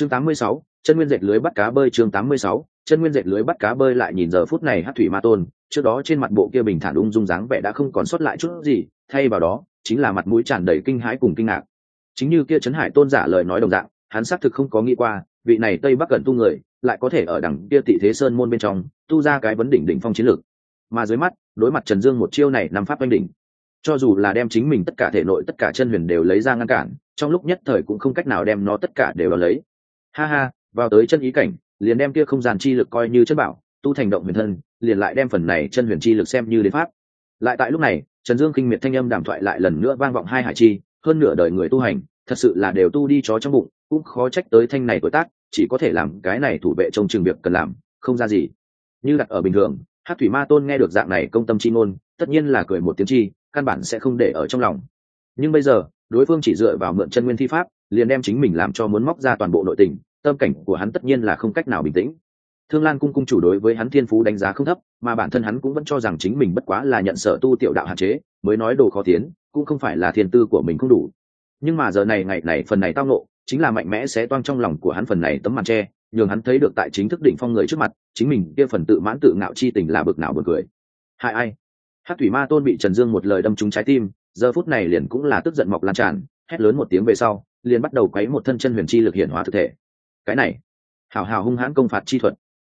chương 86, chân nguyên dệt lưới bắt cá bơi chương 86, chân nguyên dệt lưới bắt cá bơi lại nhìn giờ phút này hát thủy ma tôn trước đó trên mặt bộ kia bình thản ung dung dáng vẻ đã không còn sót lại chút gì thay vào đó chính là mặt mũi tràn đầy kinh hãi cùng kinh ngạc. Chính như kia trấn hải tôn giả lời nói đồng dạng hắn xác thực không có nghĩ qua vị này tây bắc cận tu người lại có thể ở đằng kia tị thế sơn môn bên trong tu ra cái vấn đỉnh đỉnh phong chiến lược. Mà dưới mắt đối mặt trần dương một chiêu này nằm pháp oanh đỉnh. Cho dù là đem chính mình tất cả thể nội tất cả chân huyền đều lấy ra ngăn cản trong lúc nhất thời cũng không cách nào đem nó tất cả đều đo lấy ha ha, vào tới chân ý cảnh, liền đem kia không gian chi lực coi như chất bảo, tu thành động huyền thân, liền lại đem phần này chân huyền chi lực xem như đến pháp. Lại tại lúc này, trần dương kinh miệt thanh âm đàm thoại lại lần nữa vang vọng hai hải chi, hơn nửa đời người tu hành, thật sự là đều tu đi chó trong bụng, cũng khó trách tới thanh này tuổi tác, chỉ có thể làm cái này thủ vệ trong trường việc cần làm, không ra gì. Như đặt ở bình thường hát thủy ma tôn nghe được dạng này công tâm chi ngôn, tất nhiên là cười một tiếng chi, căn bản sẽ không để ở trong lòng. Nhưng bây giờ, đối phương chỉ dựa vào mượn chân nguyên thi pháp, liền đem chính mình làm cho muốn móc ra toàn bộ nội tình tâm cảnh của hắn tất nhiên là không cách nào bình tĩnh. Thương lan cung cung chủ đối với hắn thiên phú đánh giá không thấp, mà bản thân hắn cũng vẫn cho rằng chính mình bất quá là nhận sở tu tiểu đạo hạn chế, mới nói đồ khó tiến, cũng không phải là thiên tư của mình không đủ. Nhưng mà giờ này ngày này phần này tao nộ chính là mạnh mẽ sẽ toang trong lòng của hắn phần này tấm màn tre nhường hắn thấy được tại chính thức đỉnh phong người trước mặt, chính mình kia phần tự mãn tự ngạo chi tình là bực nào bực cười. Hai ai? Hát thủy ma tôn bị trần dương một lời đâm trúng trái tim, giờ phút này liền cũng là tức giận mọc lan tràn, hét lớn một tiếng về sau, liền bắt đầu quấy một thân chân huyền chi lực hiện hóa thực thể cái này, hào hào hung hãn công phạt chi thuật,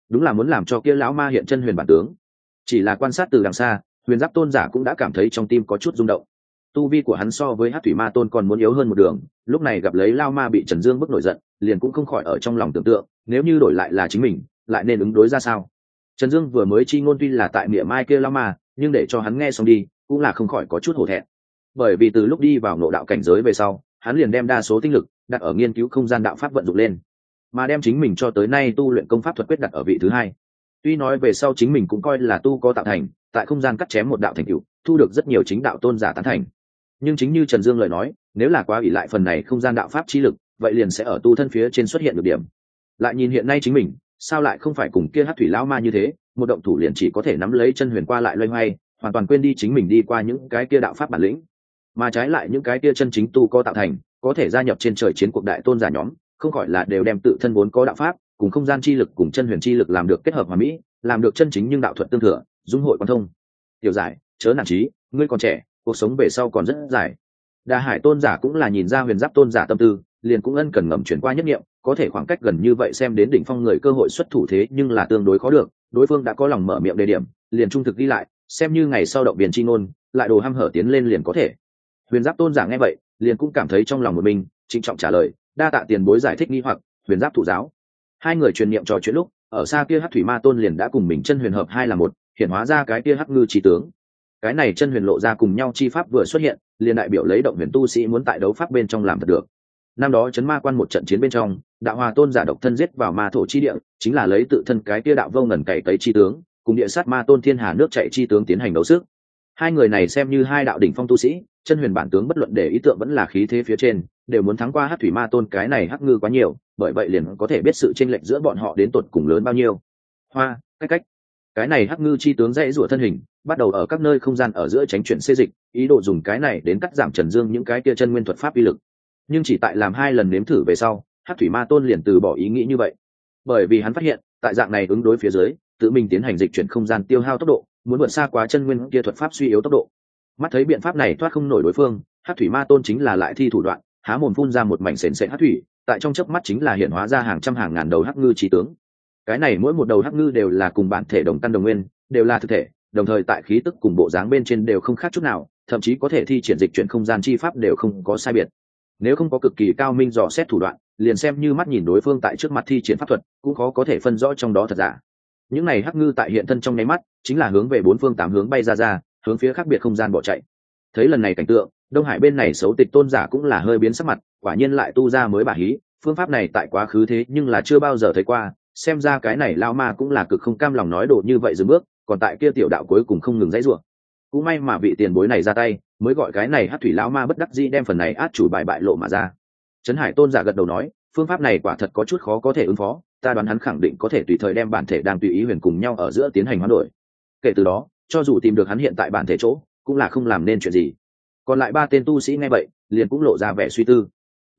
đúng là muốn làm cho kia lão ma hiện chân huyền bản tướng. Chỉ là quan sát từ đằng xa, huyền giáp tôn giả cũng đã cảm thấy trong tim có chút rung động. Tu vi của hắn so với hát thủy ma tôn còn muốn yếu hơn một đường, lúc này gặp lấy lao ma bị trần dương bức nổi giận, liền cũng không khỏi ở trong lòng tưởng tượng, nếu như đổi lại là chính mình, lại nên ứng đối ra sao? Trần dương vừa mới chi ngôn tuy là tại miệng mai kia lao ma, nhưng để cho hắn nghe xong đi, cũng là không khỏi có chút hổ thẹn. Bởi vì từ lúc đi vào nội đạo cảnh giới về sau, hắn liền đem đa số tinh lực đặt ở nghiên cứu không gian đạo pháp vận dụng lên mà đem chính mình cho tới nay tu luyện công pháp thuật quyết đặt ở vị thứ hai. Tuy nói về sau chính mình cũng coi là tu có tạo thành, tại không gian cắt chém một đạo thành cựu thu được rất nhiều chính đạo tôn giả tán thành. Nhưng chính như trần dương lời nói, nếu là quá ỷ lại phần này không gian đạo pháp trí lực, vậy liền sẽ ở tu thân phía trên xuất hiện được điểm. Lại nhìn hiện nay chính mình, sao lại không phải cùng kia hát thủy lão ma như thế, một động thủ liền chỉ có thể nắm lấy chân huyền qua lại loay hoay, hoàn toàn quên đi chính mình đi qua những cái kia đạo pháp bản lĩnh. Mà trái lại những cái kia chân chính tu có tạo thành, có thể gia nhập trên trời chiến cuộc đại tôn giả nhóm không khỏi là đều đem tự thân vốn có đạo pháp, cùng không gian chi lực cùng chân huyền chi lực làm được kết hợp hòa mỹ, làm được chân chính nhưng đạo thuật tương thừa, dung hội quan thông. Tiểu giải, chớ nản trí, ngươi còn trẻ, cuộc sống về sau còn rất dài. Đà hải tôn giả cũng là nhìn ra huyền giáp tôn giả tâm tư, liền cũng ân cần ngầm chuyển qua nhất nghiệm có thể khoảng cách gần như vậy xem đến đỉnh phong người cơ hội xuất thủ thế nhưng là tương đối khó được, đối phương đã có lòng mở miệng đề điểm, liền trung thực đi lại, xem như ngày sau động viên chi ngôn, lại đồ ham hở tiến lên liền có thể. Huyền giáp tôn giả nghe vậy, liền cũng cảm thấy trong lòng một mình, trịnh trọng trả lời đa tạ tiền bối giải thích nghi hoặc, huyền giáp thụ giáo. Hai người truyền niệm trò chuyện lúc, ở xa kia hát thủy ma tôn liền đã cùng mình chân huyền hợp hai là một, hiện hóa ra cái kia hắc ngư trí tướng. Cái này chân huyền lộ ra cùng nhau chi pháp vừa xuất hiện, liền đại biểu lấy động huyền tu sĩ muốn tại đấu pháp bên trong làm thật được. Năm đó chấn ma quan một trận chiến bên trong, đạo hòa tôn giả độc thân giết vào ma thổ chi địa, chính là lấy tự thân cái kia đạo vô ngần cày cấy chi tướng, cùng địa sát ma tôn thiên hà nước chạy chi tướng tiến hành đấu sức. Hai người này xem như hai đạo đỉnh phong tu sĩ, chân huyền bản tướng bất luận để ý tượng vẫn là khí thế phía trên đều muốn thắng qua hát thủy ma tôn, cái này hắc ngư quá nhiều, bởi vậy liền có thể biết sự tranh lệch giữa bọn họ đến tột cùng lớn bao nhiêu. Hoa, cách cách. Cái này hắc ngư chi tướng dãy rủa thân hình, bắt đầu ở các nơi không gian ở giữa tránh chuyển xê dịch, ý đồ dùng cái này đến cắt giảm trần dương những cái kia chân nguyên thuật pháp uy lực. Nhưng chỉ tại làm hai lần nếm thử về sau, hát thủy ma tôn liền từ bỏ ý nghĩ như vậy. Bởi vì hắn phát hiện, tại dạng này ứng đối phía dưới, tự mình tiến hành dịch chuyển không gian tiêu hao tốc độ, muốn vượt xa quá chân nguyên kia thuật pháp suy yếu tốc độ. Mắt thấy biện pháp này thoát không nổi đối phương, hát thủy ma tôn chính là lại thi thủ đoạn há mồm phun ra một mảnh sền sệt hát thủy, tại trong chớp mắt chính là hiện hóa ra hàng trăm hàng ngàn đầu hắc ngư trí tướng. Cái này mỗi một đầu hắc ngư đều là cùng bản thể đồng căn đồng nguyên, đều là thực thể, đồng thời tại khí tức cùng bộ dáng bên trên đều không khác chút nào, thậm chí có thể thi triển dịch chuyển không gian chi pháp đều không có sai biệt. Nếu không có cực kỳ cao minh dò xét thủ đoạn, liền xem như mắt nhìn đối phương tại trước mặt thi triển pháp thuật, cũng khó có thể phân rõ trong đó thật giả. Những này hắc ngư tại hiện thân trong nháy mắt, chính là hướng về bốn phương tám hướng bay ra ra, hướng phía khác biệt không gian bỏ chạy. Thấy lần này cảnh tượng đông hải bên này xấu tịch tôn giả cũng là hơi biến sắc mặt, quả nhiên lại tu ra mới bà hí, phương pháp này tại quá khứ thế nhưng là chưa bao giờ thấy qua, xem ra cái này lao ma cũng là cực không cam lòng nói đồ như vậy dừng bước, còn tại kia tiểu đạo cuối cùng không ngừng dãy ruộng cũng may mà vị tiền bối này ra tay, mới gọi cái này hát thủy lão ma bất đắc dĩ đem phần này át chủ bài bại lộ mà ra. Trấn hải tôn giả gật đầu nói, phương pháp này quả thật có chút khó có thể ứng phó, ta đoán hắn khẳng định có thể tùy thời đem bản thể đang tùy ý huyền cùng nhau ở giữa tiến hành hoán đổi. Kể từ đó, cho dù tìm được hắn hiện tại bản thể chỗ, cũng là không làm nên chuyện gì còn lại ba tên tu sĩ nghe vậy, liền cũng lộ ra vẻ suy tư.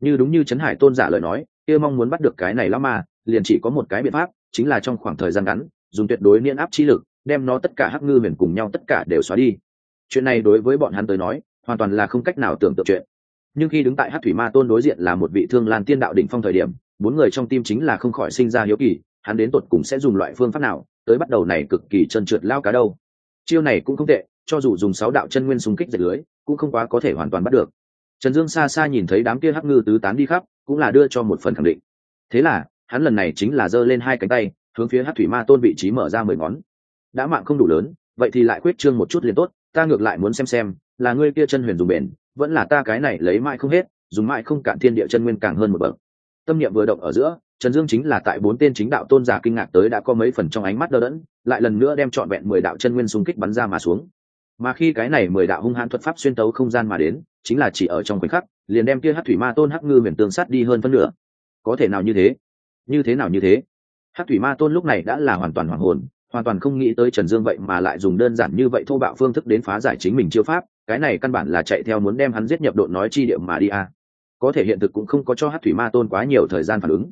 Như đúng như trấn hải tôn giả lời nói, kia mong muốn bắt được cái này lão ma, liền chỉ có một cái biện pháp, chính là trong khoảng thời gian ngắn, dùng tuyệt đối niên áp chi lực, đem nó tất cả hắc ngư huyền cùng nhau tất cả đều xóa đi. Chuyện này đối với bọn hắn tới nói, hoàn toàn là không cách nào tưởng tượng chuyện. Nhưng khi đứng tại hát thủy ma tôn đối diện là một vị thương lan tiên đạo đỉnh phong thời điểm, bốn người trong tim chính là không khỏi sinh ra hiếu kỳ, hắn đến tột cùng sẽ dùng loại phương pháp nào, tới bắt đầu này cực kỳ trơn trượt lao cá đâu. Chiêu này cũng không tệ, cho dù dùng sáu đạo chân nguyên xung kích dệt lưới cũng không quá có thể hoàn toàn bắt được. Trần dương xa xa nhìn thấy đám kia hắc ngư tứ tán đi khắp, cũng là đưa cho một phần khẳng định. Thế là, hắn lần này chính là giơ lên hai cánh tay, hướng phía hát thủy ma tôn vị trí mở ra mười ngón. Đã mạng không đủ lớn, vậy thì lại quyết trương một chút liền tốt, ta ngược lại muốn xem xem, là ngươi kia chân huyền dùng bền, vẫn là ta cái này lấy mãi không hết, dùng mãi không cạn thiên địa chân nguyên càng hơn một bậc. Tâm niệm vừa động ở giữa, trần dương chính là tại bốn tên chính đạo tôn giả kinh ngạc tới đã có mấy phần trong ánh mắt đờ đẫn, lại lần nữa đem trọn vẹn mười đạo chân nguyên xung kích bắn ra mà xuống mà khi cái này mười đạo hung hãn thuật pháp xuyên tấu không gian mà đến, chính là chỉ ở trong khoảnh khắc, liền đem kia hát thủy ma tôn, hắc ngư huyền tương sát đi hơn phân nửa. Có thể nào như thế? Như thế nào như thế? Hát thủy ma tôn lúc này đã là hoàn toàn hoàng hồn, hoàn toàn không nghĩ tới trần dương vậy mà lại dùng đơn giản như vậy thô bạo phương thức đến phá giải chính mình chiêu pháp, cái này căn bản là chạy theo muốn đem hắn giết nhập độ nói chi điệu mà đi a à. có thể hiện thực cũng không có cho hát thủy ma tôn quá nhiều thời gian phản ứng.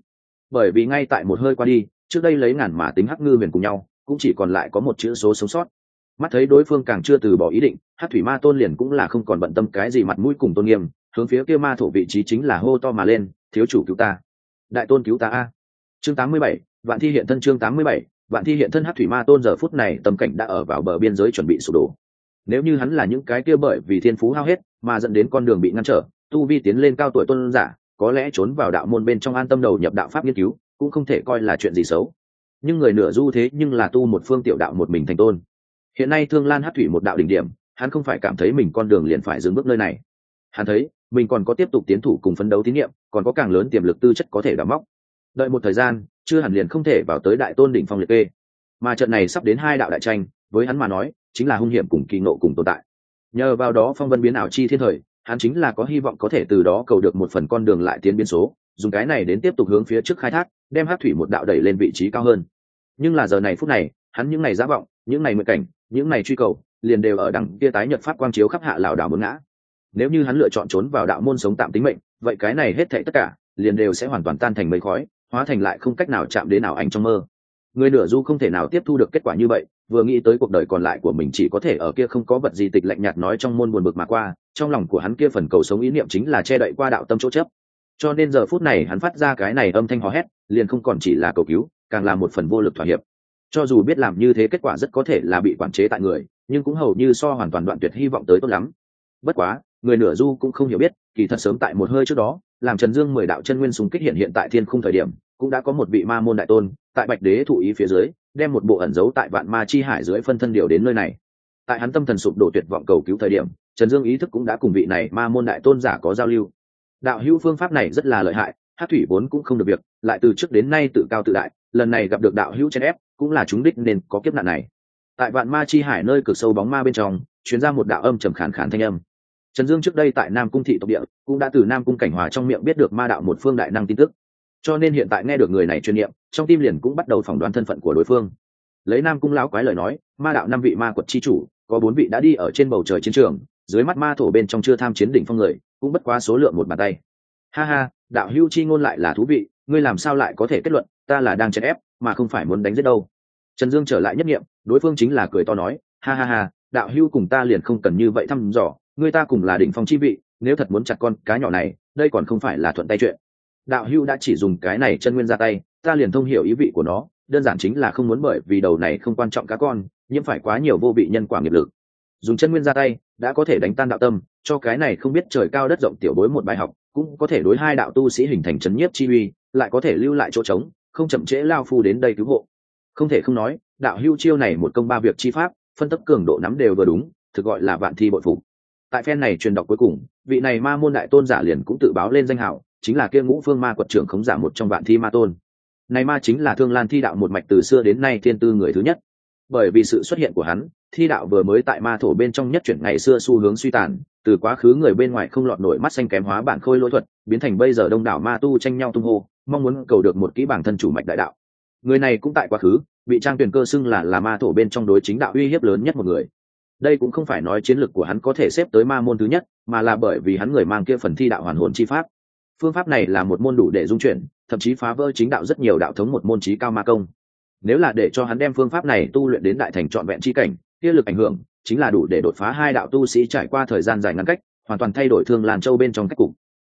Bởi vì ngay tại một hơi qua đi, trước đây lấy ngàn mà tính hắc ngư huyền cùng nhau, cũng chỉ còn lại có một chữ số sống sót mắt thấy đối phương càng chưa từ bỏ ý định hát thủy ma tôn liền cũng là không còn bận tâm cái gì mặt mũi cùng tôn nghiêm, hướng phía kia ma thổ vị trí chính là hô to mà lên, thiếu chủ cứu ta. Đại tôn cứu ta a. Chương tám mươi bảy, vạn thi hiện thân chương tám mươi bảy, vạn thi hiện thân hát thủy ma tôn giờ phút này tâm cảnh đã ở vào bờ biên giới chuẩn bị sụp đổ. Nếu như hắn là những cái kia bởi vì thiên phú hao hết mà dẫn đến con đường bị ngăn trở, tu vi tiến lên cao tuổi tôn giả, có lẽ trốn vào đạo môn bên trong an tâm đầu nhập đạo pháp nghiên cứu, cũng không thể coi là chuyện gì xấu. Nhưng người nửa du thế nhưng là tu một phương tiểu đạo một mình thành tôn hiện nay thương lan hát thủy một đạo đỉnh điểm, hắn không phải cảm thấy mình con đường liền phải dừng bước nơi này. Hắn thấy, mình còn có tiếp tục tiến thủ cùng phấn đấu tín nhiệm, còn có càng lớn tiềm lực tư chất có thể đắm móc. Đợi một thời gian, chưa hẳn liền không thể vào tới đại tôn đỉnh phong liệt kê. Mà trận này sắp đến hai đạo đại tranh, với hắn mà nói, chính là hung hiểm cùng kỳ nộ cùng tồn tại. Nhờ vào đó phong vân biến ảo chi thiên thời, hắn chính là có hy vọng có thể từ đó cầu được một phần con đường lại tiến biến số, dùng cái này đến tiếp tục hướng phía trước khai thác, đem hát thủy một đạo đẩy lên vị trí cao hơn. Nhưng là giờ này phút này, hắn những ngày giá vọng, những ngày mượn cảnh những này truy cầu, liền đều ở đằng kia tái nhật pháp quang chiếu khắp hạ lảo đảo muốn ngã. Nếu như hắn lựa chọn trốn vào đạo môn sống tạm tính mệnh, vậy cái này hết thệ tất cả, liền đều sẽ hoàn toàn tan thành mây khói, hóa thành lại không cách nào chạm đến nào ảnh trong mơ. Người nửa du không thể nào tiếp thu được kết quả như vậy, vừa nghĩ tới cuộc đời còn lại của mình chỉ có thể ở kia không có vật gì tịch lạnh nhạt nói trong môn buồn bực mà qua, trong lòng của hắn kia phần cầu sống ý niệm chính là che đậy qua đạo tâm chỗ chấp. Cho nên giờ phút này hắn phát ra cái này âm thanh hò hét, liền không còn chỉ là cầu cứu, càng là một phần vô lực thỏa hiệp cho dù biết làm như thế kết quả rất có thể là bị quản chế tại người, nhưng cũng hầu như so hoàn toàn đoạn tuyệt hy vọng tới tốt lắm. Bất quá, người nửa du cũng không hiểu biết, kỳ thật sớm tại một hơi trước đó, làm trần dương mười đạo chân nguyên súng kích hiện hiện tại thiên khung thời điểm, cũng đã có một vị ma môn đại tôn, tại bạch đế thụ ý phía dưới, đem một bộ ẩn giấu tại vạn ma chi hải dưới phân thân điều đến nơi này. Tại hắn tâm thần sụp đổ tuyệt vọng cầu cứu thời điểm, trần dương ý thức cũng đã cùng vị này ma môn đại tôn giả có giao lưu. Đạo hữu phương pháp này rất là lợi hại hát thủy vốn cũng không được việc, lại từ trước đến nay tự cao tự đại, lần này gặp được đạo hữu chen ép cũng là chúng đích nên có kiếp nạn này. Tại vạn ma chi hải nơi cực sâu bóng ma bên trong chuyến ra một đạo âm trầm khán khán thanh âm. Trần dương trước đây tại nam cung thị tộc địa, cũng đã từ nam cung cảnh hòa trong miệng biết được ma đạo một phương đại năng tin tức. Cho nên hiện tại nghe được người này truyền niệm, trong tim liền cũng bắt đầu phỏng đoán thân phận của đối phương. Lấy nam cung lão quái lời nói, ma đạo năm vị ma quật chi chủ, có bốn vị đã đi ở trên bầu trời chiến trường, dưới mắt ma thổ bên trong chưa tham chiến đỉnh phong người, cũng bất quá số lượng một bàn tay. Ha ha, đạo hưu chi ngôn lại là thú vị, ngươi làm sao lại có thể kết luận, ta là đang chèn ép, mà không phải muốn đánh giết đâu trần dương trở lại nhất nghiệm, đối phương chính là cười to nói, ha ha ha, đạo hưu cùng ta liền không cần như vậy thăm dò ngươi ta cùng là đỉnh phong chi vị, nếu thật muốn chặt con cá nhỏ này, đây còn không phải là thuận tay chuyện. Đạo hưu đã chỉ dùng cái này chân nguyên ra tay, ta liền thông hiểu ý vị của nó, đơn giản chính là không muốn bởi vì đầu này không quan trọng cá con, nhiễm phải quá nhiều vô vị nhân quả nghiệp lực. Dùng chân nguyên ra tay, đã có thể đánh tan đạo tâm, cho cái này không biết trời cao đất rộng tiểu bối một bài học, cũng có thể đối hai đạo tu sĩ hình thành chấn nhiếp chi uy, lại có thể lưu lại chỗ trống, không chậm trễ lao phu đến đây cứu hộ không thể không nói, đạo hưu chiêu này một công ba việc chi pháp, phân tấp cường độ nắm đều vừa đúng, thực gọi là vạn thi bội phục. Tại phen này truyền đọc cuối cùng, vị này ma môn đại tôn giả liền cũng tự báo lên danh hảo chính là kia ngũ phương ma quật trưởng khống giả một trong vạn thi ma tôn. Này ma chính là thương lan thi đạo một mạch từ xưa đến nay thiên tư người thứ nhất. Bởi vì sự xuất hiện của hắn, thi đạo vừa mới tại ma thổ bên trong nhất chuyển ngày xưa xu hướng suy tàn, từ quá khứ người bên ngoài không lọt nổi mắt xanh kém hóa bản khôi lỗi thuật, biến thành bây giờ đông đảo ma tu tranh nhau tung hô, mong muốn cầu được một kỹ bản thân chủ mạch đại đạo. Người này cũng tại quá khứ bị trang tuyển cơ xưng là là ma thổ bên trong đối chính đạo uy hiếp lớn nhất một người. Đây cũng không phải nói chiến lược của hắn có thể xếp tới ma môn thứ nhất, mà là bởi vì hắn người mang kia phần thi đạo hoàn hồn chi pháp. Phương pháp này là một môn đủ để dung chuyển, thậm chí phá vỡ chính đạo rất nhiều đạo thống một môn trí cao ma công. Nếu là để cho hắn đem phương pháp này tu luyện đến đại thành trọn vẹn chi cảnh, kia lực ảnh hưởng chính là đủ để đột phá hai đạo tu sĩ trải qua thời gian dài ngắn cách, hoàn toàn thay đổi thương làn châu bên trong cách cục.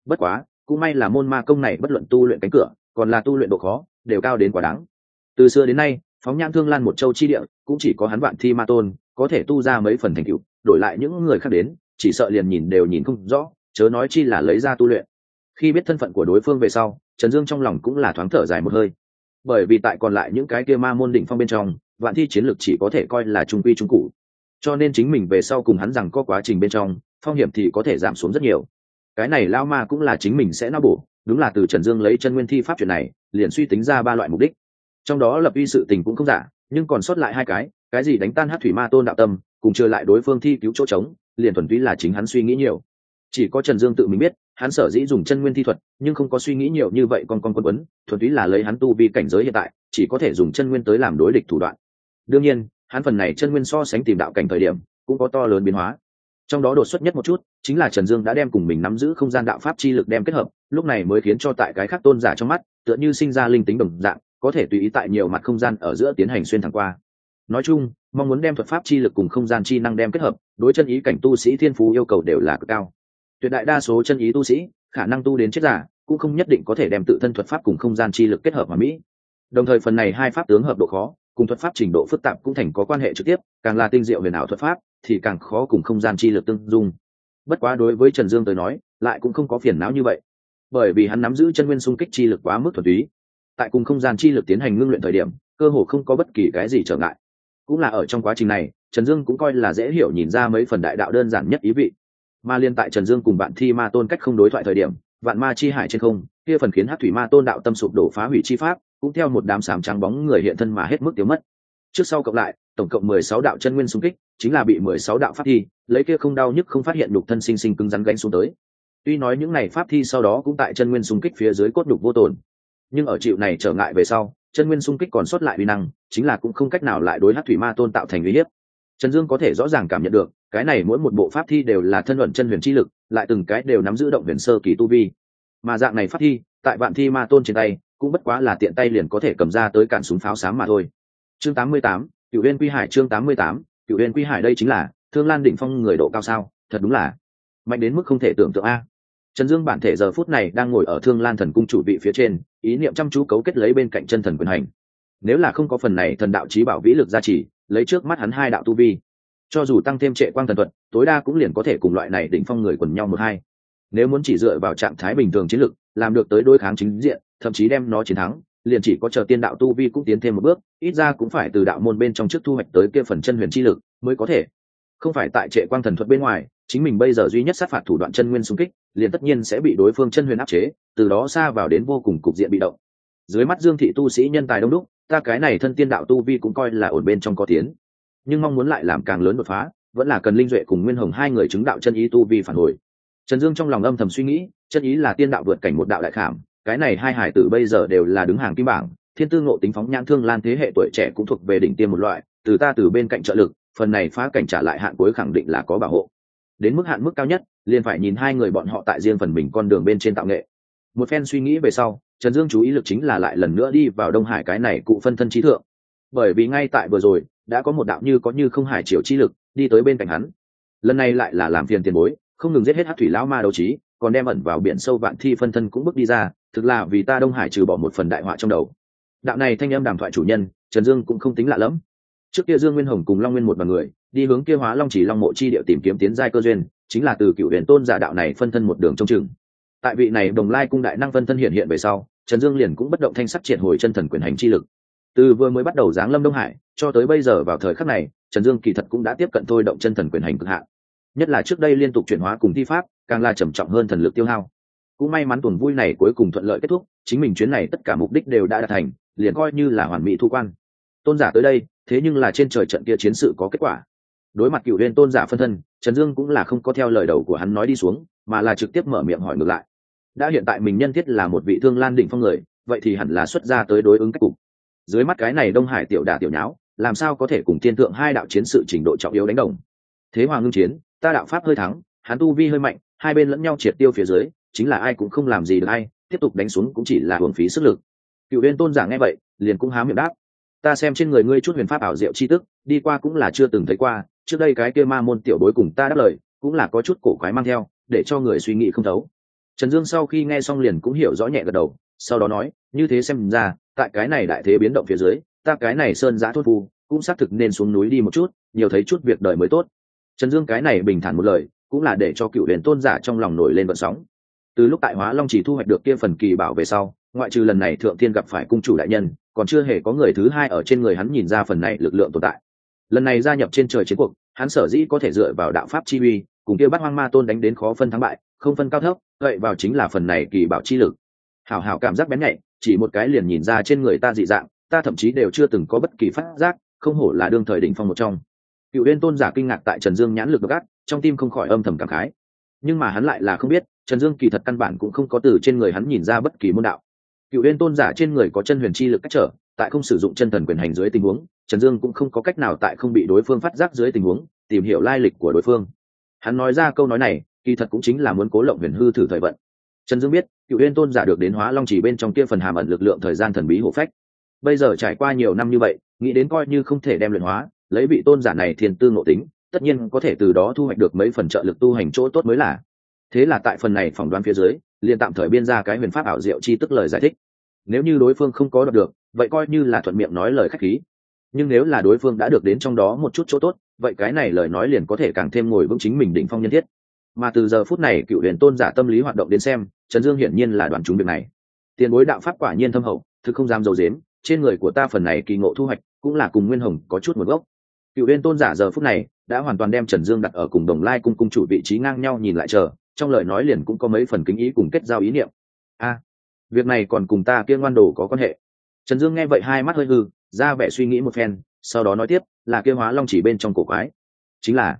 Bất quá, cũng may là môn ma công này bất luận tu luyện cánh cửa, còn là tu luyện độ khó, đều cao đến quá đáng. Từ xưa đến nay phóng nhãn thương lan một châu chi địa, cũng chỉ có hắn vạn thi ma tôn, có thể tu ra mấy phần thành tựu, đổi lại những người khác đến, chỉ sợ liền nhìn đều nhìn không rõ, chớ nói chi là lấy ra tu luyện. Khi biết thân phận của đối phương về sau, trần dương trong lòng cũng là thoáng thở dài một hơi. Bởi vì tại còn lại những cái kia ma môn đỉnh phong bên trong, vạn thi chiến lược chỉ có thể coi là trung quy trung cụ cho nên chính mình về sau cùng hắn rằng có quá trình bên trong, phong hiểm thì có thể giảm xuống rất nhiều. Cái này lao ma cũng là chính mình sẽ nó bổ, đúng là từ trần dương lấy chân nguyên thi pháp chuyện này, liền suy tính ra ba loại mục đích trong đó lập uy sự tình cũng không giả, nhưng còn sót lại hai cái cái gì đánh tan hát thủy ma tôn đạo tâm, cùng chưa lại đối phương thi cứu chỗ trống, liền thuần túy là chính hắn suy nghĩ nhiều. Chỉ có trần dương tự mình biết, hắn sở dĩ dùng chân nguyên thi thuật, nhưng không có suy nghĩ nhiều như vậy con con quân quấn, thuần túy là lấy hắn tu vi cảnh giới hiện tại, chỉ có thể dùng chân nguyên tới làm đối địch thủ đoạn. Đương nhiên, hắn phần này chân nguyên so sánh tìm đạo cảnh thời điểm, cũng có to lớn biến hóa. Trong đó đột xuất nhất một chút, chính là trần dương đã đem cùng mình nắm giữ không gian đạo pháp chi lực đem kết hợp, lúc này mới khiến cho tại cái khác tôn giả trong mắt, tựa như sinh ra linh tính đồng dạng có thể tùy ý tại nhiều mặt không gian ở giữa tiến hành xuyên thẳng qua. Nói chung, mong muốn đem thuật pháp chi lực cùng không gian chi năng đem kết hợp, đối chân ý cảnh tu sĩ thiên phú yêu cầu đều là cực cao. Tuyệt đại đa số chân ý tu sĩ, khả năng tu đến chết giả, cũng không nhất định có thể đem tự thân thuật pháp cùng không gian chi lực kết hợp mà mỹ. Đồng thời phần này hai pháp tướng hợp độ khó, cùng thuật pháp trình độ phức tạp cũng thành có quan hệ trực tiếp, càng là tinh diệu huyền ảo thuật pháp, thì càng khó cùng không gian chi lực tương dung. Bất quá đối với trần dương tới nói, lại cũng không có phiền não như vậy. Bởi vì hắn nắm giữ chân nguyên xung kích chi lực quá mức thuần túy tại cùng không gian chi lực tiến hành ngưng luyện thời điểm, cơ hồ không có bất kỳ cái gì trở ngại. Cũng là ở trong quá trình này, trần dương cũng coi là dễ hiểu nhìn ra mấy phần đại đạo đơn giản nhất ý vị. Ma liên tại trần dương cùng bạn thi ma tôn cách không đối thoại thời điểm, vạn ma chi hải trên không, kia phần khiến hát thủy ma tôn đạo tâm sụp đổ phá hủy chi pháp, cũng theo một đám sám trắng bóng người hiện thân mà hết mức tiêu mất. Trước sau cộng lại, tổng cộng mười sáu đạo chân nguyên xung kích, chính là bị mười sáu đạo pháp thi, lấy kia không đau nhức không phát hiện nhục thân sinh sinh cứng rắn gánh xuống tới. Tuy nói những này pháp thi sau đó cũng tại chân nguyên xung kích phía dưới cốt nhục vô tồn nhưng ở chịu này trở ngại về sau chân nguyên sung kích còn sót lại uy năng chính là cũng không cách nào lại đối hát thủy ma tôn tạo thành uy hiếp. Trần dương có thể rõ ràng cảm nhận được cái này mỗi một bộ pháp thi đều là thân luận chân huyền chi lực lại từng cái đều nắm giữ động huyền sơ kỳ tu vi. Mà dạng này pháp thi tại vạn thi ma tôn trên tay cũng bất quá là tiện tay liền có thể cầm ra tới cản súng pháo sáng mà thôi. Chương 88, cựu uyên quy hải chương 88, cựu uyên quy hải đây chính là thương lan đỉnh phong người độ cao sao thật đúng là mạnh đến mức không thể tưởng tượng a trần dương bản thể giờ phút này đang ngồi ở thương lan thần cung chủ vị phía trên, ý niệm chăm chú cấu kết lấy bên cạnh chân thần quyền hành. Nếu là không có phần này thần đạo trí bảo vĩ lực gia trì, lấy trước mắt hắn hai đạo tu vi, cho dù tăng thêm trệ quang thần thuật, tối đa cũng liền có thể cùng loại này đỉnh phong người quần nhau một hai. Nếu muốn chỉ dựa vào trạng thái bình thường chiến lực, làm được tới đối kháng chính diện, thậm chí đem nó chiến thắng, liền chỉ có chờ tiên đạo tu vi cũng tiến thêm một bước, ít ra cũng phải từ đạo môn bên trong trước thu hoạch tới kia phần chân huyền chi lực mới có thể không phải tại trệ quang thần thuật bên ngoài, chính mình bây giờ duy nhất sát phạt thủ đoạn chân nguyên xung kích, liền tất nhiên sẽ bị đối phương chân huyền áp chế, từ đó xa vào đến vô cùng cục diện bị động. Dưới mắt dương thị tu sĩ nhân tài đông đúc, ta cái này thân tiên đạo tu vi cũng coi là ổn bên trong có tiến. Nhưng mong muốn lại làm càng lớn đột phá, vẫn là cần linh duệ cùng nguyên hồng hai người chứng đạo chân ý tu vi phản hồi. Trần dương trong lòng âm thầm suy nghĩ, chân ý là tiên đạo vượt cảnh một đạo đại khảm, cái này hai hải tử bây giờ đều là đứng hàng kim bảng, thiên tư ngộ tính phóng nhãn thương lan thế hệ tuổi trẻ cũng thuộc về đỉnh tiêm một loại, từ ta từ bên cạnh trợ lực phần này phá cảnh trả lại hạn cuối khẳng định là có bảo hộ. Đến mức hạn mức cao nhất, liền phải nhìn hai người bọn họ tại riêng phần mình con đường bên trên tạo nghệ. Một phen suy nghĩ về sau, trần dương chú ý lực chính là lại lần nữa đi vào đông hải cái này cụ phân thân trí thượng. Bởi vì ngay tại vừa rồi, đã có một đạo như có như không hải triều chi lực đi tới bên cạnh hắn. Lần này lại là làm phiền tiền bối, không ngừng giết hết hát thủy lão ma đấu trí, còn đem ẩn vào biển sâu vạn thi phân thân cũng bước đi ra, thực là vì ta đông hải trừ bỏ một phần đại họa trong đầu. Đạo này thanh âm đàm thoại chủ nhân, trần dương cũng không tính lạ lẫm trước kia dương nguyên hồng cùng long nguyên một bằng người, đi hướng kia hóa long chỉ long mộ chi điệu tìm kiếm tiến giai cơ duyên, chính là từ cựu huyền tôn giả đạo này phân thân một đường trong chừng. Tại vị này đồng lai cung đại năng phân thân hiện hiện về sau, trần dương liền cũng bất động thanh sắc triệt hồi chân thần quyền hành chi lực. Từ vừa mới bắt đầu giáng lâm đông hải, cho tới bây giờ vào thời khắc này, trần dương kỳ thật cũng đã tiếp cận thôi động chân thần quyền hành cực hạn. Nhất là trước đây liên tục chuyển hóa cùng thi pháp, càng là trầm trọng hơn thần lực tiêu hao. Cũng may mắn tuần vui này cuối cùng thuận lợi kết thúc, chính mình chuyến này tất cả mục đích đều đã đạt thành, liền coi như là hoàn mỹ thu quan tôn giả tới đây, thế nhưng là trên trời trận kia chiến sự có kết quả. Đối mặt cựu liên tôn giả phân thân, trần dương cũng là không có theo lời đầu của hắn nói đi xuống, mà là trực tiếp mở miệng hỏi ngược lại. Đã hiện tại mình nhân thiết là một vị thương lan đỉnh phong người, vậy thì hẳn là xuất ra tới đối ứng cách cục. Dưới mắt cái này đông hải tiểu đả tiểu nháo, làm sao có thể cùng tiên thượng hai đạo chiến sự trình độ trọng yếu đánh đồng? Thế hoàng ngưng chiến, ta đạo pháp hơi thắng, hắn tu vi hơi mạnh, hai bên lẫn nhau triệt tiêu phía dưới, chính là ai cũng không làm gì được ai, tiếp tục đánh xuống cũng chỉ là hưởng phí sức lực. Cựu huyên tôn giả nghe vậy, liền cũng há miệng đáp ta xem trên người ngươi chút huyền pháp ảo diệu chi tức, đi qua cũng là chưa từng thấy qua, trước đây cái kia ma môn tiểu bối cùng ta đáp lời, cũng là có chút cổ quái mang theo, để cho người suy nghĩ không thấu. Trần dương sau khi nghe xong liền cũng hiểu rõ nhẹ gật đầu, sau đó nói, như thế xem ra, tại cái này đại thế biến động phía dưới, ta cái này sơn giã thốt phu, cũng xác thực nên xuống núi đi một chút, nhiều thấy chút việc đời mới tốt. Trần dương cái này bình thản một lời, cũng là để cho cựu huyền tôn giả trong lòng nổi lên vận sóng. Từ lúc tại hóa long chỉ thu hoạch được kia phần kỳ bảo về sau ngoại trừ lần này thượng thiên gặp phải cung chủ đại nhân, còn chưa hề có người thứ hai ở trên người hắn nhìn ra phần này lực lượng tồn tại. Lần này gia nhập trên trời chiến cuộc, hắn sở dĩ có thể dựa vào đạo pháp chi uy, cùng kia bắt hoang ma tôn đánh đến khó phân thắng bại, không phân cao thấp gậy vào chính là phần này kỳ bảo chi lực. Hảo hảo cảm giác bén nhạy, chỉ một cái liền nhìn ra trên người ta dị dạng, ta thậm chí đều chưa từng có bất kỳ phát giác, không hổ là đương thời đỉnh phong một trong. Cựu uyên tôn giả kinh ngạc tại trần dương nhãn lực gắt, trong tim không khỏi âm thầm cảm khái. Nhưng mà hắn lại là không biết, trần dương kỳ thật căn bản cũng không có từ trên người hắn nhìn ra bất kỳ môn đạo cựu uyên tôn giả trên người có chân huyền chi lực cách trở, tại không sử dụng chân thần quyền hành dưới tình huống, trần dương cũng không có cách nào tại không bị đối phương phát giác dưới tình huống, tìm hiểu lai lịch của đối phương. Hắn nói ra câu nói này, kỳ thật cũng chính là muốn cố lộng huyền hư thử thời vận. Trần dương biết, cựu uyên tôn giả được đến hóa long chỉ bên trong kia phần hàm ẩn lực lượng thời gian thần bí hộ phách. Bây giờ trải qua nhiều năm như vậy, nghĩ đến coi như không thể đem luyện hóa, lấy vị tôn giả này thiền tư ngộ tính, tất nhiên có thể từ đó thu hoạch được mấy phần trợ lực tu hành chỗ tốt mới là. Thế là tại phần này phỏng đoán phía dưới liền tạm thời biên ra cái huyền pháp ảo diệu chi tức lời giải thích. Nếu như đối phương không có đọc được, vậy coi như là thuận miệng nói lời khách khí. Nhưng nếu là đối phương đã được đến trong đó một chút chỗ tốt, vậy cái này lời nói liền có thể càng thêm ngồi vững chính mình đỉnh phong nhân thiết. Mà từ giờ phút này, cựu huyền tôn giả tâm lý hoạt động đến xem, trần dương hiển nhiên là đoàn chúng việc này. Tiền bối đạo pháp quả nhiên thâm hậu thực không dám dầu dếm, trên người của ta phần này kỳ ngộ thu hoạch, cũng là cùng nguyên hồng có chút một gốc. Cựu huyền tôn giả giờ phút này, đã hoàn toàn đem trần dương đặt ở cùng đồng lai cung cung chủ vị trí ngang nhau nhìn lại chờ trong lời nói liền cũng có mấy phần kính ý cùng kết giao ý niệm. A, việc này còn cùng ta kia ngoan đồ có quan hệ. Trần dương nghe vậy hai mắt hơi hư, ra vẻ suy nghĩ một phen, sau đó nói tiếp, là kia hóa long chỉ bên trong cổ quái. Chính là,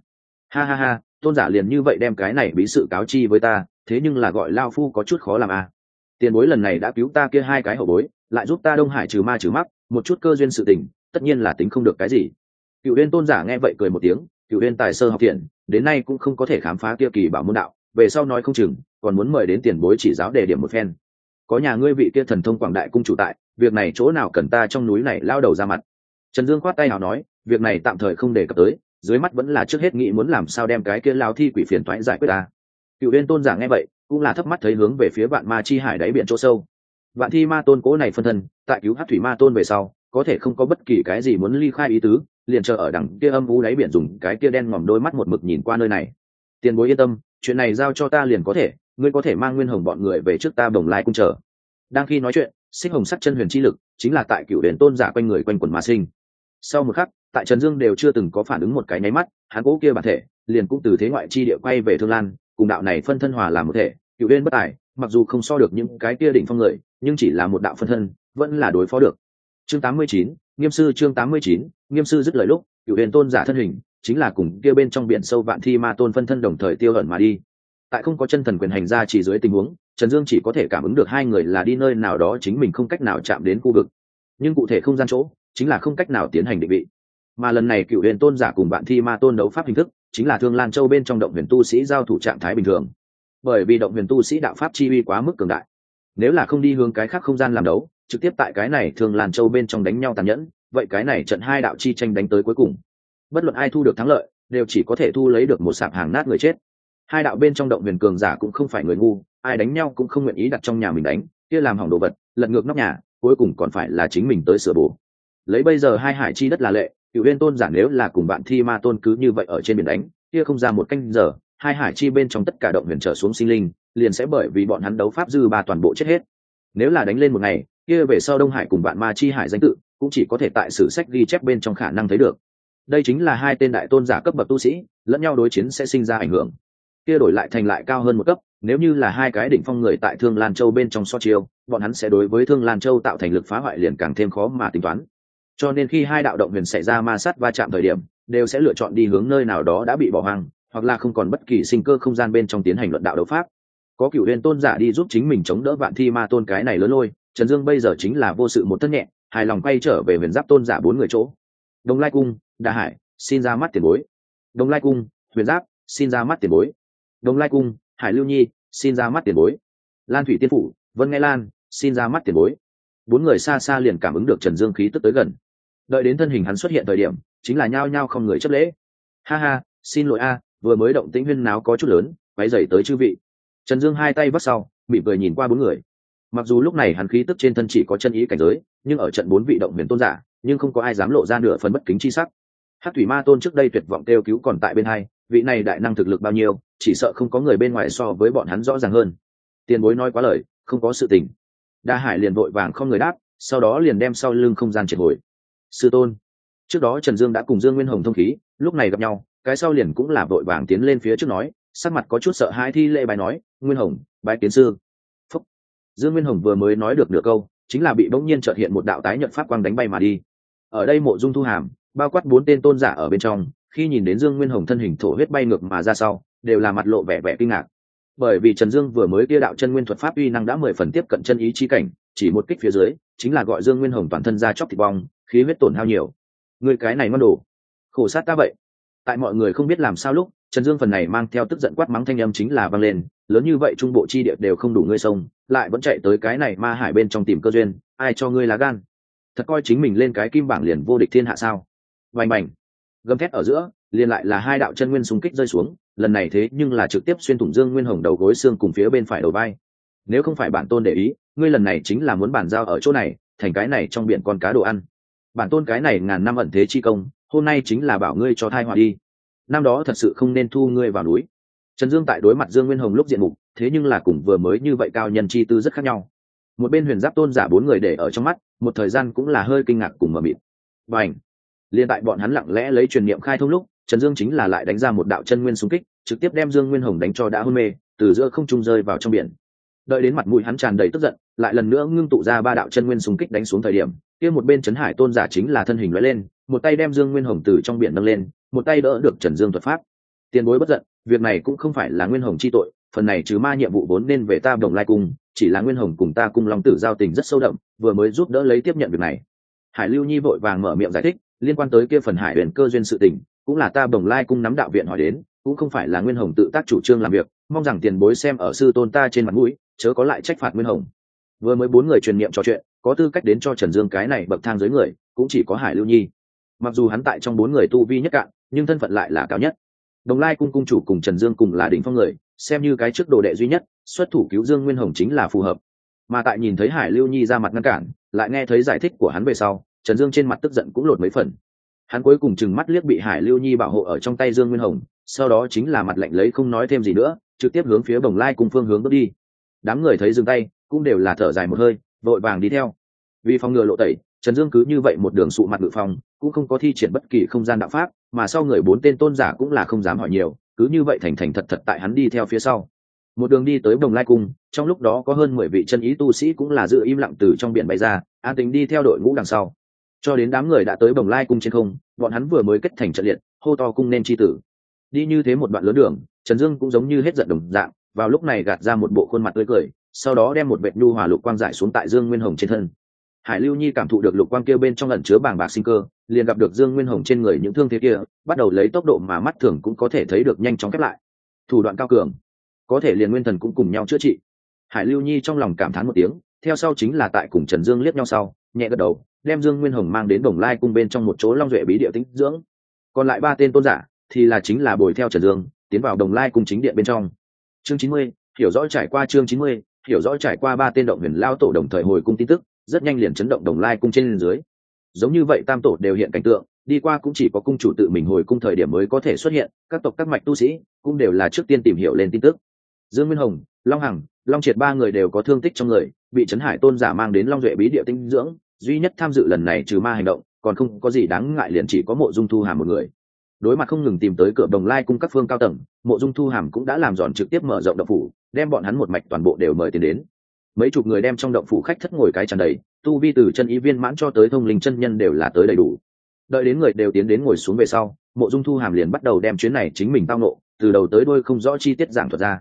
ha ha ha, tôn giả liền như vậy đem cái này bí sự cáo chi với ta, thế nhưng là gọi lao phu có chút khó làm à. tiền bối lần này đã cứu ta kia hai cái hậu bối, lại giúp ta đông hải trừ ma trừ mắc, một chút cơ duyên sự tình, tất nhiên là tính không được cái gì. Cựu huyên tôn giả nghe vậy cười một tiếng, cựu huyên tài sơ học thiện, đến nay cũng không có thể khám phá kia kỳ bảo môn đạo về sau nói không chừng, còn muốn mời đến tiền bối chỉ giáo đề điểm một phen. Có nhà ngươi vị kia thần thông quảng đại cung chủ tại, việc này chỗ nào cần ta trong núi này lao đầu ra mặt. Trần dương khoát tay nào nói, việc này tạm thời không đề cập tới, dưới mắt vẫn là trước hết nghĩ muốn làm sao đem cái kia lao thi quỷ phiền toái giải quyết ta. Cựu viên tôn giả nghe vậy, cũng là thấp mắt thấy hướng về phía vạn ma chi hải đáy biển chỗ sâu. Vạn thi ma tôn cố này phân thân, tại cứu hát thủy ma tôn về sau, có thể không có bất kỳ cái gì muốn ly khai ý tứ, liền chờ ở đằng kia âm vũ đáy biển dùng cái kia đen ngòm đôi mắt một mực nhìn qua nơi này tiền bối yên tâm chuyện này giao cho ta liền có thể ngươi có thể mang nguyên hồng bọn người về trước ta bồng lai cung chờ. Đang khi nói chuyện xích hồng sắc chân huyền chi lực chính là tại cựu đền tôn giả quanh người quanh quần mà sinh. Sau một khắc tại trần dương đều chưa từng có phản ứng một cái nháy mắt hắn cố kia bản thể liền cũng từ thế ngoại chi địa quay về thương lan cùng đạo này phân thân hòa làm một thể cựu đền bất tài mặc dù không so được những cái kia đỉnh phong người nhưng chỉ là một đạo phân thân vẫn là đối phó được. Chương 89, nghiêm sư chương 89, nghiêm sư dứt lời lúc cựu đền tôn giả thân hình chính là cùng kia bên trong biển sâu vạn thi ma tôn phân thân đồng thời tiêu ẩn mà đi. Tại không có chân thần quyền hành ra chỉ dưới tình huống, trần dương chỉ có thể cảm ứng được hai người là đi nơi nào đó chính mình không cách nào chạm đến khu vực. Nhưng cụ thể không gian chỗ, chính là không cách nào tiến hành định vị. Mà lần này cựu huyền tôn giả cùng bạn thi ma tôn đấu pháp hình thức, chính là thương lan châu bên trong động huyền tu sĩ giao thủ trạng thái bình thường. Bởi vì động huyền tu sĩ đạo pháp chi uy quá mức cường đại. Nếu là không đi hướng cái khác không gian làm đấu, trực tiếp tại cái này thương lan châu bên trong đánh nhau tàn nhẫn, vậy cái này trận hai đạo chi tranh đánh tới cuối cùng bất luận ai thu được thắng lợi, đều chỉ có thể thu lấy được một sạp hàng nát người chết. Hai đạo bên trong động huyền cường giả cũng không phải người ngu, ai đánh nhau cũng không nguyện ý đặt trong nhà mình đánh, kia làm hỏng đồ vật, lật ngược nóc nhà, cuối cùng còn phải là chính mình tới sửa bổ. Lấy bây giờ hai hải chi đất là lệ cựu huyên tôn giả nếu là cùng bạn thi ma tôn cứ như vậy ở trên biển đánh, kia không ra một canh giờ, hai hải chi bên trong tất cả động huyền trở xuống sinh linh, liền sẽ bởi vì bọn hắn đấu pháp dư ba toàn bộ chết hết. Nếu là đánh lên một ngày, kia về sau đông hải cùng bạn ma chi hải danh tự, cũng chỉ có thể tại sử sách ghi chép bên trong khả năng thấy được đây chính là hai tên đại tôn giả cấp bậc tu sĩ, lẫn nhau đối chiến sẽ sinh ra ảnh hưởng. Kia đổi lại thành lại cao hơn một cấp, nếu như là hai cái đỉnh phong người tại thương lan châu bên trong so chiêu, bọn hắn sẽ đối với thương lan châu tạo thành lực phá hoại liền càng thêm khó mà tính toán. Cho nên khi hai đạo động huyền xảy ra ma sát va chạm thời điểm, đều sẽ lựa chọn đi hướng nơi nào đó đã bị bỏ hoang, hoặc là không còn bất kỳ sinh cơ không gian bên trong tiến hành luận đạo đấu pháp. Có cựu huyền tôn giả đi giúp chính mình chống đỡ vạn thi ma tôn cái này lớn lôi, trần dương bây giờ chính là vô sự một thân nhẹ, hài lòng quay trở về huyền giáp tôn giả bốn người chỗ đồng lai cung, đà hải, xin ra mắt tiền bối. Đồng lai cung, huyền giáp, xin ra mắt tiền bối. Đồng lai cung, hải lưu nhi, xin ra mắt tiền bối. Lan thủy tiên phủ, vân nghe lan, xin ra mắt tiền bối. Bốn người xa xa liền cảm ứng được trần dương khí tức tới gần. Đợi đến thân hình hắn xuất hiện thời điểm, chính là nhao nhao không người chấp lễ. Ha ha, xin lỗi a, vừa mới động tĩnh huyên náo có chút lớn váy dày tới chư vị. Trần dương hai tay vắt sau, mỉm cười nhìn qua bốn người. Mặc dù lúc này hắn khí tức trên thân chỉ có chân ý cảnh giới nhưng ở trận bốn vị động huyền tôn giả, nhưng không có ai dám lộ ra nửa phần bất kính chi sắc. Hát thủy ma tôn trước đây tuyệt vọng kêu cứu còn tại bên hai, vị này đại năng thực lực bao nhiêu, chỉ sợ không có người bên ngoài so với bọn hắn rõ ràng hơn. Tiền bối nói quá lời, không có sự tình. Đa hải liền vội vàng không người đáp, sau đó liền đem sau lưng không gian triệt hồi. Sư tôn, trước đó trần dương đã cùng dương nguyên hồng thông khí, lúc này gặp nhau, cái sau liền cũng là vội vàng tiến lên phía trước nói, sắc mặt có chút sợ hãi thi lệ bài nói, nguyên hồng, bái kiến sư. Phúc. dương nguyên hồng vừa mới nói được nửa câu chính là bị bỗng nhiên trợt hiện một đạo tái nhận pháp quang đánh bay mà đi. Ở đây mộ dung thu hàm, bao quát bốn tên tôn giả ở bên trong, khi nhìn đến dương nguyên hồng thân hình thổ huyết bay ngược mà ra sau, đều là mặt lộ vẻ vẻ kinh ngạc. Bởi vì trần dương vừa mới kia đạo chân nguyên thuật pháp uy năng đã mười phần tiếp cận chân ý chi cảnh, chỉ một kích phía dưới, chính là gọi dương nguyên hồng toàn thân ra chóc thịt bong, khí huyết tổn hao nhiều. Người cái này ngon đồ. Khổ sát ta vậy. Tại mọi người không biết làm sao lúc trần dương phần này mang theo tức giận quát mắng thanh âm chính là vang lên, lớn như vậy trung bộ chi địa đều không đủ ngươi sông, lại vẫn chạy tới cái này ma hải bên trong tìm cơ duyên, ai cho ngươi lá gan? Thật coi chính mình lên cái kim bảng liền vô địch thiên hạ sao? Vành bành gầm thét ở giữa, liền lại là hai đạo chân nguyên xung kích rơi xuống, lần này thế nhưng là trực tiếp xuyên thủng dương nguyên hồng đầu gối xương cùng phía bên phải đầu vai. Nếu không phải bản tôn để ý, ngươi lần này chính là muốn bàn giao ở chỗ này, thành cái này trong biển con cá đồ ăn. Bản tôn cái này ngàn năm ẩn thế chi công, hôm nay chính là bảo ngươi cho thai họa đi năm đó thật sự không nên thu ngươi vào núi. Trần dương tại đối mặt dương nguyên hồng lúc diện mục, thế nhưng là cùng vừa mới như vậy cao nhân chi tư rất khác nhau. Một bên huyền giáp tôn giả bốn người để ở trong mắt, một thời gian cũng là hơi kinh ngạc cùng mờ mịt. Và ảnh liền tại bọn hắn lặng lẽ lấy truyền niệm khai thông lúc, trần dương chính là lại đánh ra một đạo chân nguyên xung kích, trực tiếp đem dương nguyên hồng đánh cho đã hôn mê, từ giữa không trung rơi vào trong biển. Đợi đến mặt mũi hắn tràn đầy tức giận, lại lần nữa ngưng tụ ra ba đạo chân nguyên xung kích đánh xuống thời điểm, kia một bên trấn hải tôn giả chính là thân hình lóe lên một tay đem dương nguyên hồng từ trong biển nâng lên, một tay đỡ được trần dương thuật pháp. Tiền bối bất giận, việc này cũng không phải là nguyên hồng chi tội, phần này trừ ma nhiệm vụ vốn nên về ta đồng lai cung, chỉ là nguyên hồng cùng ta cung long tử giao tình rất sâu đậm, vừa mới giúp đỡ lấy tiếp nhận việc này. Hải lưu nhi vội vàng mở miệng giải thích, liên quan tới kia phần hải huyền cơ duyên sự tình, cũng là ta đồng lai cung nắm đạo viện hỏi đến, cũng không phải là nguyên hồng tự tác chủ trương làm việc, mong rằng tiền bối xem ở sư tôn ta trên mặt mũi, chớ có lại trách phạt nguyên hồng. Vừa mới bốn người truyền niệm trò chuyện, có tư cách đến cho trần dương cái này bậc thang dưới người, cũng chỉ có hải lưu nhi mặc dù hắn tại trong bốn người tu vi nhất cạn, nhưng thân phận lại là cao nhất. Đồng lai cung cung chủ cùng trần dương cùng là đỉnh phong người, xem như cái trước đồ đệ duy nhất, xuất thủ cứu dương nguyên hồng chính là phù hợp. Mà tại nhìn thấy hải lưu nhi ra mặt ngăn cản, lại nghe thấy giải thích của hắn về sau, trần dương trên mặt tức giận cũng lột mấy phần. Hắn cuối cùng chừng mắt liếc bị hải lưu nhi bảo hộ ở trong tay dương nguyên hồng, sau đó chính là mặt lạnh lấy không nói thêm gì nữa, trực tiếp hướng phía bồng lai cùng phương hướng bước đi. Đám người thấy dừng tay, cũng đều là thở dài một hơi, vội vàng đi theo. Vì phòng ngừa lộ tẩy trần dương cứ như vậy một đường sụ mặt ngự phong, cũng không có thi triển bất kỳ không gian đạo pháp mà sau người bốn tên tôn giả cũng là không dám hỏi nhiều cứ như vậy thành thành thật thật tại hắn đi theo phía sau. Một đường đi tới bồng lai cung trong lúc đó có hơn mười vị chân ý tu sĩ cũng là giữ im lặng từ trong biển bay ra an tính đi theo đội ngũ đằng sau. Cho đến đám người đã tới bồng lai cung trên không bọn hắn vừa mới kết thành trận liệt hô to cung nên chi tử. Đi như thế một đoạn lớn đường trần dương cũng giống như hết giận đồng dạng vào lúc này gạt ra một bộ khuôn mặt tươi cười sau đó đem một vệt nhu hòa lục quang giải xuống tại dương nguyên hồng trên thân hải lưu nhi cảm thụ được lục quang kia bên trong lần chứa bàng bạc sinh cơ, liền gặp được dương nguyên hồng trên người những thương thế kia, bắt đầu lấy tốc độ mà mắt thường cũng có thể thấy được nhanh chóng khép lại. Thủ đoạn cao cường, có thể liền nguyên thần cũng cùng nhau chữa trị. Hải lưu nhi trong lòng cảm thán một tiếng, theo sau chính là tại cùng trần dương liếc nhau sau, nhẹ gật đầu, đem dương nguyên hồng mang đến đồng lai cung bên trong một chỗ long duệ bí địa tĩnh dưỡng. Còn lại ba tên tôn giả thì là chính là bồi theo trần dương, tiến vào đồng lai cung chính điện bên trong. Chương chín mươi, hiểu rõ trải qua chương chín mươi, hiểu rõ trải qua ba tên động huyền lao tổ đồng thời hồi cung tin tức rất nhanh liền chấn động đồng lai cung trên dưới. Giống như vậy tam tổ đều hiện cảnh tượng, đi qua cũng chỉ có cung chủ tự mình hồi cung thời điểm mới có thể xuất hiện, các tộc các mạch tu sĩ cũng đều là trước tiên tìm hiểu lên tin tức. Dương nguyên hồng, long hằng, long triệt ba người đều có thương tích trong người, bị trấn hải tôn giả mang đến long duệ bí địa tinh dưỡng, duy nhất tham dự lần này trừ ma hành động, còn không có gì đáng ngại liền chỉ có mộ dung thu hàm một người. Đối mặt không ngừng tìm tới cửa đồng lai cung các phương cao tầng, mộ dung thu hàm cũng đã làm dọn trực tiếp mở rộng động phủ, đem bọn hắn một mạch toàn bộ đều mời tiền đến mấy chục người đem trong động phủ khách thất ngồi cái tràn đầy, tu vi từ chân ý viên mãn cho tới thông linh chân nhân đều là tới đầy đủ. Đợi đến người đều tiến đến ngồi xuống về sau, mộ dung thu hàm liền bắt đầu đem chuyến này chính mình tao nộ từ đầu tới đôi không rõ chi tiết giảng thuật ra.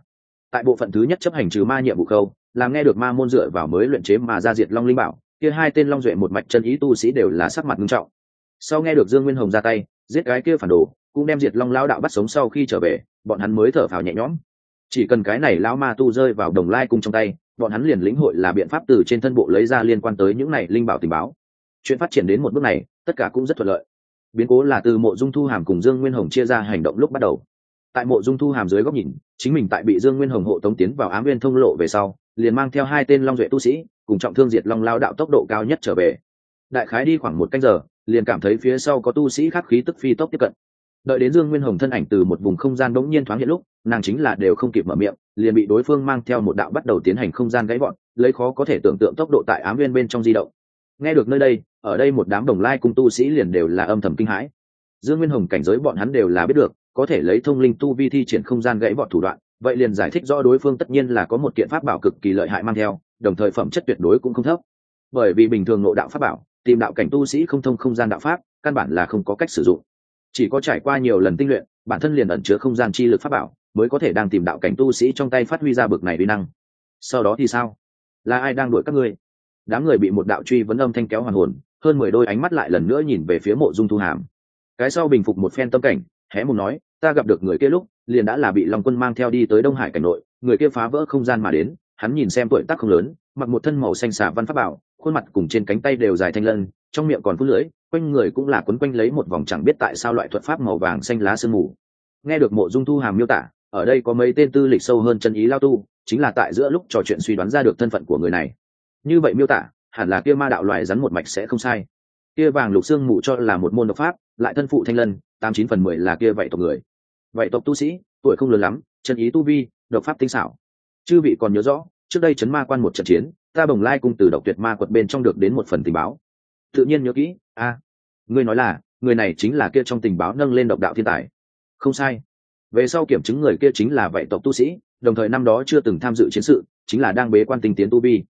Tại bộ phận thứ nhất chấp hành trừ ma nhiệm vụ khâu làm nghe được ma môn dựa vào mới luyện chế mà ra diệt long linh bảo, kia hai tên long duệ một mạch chân ý tu sĩ đều là sắc mặt nghiêm trọng. Sau nghe được dương nguyên hồng ra tay, giết cái kia phản đồ, cũng đem diệt long lao đạo bắt sống sau khi trở về, bọn hắn mới thở phào nhẹ nhõm. Chỉ cần cái này lão ma tu rơi vào đồng lai cung trong tay bọn hắn liền lĩnh hội là biện pháp từ trên thân bộ lấy ra liên quan tới những này linh bảo tình báo. Chuyện phát triển đến một bước này, tất cả cũng rất thuận lợi. Biến cố là từ mộ dung thu hàm cùng dương nguyên hồng chia ra hành động lúc bắt đầu. Tại mộ dung thu hàm dưới góc nhìn, chính mình tại bị dương nguyên hồng hộ tống tiến vào ám viên thông lộ về sau, liền mang theo hai tên long duệ tu sĩ, cùng trọng thương diệt long lao đạo tốc độ cao nhất trở về. Đại khái đi khoảng một canh giờ, liền cảm thấy phía sau có tu sĩ khắc khí tức phi tốc tiếp cận đợi đến dương nguyên hồng thân ảnh từ một vùng không gian đống nhiên thoáng hiện lúc, nàng chính là đều không kịp mở miệng, liền bị đối phương mang theo một đạo bắt đầu tiến hành không gian gãy gọn, lấy khó có thể tưởng tượng tốc độ tại ám viên bên trong di động. Nghe được nơi đây, ở đây một đám đồng lai cung tu sĩ liền đều là âm thầm kinh hãi. Dương nguyên hồng cảnh giới bọn hắn đều là biết được, có thể lấy thông linh tu vi thi triển không gian gãy bọn thủ đoạn, vậy liền giải thích rõ đối phương tất nhiên là có một kiện pháp bảo cực kỳ lợi hại mang theo, đồng thời phẩm chất tuyệt đối cũng không thấp. Bởi vì bình thường nội đạo pháp bảo, tìm đạo cảnh tu sĩ không thông không gian đạo pháp, căn bản là không có cách sử dụng chỉ có trải qua nhiều lần tinh luyện, bản thân liền ẩn chứa không gian chi lực pháp bảo, mới có thể đang tìm đạo cảnh tu sĩ trong tay phát huy ra bực này uy năng. Sau đó thì sao? Là ai đang đuổi các ngươi? Đám người bị một đạo truy vấn âm thanh kéo hoàn hồn, hơn mười đôi ánh mắt lại lần nữa nhìn về phía mộ dung thu hàm. Cái sau bình phục một phen tâm cảnh, hé một nói, ta gặp được người kia lúc, liền đã là bị long quân mang theo đi tới đông hải cảnh nội, người kia phá vỡ không gian mà đến, hắn nhìn xem tuổi tác không lớn mặc một thân màu xanh xà văn pháp bảo, khuôn mặt cùng trên cánh tay đều dài thanh lân, trong miệng còn phút lưỡi, quanh người cũng là quấn quanh lấy một vòng chẳng biết tại sao loại thuật pháp màu vàng xanh lá sương mù. Nghe được mộ dung thu hàm miêu tả, ở đây có mấy tên tư lịch sâu hơn chân ý lao tu, chính là tại giữa lúc trò chuyện suy đoán ra được thân phận của người này. Như vậy miêu tả, hẳn là kia ma đạo loài rắn một mạch sẽ không sai. Kia vàng lục xương mù cho là một môn độc pháp, lại thân phụ thanh lân, tám chín phần mười là kia vậy tộc người. Vậy tộc tu sĩ, tuổi không lớn lắm, chân ý tu vi, độc pháp tinh xảo. Chư vị còn nhớ rõ trước đây chấn ma quan một trận chiến, ta bồng lai cung từ độc tuyệt ma quật bên trong được đến một phần tình báo. Tự nhiên nhớ kỹ, a, ngươi nói là, người này chính là kia trong tình báo nâng lên độc đạo thiên tài. Không sai. Về sau kiểm chứng người kia chính là vậy tộc tu sĩ, đồng thời năm đó chưa từng tham dự chiến sự, chính là đang bế quan tinh tiến tu vi.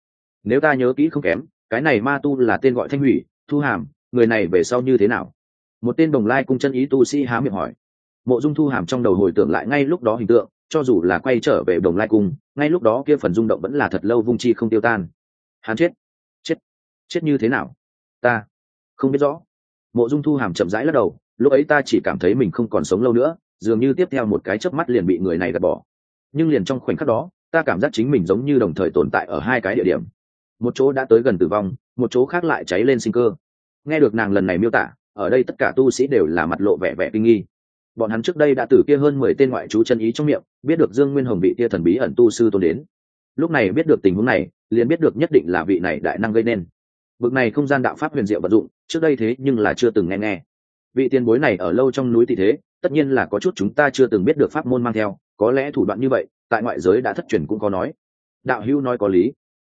Nếu ta nhớ kỹ không kém, cái này ma tu là tên gọi thanh hủy, thu hàm, người này về sau như thế nào? Một tên đồng lai cung chân ý tu sĩ há miệng hỏi. Mộ dung thu hàm trong đầu hồi tưởng lại ngay lúc đó hình tượng cho dù là quay trở về đồng lai cung, ngay lúc đó kia phần rung động vẫn là thật lâu vung chi không tiêu tan. Hắn chết. Chết. Chết như thế nào? Ta không biết rõ. Mộ dung thu hàm chậm rãi lắc đầu, lúc ấy ta chỉ cảm thấy mình không còn sống lâu nữa, dường như tiếp theo một cái chớp mắt liền bị người này gạt bỏ. Nhưng liền trong khoảnh khắc đó, ta cảm giác chính mình giống như đồng thời tồn tại ở hai cái địa điểm. Một chỗ đã tới gần tử vong, một chỗ khác lại cháy lên sinh cơ. Nghe được nàng lần này miêu tả, ở đây tất cả tu sĩ đều là mặt lộ vẻ vẻ kinh nghi bọn hắn trước đây đã từ kia hơn mười tên ngoại chú chân ý trong miệng, biết được dương nguyên hồng bị kia thần bí ẩn tu sư tôn đến. Lúc này biết được tình huống này, liền biết được nhất định là vị này đại năng gây nên. Bực này không gian đạo pháp huyền diệu vận dụng, trước đây thế nhưng là chưa từng nghe nghe. Vị tiền bối này ở lâu trong núi thì thế, tất nhiên là có chút chúng ta chưa từng biết được pháp môn mang theo, có lẽ thủ đoạn như vậy, tại ngoại giới đã thất truyền cũng có nói. Đạo hữu nói có lý.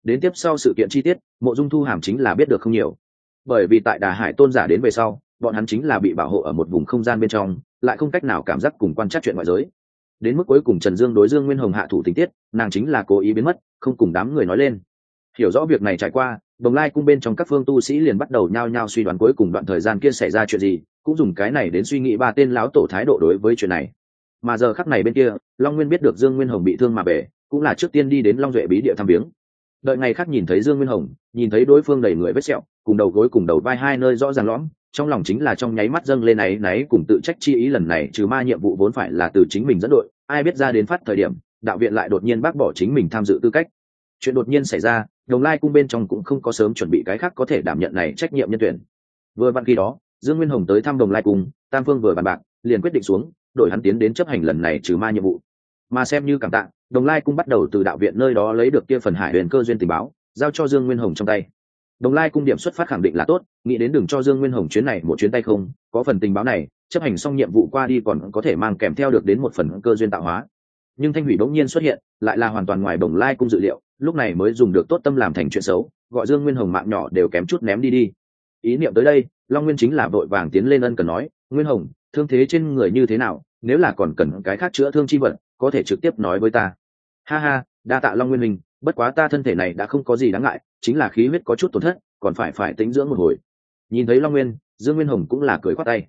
Đến tiếp sau sự kiện chi tiết, mộ dung thu hàm chính là biết được không nhiều. Bởi vì tại đà hải tôn giả đến về sau, bọn hắn chính là bị bảo hộ ở một vùng không gian bên trong lại không cách nào cảm giác cùng quan trắc chuyện ngoại giới. Đến mức cuối cùng trần dương đối dương nguyên hồng hạ thủ tình tiết, nàng chính là cố ý biến mất, không cùng đám người nói lên. Hiểu rõ việc này trải qua, đồng lai cung bên trong các phương tu sĩ liền bắt đầu nhao nhao suy đoán cuối cùng đoạn thời gian kia xảy ra chuyện gì, cũng dùng cái này đến suy nghĩ ba tên láo tổ thái độ đối với chuyện này. Mà giờ khắc này bên kia, long nguyên biết được dương nguyên hồng bị thương mà về cũng là trước tiên đi đến long duệ bí địa thăm viếng. Đợi ngày khác nhìn thấy dương nguyên hồng, nhìn thấy đối phương đầy người vết sẹo, cùng đầu gối cùng đầu vai hai nơi rõ ràng lõm trong lòng chính là trong nháy mắt dâng lên này náy cùng tự trách chi ý lần này, trừ ma nhiệm vụ vốn phải là từ chính mình dẫn đội, ai biết ra đến phát thời điểm, đạo viện lại đột nhiên bác bỏ chính mình tham dự tư cách. Chuyện đột nhiên xảy ra, đồng lai cung bên trong cũng không có sớm chuẩn bị cái khác có thể đảm nhận này trách nhiệm nhân tuyển. Vừa vặn khi đó, dương nguyên hồng tới thăm đồng lai cung, tam phương vừa bàn bạc, liền quyết định xuống đổi hắn tiến đến chấp hành lần này trừ ma nhiệm vụ. Mà xem như cảm tạ, đồng lai cung bắt đầu từ đạo viện nơi đó lấy được kia phần hải huyền cơ duyên tình báo, giao cho dương nguyên hồng trong tay đồng lai cung điểm xuất phát khẳng định là tốt nghĩ đến đừng cho dương nguyên hồng chuyến này một chuyến tay không có phần tình báo này chấp hành xong nhiệm vụ qua đi còn có thể mang kèm theo được đến một phần cơ duyên tạo hóa. Nhưng thanh hủy bỗng nhiên xuất hiện lại là hoàn toàn ngoài đồng lai cung dự liệu lúc này mới dùng được tốt tâm làm thành chuyện xấu gọi dương nguyên hồng mạng nhỏ đều kém chút ném đi đi. Ý niệm tới đây long nguyên chính là vội vàng tiến lên ân cần nói nguyên hồng thương thế trên người như thế nào nếu là còn cần cái khác chữa thương chi vật có thể trực tiếp nói với ta. Ha ha đa tạ long nguyên mình, bất quá ta thân thể này đã không có gì đáng ngại chính là khí huyết có chút tổn thất, còn phải phải tính dưỡng một hồi. Nhìn thấy long nguyên, dương nguyên hồng cũng là cười khoát tay.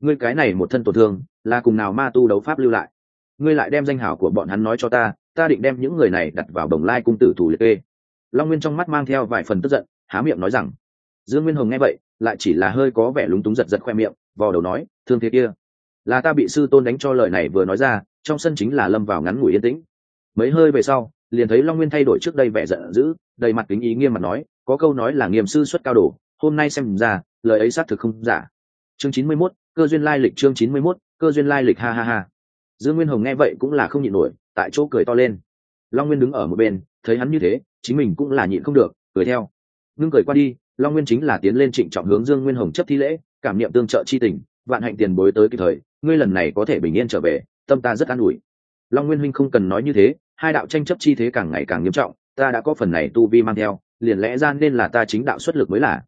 Ngươi cái này một thân tổn thương, là cùng nào ma tu đấu pháp lưu lại? Ngươi lại đem danh hảo của bọn hắn nói cho ta ta định đem những người này đặt vào đồng lai cung tử thủ liệt kê. Long nguyên trong mắt mang theo vài phần tức giận, há miệng nói rằng, dương nguyên hồng nghe vậy, lại chỉ là hơi có vẻ lúng túng giật giật khoe miệng, vò đầu nói, thương thế kia, là ta bị sư tôn đánh cho lời này vừa nói ra, trong sân chính là lâm vào ngắn ngủi yên tĩnh. Mấy hơi về sau liền thấy long nguyên thay đổi trước đây vẻ giận dữ đầy mặt kính ý nghiêm mặt nói có câu nói là nghiêm sư xuất cao đồ hôm nay xem ra lời ấy xác thực không giả. Chương chín mươi 91, cơ duyên lai lịch chương chín mươi 91, cơ duyên lai lịch ha ha ha. Dương nguyên hồng nghe vậy cũng là không nhịn nổi tại chỗ cười to lên. Long nguyên đứng ở một bên thấy hắn như thế chính mình cũng là nhịn không được cười theo. Ngưng cười qua đi long nguyên chính là tiến lên trịnh trọng hướng dương nguyên hồng chấp thi lễ cảm niệm tương trợ chi tình vạn hạnh tiền bối tới kịp thời ngươi lần này có thể bình yên trở về tâm ta rất an ủi. Long nguyên huynh không cần nói như thế hai đạo tranh chấp chi thế càng ngày càng nghiêm trọng, ta đã có phần này tu vi mang theo, liền lẽ ra nên là ta chính đạo xuất lực mới là.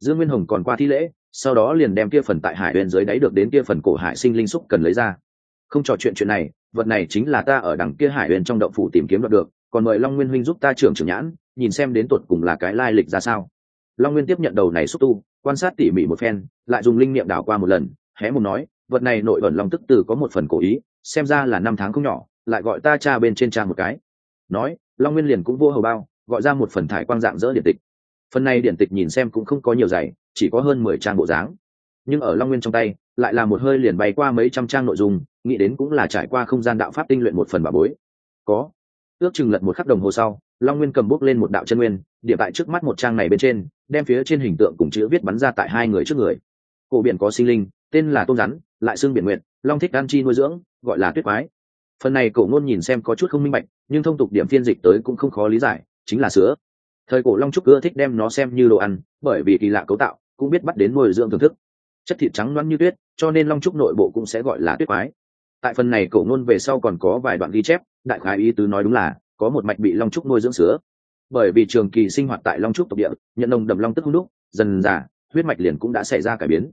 Dương nguyên hồng còn qua thi lễ, sau đó liền đem kia phần tại hải bên dưới đáy được đến kia phần cổ hải sinh linh xúc cần lấy ra. Không trò chuyện chuyện này, vật này chính là ta ở đằng kia hải bên trong động phủ tìm kiếm đoạt được, còn mời long nguyên huynh giúp ta trưởng trưởng nhãn, nhìn xem đến tột cùng là cái lai lịch ra sao. Long nguyên tiếp nhận đầu này xúc tu, quan sát tỉ mỉ một phen, lại dùng linh niệm đảo qua một lần, hé một nói, vật này nội ẩn long tức từ có một phần cổ ý, xem ra là năm tháng không nhỏ lại gọi ta cha bên trên cha một cái. Nói, long nguyên liền cũng vô hầu bao, gọi ra một phần thải quang dạng dỡ điện tịch. Phần này điện tịch nhìn xem cũng không có nhiều dày, chỉ có hơn mười trang bộ dáng. Nhưng ở long nguyên trong tay, lại là một hơi liền bay qua mấy trăm trang nội dung, nghĩ đến cũng là trải qua không gian đạo pháp tinh luyện một phần bà bối. Có. Ước chừng lật một khắc đồng hồ sau, long nguyên cầm bút lên một đạo chân nguyên địa tại trước mắt một trang này bên trên, đem phía trên hình tượng cùng chữ viết bắn ra tại hai người trước người. Cổ biển có sinh linh, tên là tôn rắn, lại xương biển nguyện long thích ăn chi nuôi dưỡng, gọi là tuyết quái phần này cổ ngôn nhìn xem có chút không minh bạch, nhưng thông tục điểm phiên dịch tới cũng không khó lý giải, chính là sữa. Thời cổ long trúc ưa thích đem nó xem như đồ ăn, bởi vì kỳ lạ cấu tạo, cũng biết bắt đến nuôi dưỡng thưởng thức. Chất thịt trắng loãng như tuyết, cho nên long trúc nội bộ cũng sẽ gọi là tuyết quái. Tại phần này cổ ngôn về sau còn có vài đoạn ghi chép, đại khái ý tứ nói đúng là, có một mạch bị long trúc nuôi dưỡng sữa. Bởi vì trường kỳ sinh hoạt tại long trúc tộc địa, nhận nồng đầm long tức hung đúc, dần dà, huyết mạch liền cũng đã xảy ra cải biến.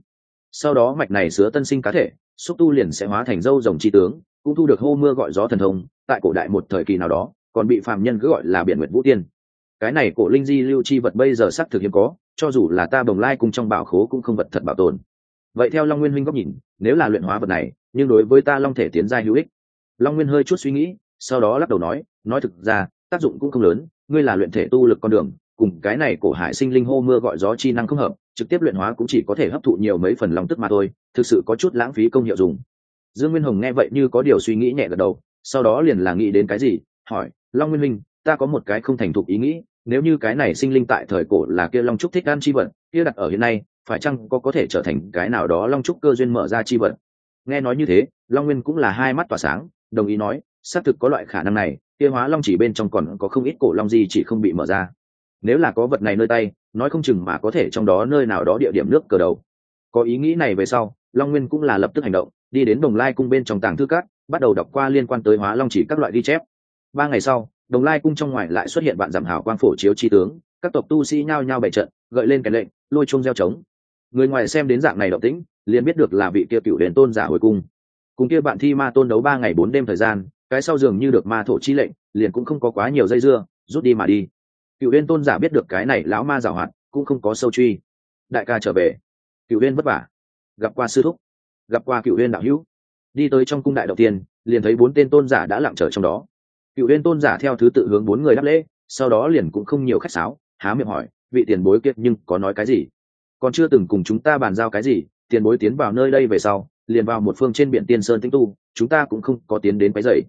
Sau đó mạch này sứa tân sinh cá thể, xúc tu liền sẽ hóa thành dâu rồng chi tướng cũng thu được hô mưa gọi gió thần thông, tại cổ đại một thời kỳ nào đó, còn bị phạm nhân cứ gọi là biển nguyệt vũ tiên. Cái này cổ linh di lưu chi vật bây giờ xác thực hiếm có, cho dù là ta bồng lai cùng trong bảo khố cũng không vật thật bảo tồn. Vậy theo long nguyên huynh góc nhìn, nếu là luyện hóa vật này, nhưng đối với ta long thể tiến gia hữu ích. Long nguyên hơi chút suy nghĩ, sau đó lắc đầu nói nói thực ra, tác dụng cũng không lớn, ngươi là luyện thể tu lực con đường, cùng cái này cổ hải sinh linh hô mưa gọi gió chi năng không hợp, trực tiếp luyện hóa cũng chỉ có thể hấp thụ nhiều mấy phần lòng tức mà thôi, thực sự có chút lãng phí công hiệu dùng dương nguyên hồng nghe vậy như có điều suy nghĩ nhẹ gật đầu, sau đó liền là nghĩ đến cái gì, hỏi, long nguyên minh, ta có một cái không thành thục ý nghĩ, nếu như cái này sinh linh tại thời cổ là kia long trúc thích gan chi vật, kia đặt ở hiện nay, phải chăng có có thể trở thành cái nào đó long trúc cơ duyên mở ra chi vật? Nghe nói như thế, long nguyên cũng là hai mắt tỏa sáng, đồng ý nói, xác thực có loại khả năng này, kia hóa long chỉ bên trong còn có không ít cổ long gì chỉ không bị mở ra. Nếu là có vật này nơi tay, nói không chừng mà có thể trong đó nơi nào đó địa điểm nước cờ đầu. Có ý nghĩ này về sau, long nguyên cũng là lập tức hành động đi đến đồng lai cung bên trong tàng thư cát bắt đầu đọc qua liên quan tới hóa long chỉ các loại ghi chép. Ba ngày sau, đồng lai cung trong ngoài lại xuất hiện bạn giảm hảo quang phổ chiếu chi tướng, các tộc tu sĩ nhao nhao bày trận, gợi lên cái lệnh, lôi chung gieo trống. Người ngoài xem đến dạng này động tĩnh, liền biết được là vị kia cựu đến tôn giả hồi cung. Cùng kia bạn thi ma tôn đấu ba ngày bốn đêm thời gian, cái sau dường như được ma thổ chi lệnh, liền cũng không có quá nhiều dây dưa, rút đi mà đi. Cựu đền tôn giả biết được cái này lão ma giảo hoạt, cũng không có sâu truy. Đại ca trở về. Cựu đền vất vả. Gặp qua sư thúc gặp qua cựu huyên đạo hữu. Đi tới trong cung đại đầu tiên, liền thấy bốn tên tôn giả đã lặng trở trong đó. Cựu huyên tôn giả theo thứ tự hướng bốn người đáp lễ, sau đó liền cũng không nhiều khách sáo, há miệng hỏi, vị tiền bối kiệt nhưng có nói cái gì? Còn chưa từng cùng chúng ta bàn giao cái gì, tiền bối tiến vào nơi đây về sau, liền vào một phương trên biển tiên sơn tinh tu, chúng ta cũng không có tiến đến cái dậy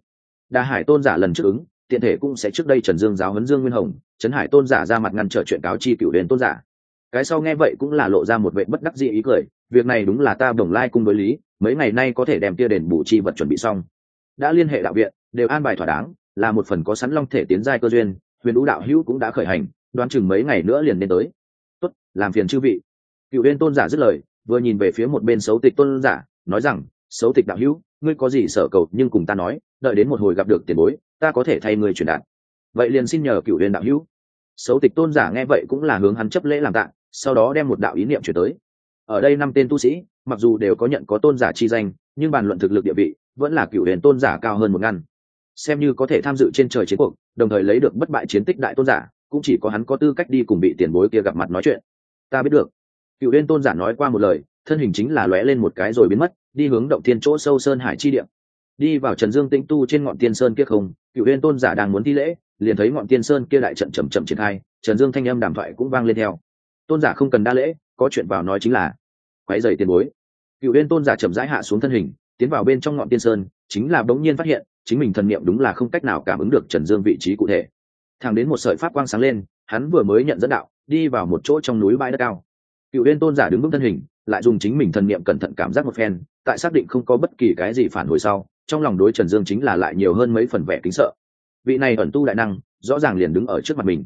đà hải tôn giả lần trước ứng, tiện thể cũng sẽ trước đây trần dương giáo huấn dương nguyên hồng, trấn hải tôn giả ra mặt ngăn trở chuyện cáo chi cựu đến tôn giả. Cái sau nghe vậy cũng là lộ ra một vệ bất đắc dĩ ý cười việc này đúng là ta đồng lai cung đối lý, mấy ngày nay có thể đem tia đền bù chi vật chuẩn bị xong. Đã liên hệ đạo viện, đều an bài thỏa đáng, là một phần có sẵn long thể tiến giai cơ duyên, huyền ú đạo hữu cũng đã khởi hành, đoán chừng mấy ngày nữa liền đến tới. Tốt, làm phiền chư vị. Cựu viên tôn giả dứt lời, vừa nhìn về phía một bên xấu tịch tôn giả, nói rằng, xấu tịch đạo hữu, ngươi có gì sở cầu nhưng cùng ta nói, đợi đến một hồi gặp được tiền bối, ta có thể thay ngươi truyền đạt. Vậy liền xin nhờ cựu huyền đạo hữu. Xấu tịch tôn giả nghe vậy cũng là hướng hắn chấp lễ làm tạ, sau đó đem một đạo ý niệm chuyển tới ở đây năm tên tu sĩ, mặc dù đều có nhận có tôn giả chi danh, nhưng bàn luận thực lực địa vị, vẫn là cựu huyền tôn giả cao hơn một ngăn xem như có thể tham dự trên trời chiến cuộc, đồng thời lấy được bất bại chiến tích đại tôn giả, cũng chỉ có hắn có tư cách đi cùng bị tiền bối kia gặp mặt nói chuyện. Ta biết được. Cựu huyền tôn giả nói qua một lời, thân hình chính là lóe lên một cái rồi biến mất, đi hướng động thiên chỗ sâu sơn hải chi địa. Đi vào trần dương tĩnh tu trên ngọn tiên sơn kia không cựu huyền tôn giả đang muốn thi lễ, liền thấy ngọn tiên sơn kia lại trận chậm chậm triển khai, trần dương thanh âm đàm thoại cũng vang lên theo. Tôn giả không cần đa lễ có chuyện vào nói chính là quái dày tiền bối. Cựu huyên tôn giả chậm rãi hạ xuống thân hình, tiến vào bên trong ngọn tiên sơn, chính là bỗng nhiên phát hiện, chính mình thần niệm đúng là không cách nào cảm ứng được trần dương vị trí cụ thể. Thẳng đến một sợi pháp quang sáng lên, hắn vừa mới nhận dẫn đạo, đi vào một chỗ trong núi bãi đất cao. Cựu uyên tôn giả đứng vững thân hình, lại dùng chính mình thần niệm cẩn thận cảm giác một phen, tại xác định không có bất kỳ cái gì phản hồi sau, trong lòng đối trần dương chính là lại nhiều hơn mấy phần vẻ kính sợ. Vị này ẩn tu đại năng, rõ ràng liền đứng ở trước mặt mình.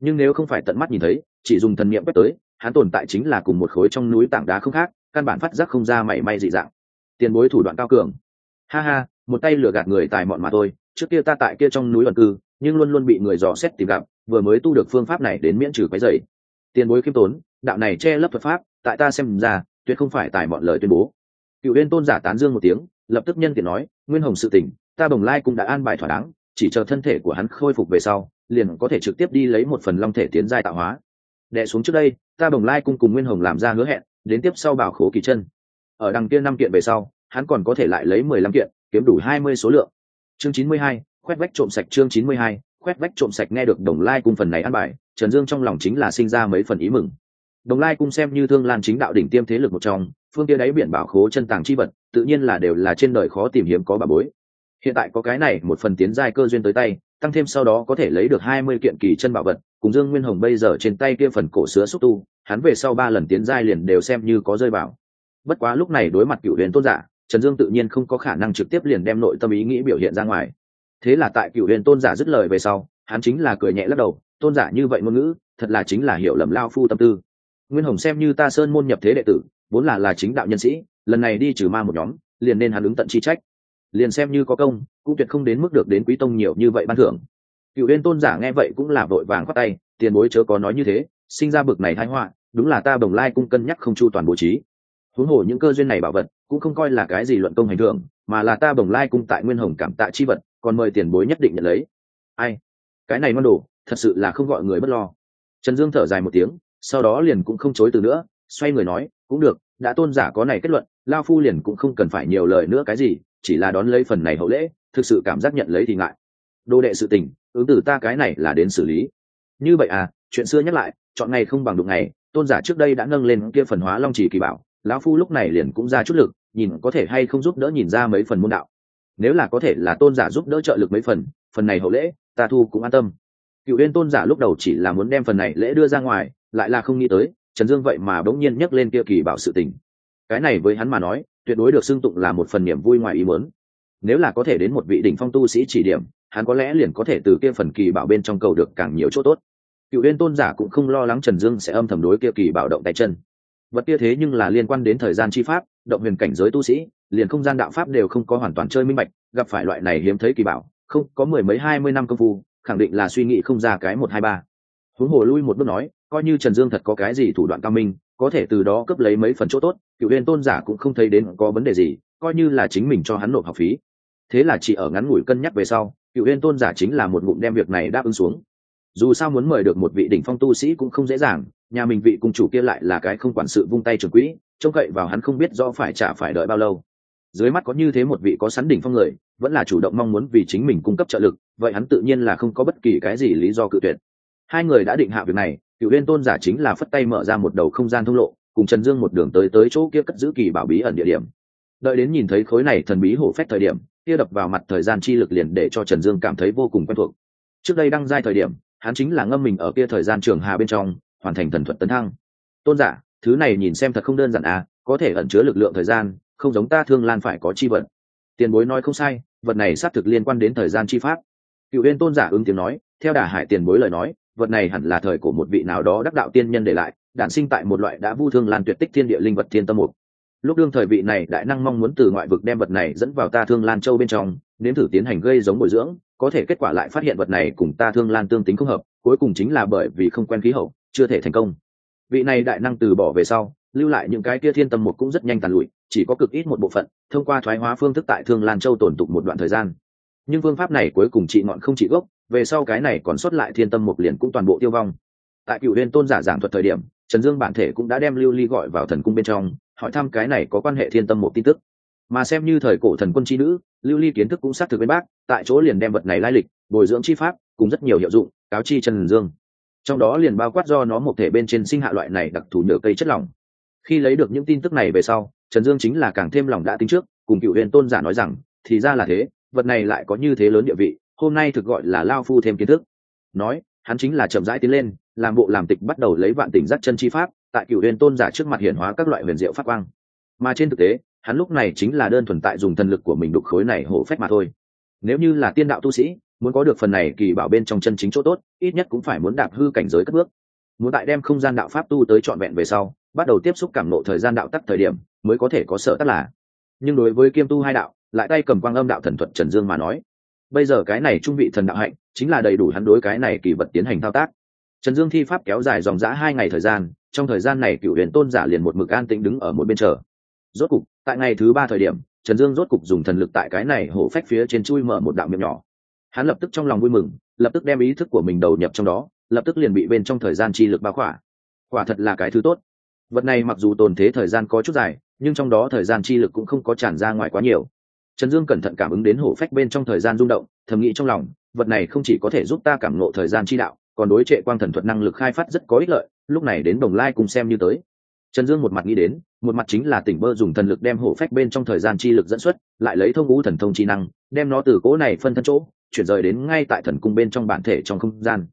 Nhưng nếu không phải tận mắt nhìn thấy, chỉ dùng thần niệm quét tới hắn tồn tại chính là cùng một khối trong núi tảng đá không khác, căn bản phát giác không ra mảy may dị dạng. Tiền bối thủ đoạn cao cường. Ha ha, một tay lừa gạt người tài mọn mà thôi, trước kia ta tại kia trong núi ẩn cư, nhưng luôn luôn bị người dò xét tìm gặp, vừa mới tu được phương pháp này đến miễn trừ cái dày tiền bối khiêm tốn, đạo này che lấp thuật pháp, tại ta xem ra, tuyệt không phải tài mọn lời tuyên bố. Cựu viên tôn giả tán dương một tiếng, lập tức nhân tiện nói, nguyên hồng sự tình, ta bồng lai cũng đã an bài thỏa đáng, chỉ chờ thân thể của hắn khôi phục về sau, liền có thể trực tiếp đi lấy một phần long thể tiến giai tạo hóa đệ xuống trước đây, ta bồng lai cung cùng nguyên hồng làm ra hứa hẹn, đến tiếp sau bảo khố kỳ chân. Ở đằng kia năm kiện về sau, hắn còn có thể lại lấy mười lăm kiện, kiếm đủ hai mươi số lượng. Chương chín mươi hai, khoét vách trộm sạch chương chín mươi hai, khoét vách trộm sạch nghe được đồng lai cung phần này ăn bài, trần dương trong lòng chính là sinh ra mấy phần ý mừng. Đồng lai cung xem như thương lan chính đạo đỉnh tiêm thế lực một trong, phương kia đáy biển bảo khố chân tàng chi vật, tự nhiên là đều là trên đời khó tìm hiếm có bà bối. Hiện tại có cái này một phần tiến giai cơ duyên tới tay tăng thêm sau đó có thể lấy được hai mươi kiện kỳ chân bảo vật, cùng dương nguyên hồng bây giờ trên tay kia phần cổ sứa xúc tu, hắn về sau ba lần tiến giai liền đều xem như có rơi vào. Bất quá lúc này đối mặt cửu huyền tôn giả, trần dương tự nhiên không có khả năng trực tiếp liền đem nội tâm ý nghĩ biểu hiện ra ngoài. Thế là tại cửu huyền tôn giả dứt lời về sau, hắn chính là cười nhẹ lắc đầu, tôn giả như vậy ngôn ngữ, thật là chính là hiểu lầm lao phu tâm tư. Nguyên hồng xem như ta sơn môn nhập thế đệ tử, vốn là là chính đạo nhân sĩ, lần này đi trừ ma một nhóm, liền nên hắn ứng tận chi trách liền xem như có công, cũng tuyệt không đến mức được đến quý tông nhiều như vậy ban thưởng. Cựu viên tôn giả nghe vậy cũng là vội vàng khoát tay, tiền bối chớ có nói như thế, sinh ra bực này thái họa, đúng là ta bồng lai cung cân nhắc không chu toàn bố trí. Huống hồ những cơ duyên này bảo vật, cũng không coi là cái gì luận công hành thưởng, mà là ta bồng lai cung tại nguyên hồng cảm tạ chi vật, còn mời tiền bối nhất định nhận lấy. Ai? Cái này ngon đồ, thật sự là không gọi người bất lo. Trần dương thở dài một tiếng, sau đó liền cũng không chối từ nữa, xoay người nói, cũng được, đã tôn giả có này kết luận lao phu liền cũng không cần phải nhiều lời nữa cái gì, chỉ là đón lấy phần này hậu lễ, thực sự cảm giác nhận lấy thì ngại. Đô đệ sự tình, ứng từ ta cái này là đến xử lý. Như vậy à chuyện xưa nhắc lại, chọn ngày không bằng đụng ngày, tôn giả trước đây đã nâng lên kia phần hóa long trì kỳ bảo, lão phu lúc này liền cũng ra chút lực, nhìn có thể hay không giúp đỡ nhìn ra mấy phần môn đạo. Nếu là có thể là tôn giả giúp đỡ trợ lực mấy phần phần này hậu lễ, ta thu cũng an tâm. Cựu yên tôn giả lúc đầu chỉ là muốn đem phần này lễ đưa ra ngoài, lại là không nghĩ tới, trần dương vậy mà bỗng nhiên nhắc lên kia kỳ bảo sự tình cái này với hắn mà nói, tuyệt đối được xưng tụng là một phần niềm vui ngoài ý muốn. Nếu là có thể đến một vị đỉnh phong tu sĩ chỉ điểm, hắn có lẽ liền có thể từ kia phần kỳ bảo bên trong cầu được càng nhiều chỗ tốt. Cựu liên tôn giả cũng không lo lắng trần dương sẽ âm thầm đối kia kỳ bảo động tay chân. Vật kia thế nhưng là liên quan đến thời gian chi pháp, động huyền cảnh giới tu sĩ, liền không gian đạo pháp đều không có hoàn toàn chơi minh bạch, gặp phải loại này hiếm thấy kỳ bảo, không, có mười mấy hai mươi năm công phu, khẳng định là suy nghĩ không ra cái một hai ba. Huống hồ lui một bước nói, coi như trần dương thật có cái gì thủ đoạn cao minh có thể từ đó cướp lấy mấy phần chỗ tốt cựu huyền tôn giả cũng không thấy đến có vấn đề gì, coi như là chính mình cho hắn nộp học phí. Thế là chỉ ở ngắn ngủi cân nhắc về sau cựu huyền tôn giả chính là một ngụm đem việc này đáp ứng xuống. Dù sao muốn mời được một vị đỉnh phong tu sĩ cũng không dễ dàng, nhà mình vị cung chủ kia lại là cái không quản sự vung tay trường quỹ, trông cậy vào hắn không biết do phải trả phải đợi bao lâu. Dưới mắt có như thế một vị có sắn đỉnh phong người, vẫn là chủ động mong muốn vì chính mình cung cấp trợ lực, vậy hắn tự nhiên là không có bất kỳ cái gì lý do cự tuyệt. Hai người đã định hạ việc này cựu liên tôn giả chính là phất tay mở ra một đầu không gian thông lộ, cùng trần dương một đường tới tới chỗ kia cất giữ kỳ bảo bí ẩn địa điểm. Đợi đến nhìn thấy khối này thần bí hổ phách thời điểm, kia đập vào mặt thời gian chi lực liền để cho trần dương cảm thấy vô cùng quen thuộc. Trước đây đăng giai thời điểm, hắn chính là ngâm mình ở kia thời gian trường hà bên trong, hoàn thành thần thuật tấn thăng. Tôn giả, thứ này nhìn xem thật không đơn giản à có thể ẩn chứa lực lượng thời gian, không giống ta thương lan phải có chi vật tiền bối nói không sai, vật này xác thực liên quan đến thời gian chi pháp. Cựu huyên tôn giả ứng tiếng nói, theo đà hải tiền bối lời nói vật này hẳn là thời của một vị nào đó đắc đạo tiên nhân để lại, đản sinh tại một loại đã vu thương lan tuyệt tích thiên địa linh vật thiên tâm mục. Lúc đương thời vị này, đại năng mong muốn từ ngoại vực đem vật này dẫn vào ta thương lan châu bên trong, nếm thử tiến hành gây giống bồi dưỡng, có thể kết quả lại phát hiện vật này cùng ta thương lan tương tính không hợp, cuối cùng chính là bởi vì không quen khí hậu, chưa thể thành công. Vị này đại năng từ bỏ về sau, lưu lại những cái kia thiên tâm mục cũng rất nhanh tàn lụi, chỉ có cực ít một bộ phận, thông qua thoái hóa phương thức tại thương lan châu tổn tục một đoạn thời gian. Nhưng phương pháp này cuối cùng trị ngọn không trị gốc về sau cái này còn xuất lại thiên tâm một liền cũng toàn bộ tiêu vong. Tại cựu huyên tôn giả giảng thuật thời điểm, trần dương bản thể cũng đã đem lưu ly gọi vào thần cung bên trong, hỏi thăm cái này có quan hệ thiên tâm một tin tức. Mà xem như thời cổ thần quân chi nữ, lưu ly kiến thức cũng xác thực bên bác, tại chỗ liền đem vật này lai lịch, bồi dưỡng chi pháp, cùng rất nhiều hiệu dụng, cáo chi trần dương. Trong đó liền bao quát do nó một thể bên trên sinh hạ loại này đặc thù nhựa cây chất lỏng. Khi lấy được những tin tức này về sau, trần dương chính là càng thêm lòng đã tính trước, cùng cựu huyền tôn giả nói rằng, thì ra là thế, vật này lại có như thế lớn địa vị hôm nay thực gọi là lao phu thêm kiến thức. Nói, hắn chính là chậm rãi tiến lên, làm bộ làm tịch bắt đầu lấy vạn tỉnh giác chân chi pháp, tại cựu huyền tôn giả trước mặt hiển hóa các loại huyền diệu pháp quang. Mà trên thực tế, hắn lúc này chính là đơn thuần tại dùng thần lực của mình đục khối này hổ phách mà thôi. Nếu như là tiên đạo tu sĩ, muốn có được phần này kỳ bảo bên trong chân chính chỗ tốt, ít nhất cũng phải muốn đạp hư cảnh giới cất bước. Muốn tại đem không gian đạo pháp tu tới trọn vẹn về sau, bắt đầu tiếp xúc cảm nộ thời gian đạo tắc thời điểm, mới có thể có sợ tắc là. Nhưng đối với kiêm tu hai đạo, lại tay cầm quang âm đạo thần thuật trần dương mà nói bây giờ cái này trung vị thần đạo hạnh, chính là đầy đủ hắn đối cái này kỳ vật tiến hành thao tác. Trần dương thi pháp kéo dài dòng dã hai ngày thời gian, trong thời gian này cựu huyền tôn giả liền một mực an tĩnh đứng ở một bên chờ. Rốt cục, tại ngày thứ ba thời điểm, trần dương rốt cục dùng thần lực tại cái này hổ phách phía trên chui mở một đạo miệng nhỏ. Hắn lập tức trong lòng vui mừng, lập tức đem ý thức của mình đầu nhập trong đó, lập tức liền bị bên trong thời gian chi lực bao khỏa. Quả thật là cái thứ tốt. Vật này mặc dù tồn thế thời gian có chút dài, nhưng trong đó thời gian chi lực cũng không có tràn ra ngoài quá nhiều trần dương cẩn thận cảm ứng đến hổ phách bên trong thời gian rung động, thầm nghĩ trong lòng, vật này không chỉ có thể giúp ta cảm ngộ thời gian chi đạo, còn đối trệ quang thần thuật năng lực khai phát rất có ích lợi, lúc này đến đồng lai cùng xem như tới. Trần dương một mặt nghĩ đến, một mặt chính là tỉnh bơ dùng thần lực đem hổ phách bên trong thời gian chi lực dẫn xuất, lại lấy thông ngũ thần thông chi năng, đem nó từ cỗ này phân thân chỗ, chuyển rời đến ngay tại thần cung bên trong bản thể trong không gian.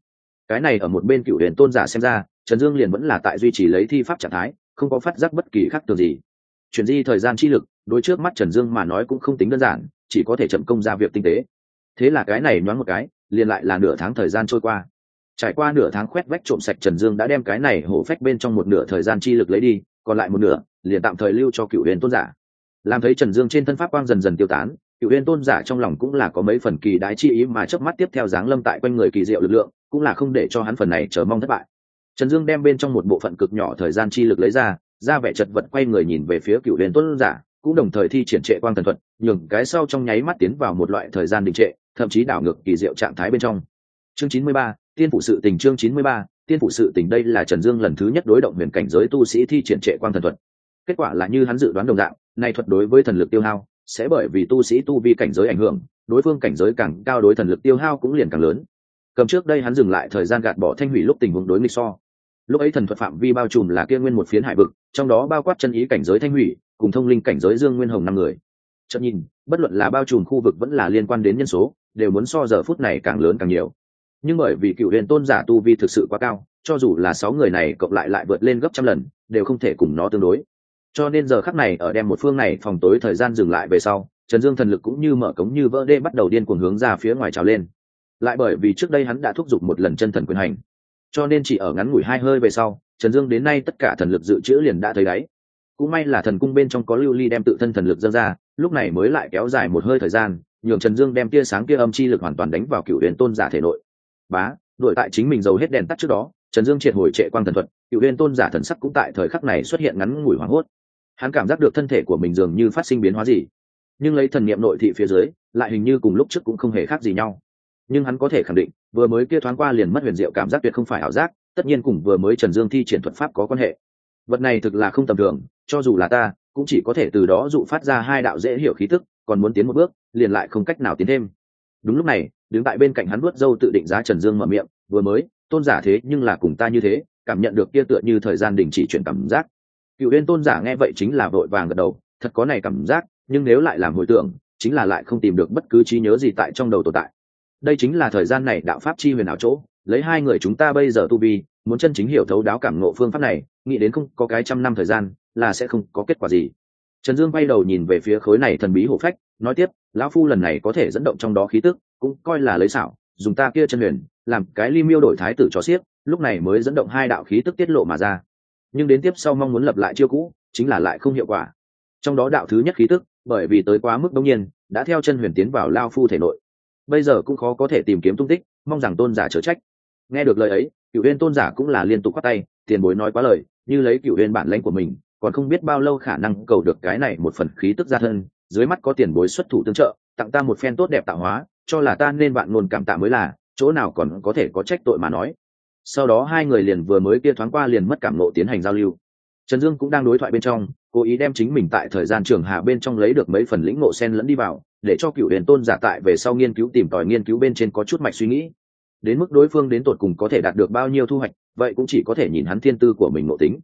Cái này ở một bên cựu đền tôn giả xem ra, trần dương liền vẫn là tại duy trì lấy thi pháp trạng thái, không có phát giác bất kỳ khác thường gì. Chuyển di thời gian chi lực đối trước mắt trần dương mà nói cũng không tính đơn giản, chỉ có thể chậm công ra việc tinh tế. Thế là cái này nhoáng một cái, liền lại là nửa tháng thời gian trôi qua. Trải qua nửa tháng khoét vách trộm sạch trần dương đã đem cái này hổ phách bên trong một nửa thời gian chi lực lấy đi, còn lại một nửa, liền tạm thời lưu cho cựu huyền tôn giả. Làm thấy trần dương trên thân pháp quang dần dần tiêu tán cựu huyền tôn giả trong lòng cũng là có mấy phần kỳ đái chi ý mà chớp mắt tiếp theo dáng lâm tại quanh người kỳ diệu lực lượng, cũng là không để cho hắn phần này chờ mong thất bại. Trần dương đem bên trong một bộ phận cực nhỏ thời gian chi lực lấy ra ra vẻ chật vật quay người nhìn về phía cựu huyền tôn giả cũng đồng thời thi triển trệ quang thần thuật, nhường cái sau trong nháy mắt tiến vào một loại thời gian đình trệ, thậm chí đảo ngược kỳ diệu trạng thái bên trong. Chương chín mươi ba, tiên phụ sự tình chương chín mươi ba, tiên phụ sự tình đây là trần dương lần thứ nhất đối động huyền cảnh giới tu sĩ thi triển trệ quang thần thuật. Kết quả là như hắn dự đoán đồng dạng này thuật đối với thần lực tiêu hao sẽ bởi vì tu sĩ tu vi cảnh giới ảnh hưởng, đối phương cảnh giới càng cao đối thần lực tiêu hao cũng liền càng lớn. Cầm trước đây hắn dừng lại thời gian gạt bỏ thanh hủy lúc tình huống đối nghịch so. Lúc ấy thần thuật phạm vi bao trùm là kia nguyên một phiến hải vực, trong đó bao quát chân ý cảnh giới thanh hủy cùng thông linh cảnh giới dương nguyên hồng năm người. Chợt nhìn, bất luận là bao trùm khu vực vẫn là liên quan đến nhân số, đều muốn so giờ phút này càng lớn càng nhiều. Nhưng bởi vì cựu huyền tôn giả tu vi thực sự quá cao, cho dù là sáu người này cộng lại lại vượt lên gấp trăm lần, đều không thể cùng nó tương đối. Cho nên giờ khắc này ở đem một phương này phòng tối thời gian dừng lại về sau, trần dương thần lực cũng như mở cống như vỡ đê bắt đầu điên cuồng hướng ra phía ngoài trào lên. Lại bởi vì trước đây hắn đã thúc giục một lần chân thần quyền hành. Cho nên chỉ ở ngắn ngủi hai hơi về sau, trần dương đến nay tất cả thần lực dự trữ liền đã thấy đáy cũng may là thần cung bên trong có lưu ly đem tự thân thần lực dâng ra, lúc này mới lại kéo dài một hơi thời gian, nhường trần dương đem tia sáng kia âm chi lực hoàn toàn đánh vào cựu huyền tôn giả thể nội. Bá đội tại chính mình giàu hết đèn tắt trước đó, trần dương triệt hồi trệ quang thần thuật cựu huyền tôn giả thần sắc cũng tại thời khắc này xuất hiện ngắn ngủi hoảng hốt. Hắn cảm giác được thân thể của mình dường như phát sinh biến hóa gì. Nhưng lấy thần niệm nội thị phía dưới, lại hình như cùng lúc trước cũng không hề khác gì nhau. Nhưng hắn có thể khẳng định, vừa mới kia thoáng qua liền mất huyền diệu cảm giác tuyệt không phải ảo giác, tất nhiên cùng vừa mới trần dương thi triển thuật pháp có quan hệ vật này thực là không tầm thường, cho dù là ta, cũng chỉ có thể từ đó dụ phát ra hai đạo dễ hiểu khí tức, còn muốn tiến một bước, liền lại không cách nào tiến thêm. Đúng lúc này, đứng tại bên cạnh hắn vuốt dâu tự định giá trần dương mở miệng, vừa mới, tôn giả thế nhưng là cùng ta như thế, cảm nhận được kia tựa như thời gian đình chỉ chuyển cảm giác. Cựu uyên tôn giả nghe vậy chính là vội vàng gật đầu, thật có này cảm giác, nhưng nếu lại làm hồi tưởng, chính là lại không tìm được bất cứ trí nhớ gì tại trong đầu tồn tại. Đây chính là thời gian này đạo pháp chi huyền ảo chỗ, lấy hai người chúng ta bây giờ tu vi, muốn chân chính hiểu thấu đáo cảm ngộ phương pháp này nghĩ đến không có cái trăm năm thời gian, là sẽ không có kết quả gì. Trần dương bay đầu nhìn về phía khối này thần bí hổ phách, nói tiếp, lão phu lần này có thể dẫn động trong đó khí tức, cũng coi là lấy xảo, dùng ta kia chân huyền, làm cái ly miêu đổi thái tử cho xiếc lúc này mới dẫn động hai đạo khí tức tiết lộ mà ra. Nhưng đến tiếp sau mong muốn lập lại chiêu cũ, chính là lại không hiệu quả. Trong đó đạo thứ nhất khí tức, bởi vì tới quá mức đông nhiên, đã theo chân huyền tiến vào lao phu thể nội. Bây giờ cũng khó có thể tìm kiếm tung tích, mong rằng tôn giả chớ trách. Nghe được lời ấy cựu huyên tôn giả cũng là liên tục khoác tay, tiền bối nói quá lời, như lấy cựu huyên bản lãnh của mình, còn không biết bao lâu khả năng cầu được cái này một phần khí tức ra thân, dưới mắt có tiền bối xuất thủ tương trợ, tặng ta một phen tốt đẹp tạo hóa, cho là ta nên bạn luôn cảm tạ mới là, chỗ nào còn có thể có trách tội mà nói. Sau đó hai người liền vừa mới kia thoáng qua liền mất cảm nộ tiến hành giao lưu. Trần dương cũng đang đối thoại bên trong, cố ý đem chính mình tại thời gian trường hạ bên trong lấy được mấy phần lĩnh ngộ sen lẫn đi vào, để cho cựu huyền tôn giả tại về sau nghiên cứu tìm tòi nghiên cứu bên trên có chút mạch suy nghĩ đến mức đối phương đến tột cùng có thể đạt được bao nhiêu thu hoạch, vậy cũng chỉ có thể nhìn hắn thiên tư của mình ngộ tính.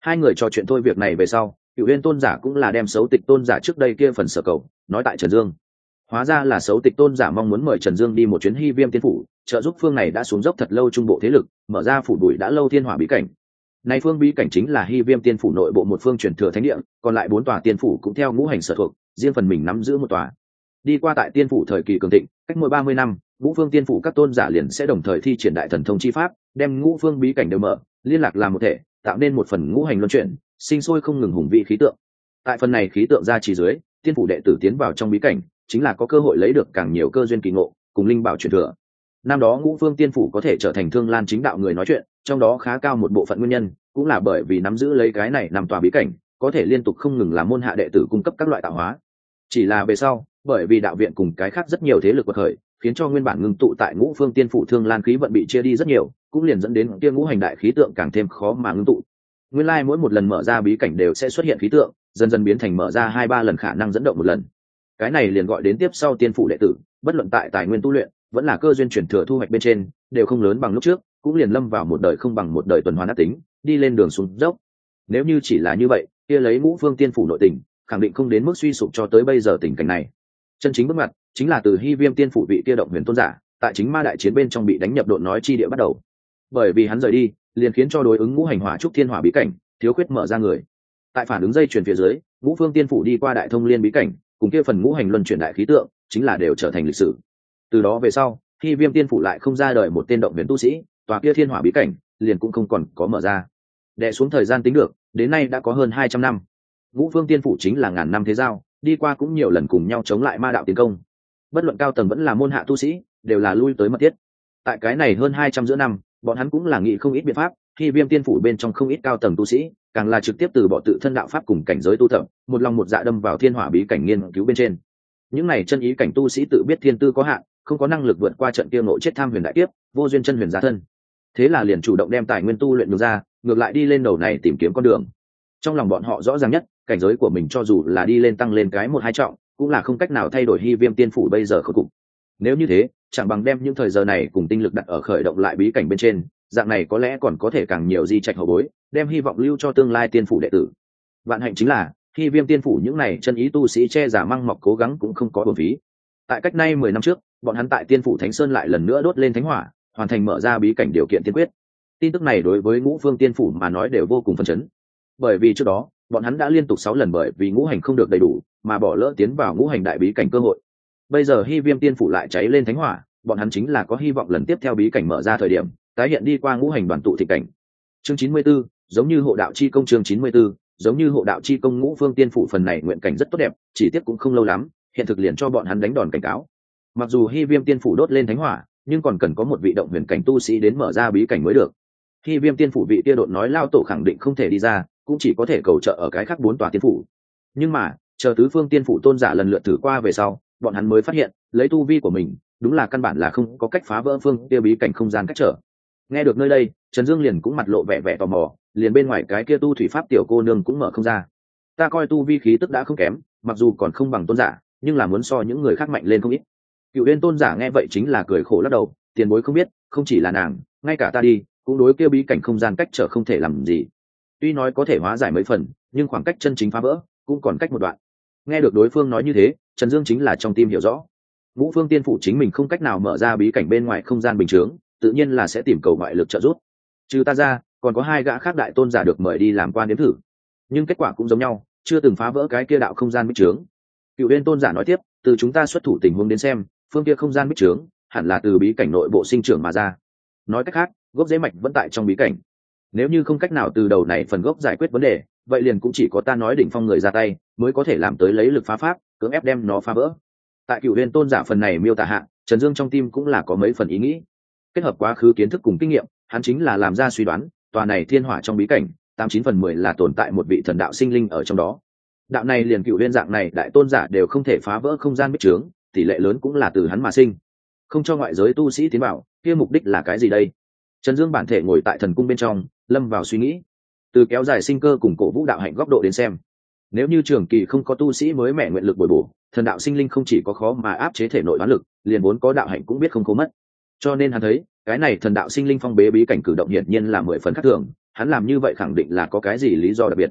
Hai người trò chuyện thôi việc này về sau cựu huyên tôn giả cũng là đem xấu tịch tôn giả trước đây kia phần sở cầu, nói tại trần dương. Hóa ra là xấu tịch tôn giả mong muốn mời trần dương đi một chuyến hy viêm tiên phủ, trợ giúp phương này đã xuống dốc thật lâu trung bộ thế lực, mở ra phủ đuổi đã lâu thiên hỏa bí cảnh. Nay phương bí cảnh chính là hy viêm tiên phủ nội bộ một phương truyền thừa thánh địa, còn lại bốn tòa tiên phủ cũng theo ngũ hành sở thuộc, riêng phần mình nắm giữ một tòa. Đi qua tại tiên phủ thời kỳ cường thịnh, cách mỗi ba mươi năm ngũ phương tiên phủ các tôn giả liền sẽ đồng thời thi triển đại thần thông chi pháp, đem ngũ phương bí cảnh đều mở, liên lạc làm một thể, tạo nên một phần ngũ hành luân chuyển, sinh sôi không ngừng hùng vị khí tượng. Tại phần này khí tượng ra chỉ dưới, tiên phủ đệ tử tiến vào trong bí cảnh, chính là có cơ hội lấy được càng nhiều cơ duyên kỳ ngộ, cùng linh bảo truyền thừa. Năm đó ngũ phương tiên phủ có thể trở thành thương lan chính đạo người nói chuyện, trong đó khá cao một bộ phận nguyên nhân, cũng là bởi vì nắm giữ lấy cái này nằm tòa bí cảnh, có thể liên tục không ngừng làm môn hạ đệ tử cung cấp các loại tạo hóa. Chỉ là về sau, bởi vì đạo viện cùng cái khác rất nhiều thế lực vật khởi khiến cho nguyên bản ngưng tụ tại ngũ phương tiên phủ thương lan khí vận bị chia đi rất nhiều, cũng liền dẫn đến kia ngũ hành đại khí tượng càng thêm khó mà ngưng tụ. Nguyên lai mỗi một lần mở ra bí cảnh đều sẽ xuất hiện khí tượng, dần dần biến thành mở ra hai ba lần khả năng dẫn động một lần. Cái này liền gọi đến tiếp sau tiên phủ đệ tử, bất luận tại tài nguyên tu luyện, vẫn là cơ duyên chuyển thừa thu hoạch bên trên, đều không lớn bằng lúc trước, cũng liền lâm vào một đời không bằng một đời tuần hoàn ác tính, đi lên đường xuống dốc. Nếu như chỉ là như vậy, kia lấy ngũ phương tiên phủ nội tình, khẳng định không đến mức suy sụp cho tới bây giờ tình cảnh này. Chân chính bước mặt chính là từ hy viêm tiên phủ vị kia động huyền tôn giả, tại chính ma đại chiến bên trong bị đánh nhập độn nói chi địa bắt đầu. Bởi vì hắn rời đi, liền khiến cho đối ứng ngũ hành hỏa trúc thiên hỏa bí cảnh, thiếu khuyết mở ra người. Tại phản ứng dây chuyển phía dưới, ngũ phương tiên phủ đi qua đại thông liên bí cảnh, cùng kia phần ngũ hành luân chuyển đại khí tượng, chính là đều trở thành lịch sử. Từ đó về sau khi viêm tiên phủ lại không ra đời một tên động huyền tu sĩ, tòa kia thiên hỏa bí cảnh, liền cũng không còn có mở ra. Đệ xuống thời gian tính được, đến nay đã có hơn hai trăm năm. Ngũ phương tiên phủ chính là ngàn năm thế giao, đi qua cũng nhiều lần cùng nhau chống lại ma đạo tiến công bất luận cao tầng vẫn là môn hạ tu sĩ, đều là lui tới mật thiết. Tại cái này hơn hai trăm giữa năm, bọn hắn cũng là nghĩ không ít biện pháp, khi viêm tiên phủ bên trong không ít cao tầng tu sĩ, càng là trực tiếp từ bỏ tự thân đạo pháp cùng cảnh giới tu tập, một lòng một dạ đâm vào thiên hỏa bí cảnh nghiên cứu bên trên. Những này chân ý cảnh tu sĩ tự biết thiên tư có hạn, không có năng lực vượt qua trận tiêu nội chết tham huyền đại tiếp vô duyên chân huyền giá thân. Thế là liền chủ động đem tài nguyên tu luyện được ra, ngược lại đi lên đầu này tìm kiếm con đường. Trong lòng bọn họ rõ ràng nhất, cảnh giới của mình cho dù là đi lên tăng lên cái một hai trọng cũng là không cách nào thay đổi hy viêm tiên phủ bây giờ khôi cục nếu như thế, chẳng bằng đem những thời giờ này cùng tinh lực đặt ở khởi động lại bí cảnh bên trên, dạng này có lẽ còn có thể càng nhiều di trạch hậu bối, đem hy vọng lưu cho tương lai tiên phủ đệ tử. Vạn hạnh chính là khi viêm tiên phủ những này chân ý tu sĩ che giả măng mọc cố gắng cũng không có bổn phí. Tại cách nay mười năm trước, bọn hắn tại tiên phủ thánh sơn lại lần nữa đốt lên thánh hỏa, hoàn thành mở ra bí cảnh điều kiện tiên quyết. Tin tức này đối với ngũ phương tiên phủ mà nói đều vô cùng phân chấn. Bởi vì trước đó, bọn hắn đã liên tục sáu lần bởi vì ngũ hành không được đầy đủ mà bỏ lỡ tiến vào ngũ hành đại bí cảnh cơ hội. Bây giờ hy viêm tiên phủ lại cháy lên thánh hỏa bọn hắn chính là có hy vọng lần tiếp theo bí cảnh mở ra thời điểm tái hiện đi qua ngũ hành đoàn tụ thị cảnh. Chương chín mươi 94, giống như hộ đạo chi công chương chín mươi 94, giống như hộ đạo chi công ngũ phương tiên phủ phần này nguyện cảnh rất tốt đẹp chỉ tiếc cũng không lâu lắm hiện thực liền cho bọn hắn đánh đòn cảnh cáo. Mặc dù hy viêm tiên phủ đốt lên thánh hỏa nhưng còn cần có một vị động huyền cảnh tu sĩ đến mở ra bí cảnh mới được. Hy viêm tiên phủ vị kia đột nói lao tổ khẳng định không thể đi ra cũng chỉ có thể cầu trợ ở cái khác bốn tòa tiên phủ. Nhưng mà chờ tứ phương tiên phủ tôn giả lần lượt thử qua về sau, bọn hắn mới phát hiện, lấy tu vi của mình, đúng là căn bản là không có cách phá vỡ phương kia bí cảnh không gian cách trở. Nghe được nơi đây, trần dương liền cũng mặt lộ vẻ vẻ tò mò, liền bên ngoài cái kia tu thủy pháp tiểu cô nương cũng mở không ra. Ta coi tu vi khí tức đã không kém, mặc dù còn không bằng tôn giả, nhưng là muốn so những người khác mạnh lên không ít. Cựu uyên tôn giả nghe vậy chính là cười khổ lắc đầu, tiền bối không biết, không chỉ là nàng, ngay cả ta đi, cũng đối kêu bí cảnh không gian cách trở không thể làm gì. Tuy nói có thể hóa giải mấy phần, nhưng khoảng cách chân chính phá vỡ, cũng còn cách một đoạn nghe được đối phương nói như thế, trần dương chính là trong tim hiểu rõ. Ngũ phương tiên phủ chính mình không cách nào mở ra bí cảnh bên ngoài không gian bình chướng, tự nhiên là sẽ tìm cầu ngoại lực trợ giúp. Trừ ta ra, còn có hai gã khác đại tôn giả được mời đi làm quan đếm thử. Nhưng kết quả cũng giống nhau, chưa từng phá vỡ cái kia đạo không gian bích trướng cựu Viên tôn giả nói tiếp, từ chúng ta xuất thủ tình huống đến xem, phương kia không gian bích trướng hẳn là từ bí cảnh nội bộ sinh trưởng mà ra. Nói cách khác, gốc dễ mạch vẫn tại trong bí cảnh nếu như không cách nào từ đầu này phần gốc giải quyết vấn đề, vậy liền cũng chỉ có ta nói đỉnh phong người ra tay, mới có thể làm tới lấy lực phá pháp, cưỡng ép đem nó phá vỡ. Tại cựu huyền tôn giả phần này miêu tả hạ, trần dương trong tim cũng là có mấy phần ý nghĩ. Kết hợp quá khứ kiến thức cùng kinh nghiệm, hắn chính là làm ra suy đoán, tòa này thiên hỏa trong bí cảnh, tám chín phần mười là tồn tại một vị thần đạo sinh linh ở trong đó. Đạo này liền cựu liên dạng này, đại tôn giả đều không thể phá vỡ không gian bích trướng, tỷ lệ lớn cũng là từ hắn mà sinh. Không cho ngoại giới tu sĩ tiến bảo kia mục đích là cái gì đây? Trần dương bản thể ngồi tại thần cung bên trong lâm vào suy nghĩ. Từ kéo dài sinh cơ cùng cổ vũ đạo hạnh góc độ đến xem, nếu như trường kỳ không có tu sĩ mới mẻ nguyện lực bồi bổ, thần đạo sinh linh không chỉ có khó mà áp chế thể nội đoán lực, liền vốn có đạo hạnh cũng biết không cố mất. Cho nên hắn thấy, cái này thần đạo sinh linh phong bế bí cảnh cử động hiển nhiên là mười phần khác thường, hắn làm như vậy khẳng định là có cái gì lý do đặc biệt.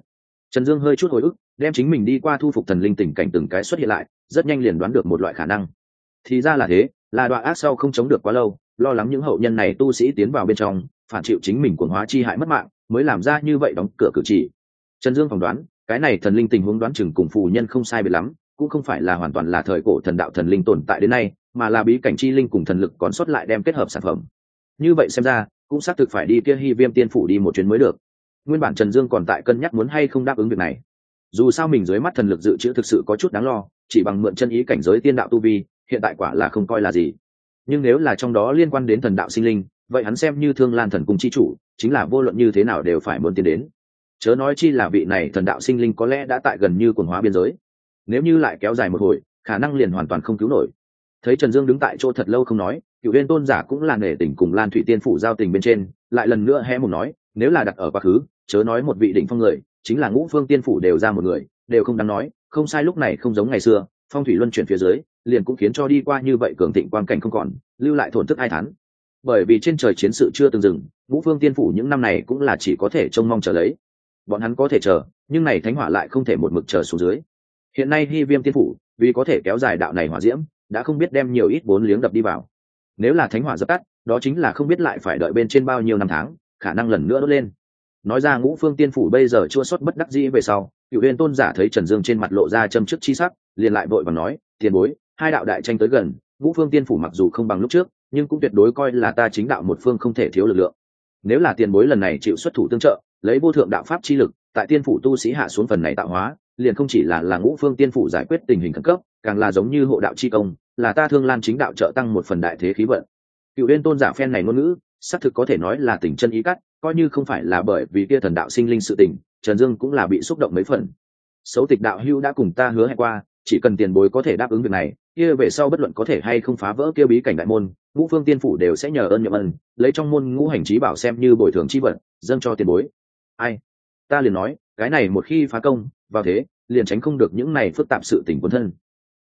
Trần dương hơi chút hồi ức, đem chính mình đi qua thu phục thần linh tình cảnh từng cái xuất hiện lại, rất nhanh liền đoán được một loại khả năng. Thì ra là thế, là đoạn ác sau không chống được quá lâu, lo lắng những hậu nhân này tu sĩ tiến vào bên trong phản chịu chính mình cuồng hóa chi hại mất mạng, mới làm ra như vậy đóng cửa cử chỉ. Trần dương phỏng đoán, cái này thần linh tình huống đoán chừng cùng phù nhân không sai biệt lắm, cũng không phải là hoàn toàn là thời cổ thần đạo thần linh tồn tại đến nay, mà là bí cảnh chi linh cùng thần lực còn sót lại đem kết hợp sản phẩm. Như vậy xem ra, cũng xác thực phải đi kia hy viêm tiên phủ đi một chuyến mới được. Nguyên bản trần dương còn tại cân nhắc muốn hay không đáp ứng việc này. Dù sao mình dưới mắt thần lực dự trữ thực sự có chút đáng lo, chỉ bằng mượn chân ý cảnh giới tiên đạo tu vi, hiện tại quả là không coi là gì. Nhưng nếu là trong đó liên quan đến thần đạo sinh linh vậy hắn xem như thương lan thần cung chi chủ, chính là vô luận như thế nào đều phải muốn tiến đến. Chớ nói chi là vị này thần đạo sinh linh có lẽ đã tại gần như quần hóa biên giới. Nếu như lại kéo dài một hồi, khả năng liền hoàn toàn không cứu nổi. Thấy trần dương đứng tại chỗ thật lâu không nói cựu viên tôn giả cũng là nể tình cùng lan thủy tiên phủ giao tình bên trên, lại lần nữa hé một nói, nếu là đặt ở quá khứ, chớ nói một vị đỉnh phong người, chính là ngũ phương tiên phủ đều ra một người, đều không đáng nói, không sai lúc này không giống ngày xưa, phong thủy luân chuyển phía dưới, liền cũng khiến cho đi qua như vậy cường thịnh quan cảnh không còn, lưu lại thổn thức ai thán bởi vì trên trời chiến sự chưa từng dừng ngũ phương tiên phủ những năm này cũng là chỉ có thể trông mong chờ lấy. Bọn hắn có thể chờ, nhưng này thánh hỏa lại không thể một mực chờ xuống dưới. Hiện nay hy viêm tiên phủ, vì có thể kéo dài đạo này hỏa diễm, đã không biết đem nhiều ít bốn liếng đập đi vào. Nếu là thánh hỏa dập tắt, đó chính là không biết lại phải đợi bên trên bao nhiêu năm tháng, khả năng lần nữa đốt lên. Nói ra ngũ phương tiên phủ bây giờ chưa xuất bất đắc dĩ về sau cựu huyền tôn giả thấy trần dương trên mặt lộ ra châm chức chi sắc, liền lại vội và nói, tiền bối, hai đạo đại tranh tới gần, ngũ phương tiên phủ mặc dù không bằng lúc trước nhưng cũng tuyệt đối coi là ta chính đạo một phương không thể thiếu lực lượng. Nếu là tiền bối lần này chịu xuất thủ tương trợ, lấy vô thượng đạo pháp chi lực, tại tiên phủ tu sĩ hạ xuống phần này tạo hóa, liền không chỉ là là ngũ phương tiên phủ giải quyết tình hình khẩn cấp, càng là giống như hộ đạo chi công, là ta thương lan chính đạo trợ tăng một phần đại thế khí vận. Cựu đen tôn giả phen này ngôn ngữ, xác thực có thể nói là tình chân ý cắt, coi như không phải là bởi vì kia thần đạo sinh linh sự tình, trần dương cũng là bị xúc động mấy phần. Xấu tịch đạo hưu đã cùng ta hứa hẹn qua, chỉ cần tiền bối có thể đáp ứng việc này, kia về sau bất luận có thể hay không phá vỡ kia bí cảnh đại môn ngũ phương tiên phủ đều sẽ nhờ ơn nhậm ân, lấy trong môn ngũ hành trí bảo xem như bồi thường chi vật, dâng cho tiền bối. Ai? Ta liền nói, cái này một khi phá công, vào thế, liền tránh không được những này phức tạp sự tình quân thân.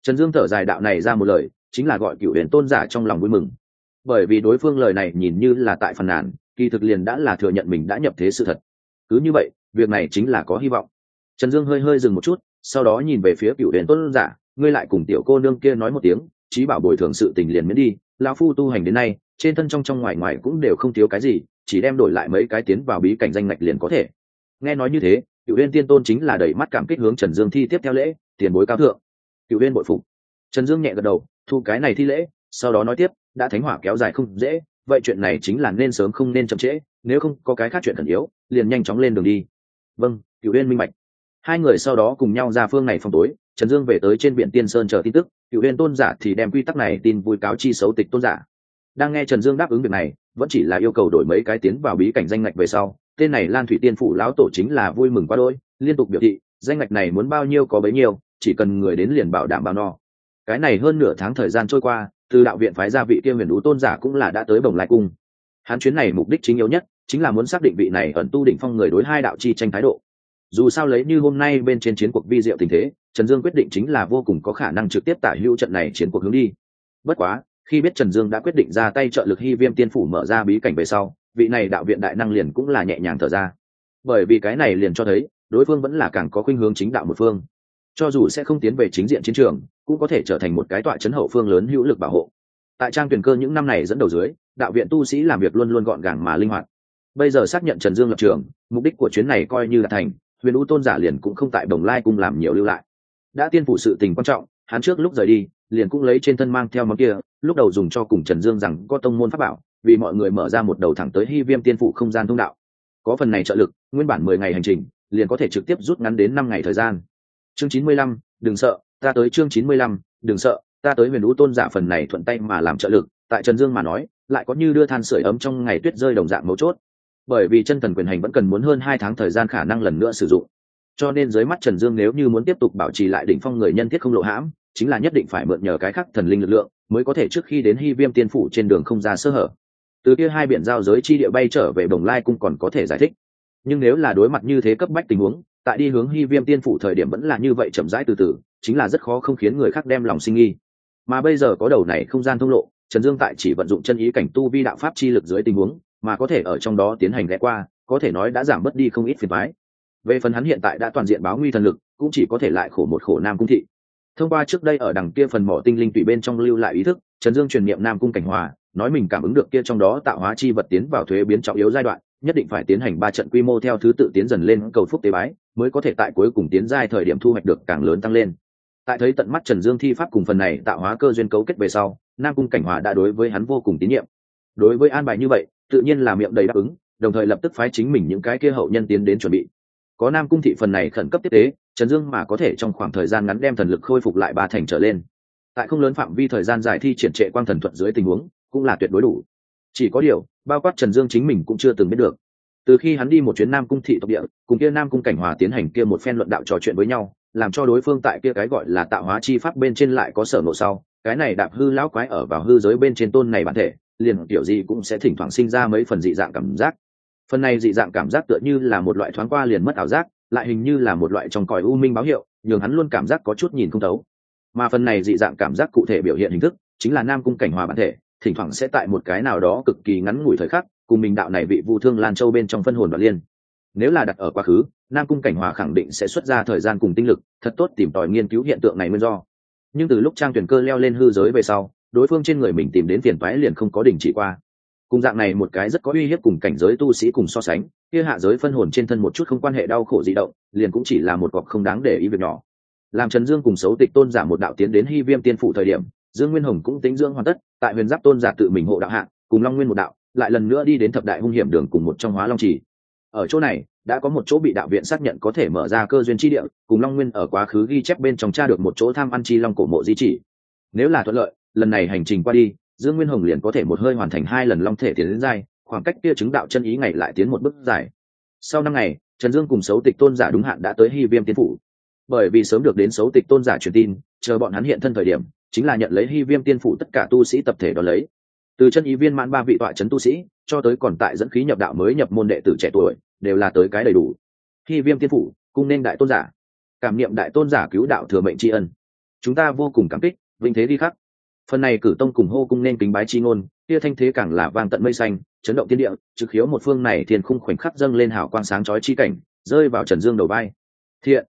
Trần dương thở dài đạo này ra một lời, chính là gọi cựu huyền tôn giả trong lòng vui mừng. Bởi vì đối phương lời này nhìn như là tại phần nàn, kỳ thực liền đã là thừa nhận mình đã nhập thế sự thật. Cứ như vậy, việc này chính là có hy vọng. Trần dương hơi hơi dừng một chút, sau đó nhìn về phía cựu huyền tôn giả, ngươi lại cùng tiểu cô nương kia nói một tiếng, trí bảo bồi thường sự tình liền miễn đi lão phu tu hành đến nay, trên thân trong trong ngoài ngoài cũng đều không thiếu cái gì, chỉ đem đổi lại mấy cái tiến vào bí cảnh danh ngạch liền có thể. Nghe nói như thế cựu huyên tiên tôn chính là đẩy mắt cảm kích hướng trần dương thi tiếp theo lễ, tiền bối cao thượng. Cựu huyên bội phục. Trần dương nhẹ gật đầu, thu cái này thi lễ, sau đó nói tiếp, đã thánh hỏa kéo dài không dễ, vậy chuyện này chính là nên sớm không nên chậm trễ, nếu không có cái khác chuyện thần yếu, liền nhanh chóng lên đường đi. Vâng cựu huyên minh mạch hai người sau đó cùng nhau ra phương này phòng tối, trần dương về tới trên biển tiên sơn chờ tin tức cựu huyền tôn giả thì đem quy tắc này tin vui cáo chi xấu tịch tôn giả. Đang nghe trần dương đáp ứng việc này, vẫn chỉ là yêu cầu đổi mấy cái tiến vào bí cảnh danh ngạch về sau. Tên này lan thủy tiên phủ lão tổ chính là vui mừng quá đôi liên tục biểu thị, danh ngạch này muốn bao nhiêu có bấy nhiêu, chỉ cần người đến liền bảo đảm bao no. Cái này hơn nửa tháng thời gian trôi qua, từ đạo viện phái gia vị kia huyền ú tôn giả cũng là đã tới bồng lai cung. Hắn chuyến này mục đích chính yếu nhất, chính là muốn xác định vị này ẩn tu đỉnh phong người đối hai đạo chi tranh thái độ dù sao lấy như hôm nay bên trên chiến cuộc vi diệu tình thế, trần dương quyết định chính là vô cùng có khả năng trực tiếp tả hữu trận này chiến cuộc hướng đi. Bất quá, khi biết trần dương đã quyết định ra tay trợ lực hy viêm tiên phủ mở ra bí cảnh về sau, vị này đạo viện đại năng liền cũng là nhẹ nhàng thở ra. Bởi vì cái này liền cho thấy, đối phương vẫn là càng có khuynh hướng chính đạo một phương. Cho dù sẽ không tiến về chính diện chiến trường, cũng có thể trở thành một cái tọa chấn hậu phương lớn hữu lực bảo hộ. Tại trang tuyển cơ những năm này dẫn đầu dưới, đạo viện tu sĩ làm việc luôn luôn gọn gàng mà linh hoạt. Bây giờ xác nhận trần dương lập trường, mục đích của chuyến này coi như là thành huyền u tôn giả liền cũng không tại đồng lai cung làm nhiều lưu lại. Đã tiên phủ sự tình quan trọng, hắn trước lúc rời đi, liền cũng lấy trên thân mang theo món kia, lúc đầu dùng cho cùng trần dương rằng có tông môn pháp bảo, vì mọi người mở ra một đầu thẳng tới hy viêm tiên phủ không gian thông đạo. Có phần này trợ lực, nguyên bản mười ngày hành trình, liền có thể trực tiếp rút ngắn đến năm ngày thời gian. Chương chín mươi lăm, đừng sợ, ta tới chương chín mươi lăm, đừng sợ, ta tới huyền U tôn giả phần này thuận tay mà làm trợ lực, tại trần dương mà nói, lại có như đưa than sửa ấm trong ngày tuyết rơi đồng dạng mấu chốt bởi vì chân thần quyền hành vẫn cần muốn hơn hai tháng thời gian khả năng lần nữa sử dụng. Cho nên dưới mắt trần dương nếu như muốn tiếp tục bảo trì lại đỉnh phong người nhân thiết không lộ hãm, chính là nhất định phải mượn nhờ cái khắc thần linh lực lượng, mới có thể trước khi đến hy viêm tiên phủ trên đường không ra sơ hở. Từ kia hai biển giao giới chi địa bay trở về đồng lai cũng còn có thể giải thích. Nhưng nếu là đối mặt như thế cấp bách tình huống, tại đi hướng hy viêm tiên phủ thời điểm vẫn là như vậy chậm rãi từ từ, chính là rất khó không khiến người khác đem lòng sinh nghi. Mà bây giờ có đầu này không gian thông lộ, trần dương tại chỉ vận dụng chân ý cảnh tu vi đạo pháp chi lực dưới tình huống mà có thể ở trong đó tiến hành ghé qua, có thể nói đã giảm bớt đi không ít phiền mái về phần hắn hiện tại đã toàn diện báo nguy thần lực, cũng chỉ có thể lại khổ một khổ nam cung thị. Thông qua trước đây ở đằng kia phần mỏ tinh linh tụy bên trong lưu lại ý thức, trần dương truyền niệm nam cung cảnh hòa, nói mình cảm ứng được kia trong đó tạo hóa chi vật tiến vào thuế biến trọng yếu giai đoạn, nhất định phải tiến hành ba trận quy mô theo thứ tự tiến dần lên cầu phúc tế bái, mới có thể tại cuối cùng tiến giai thời điểm thu hoạch được càng lớn tăng lên. Tại thấy tận mắt trần dương thi pháp cùng phần này tạo hóa cơ duyên cấu kết về sau, nam cung cảnh hòa đã đối với hắn vô cùng tín nhiệm. Đối với an bài như vậy tự nhiên là miệng đầy đáp ứng, đồng thời lập tức phái chính mình những cái kia hậu nhân tiến đến chuẩn bị. Có nam cung thị phần này khẩn cấp tiếp tế, trần dương mà có thể trong khoảng thời gian ngắn đem thần lực khôi phục lại ba thành trở lên. Tại không lớn phạm vi thời gian dài thi triển trệ quang thần thuật dưới tình huống, cũng là tuyệt đối đủ. Chỉ có điều, bao quát trần dương chính mình cũng chưa từng biết được. Từ khi hắn đi một chuyến nam cung thị tộc địa, cùng kia nam cung cảnh hòa tiến hành kia một phen luận đạo trò chuyện với nhau, làm cho đối phương tại kia cái gọi là tạo hóa chi pháp bên trên lại có sở nộ sau. Cái này đạp hư lão quái ở vào hư giới bên trên tôn này bản thể liền kiểu gì cũng sẽ thỉnh thoảng sinh ra mấy phần dị dạng cảm giác. Phần này dị dạng cảm giác tựa như là một loại thoáng qua liền mất ảo giác, lại hình như là một loại trong còi u minh báo hiệu, nhường hắn luôn cảm giác có chút nhìn không thấu. Mà phần này dị dạng cảm giác cụ thể biểu hiện hình thức, chính là nam cung cảnh hòa bản thể, thỉnh thoảng sẽ tại một cái nào đó cực kỳ ngắn ngủi thời khắc, cùng mình đạo này bị vu thương lan châu bên trong phân hồn và liên. Nếu là đặt ở quá khứ, nam cung cảnh hòa khẳng định sẽ xuất ra thời gian cùng tinh lực, thật tốt tìm tòi nghiên cứu hiện tượng này nguyên do. Nhưng từ lúc trang tuyển cơ leo lên hư giới về sau đối phương trên người mình tìm đến phiền toái liền không có đình chỉ qua. Cùng dạng này một cái rất có uy hiếp cùng cảnh giới tu sĩ cùng so sánh, kia hạ giới phân hồn trên thân một chút không quan hệ đau khổ di động, liền cũng chỉ là một cọc không đáng để ý việc nhỏ. Làm trần dương cùng xấu tịch tôn giả một đạo tiến đến hy viêm tiên phụ thời điểm, dương nguyên hồng cũng tính dưỡng hoàn tất, tại huyền giáp tôn giả tự mình hộ đạo hạng cùng long nguyên một đạo, lại lần nữa đi đến thập đại hung hiểm đường cùng một trong hóa long trì. Ở chỗ này, đã có một chỗ bị đạo viện xác nhận có thể mở ra cơ duyên chi địa, cùng long nguyên ở quá khứ ghi chép bên trong cha được một chỗ tham ăn chi long cổ mộ di chỉ. Nếu là thuận lợi lần này hành trình qua đi, dương nguyên hồng liền có thể một hơi hoàn thành hai lần long thể tiến đến dài khoảng cách kia chứng đạo chân ý ngày lại tiến một bước dài. Sau năm ngày, trần dương cùng xấu tịch tôn giả đúng hạn đã tới hy viêm tiến phủ. Bởi vì sớm được đến xấu tịch tôn giả truyền tin, chờ bọn hắn hiện thân thời điểm, chính là nhận lấy hy viêm tiên phủ tất cả tu sĩ tập thể đón lấy. Từ chân ý viên mãn ba vị tọa c tu sĩ, cho tới còn tại dẫn khí nhập đạo mới nhập môn đệ tử trẻ tuổi, đều là tới cái đầy đủ. Hy viêm tiên phủ, cung nên đại tôn giả. Cảm niệm đại tôn giả cứu đạo thừa mệnh tri ân. Chúng ta vô cùng cảm kích, vinh thế đi khắc phần này cử tông cùng hô cung nên kính bái chi ngôn, kia thanh thế càng là vang tận mây xanh, chấn động tiên địa, trực khiếu một phương này thiên khung khoảnh khắc dâng lên hào quang sáng chói chi cảnh, rơi vào trần dương đầu vai. Thiện!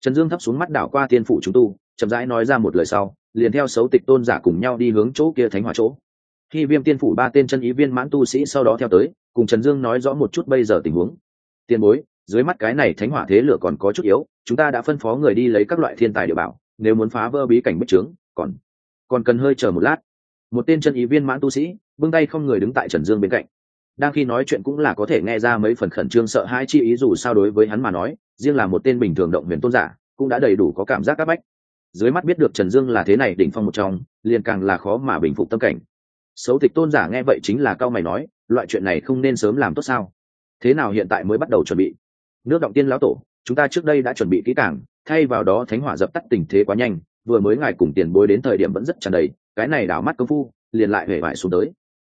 Trần dương thấp xuống mắt đảo qua tiên phủ chúng tu, chậm rãi nói ra một lời sau, liền theo xấu tịch tôn giả cùng nhau đi hướng chỗ kia thánh hỏa chỗ. Khi viêm tiên phủ ba tên chân ý viên mãn tu sĩ sau đó theo tới, cùng trần dương nói rõ một chút bây giờ tình huống. Tiền bối, dưới mắt cái này thánh hỏa thế lửa còn có chút yếu, chúng ta đã phân phó người đi lấy các loại thiên tài địa bảo, nếu muốn phá vỡ bí cảnh bích trướng, còn còn cần hơi chờ một lát. Một tên chân ý viên mãn tu sĩ, bưng tay không người đứng tại trần dương bên cạnh. Đang khi nói chuyện cũng là có thể nghe ra mấy phần khẩn trương sợ hãi chi ý dù sao đối với hắn mà nói, riêng là một tên bình thường động huyền tôn giả, cũng đã đầy đủ có cảm giác áp bách. Dưới mắt biết được trần dương là thế này đỉnh phong một trong, liền càng là khó mà bình phục tâm cảnh. Xấu tịch tôn giả nghe vậy chính là cao mày nói, loại chuyện này không nên sớm làm tốt sao? Thế nào hiện tại mới bắt đầu chuẩn bị? Nước động tiên lão tổ, chúng ta trước đây đã chuẩn bị kỹ càng, thay vào đó thánh hỏa dập tắt tình thế quá nhanh vừa mới ngài cùng tiền bối đến thời điểm vẫn rất tràn đầy, cái này đảo mắt công phu, liền lại hề vải xuống tới.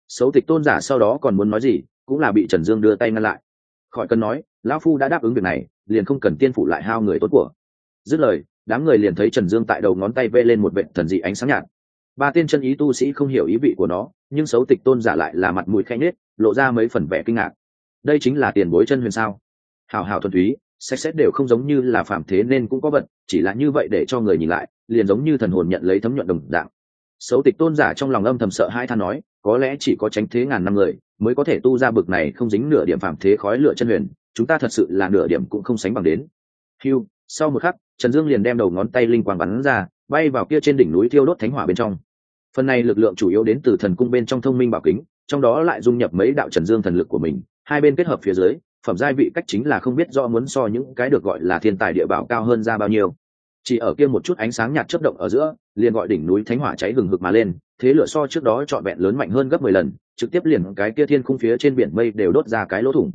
Xấu tịch tôn giả sau đó còn muốn nói gì, cũng là bị trần dương đưa tay ngăn lại. Khỏi cần nói, lão phu đã đáp ứng việc này, liền không cần tiên phủ lại hao người tốt của. Dứt lời, đám người liền thấy trần dương tại đầu ngón tay vê lên một vệ thần dị ánh sáng nhạt. Ba tiên chân ý tu sĩ không hiểu ý vị của nó, nhưng xấu tịch tôn giả lại là mặt mũi khẽ nết lộ ra mấy phần vẻ kinh ngạc. Đây chính là tiền bối chân huyền sao? Hào hào thuần túy sách xét đều không giống như là phạm thế nên cũng có vật, chỉ là như vậy để cho người nhìn lại liền giống như thần hồn nhận lấy thấm nhuận đồng dạng. Xấu tịch tôn giả trong lòng âm thầm sợ hai than nói, có lẽ chỉ có tránh thế ngàn năm người mới có thể tu ra bực này không dính nửa điểm phạm thế khói lửa chân huyền, chúng ta thật sự là nửa điểm cũng không sánh bằng đến. Hiu sau một khắc, trần dương liền đem đầu ngón tay linh quang bắn ra, bay vào kia trên đỉnh núi thiêu đốt thánh hỏa bên trong. Phần này lực lượng chủ yếu đến từ thần cung bên trong thông minh bảo kính, trong đó lại dung nhập mấy đạo trần dương thần lực của mình, hai bên kết hợp phía dưới, phẩm giai vị cách chính là không biết do muốn so những cái được gọi là thiên tài địa bảo cao hơn ra bao nhiêu chỉ ở kia một chút ánh sáng nhạt chớp động ở giữa, liền gọi đỉnh núi thánh hỏa cháy hừng hực mà lên, thế lửa so trước đó trọn vẹn lớn mạnh hơn gấp mười lần, trực tiếp liền cái kia thiên khung phía trên biển mây đều đốt ra cái lỗ thủng.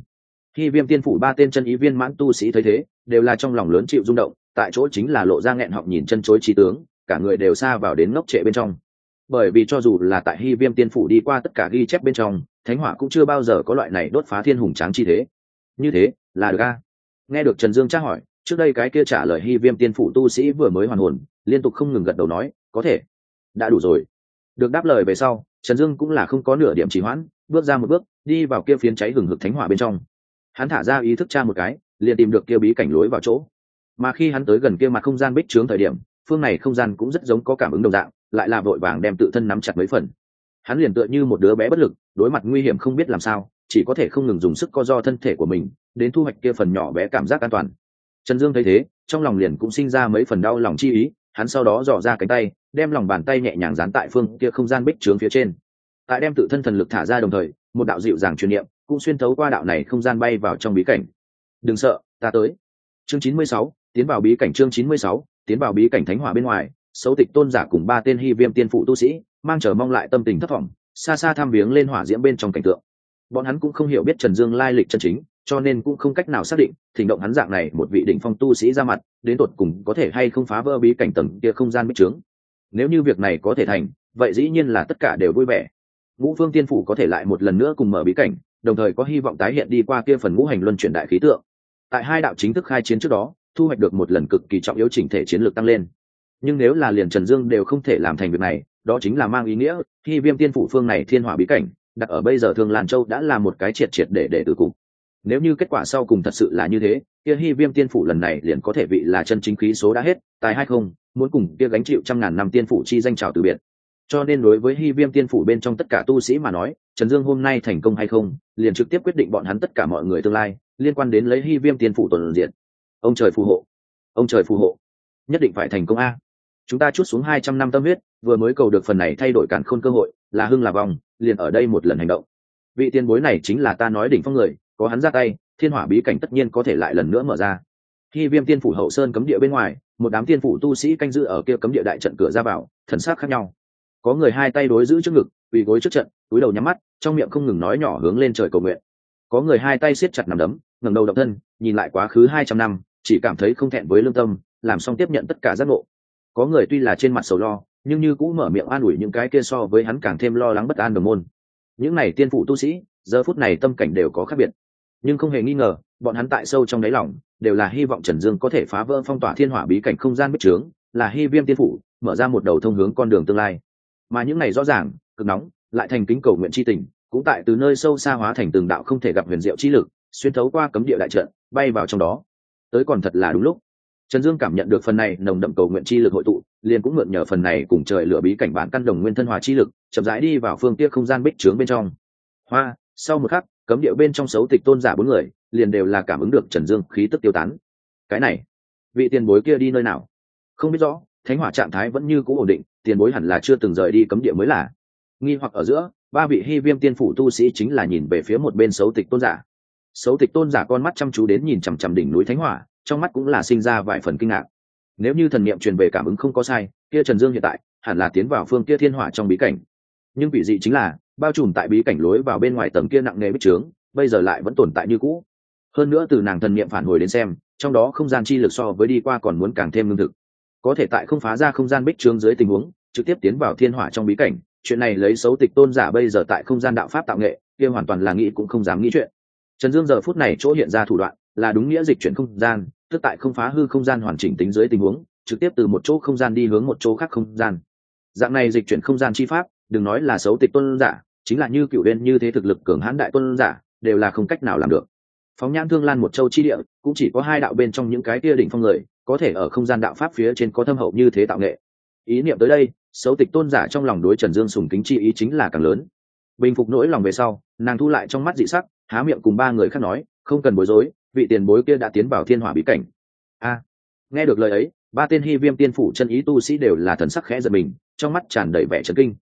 Khi viêm tiên phủ ba tên chân ý viên mãn tu sĩ thấy thế, đều là trong lòng lớn chịu rung động, tại chỗ chính là lộ ra nghẹn họng nhìn chân chối trí tướng, cả người đều xa vào đến ngốc trệ bên trong. Bởi vì cho dù là tại hy viêm tiên phủ đi qua tất cả ghi chép bên trong, thánh hỏa cũng chưa bao giờ có loại này đốt phá thiên hùng tráng chi thế. Như thế, là được a. Nghe được trần dương tra hỏi trước đây cái kia trả lời hy viêm tiên phủ tu sĩ vừa mới hoàn hồn, liên tục không ngừng gật đầu nói, có thể. Đã đủ rồi. Được đáp lời về sau, trần dương cũng là không có nửa điểm trì hoãn, bước ra một bước, đi vào kia phiến cháy hừng hực thánh hỏa bên trong. Hắn thả ra ý thức tra một cái, liền tìm được kia bí cảnh lối vào chỗ. Mà khi hắn tới gần kia mặt không gian bích trướng thời điểm, phương này không gian cũng rất giống có cảm ứng đồng dạng, lại là vội vàng đem tự thân nắm chặt mấy phần. Hắn liền tựa như một đứa bé bất lực, đối mặt nguy hiểm không biết làm sao, chỉ có thể không ngừng dùng sức co do thân thể của mình, đến thu hoạch kia phần nhỏ bé cảm giác an toàn trần dương thấy thế, trong lòng liền cũng sinh ra mấy phần đau lòng chi ý, hắn sau đó dò ra cánh tay, đem lòng bàn tay nhẹ nhàng dán tại phương kia không gian bích trướng phía trên. Tại đem tự thân thần lực thả ra đồng thời, một đạo dịu dàng truyền niệm cũng xuyên thấu qua đạo này không gian bay vào trong bí cảnh. Đừng sợ, ta tới. Chương chín mươi sáu, tiến vào bí cảnh chương chín mươi sáu, tiến vào bí cảnh thánh hỏa bên ngoài, xấu tịch tôn giả cùng ba tên hy viêm tiên phụ tu sĩ, mang chờ mong lại tâm tình thất vọng xa xa tham viếng lên hỏa diễm bên trong cảnh tượng. Bọn hắn cũng không hiểu biết trần dương lai lịch chân chính cho nên cũng không cách nào xác định, thỉnh động hắn dạng này một vị đỉnh phong tu sĩ ra mặt, đến tột cùng có thể hay không phá vỡ bí cảnh tầng kia không gian bích trướng. Nếu như việc này có thể thành, vậy dĩ nhiên là tất cả đều vui vẻ. Ngũ phương tiên phủ có thể lại một lần nữa cùng mở bí cảnh, đồng thời có hy vọng tái hiện đi qua kia phần ngũ hành luân chuyển đại khí tượng. Tại hai đạo chính thức khai chiến trước đó, thu hoạch được một lần cực kỳ trọng yếu chỉnh thể chiến lược tăng lên. Nhưng nếu là liền trần dương đều không thể làm thành việc này, đó chính là mang ý nghĩa, khi viêm tiên phủ phương này thiên hỏa bí cảnh, đặt ở bây giờ thương lan châu đã là một cái triệt triệt để để từ cùng nếu như kết quả sau cùng thật sự là như thế, kia hy viêm tiên phủ lần này liền có thể vị là chân chính khí số đã hết, tài hay không, muốn cùng kia gánh chịu trăm ngàn năm tiên phủ chi danh trào từ biệt. Cho nên đối với hy viêm tiên phủ bên trong tất cả tu sĩ mà nói, trần dương hôm nay thành công hay không, liền trực tiếp quyết định bọn hắn tất cả mọi người tương lai, liên quan đến lấy hy viêm tiên phủ tuần diện. Ông trời phù hộ. Ông trời phù hộ. Nhất định phải thành công a. Chúng ta chút xuống hai trăm năm tâm huyết, vừa mới cầu được phần này thay đổi cản khôn cơ hội, là hưng là vòng liền ở đây một lần hành động. Vị tiền bối này chính là ta nói đỉnh phong người có hắn ra tay, thiên hỏa bí cảnh tất nhiên có thể lại lần nữa mở ra. Khi viêm tiên phủ hậu sơn cấm địa bên ngoài, một đám tiên phủ tu sĩ canh giữ ở kia cấm địa đại trận cửa ra vào, thần sắc khác nhau. Có người hai tay đối giữ trước ngực, quỳ gối trước trận, túi đầu nhắm mắt, trong miệng không ngừng nói nhỏ hướng lên trời cầu nguyện. Có người hai tay siết chặt nằm đấm, ngẩng đầu độc thân, nhìn lại quá khứ hai trăm năm, chỉ cảm thấy không thẹn với lương tâm, làm xong tiếp nhận tất cả giác ngộ. Có người tuy là trên mặt sầu lo, nhưng như cũng mở miệng an ủi những cái kia so với hắn càng thêm lo lắng bất an đồng môn. Những này tiên phụ tu sĩ, giờ phút này tâm cảnh đều có khác biệt nhưng không hề nghi ngờ, bọn hắn tại sâu trong đáy lòng, đều là hy vọng trần dương có thể phá vỡ phong tỏa thiên hỏa bí cảnh không gian bích trướng, là hy viêm tiên phủ, mở ra một đầu thông hướng con đường tương lai. Mà những này rõ ràng, cực nóng, lại thành kính cầu nguyện c h i tình, cũng tại từ nơi sâu xa hóa thành từng đạo không thể gặp huyền diệu chi lực, xuyên thấu qua cấm địa đại trận, bay vào trong đó. Tới còn thật là đúng lúc. Trần dương cảm nhận được phần này nồng đậm cầu nguyện chi lực hội tụ, liền cũng mượn nhờ phần này cùng trời lửa bí cảnh bản căn đồng nguyên thân hòa chi lực, chậm rãi đi vào phương tiết không gian bích trướng bên trong. Hoa, sau một khắc cấm địa bên trong xấu tịch tôn giả bốn người, liền đều là cảm ứng được trần dương khí tức tiêu tán. Cái này, vị tiền bối kia đi nơi nào? Không biết rõ, thánh hỏa trạng thái vẫn như c ũ ổn định, tiền bối hẳn là chưa từng rời đi cấm địa mới là. Nghi hoặc ở giữa, ba vị hy viêm tiên phủ tu sĩ chính là nhìn về phía một bên xấu tịch tôn giả. Xấu tịch tôn giả con mắt chăm chú đến nhìn chằm chằm đỉnh núi thánh hỏa, trong mắt cũng là sinh ra vài phần kinh ngạc. Nếu như thần niệm truyền về cảm ứng không có sai, kia trần dương hiện tại hẳn là tiến vào phương kia thiên hỏa trong bí cảnh. Nhưng vị dị chính là bao trùm tại bí cảnh lối vào bên ngoài tầng kia nặng nề bích trướng, bây giờ lại vẫn tồn tại như cũ. Hơn nữa từ nàng thần niệm phản hồi đến xem, trong đó không gian chi lực so với đi qua còn muốn càng thêm lương thực. Có thể tại không phá ra không gian bích trướng dưới tình huống, trực tiếp tiến vào thiên hỏa trong bí cảnh, chuyện này lấy xấu tịch tôn giả bây giờ tại không gian đạo pháp tạo nghệ, kia hoàn toàn là nghĩ cũng không dám nghĩ chuyện. Trần dương giờ phút này chỗ hiện ra thủ đoạn, là đúng nghĩa dịch chuyển không gian, tức tại không phá hư không gian hoàn chỉnh tính dưới tình huống, trực tiếp từ một chỗ không gian đi hướng một chỗ khác không gian. Dạng này dịch chuyển không gian chi pháp đừng nói là xấu tịch tôn giả, chính là như cựu viên như thế thực lực cường hãn đại tôn giả, đều là không cách nào làm được. Phóng nhãn thương lan một châu chi địa, cũng chỉ có hai đạo bên trong những cái kia đỉnh phong người, có thể ở không gian đạo pháp phía trên có thâm hậu như thế tạo nghệ. Ý niệm tới đây, xấu tịch tôn giả trong lòng đối trần dương sùng kính chi ý chính là càng lớn. Bình phục nỗi lòng về sau, nàng thu lại trong mắt dị sắc, há miệng cùng ba người khác nói, không cần bối rối, vị tiền bối kia đã tiến vào thiên hỏa bí cảnh. A. Nghe được lời ấy, ba tên hy viêm tiên phủ chân ý tu sĩ đều là thần sắc khẽ giật mình, trong mắt tràn đầy vẻ trấn kinh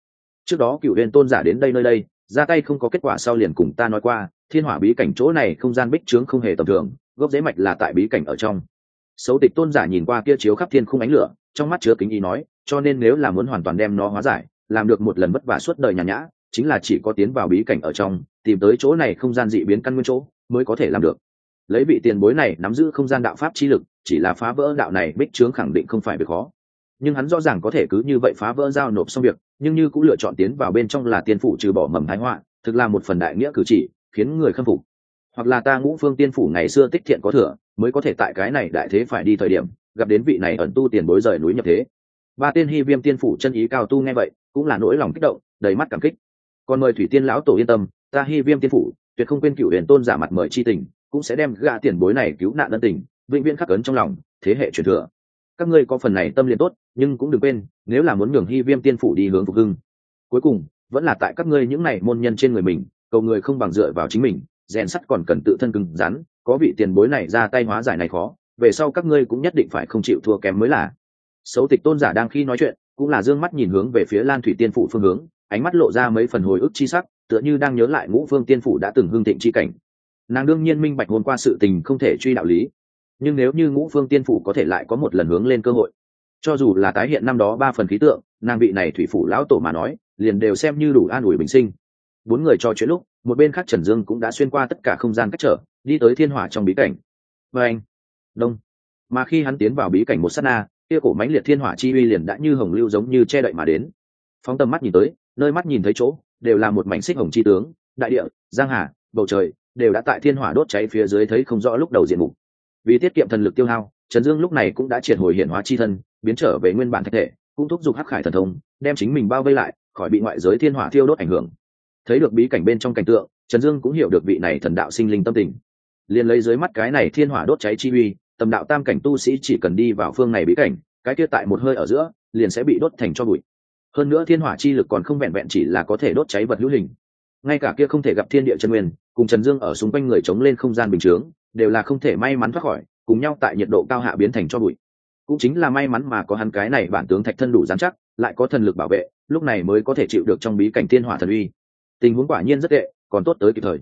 trước đó cựu huyền tôn giả đến đây nơi đây, ra tay không có kết quả sau liền cùng ta nói qua, thiên hỏa bí cảnh chỗ này không gian bích trướng không hề tầm thường, gốc dễ mạch là tại bí cảnh ở trong. Xấu tịch tôn giả nhìn qua kia chiếu khắp thiên không ánh lửa, trong mắt chứa kính ý nói, cho nên nếu là muốn hoàn toàn đem nó hóa giải, làm được một lần vất vả suốt đời nhàn nhã, chính là chỉ có tiến vào bí cảnh ở trong, tìm tới chỗ này không gian dị biến căn nguyên chỗ, mới có thể làm được. Lấy vị tiền bối này nắm giữ không gian đạo pháp chi lực, chỉ là phá vỡ đạo này bích trướng khẳng định không phải việc khó nhưng hắn rõ ràng có thể cứ như vậy phá vỡ giao nộp xong việc, nhưng như cũng lựa chọn tiến vào bên trong là tiên phủ trừ bỏ mầm thái họa, thực là một phần đại nghĩa cử chỉ, khiến người khâm phục. Hoặc là ta ngũ phương tiên phủ ngày xưa tích thiện có thừa, mới có thể tại cái này đại thế phải đi thời điểm, gặp đến vị này ẩn tu tiền bối rời núi nhập thế. Ba tiên hy viêm tiên phủ chân ý cao tu nghe vậy, cũng là nỗi lòng kích động, đầy mắt cảm kích. Còn mời thủy tiên lão tổ yên tâm, ta hy viêm tiên phủ, tuyệt không quên cựu huyền tôn giả mặt mời chi tình, cũng sẽ đem gạ tiền bối này cứu nạn ân tình, vĩnh viễn khắc ấn trong lòng, thế hệ truyền thừa các ngươi có phần này tâm liền tốt, nhưng cũng đừng quên, nếu là muốn nhường hy viêm tiên phủ đi hướng phục hưng. Cuối cùng, vẫn là tại các ngươi những này môn nhân trên người mình, cầu người không bằng dựa vào chính mình, rèn sắt còn cần tự thân cứng rắn, có vị tiền bối này ra tay hóa giải này khó, về sau các ngươi cũng nhất định phải không chịu thua kém mới là. Xấu tịch tôn giả đang khi nói chuyện, cũng là d ư ơ n g mắt nhìn hướng về phía lan thủy tiên phủ phương hướng, ánh mắt lộ ra mấy phần hồi ức chi sắc, tựa như đang nhớ lại ngũ phương tiên phủ đã từng hương thịnh chi cảnh. Nàng đương nhiên minh bạch hôn qua sự tình không thể truy đạo lý nhưng nếu như ngũ phương tiên phủ có thể lại có một lần hướng lên cơ hội, cho dù là tái hiện năm đó ba phần khí tượng, nàng vị này thủy phủ lão tổ mà nói, liền đều xem như đủ an ủi bình sinh. Bốn người trò chuyện lúc, một bên khác trần dương cũng đã xuyên qua tất cả không gian cách trở, đi tới thiên hỏa trong bí cảnh. Và anh, đông. Mà khi hắn tiến vào bí cảnh một s á t na, kia cổ mánh liệt thiên hỏa chi uy liền đã như hồng lưu giống như che đậy mà đến. Phóng tầm mắt nhìn tới, nơi mắt nhìn thấy chỗ, đều là một mảnh xích hồng chi tướng, đại địa, giang hà, bầu trời, đều đã tại thiên hỏa đốt cháy phía dưới thấy không rõ lúc đầu diện mục vì tiết kiệm thần lực tiêu hao, trần dương lúc này cũng đã triệt hồi hiện hóa chi thân, biến trở về nguyên bản thạch thể, cũng thúc giục hắc khải thần thông, đem chính mình bao vây lại, khỏi bị ngoại giới thiên hỏa thiêu đốt ảnh hưởng. Thấy được bí cảnh bên trong cảnh tượng, trần dương cũng hiểu được vị này thần đạo sinh linh tâm tình. Liền lấy dưới mắt cái này thiên hỏa đốt cháy chi uy, tầm đạo tam cảnh tu sĩ chỉ cần đi vào phương này bí cảnh, cái kia tại một hơi ở giữa, liền sẽ bị đốt thành cho bụi. Hơn nữa thiên hỏa chi lực còn không vẹn vẹn chỉ là có thể đốt cháy vật hữu hình ngay cả kia không thể gặp thiên địa chân nguyên, cùng trần dương ở xung quanh người chống lên không gian bình chướng, đều là không thể may mắn thoát khỏi, cùng nhau tại nhiệt độ cao hạ biến thành cho bụi. Cũng chính là may mắn mà có hắn cái này bản tướng thạch thân đủ dán chắc, lại có thần lực bảo vệ, lúc này mới có thể chịu được trong bí cảnh thiên hỏa thần uy. Tình huống quả nhiên rất tệ, còn tốt tới kịp thời.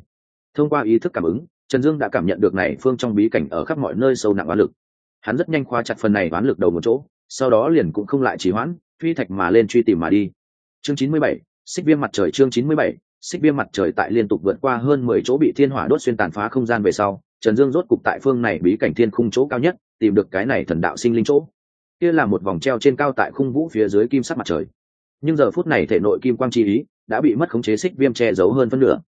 Thông qua ý thức cảm ứng, trần dương đã cảm nhận được này phương trong bí cảnh ở khắp mọi nơi sâu nặng oán lực. Hắn rất nhanh khoa chặt phần này oán lực đầu một chỗ, sau đó liền cũng không lại trì hoãn phi thạch mà lên truy tìm mà đi. Chương chín mươi bảy, xích viêm mặt trời chương chín mươi bảy xích viêm mặt trời tại liên tục vượt qua hơn mười chỗ bị thiên hỏa đốt xuyên tàn phá không gian về sau, trần dương rốt cục tại phương này bí cảnh thiên khung chỗ cao nhất, tìm được cái này thần đạo sinh linh chỗ. Kia là một vòng treo trên cao tại khung vũ phía dưới kim sắc mặt trời. Nhưng giờ phút này thể nội kim quang chi ý đã bị mất khống chế xích viêm che giấu hơn phân nửa.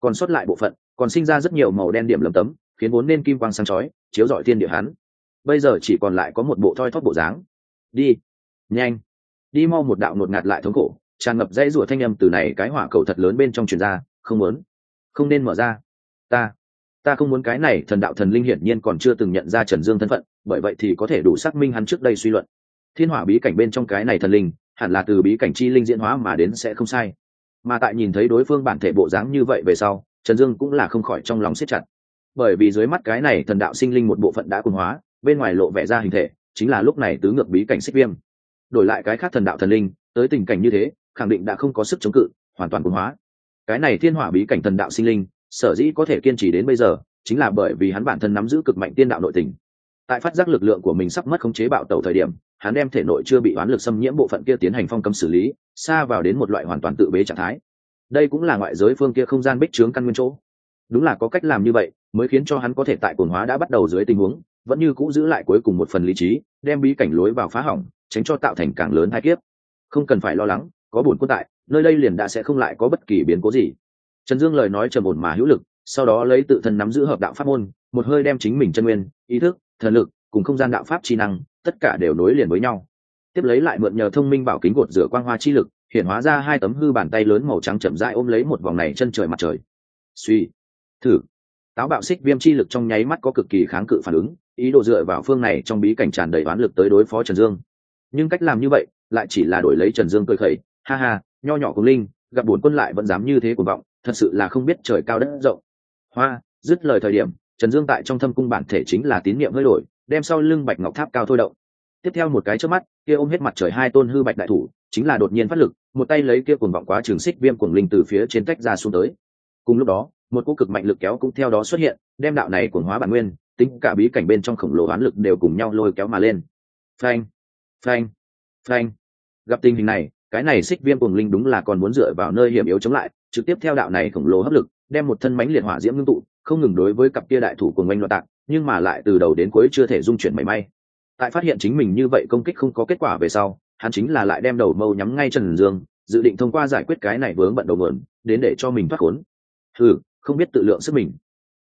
Còn sót lại bộ phận, còn sinh ra rất nhiều màu đen điểm lấm tấm, khiến vốn nên kim quang sáng chói, chiếu rọi thiên địa hắn. Bây giờ chỉ còn lại có một bộ thoi thóp bộ dáng. Đi. Nhanh. Đi mau một đạo nột ngạt lại thống khổ tràn ngập dãy rủa thanh âm từ này cái hỏa cầu thật lớn bên trong truyền ra, không muốn, không nên mở ra. Ta ta không muốn cái này thần đạo thần linh hiển nhiên còn chưa từng nhận ra trần dương thân phận, bởi vậy thì có thể đủ xác minh hắn trước đây suy luận. Thiên hỏa bí cảnh bên trong cái này thần linh, hẳn là từ bí cảnh chi linh diễn hóa mà đến sẽ không sai. Mà tại nhìn thấy đối phương bản thể bộ dáng như vậy về sau, trần dương cũng là không khỏi trong lòng siết chặt. Bởi vì dưới mắt cái này thần đạo sinh linh một bộ phận đã cùng hóa, bên ngoài lộ vẻ ra hình thể, chính là lúc này tứ ngược bí cảnh xích viêm. Đổi lại cái khác thần đạo thần linh, tới tình cảnh như thế khẳng định đã không có sức chống cự, hoàn toàn cùng hóa. Cái này thiên hỏa bí cảnh thần đạo sinh linh, sở dĩ có thể kiên trì đến bây giờ, chính là bởi vì hắn bản thân nắm giữ cực mạnh tiên đạo nội tình. Tại phát giác lực lượng của mình sắp mất khống chế bạo tẩu thời điểm, hắn đem thể nội chưa bị oán lực xâm nhiễm bộ phận kia tiến hành phong cấm xử lý xa vào đến một loại hoàn toàn tự bế trạng thái. Đây cũng là ngoại giới phương kia không gian bích trướng căn nguyên chỗ. Đúng là có cách làm như vậy, mới khiến cho hắn có thể tại cồn hóa đã bắt đầu dưới tình huống, vẫn như cũ giữ lại cuối cùng một phần lý trí, đem bí cảnh lối vào phá hỏng, tránh cho tạo thành càng lớn hai kiếp. Không cần phải lo lắng có bổn quân tại, nơi đây liền đã sẽ không lại có bất kỳ biến cố gì. Trần dương lời nói trầm ổn mà hữu lực, sau đó lấy tự thân nắm giữ hợp đạo pháp môn, một hơi đem chính mình chân nguyên, ý thức, thần lực cùng không gian đạo pháp chi năng, tất cả đều nối liền với nhau. Tiếp lấy lại mượn nhờ thông minh bảo kính gột rửa quang hoa chi lực, hiện hóa ra hai tấm hư bàn tay lớn màu trắng chậm rãi ôm lấy một vòng này chân trời mặt trời. Suy, thử. Táo bạo xích viêm chi lực trong nháy mắt có cực kỳ kháng cự phản ứng, ý đồ dựa vào phương này trong bí cảnh tràn đầy oán lực tới đối phó trần dương. Nhưng cách làm như vậy, lại chỉ là đổi lấy trần dương cười khẩy ha ha, nho nhỏ cùng linh, gặp bốn quân lại vẫn dám như thế cuồng vọng, thật sự là không biết trời cao đất rộng. Hoa, dứt lời thời điểm, trần dương tại trong thâm cung bản thể chính là tín niệm hơi đổi, đem sau lưng bạch ngọc tháp cao thôi động. Tiếp theo một cái trước mắt, kia ôm hết mặt trời hai tôn hư bạch đại thủ, chính là đột nhiên phát lực, một tay lấy kia cuồng vọng quá trường xích viêm cuồng linh từ phía trên tách ra xuống tới. Cùng lúc đó, một cỗ cực mạnh lực kéo cũng theo đó xuất hiện, đem đạo này cuồng hóa bản nguyên, tính cả bí cảnh bên trong khổng lồ oán lực đều cùng nhau lôi kéo mà lên. Phanh phanh phanh. Gặp tình hình này cái này xích viêm cuồng linh đúng là còn muốn dựa vào nơi hiểm yếu chống lại, trực tiếp theo đạo này khổng lồ hấp lực, đem một thân mánh liệt hỏa diễm ngưng tụ, không ngừng đối với cặp kia đại thủ của ngoanh loạn tạc, nhưng mà lại từ đầu đến cuối chưa thể dung chuyển mảy may. Tại phát hiện chính mình như vậy công kích không có kết quả về sau, hắn chính là lại đem đầu mâu nhắm ngay trần dương, dự định thông qua giải quyết cái này vướng bận đầu mượn đến để cho mình thoát khốn. Ừ không biết tự lượng sức mình.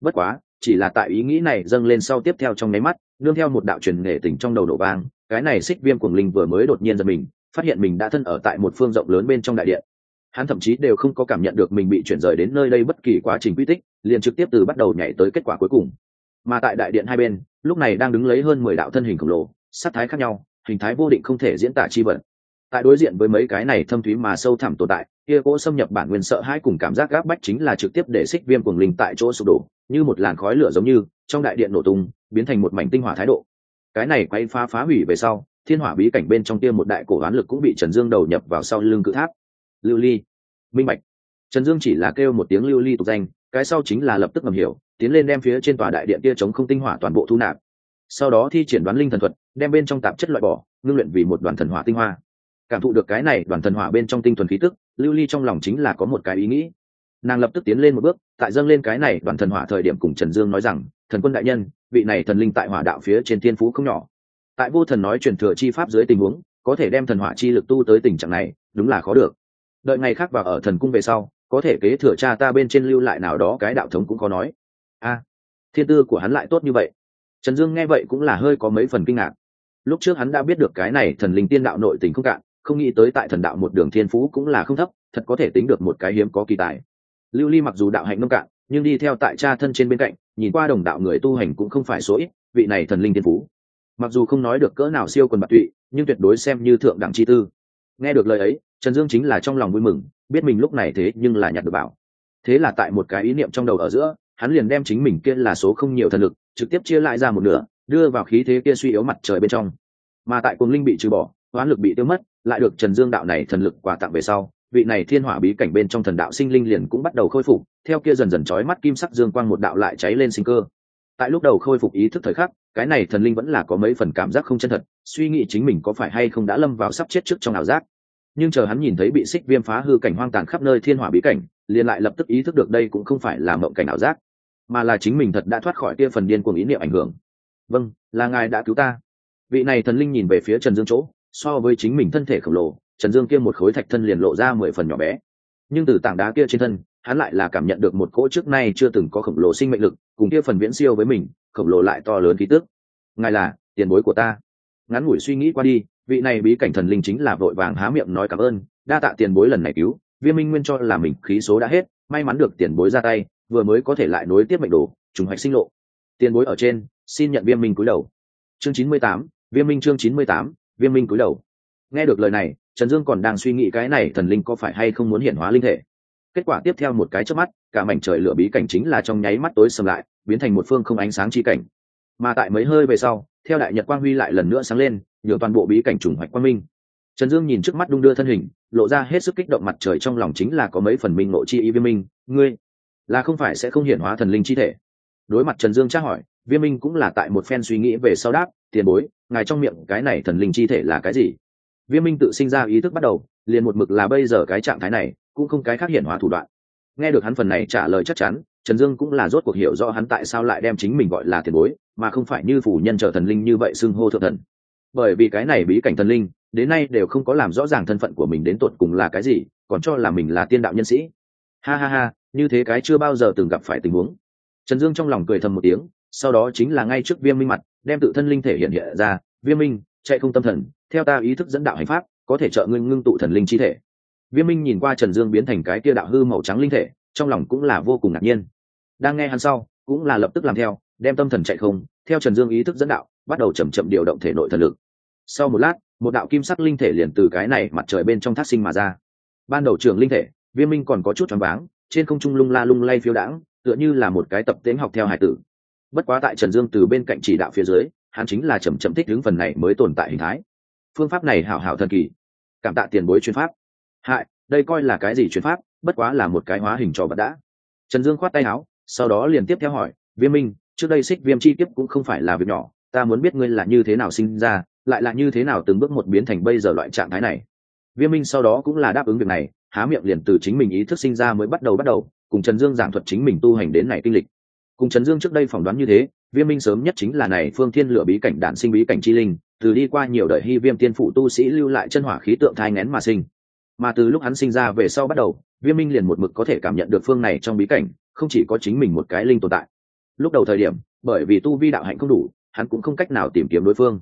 Bất quá, chỉ là tại ý nghĩ này dâng lên sau tiếp theo trong nháy mắt, nương theo một đạo truyền nghệ tỉnh trong đầu đổ vang, cái này xích viêm cuồng linh vừa mới đột nhiên giật mình phát hiện mình đã thân ở tại một phương rộng lớn bên trong đại điện. Hắn thậm chí đều không có cảm nhận được mình bị chuyển rời đến nơi đây bất kỳ quá trình quy tích, liền trực tiếp từ bắt đầu nhảy tới kết quả cuối cùng. Mà tại đại điện hai bên, lúc này đang đứng lấy hơn mười đạo thân hình khổng lồ, sắc thái khác nhau, hình thái vô định không thể diễn tả chi vật. Tại đối diện với mấy cái này thâm thúy mà sâu thẳm tồn tại, kia cỗ xâm nhập bản nguyên sợ hãi cùng cảm giác gáp bách chính là trực tiếp để xích viêm cuồng linh tại chỗ sụp đổ, như một làn khói lửa giống như, trong đại điện nổ tung, biến thành một mảnh tinh hỏa thái độ. Cái này quay phá phá hủy về sau thiên hỏa bí cảnh bên trong kia một đại cổ oán lực cũng bị trần dương đầu nhập vào sau lưng cự tháp. Lưu ly, minh bạch. Trần dương chỉ là kêu một tiếng lưu ly tục danh, cái sau chính là lập tức ngầm hiểu, tiến lên đem phía trên tòa đại điện kia chống không tinh hỏa toàn bộ thu nạp. Sau đó thi triển đoán linh thần thuật, đem bên trong tạp chất loại bỏ, ngưng luyện vì một đoàn thần hỏa tinh hoa. Cảm thụ được cái này đoàn thần hỏa bên trong tinh thuần khí tức, lưu ly trong lòng chính là có một cái ý nghĩ. Nàng lập tức tiến lên một bước, tại dâng lên cái này đoàn thần hỏa thời điểm cùng trần dương nói rằng, thần quân đại nhân, vị này thần linh tại hỏa đạo phía trên thiên phú không nhỏ tại vô thần nói truyền thừa chi pháp dưới tình huống, có thể đem thần hỏa chi lực tu tới tình trạng này, đúng là khó được. Đợi ngày khác vào ở thần cung về sau, có thể kế thừa cha ta bên trên lưu lại nào đó cái đạo thống cũng có nói. A, thiên tư của hắn lại tốt như vậy. Trần dương nghe vậy cũng là hơi có mấy phần kinh ngạc. Lúc trước hắn đã biết được cái này thần linh tiên đạo nội tình không cạn, không nghĩ tới tại thần đạo một đường thiên phú cũng là không thấp, thật có thể tính được một cái hiếm có kỳ tài. Lưu ly mặc dù đạo hạnh nông cạn, nhưng đi theo tại cha thân trên bên cạnh, nhìn qua đồng đạo người tu hành cũng không phải số ít, vị này thần linh thiên phú mặc dù không nói được cỡ nào siêu quần bạc tụy, nhưng tuyệt đối xem như thượng đẳng chi tư. Nghe được lời ấy, trần dương chính là trong lòng vui mừng, biết mình lúc này thế nhưng là nhặt được bảo. Thế là tại một cái ý niệm trong đầu ở giữa, hắn liền đem chính mình kia là số không nhiều thần lực, trực tiếp chia lại ra một nửa, đưa vào khí thế kia suy yếu mặt trời bên trong. Mà tại cuồng linh bị trừ bỏ hoán lực bị tiêu mất, lại được trần dương đạo này thần lực quà tặng về sau, vị này thiên hỏa bí cảnh bên trong thần đạo sinh linh liền cũng bắt đầu khôi phục, theo kia dần dần trói mắt kim sắc dương quang một đạo lại cháy lên sinh cơ. Tại lúc đầu khôi phục ý thức thời khắc cái này thần linh vẫn là có mấy phần cảm giác không chân thật, suy nghĩ chính mình có phải hay không đã lâm vào sắp chết trước trong ảo giác. Nhưng chờ hắn nhìn thấy bị xích viêm phá hư cảnh hoang tàn khắp nơi thiên hỏa bí cảnh, liền lại lập tức ý thức được đây cũng không phải là mộng cảnh ảo giác, mà là chính mình thật đã thoát khỏi kia phần điên cuồng ý niệm ảnh hưởng. Vâng là ngài đã cứu ta. Vị này thần linh nhìn về phía trần dương chỗ, so với chính mình thân thể khổng lồ, trần dương kia một khối thạch thân liền lộ ra mười phần nhỏ bé. Nhưng từ tảng đá kia trên thân, hắn lại là cảm nhận được một cỗ trước nay chưa từng có khổng lồ sinh mệnh lực, cùng kia phần viễn siêu với mình khổng lồ lại to lớn khí tước ngài là, tiền bối của ta. Ngắn ngủi suy nghĩ qua đi, vị này bí cảnh thần linh chính là vội vàng há miệng nói cảm ơn, đa tạ tiền bối lần này cứu, viêm minh nguyên cho là mình khí số đã hết, may mắn được tiền bối ra tay, vừa mới có thể lại nối tiếp mệnh đồ, trùng hoạch sinh lộ. Tiền bối ở trên, xin nhận viêm minh cúi đầu. Chương chín mươi tám, viêm minh chương chín mươi tám, viêm minh cúi đầu. Nghe được lời này, trần dương còn đang suy nghĩ cái này thần linh có phải hay không muốn hiện hóa linh thể. Kết quả tiếp theo một cái trước mắt, cả mảnh trời lửa bí cảnh chính là trong nháy mắt tối sầm lại biến thành một phương không ánh sáng chi cảnh. Mà tại mấy hơi về sau, theo đại nhật quang huy lại lần nữa sáng lên nhường toàn bộ bí cảnh trùng hoạch quang minh. Trần dương nhìn trước mắt đung đưa thân hình, lộ ra hết sức kích động mặt trời trong lòng chính là có mấy phần minh nội chi ý viêm minh, ngươi, là không phải sẽ không hiển hóa thần linh chi thể? Đối mặt trần dương tra hỏi, viêm minh cũng là tại một phen suy nghĩ về sau đáp, tiền bối, ngài trong miệng cái này thần linh chi thể là cái gì? Viêm minh tự sinh ra ý thức bắt đầu, liền một mực là bây giờ cái trạng thái này, cũng không cái khác hiển hóa thủ đoạn. Nghe được hắn phần này trả lời chắc chắn trần dương cũng là rốt cuộc hiểu rõ hắn tại sao lại đem chính mình gọi là tiền bối, mà không phải như phủ nhân trở thần linh như vậy xưng hô thượng thần. Bởi vì cái này bí cảnh thần linh, đến nay đều không có làm rõ ràng thân phận của mình đến tột cùng là cái gì, còn cho là mình là tiên đạo nhân sĩ. Ha ha ha, như thế cái chưa bao giờ từng gặp phải tình huống. Trần dương trong lòng cười thầm một tiếng, sau đó chính là ngay trước viêm minh mặt, đem tự thân linh thể hiện hiện ra, viêm minh, chạy không tâm thần, theo ta ý thức dẫn đạo hành pháp, có thể trợ ngươi ngưng tụ thần linh chi thể. Viêm minh nhìn qua trần dương biến thành cái kia đạo hư màu trắng linh thể trong lòng cũng là vô cùng ngạc nhiên. Đang nghe hắn sau, cũng là lập tức làm theo, đem tâm thần chạy không, theo trần dương ý thức dẫn đạo, bắt đầu chầm chậm điều động thể nội thần lực. Sau một lát, một đạo kim sắc linh thể liền từ cái này mặt trời bên trong thác sinh mà ra. Ban đầu trường linh thể viêm minh còn có chút choáng váng, trên không trung lung la lung lay phiêu đãng, tựa như là một cái tập tễnh học theo hải tử. Bất quá tại trần dương từ bên cạnh chỉ đạo phía dưới, hắn chính là chầm chậm thích hướng phần này mới tồn tại hình thái. Phương pháp này hảo hảo thần kỳ. Cảm tạ tiền bối chuyên pháp. Hại, đây coi là cái gì chuyên pháp? Bất quá là một cái hóa hình trò vật đã. Trần dương khoát tay áo, sau đó liền tiếp theo hỏi, viêm minh, trước đây xích viêm chi tiếp cũng không phải là việc nhỏ, ta muốn biết ngươi là như thế nào sinh ra, lại là như thế nào từng bước một biến thành bây giờ loại trạng thái này? Viêm minh sau đó cũng là đáp ứng việc này, há miệng liền từ chính mình ý thức sinh ra mới bắt đầu bắt đầu, cùng trần dương giảng thuật chính mình tu hành đến này kinh lịch. Cùng trần dương trước đây phỏng đoán như thế, viêm minh sớm nhất chính là này phương thiên lửa bí cảnh đản sinh bí cảnh chi linh, từ đi qua nhiều đời hy viêm tiên phụ tu sĩ lưu lại chân hỏa khí tượng thai ngén mà sinh. Mà từ lúc hắn sinh ra về sau bắt đầu viêm minh liền một mực có thể cảm nhận được phương này trong bí cảnh, không chỉ có chính mình một cái linh tồn tại. Lúc đầu thời điểm, bởi vì tu vi đạo hạnh không đủ, hắn cũng không cách nào tìm kiếm đối phương.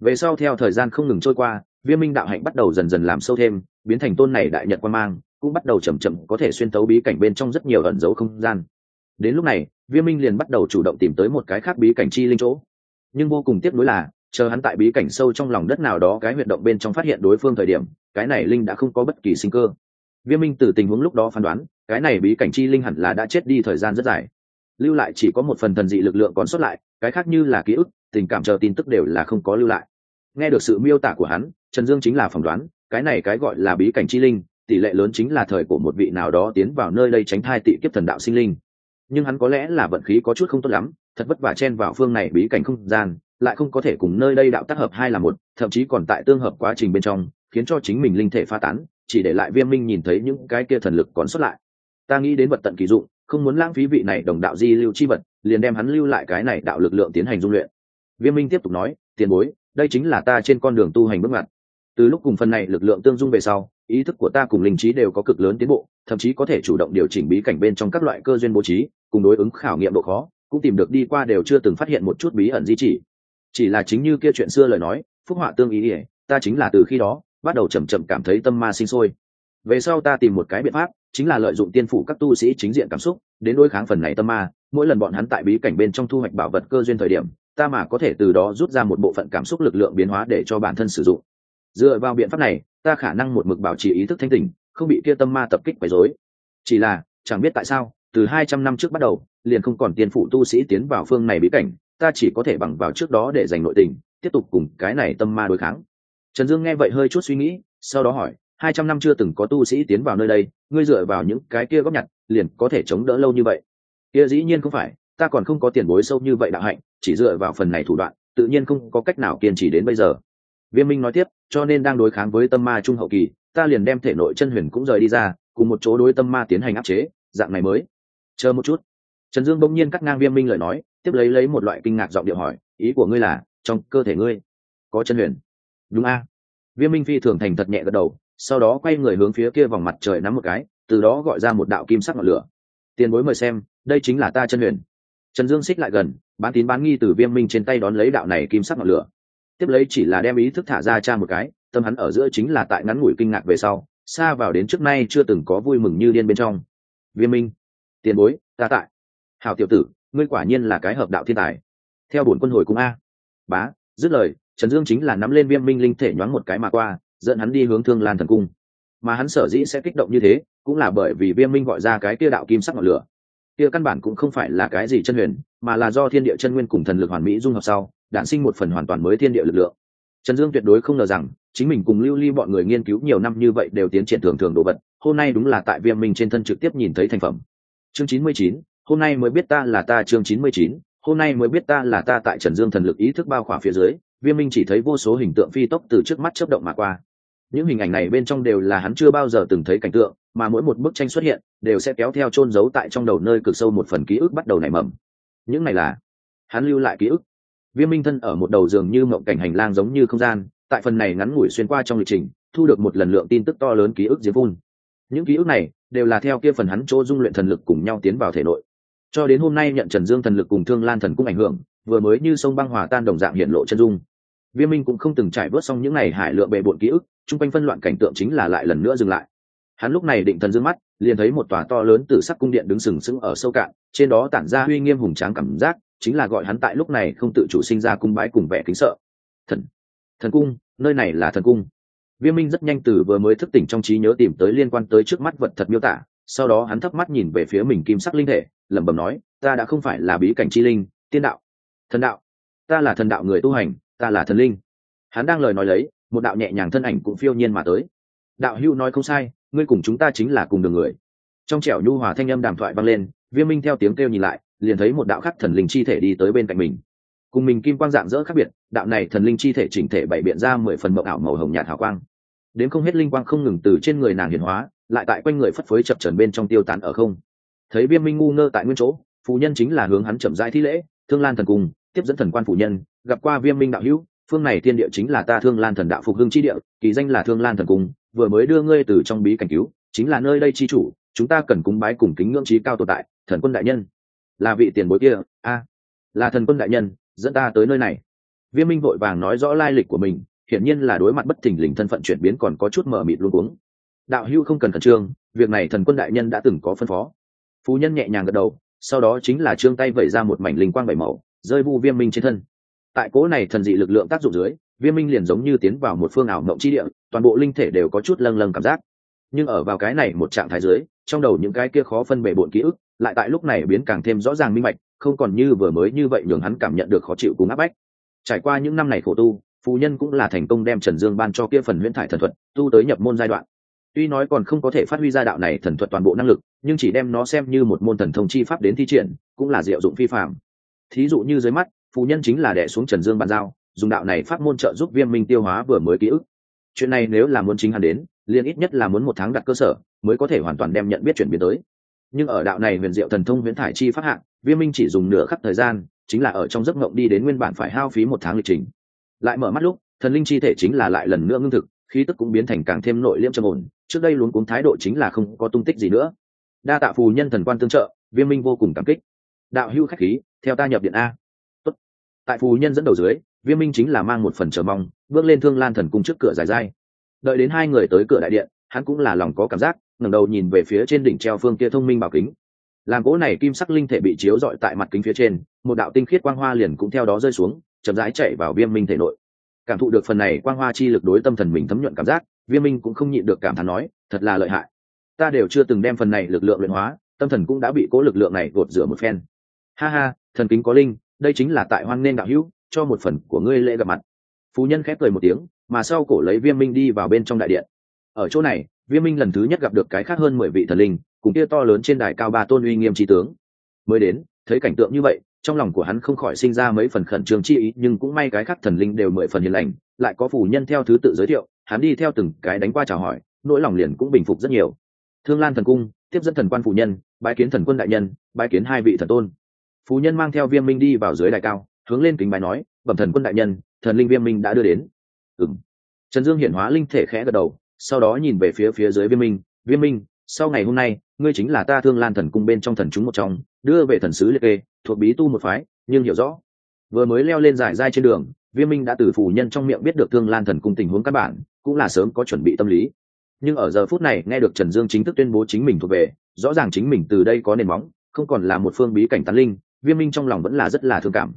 Về sau theo thời gian không ngừng trôi qua, viêm minh đạo hạnh bắt đầu dần dần làm sâu thêm, biến thành tôn này đại nhật quan mang, cũng bắt đầu chầm chậm có thể xuyên tấu bí cảnh bên trong rất nhiều ẩn dấu không gian. Đến lúc này, viêm minh liền bắt đầu chủ động tìm tới một cái khác bí cảnh chi linh chỗ. Nhưng vô cùng tiếc nuối là, chờ hắn tại bí cảnh sâu trong lòng đất nào đó cái huyệt động bên trong phát hiện đối phương thời điểm, cái này linh đã không có bất kỳ sinh cơ viêm minh từ tình huống lúc đó phán đoán, cái này bí cảnh chi linh hẳn là đã chết đi thời gian rất dài. Lưu lại chỉ có một phần thần dị lực lượng còn sót lại, cái khác như là ký ức, tình cảm chờ tin tức đều là không có lưu lại. Nghe được sự miêu tả của hắn, trần dương chính là phỏng đoán, cái này cái gọi là bí cảnh chi linh, tỷ lệ lớn chính là thời của một vị nào đó tiến vào nơi đây tránh thai tị kiếp thần đạo sinh linh. Nhưng hắn có lẽ là vận khí có chút không tốt lắm, thật vất vả chen vào phương này bí cảnh không gian, lại không có thể cùng nơi đây đạo tác hợp hai là một, thậm chí còn tại tương hợp quá trình bên trong, khiến cho chính mình linh thể pha tán chỉ để lại viêm minh nhìn thấy những cái kia thần lực còn xuất lại. Ta nghĩ đến vật tận kỳ dụng, không muốn lãng phí vị này đồng đạo di lưu chi vật, liền đem hắn lưu lại cái này đạo lực lượng tiến hành dung luyện. Viêm minh tiếp tục nói, tiền bối, đây chính là ta trên con đường tu hành bước ngoặt. Từ lúc cùng phần này lực lượng tương dung về sau, ý thức của ta cùng linh trí đều có cực lớn tiến bộ, thậm chí có thể chủ động điều chỉnh bí cảnh bên trong các loại cơ duyên bố trí, cùng đối ứng khảo nghiệm độ khó, cũng tìm được đi qua đều chưa từng phát hiện một chút bí ẩn di chỉ. Chỉ là chính như kia chuyện xưa lời nói, phúc họa tương ý ỉa ta chính là từ khi đó bắt đầu chầm chậm cảm thấy tâm ma sinh sôi. Về sau ta tìm một cái biện pháp, chính là lợi dụng tiên phủ các tu sĩ chính diện cảm xúc, đến đối kháng phần này tâm ma. Mỗi lần bọn hắn tại bí cảnh bên trong thu hoạch bảo vật cơ duyên thời điểm, ta mà có thể từ đó rút ra một bộ phận cảm xúc lực lượng biến hóa để cho bản thân sử dụng. Dựa vào biện pháp này, ta khả năng một mực bảo trì ý thức thanh tỉnh, không bị kia tâm ma tập kích quấy rối. Chỉ là, chẳng biết tại sao, từ hai trăm năm trước bắt đầu, liền không còn tiên phủ tu sĩ tiến vào phương này bí cảnh, ta chỉ có thể bằng vào trước đó để giành nội tình, tiếp tục cùng cái này tâm ma đối kháng trần dương nghe vậy hơi chút suy nghĩ, sau đó hỏi, hai trăm năm chưa từng có tu sĩ tiến vào nơi đây, ngươi dựa vào những cái kia góp nhặt, liền có thể chống đỡ lâu như vậy? Kia dĩ nhiên không phải, ta còn không có tiền bối sâu như vậy đạo hạnh, chỉ dựa vào phần này thủ đoạn, tự nhiên không có cách nào kiên trì đến bây giờ. Viêm minh nói tiếp, cho nên đang đối kháng với tâm ma trung hậu kỳ, ta liền đem thể nội chân huyền cũng rời đi ra, cùng một chỗ đối tâm ma tiến hành áp chế, dạng này mới. Chờ một chút. Trần dương bỗng nhiên cắt ngang viêm minh lời nói, tiếp lấy lấy một loại kinh ngạc giọng điệu hỏi, ý của ngươi là, trong cơ thể ngươi có chân huyền? Đúng a. Viêm minh phi thường thành thật nhẹ gật đầu, sau đó quay người hướng phía kia vòng mặt trời nắm một cái, từ đó gọi ra một đạo kim sắc ngọn lửa. Tiền bối mời xem, đây chính là ta chân huyền. Trần dương xích lại gần, bán tín bán nghi từ viêm minh trên tay đón lấy đạo này kim sắc ngọn lửa. Tiếp lấy chỉ là đem ý thức thả ra cha một cái, tâm hắn ở giữa chính là tại ngắn ngủi kinh ngạc về sau, xa vào đến trước nay chưa từng có vui mừng như điên bên trong. Viêm minh, tiền bối, ta tại. Hào tiểu tử, ngươi quả nhiên là cái hợp đạo thiên tài. Theo bổn quân hồi cung a. Bá, dứt lời trần dương chính là nắm lên viêm minh linh thể nhoáng một cái mà qua, dẫn hắn đi hướng thương lan thần cung. Mà hắn sở dĩ sẽ kích động như thế, cũng là bởi vì viêm minh gọi ra cái kia đạo kim sắc ngọn lửa. Kia căn bản cũng không phải là cái gì chân huyền, mà là do thiên địa chân nguyên cùng thần lực hoàn mỹ dung hợp sau, đản sinh một phần hoàn toàn mới thiên địa lực lượng. Trần dương tuyệt đối không ngờ rằng, chính mình cùng lưu ly bọn người nghiên cứu nhiều năm như vậy đều tiến triển thường thường đồ vật, hôm nay đúng là tại viêm minh trên thân trực tiếp nhìn thấy thành phẩm. Chương chín mươi chín, hôm nay mới biết ta là ta, chương chín mươi chín, hôm nay mới biết ta là ta tại trần dương thần lực ý thức bao khỏa phía dưới viêm minh chỉ thấy vô số hình tượng phi tốc từ trước mắt chớp động mà qua. Những hình ảnh này bên trong đều là hắn chưa bao giờ từng thấy cảnh tượng, mà mỗi một bức tranh xuất hiện đều sẽ kéo theo chôn giấu tại trong đầu nơi cực sâu một phần ký ức bắt đầu nảy mầm. Những này là hắn lưu lại ký ức. Viêm minh thân ở một đầu giường như mộng cảnh hành lang giống như không gian, tại phần này ngắn ngủi xuyên qua trong lịch trình, thu được một lần lượng tin tức to lớn ký ức diễm phun. Những ký ức này đều là theo kia phần hắn chỗ dung luyện thần lực cùng nhau tiến vào thể nội. Cho đến hôm nay nhận trần dương thần lực cùng thương lan thần cũng ảnh hưởng vừa mới như sông băng hòa tan đồng dạng hiện lộ chân dung. Viêm minh cũng không từng trải bớt xong những ngày hải lượng bề bộn ký ức, chung quanh phân loạn cảnh tượng chính là lại lần nữa dừng lại. Hắn lúc này định thần dương mắt, liền thấy một tòa to lớn từ sắc cung điện đứng sừng sững ở sâu cạn, trên đó tản ra uy nghiêm hùng tráng cảm giác, chính là gọi hắn tại lúc này không tự chủ sinh ra cung bái cùng vẻ kính sợ. Thần thần cung, nơi này là thần cung. Viêm minh rất nhanh từ vừa mới thức tỉnh trong trí nhớ tìm tới liên quan tới trước mắt vật thật miêu tả, sau đó hắn thấp mắt nhìn về phía mình kim sắc linh thể, lẩm bẩm nói, ta đã không phải là bí cảnh chi linh, tiên đạo thần đạo. Ta là thần đạo người tu hành, ta là thần linh. Hắn đang lời nói lấy, một đạo nhẹ nhàng thân ảnh cũng phiêu nhiên mà tới. Đạo hưu nói không sai, ngươi cùng chúng ta chính là cùng đường người. Trong trẻo nhu hòa thanh âm đàm thoại vang lên, viêm minh theo tiếng kêu nhìn lại, liền thấy một đạo khắc thần linh chi thể đi tới bên cạnh mình. Cùng mình kim quang dạng dỡ khác biệt, đạo này thần linh chi thể chỉnh thể bảy biện ra mười phần mộng ảo màu hồng nhạt hào quang. Đến không hết linh quang không ngừng từ trên người nàng hiền hóa, lại tại quanh người phất phới chập trần bên trong tiêu tán ở không. Thấy viêm minh ngu ngơ tại nguyên chỗ phù nhân chính là hướng hắn chậm rãi thi lễ thương lan thần cung, tiếp dẫn thần quan phủ nhân, gặp qua viêm minh đạo hữu, phương này thiên địa chính là ta thương lan thần đạo phục hưng chi địa, kỳ danh là thương lan thần cung, vừa mới đưa ngươi từ trong bí cảnh cứu, chính là nơi đây chi chủ, chúng ta cần cúng bái cùng kính ngưỡng trí cao tồn tại, thần quân đại nhân. Là vị tiền bối kia, a, là thần quân đại nhân, dẫn ta tới nơi này. Viêm minh vội vàng nói rõ lai lịch của mình, hiển nhiên là đối mặt bất thình lình thân phận chuyển biến còn có chút mờ mịt luôn cuống. Đạo hữu không cần khẩn trương, việc này thần quân đại nhân đã từng có phân phó. Phú nhân nhẹ nhàng gật đầu sau đó chính là trương tay vẩy ra một mảnh linh quang bảy màu, rơi vu viêm minh trên thân. Tại cố này thần dị lực lượng tác dụng dưới, viêm minh liền giống như tiến vào một phương ảo mộng chi địa, toàn bộ linh thể đều có chút lâng lâng cảm giác. Nhưng ở vào cái này một trạng thái dưới, trong đầu những cái kia khó phân bề bộn ký ức, lại tại lúc này biến càng thêm rõ ràng minh mạch, không còn như vừa mới như vậy nhường hắn cảm nhận được khó chịu cùng áp bách. Trải qua những năm này khổ tu, phù nhân cũng là thành công đem trần dương ban cho kia phần huyễn thải thần thuật, tu tới nhập môn giai đoạn tuy nói còn không có thể phát huy ra đạo này thần thuật toàn bộ năng lực, nhưng chỉ đem nó xem như một môn thần thông chi pháp đến thi triển, cũng là diệu dụng phi phạm thí dụ như dưới mắt, phụ nhân chính là đẻ xuống trần dương bàn giao, dùng đạo này pháp môn trợ giúp viêm minh tiêu hóa vừa mới ký ức. Chuyện này nếu là muốn chính hắn đến, liền ít nhất là muốn một tháng đặt cơ sở, mới có thể hoàn toàn đem nhận biết chuyển biến tới. Nhưng ở đạo này huyền diệu thần thông huyễn thải chi phát hạng, viêm minh chỉ dùng nửa khắc thời gian, chính là ở trong giấc mộng đi đến nguyên bản phải hao phí một tháng lịch trình. Lại mở mắt lúc, thần linh chi thể chính là lại lần nữa ngưng thực khí tức cũng biến thành càng thêm nội liêm trầm ổn, trước đây luôn cuống thái độ chính là không có tung tích gì nữa. Đa tạ phù nhân thần quan tương trợ, viêm minh vô cùng cảm kích. Đạo hữu khách khí, theo ta nhập điện a. Tốt. tại phù nhân dẫn đầu dưới, viêm minh chính là mang một phần chờ mong, bước lên thương lan thần cung trước cửa dài dai đợi đến hai người tới cửa đại điện, hắn cũng là lòng có cảm giác, ngẩng đầu nhìn về phía trên đỉnh treo phương kia thông minh bảo kính. Làm gỗ này kim sắc linh thể bị chiếu dọi tại mặt kính phía trên, một đạo tinh khiết quang hoa liền cũng theo đó rơi xuống, chậm rãi chạy vào viêm minh thể nội cảm thụ được phần này quang hoa chi lực đối tâm thần mình thấm nhuận cảm giác, viêm minh cũng không nhịn được cảm thán nói, thật là lợi hại. Ta đều chưa từng đem phần này lực lượng luyện hóa, tâm thần cũng đã bị cố lực lượng này gột rửa một phen. Ha ha, thần kính có linh, đây chính là tại hoan nên đạo hữu, cho một phần của ngươi lễ gặp mặt. Phú nhân khép cười một tiếng, mà sau cổ lấy viêm minh đi vào bên trong đại điện. Ở chỗ này, viêm minh lần thứ nhất gặp được cái khác hơn mười vị thần linh, cùng kia to lớn trên đài cao ba tôn uy nghiêm trí tướng. Mới đến, thấy cảnh tượng như vậy trong lòng của hắn không khỏi sinh ra mấy phần khẩn trương chi ý, nhưng cũng may cái khác thần linh đều mười phần hiền lành, lại có phù nhân theo thứ tự giới thiệu, hắn đi theo từng cái đánh qua chào hỏi, nỗi lòng liền cũng bình phục rất nhiều. Thương lan thần cung, tiếp dẫn thần quan phù nhân, bái kiến thần quân đại nhân, bái kiến hai vị thần tôn. Phù nhân mang theo viêm minh đi vào dưới đài cao, hướng lên kính bài nói, bẩm thần quân đại nhân, thần linh viêm minh đã đưa đến. Ừng trần dương hiển hóa linh thể khẽ gật đầu, sau đó nhìn về phía phía dưới viêm minh viêm minh, sau ngày hôm nay, ngươi chính là ta thương lan thần cung bên trong thần chúng một trong, đưa về thần sứ liệt kê thuộc bí tu một phái, nhưng hiểu rõ. Vừa mới leo lên giải dai trên đường, viêm minh đã từ phủ nhân trong miệng biết được thương lan thần cung tình huống căn bản, cũng là sớm có chuẩn bị tâm lý. Nhưng ở giờ phút này nghe được trần dương chính thức tuyên bố chính mình thuộc về, rõ ràng chính mình từ đây có nền móng, không còn là một phương bí cảnh tán linh, viêm minh trong lòng vẫn là rất là thương cảm.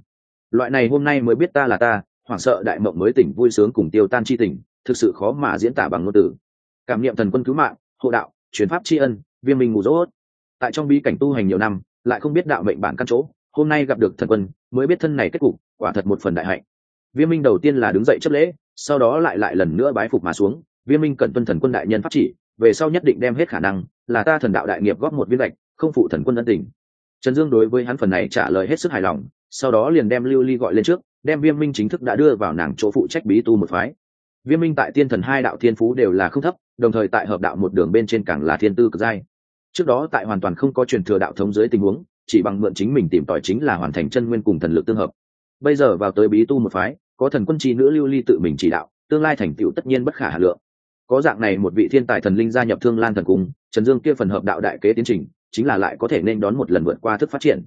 Loại này hôm nay mới biết ta là ta, hoảng sợ đại mộng mới tỉnh vui sướng cùng tiêu tan chi tỉnh thực sự khó mà diễn tả bằng ngôn từ. Cảm niệm thần quân cứu mạng, hộ đạo chuyển pháp tri ân, viêm minh ngủ rốt tại trong bí cảnh tu hành nhiều năm, lại không biết đạo mệnh bản căn chỗ hôm nay gặp được thần quân, mới biết thân này kết cục, quả thật một phần đại hạnh. Viêm minh đầu tiên là đứng dậy chấp lễ, sau đó lại lại lần nữa bái phục mà xuống. Viêm minh cần tuân thần quân đại nhân pháp chỉ, về sau nhất định đem hết khả năng, là ta thần đạo đại nghiệp góp một viên lệch không phụ thần quân ân tình. Trần dương đối với hắn phần này trả lời hết sức hài lòng, sau đó liền đem lưu ly gọi lên trước, đem viêm minh chính thức đã đưa vào nàng chỗ phụ trách bí tu một phái. Viêm minh tại tiên thần hai đạo thiên phú đều là không thấp, đồng thời tại hợp đạo một đường bên trên càng là thiên tư cực giai. Trước đó tại hoàn toàn không có truyền thừa đạo thống dưới tình huống chỉ bằng mượn chính mình tìm tòi chính là hoàn thành chân nguyên cùng thần lực tương hợp. Bây giờ vào tới bí tu một phái, có thần quân chi nữ lưu ly tự mình chỉ đạo, tương lai thành tựu tất nhiên bất khả hà lượng. Có dạng này một vị thiên tài thần linh gia nhập thương lan thần cung, trần dương kia phần hợp đạo đại kế tiến trình, chính là lại có thể nên đón một lần vượt qua thức phát triển.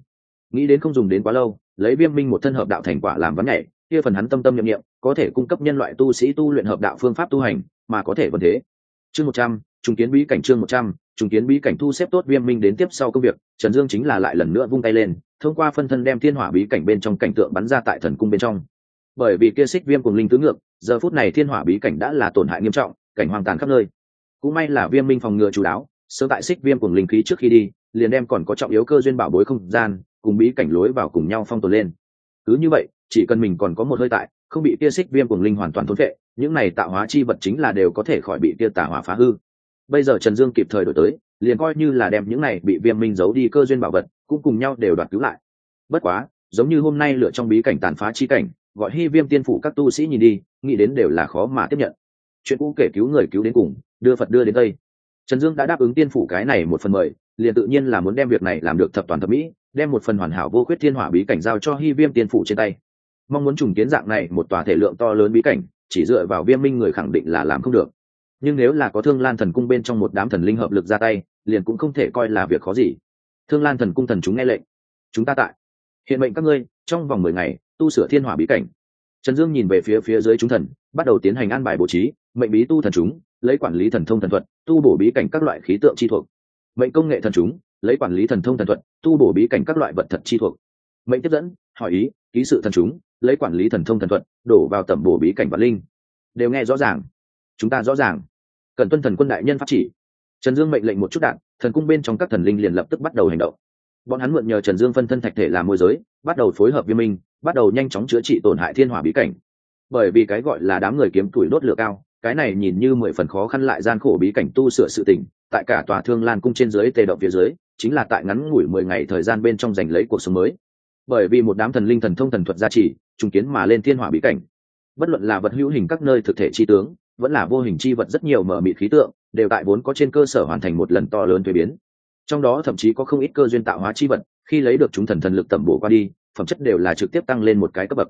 Nghĩ đến không dùng đến quá lâu, lấy viêm minh một thân hợp đạo thành quả làm vấn nhảy, kia phần hắn tâm tâm nhiệm nghiệm có thể cung cấp nhân loại tu sĩ tu luyện hợp đạo phương pháp tu hành, mà có thể vẫn thế. Chương một trăm trùng kiến bí cảnh chương một trăm, trùng kiến bí cảnh thu xếp tốt viêm minh đến tiếp sau công việc, trần dương chính là lại lần nữa vung tay lên, thông qua phân thân đem thiên hỏa bí cảnh bên trong cảnh tượng bắn ra tại thần cung bên trong. Bởi vì kia xích viêm cùng linh tứ ngược, giờ phút này thiên hỏa bí cảnh đã là tổn hại nghiêm trọng, cảnh hoang tàn khắp nơi. Cũng may là viêm minh phòng ngừa chú đáo, sớm tại xích viêm cùng linh khí trước khi đi, liền đem còn có trọng yếu cơ duyên bảo bối không gian, cùng bí cảnh lối vào cùng nhau phong tồn lên. Cứ như vậy, chỉ cần mình còn có một hơi tại, không bị kia xích viêm cùng linh hoàn toàn thốn vệ những này tạo hóa chi vật chính là đều có thể khỏi bị kia tả hỏa phá hư bây giờ trần dương kịp thời đổi tới, liền coi như là đem những này bị viêm minh giấu đi cơ duyên bảo vật cũng cùng nhau đều đoạt cứu lại. Bất quá, giống như hôm nay lựa trong bí cảnh tàn phá chi cảnh, gọi hy viêm tiên phủ các tu sĩ nhìn đi, nghĩ đến đều là khó mà tiếp nhận. Chuyện cũ kể cứu người cứu đến cùng, đưa phật đưa đến tây. Trần dương đã đáp ứng tiên phủ cái này một phần mười liền tự nhiên là muốn đem việc này làm được thập toàn thập mỹ, đem một phần hoàn hảo vô khuyết thiên hỏa bí cảnh giao cho hy viêm tiên phủ trên tay. Mong muốn trùng kiến dạng này một tòa thể lượng to lớn bí cảnh, chỉ dựa vào viêm minh người khẳng định là làm không được nhưng nếu là có thương lan thần cung bên trong một đám thần linh hợp lực ra tay, liền cũng không thể coi là việc khó gì. Thương lan thần cung thần chúng nghe lệnh, chúng ta tại. Hiện mệnh các ngươi, trong vòng mười ngày, tu sửa thiên hỏa bí cảnh. Trần dương nhìn về phía phía dưới chúng thần, bắt đầu tiến hành an bài bố trí, mệnh bí tu thần chúng, lấy quản lý thần thông thần thuật, tu bổ bí cảnh các loại khí tượng chi thuộc. Mệnh công nghệ thần chúng, lấy quản lý thần thông thần thuật, tu bổ bí cảnh các loại vật thật chi thuộc. Mệnh tiếp dẫn, hỏi ý, ký sự thần chúng, lấy quản lý thần thông thần thuật, đổ vào tẩm bổ bí cảnh vật linh. Đều nghe rõ ràng. Chúng ta rõ ràng cần tuân thần quân đại nhân pháp chỉ. Trần dương mệnh lệnh một chút đạn, thần cung bên trong các thần linh liền lập tức bắt đầu hành động. Bọn hắn mượn nhờ trần dương phân thân thạch thể làm môi giới, bắt đầu phối hợp viên minh, bắt đầu nhanh chóng chữa trị tổn hại thiên hỏa bí cảnh. Bởi vì cái gọi là đám người kiếm tuổi đốt lửa cao, cái này nhìn như mười phần khó khăn lại gian khổ bí cảnh tu sửa sự tỉnh tại cả tòa thương lan cung trên dưới tề động phía dưới, chính là tại ngắn ngủi mười ngày thời gian bên trong giành lấy cuộc sống mới. Bởi vì một đám thần linh thần thông thần thuật gia trì, trùng kiến mà lên thiên hỏa bí cảnh. Bất luận là vật hữu hình các nơi thực thể chi tướng vẫn là vô hình chi vật rất nhiều mở mịt khí tượng, đều tại vốn có trên cơ sở hoàn thành một lần to lớn thuế biến. Trong đó thậm chí có không ít cơ duyên tạo hóa chi vật, khi lấy được chúng thần thần lực tẩm bổ qua đi, phẩm chất đều là trực tiếp tăng lên một cái cấp bậc.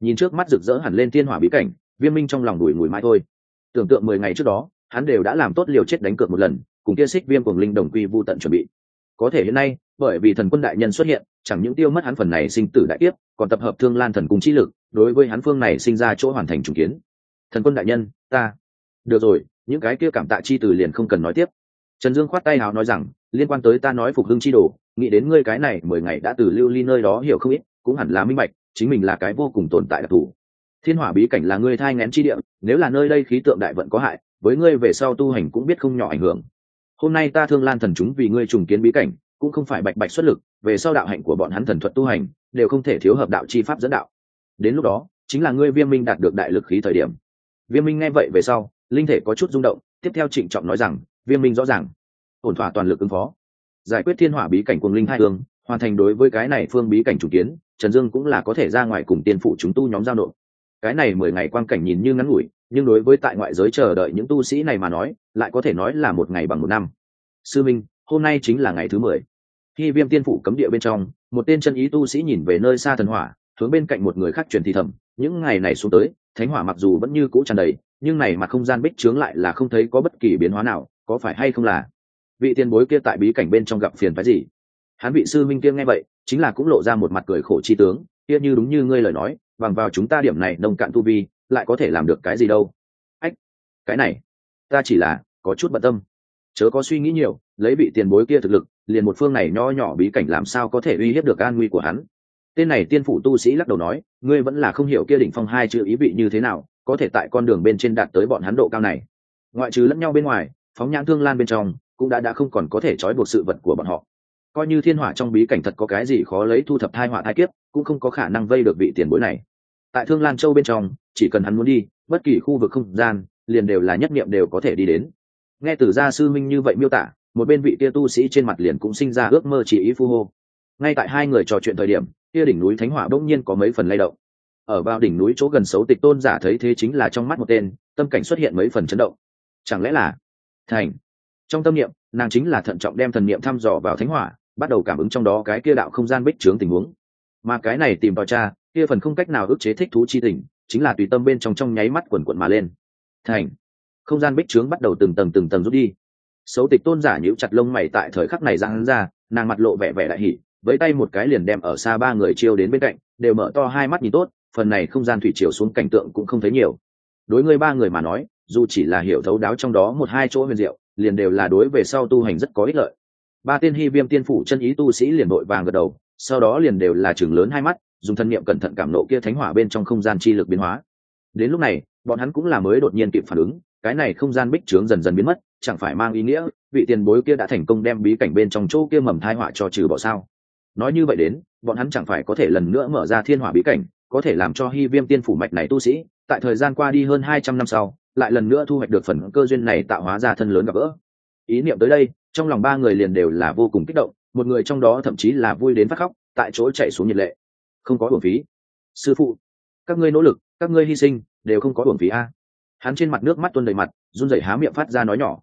Nhìn trước mắt rực rỡ hẳn lên thiên hỏa bí cảnh, viêm minh trong lòng đùi mùi mãi thôi. Tưởng tượng mười ngày trước đó, hắn đều đã làm tốt liều chết đánh cược một lần, cùng kia xích viêm cùng linh đồng quy vô tận chuẩn bị. Có thể hiện nay, bởi vì thần quân đại nhân xuất hiện, chẳng những tiêu mất hắn phần này sinh tử đại tiếp còn tập hợp thương lan thần cung trí lực, đối với hắn phương này sinh ra chỗ hoàn thành chủ kiến. Thần quân đại nhân ta. Được rồi, những cái kia cảm tạ chi từ liền không cần nói tiếp. Trần dương khoát tay hào nói rằng, liên quan tới ta nói phục hưng chi đồ, nghĩ đến ngươi cái này mười ngày đã từ lưu ly nơi đó hiểu không ít, cũng hẳn là minh bạch, chính mình là cái vô cùng tồn tại đặc thù. Thiên hỏa bí cảnh là ngươi thai ngén chi địa, nếu là nơi đây khí tượng đại vận có hại, với ngươi về sau tu hành cũng biết không nhỏ ảnh hưởng. Hôm nay ta thương lan thần chúng vì ngươi trùng kiến bí cảnh, cũng không phải bạch bạch xuất lực, về sau đạo hạnh của bọn hắn thần thuật tu hành, đều không thể thiếu hợp đạo chi pháp dẫn đạo. Đến lúc đó, chính là ngươi viêm minh đạt được đại lực khí thời điểm viêm minh nghe vậy về sau, linh thể có chút rung động, tiếp theo trịnh trọng nói rằng, viêm minh rõ ràng, ổn thỏa toàn lực ứng phó. Giải quyết thiên hỏa bí cảnh cùng linh hai hương, hoàn thành đối với cái này phương bí cảnh chủ kiến, trần dương cũng là có thể ra ngoài cùng tiên phụ chúng tu nhóm giao nộp. Cái này mười ngày quan cảnh nhìn như ngắn ngủi, nhưng đối với tại ngoại giới chờ đợi những tu sĩ này mà nói, lại có thể nói là một ngày bằng một năm. Sư minh, hôm nay chính là ngày thứ mười. Khi viêm tiên phụ cấm địa bên trong, một tên chân ý tu sĩ nhìn về nơi xa thần hỏa, hướng bên cạnh một người khác truyền thi thầm, những ngày này xuống tới thánh hỏa mặc dù vẫn như cũ tràn đầy, nhưng này mặt không gian bích trướng lại là không thấy có bất kỳ biến hóa nào, có phải hay không là? Vị tiền bối kia tại bí cảnh bên trong gặp phiền phái gì? Hắn vị sư minh kia nghe vậy, chính là cũng lộ ra một mặt cười khổ chi tướng, kia như đúng như ngươi lời nói, bằng vào chúng ta điểm này nông cạn tu vi, lại có thể làm được cái gì đâu? Ách, cái này, ta chỉ là có chút bận tâm. Chớ có suy nghĩ nhiều, lấy vị tiền bối kia thực lực, liền một phương này nho nhỏ bí cảnh làm sao có thể uy hiếp được an nguy của hắn? Tên này tiên phủ tu sĩ lắc đầu nói, ngươi vẫn là không hiểu kia đỉnh phong hai chữ ý vị như thế nào, có thể tại con đường bên trên đạt tới bọn hắn độ cao này. Ngoại trừ lẫn nhau bên ngoài, phóng nhãn thương lan bên trong, cũng đã đã không còn có thể trói buộc sự vật của bọn họ. Coi như thiên hỏa trong bí cảnh thật có cái gì khó lấy thu thập thai họa thai kiếp, cũng không có khả năng vây được vị tiền bối này. Tại thương lan châu bên trong, chỉ cần hắn muốn đi, bất kỳ khu vực không gian, liền đều là nhất niệm đều có thể đi đến. Nghe từ gia sư minh như vậy miêu tả, một bên vị kia tu sĩ trên mặt liền cũng sinh ra ước mơ chỉ ý phu hô. Ngay tại hai người trò chuyện thời điểm kia đỉnh núi thánh hỏa bỗng nhiên có mấy phần lay động. Ở vào đỉnh núi chỗ gần xấu tịch tôn giả thấy thế chính là trong mắt một tên, tâm cảnh xuất hiện mấy phần chấn động. Chẳng lẽ là thành? Trong tâm niệm, nàng chính là thận trọng đem thần niệm thăm dò vào thánh hỏa, bắt đầu cảm ứng trong đó cái kia đạo không gian bích trướng tình huống. Mà cái này tìm vào cha, kia phần không cách nào ức chế thích thú chi tình, chính là tùy tâm bên trong trong nháy mắt quần quận mà lên. Thành, không gian bích trướng bắt đầu từng tầng từng tầng rút đi. Xấu tịch tôn giả nhíu chặt lông mày tại thời khắc này ra hắn ra, nàng mặt lộ vẻ vẻ đại hỉ với tay một cái liền đem ở xa ba người chiêu đến bên cạnh, đều mở to hai mắt nhìn tốt, phần này không gian thủy chiều xuống cảnh tượng cũng không thấy nhiều. Đối người ba người mà nói, dù chỉ là hiểu thấu đáo trong đó một hai chỗ huyền diệu, liền đều là đối về sau tu hành rất có ích lợi. Ba tiên hy viêm tiên phủ chân ý tu sĩ liền đội vàng gật đầu, sau đó liền đều là chừng lớn hai mắt, dùng thân niệm cẩn thận cảm nộ kia thánh hỏa bên trong không gian chi lực biến hóa. Đến lúc này, bọn hắn cũng là mới đột nhiên kịp phản ứng, cái này không gian bích trướng dần dần biến mất, chẳng phải mang ý nghĩa vị tiền bối kia đã thành công đem bí cảnh bên trong chỗ kia mầm thai họa cho trừ bỏ sao? Nói như vậy đến, bọn hắn chẳng phải có thể lần nữa mở ra thiên hỏa bí cảnh, có thể làm cho hy viêm tiên phủ mạch này tu sĩ, tại thời gian qua đi hơn hai trăm năm sau, lại lần nữa thu hoạch được phần cơ duyên này tạo hóa ra thân lớn gặp gỡ. Ý niệm tới đây, trong lòng ba người liền đều là vô cùng kích động, một người trong đó thậm chí là vui đến phát khóc, tại chỗ chạy xuống nhiệt lệ. Không có uổng phí. Sư phụ, các ngươi nỗ lực, các ngươi hy sinh, đều không có uổng phí a. Hắn trên mặt nước mắt tuôn đầy mặt, run rẩy há miệng phát ra nói nhỏ.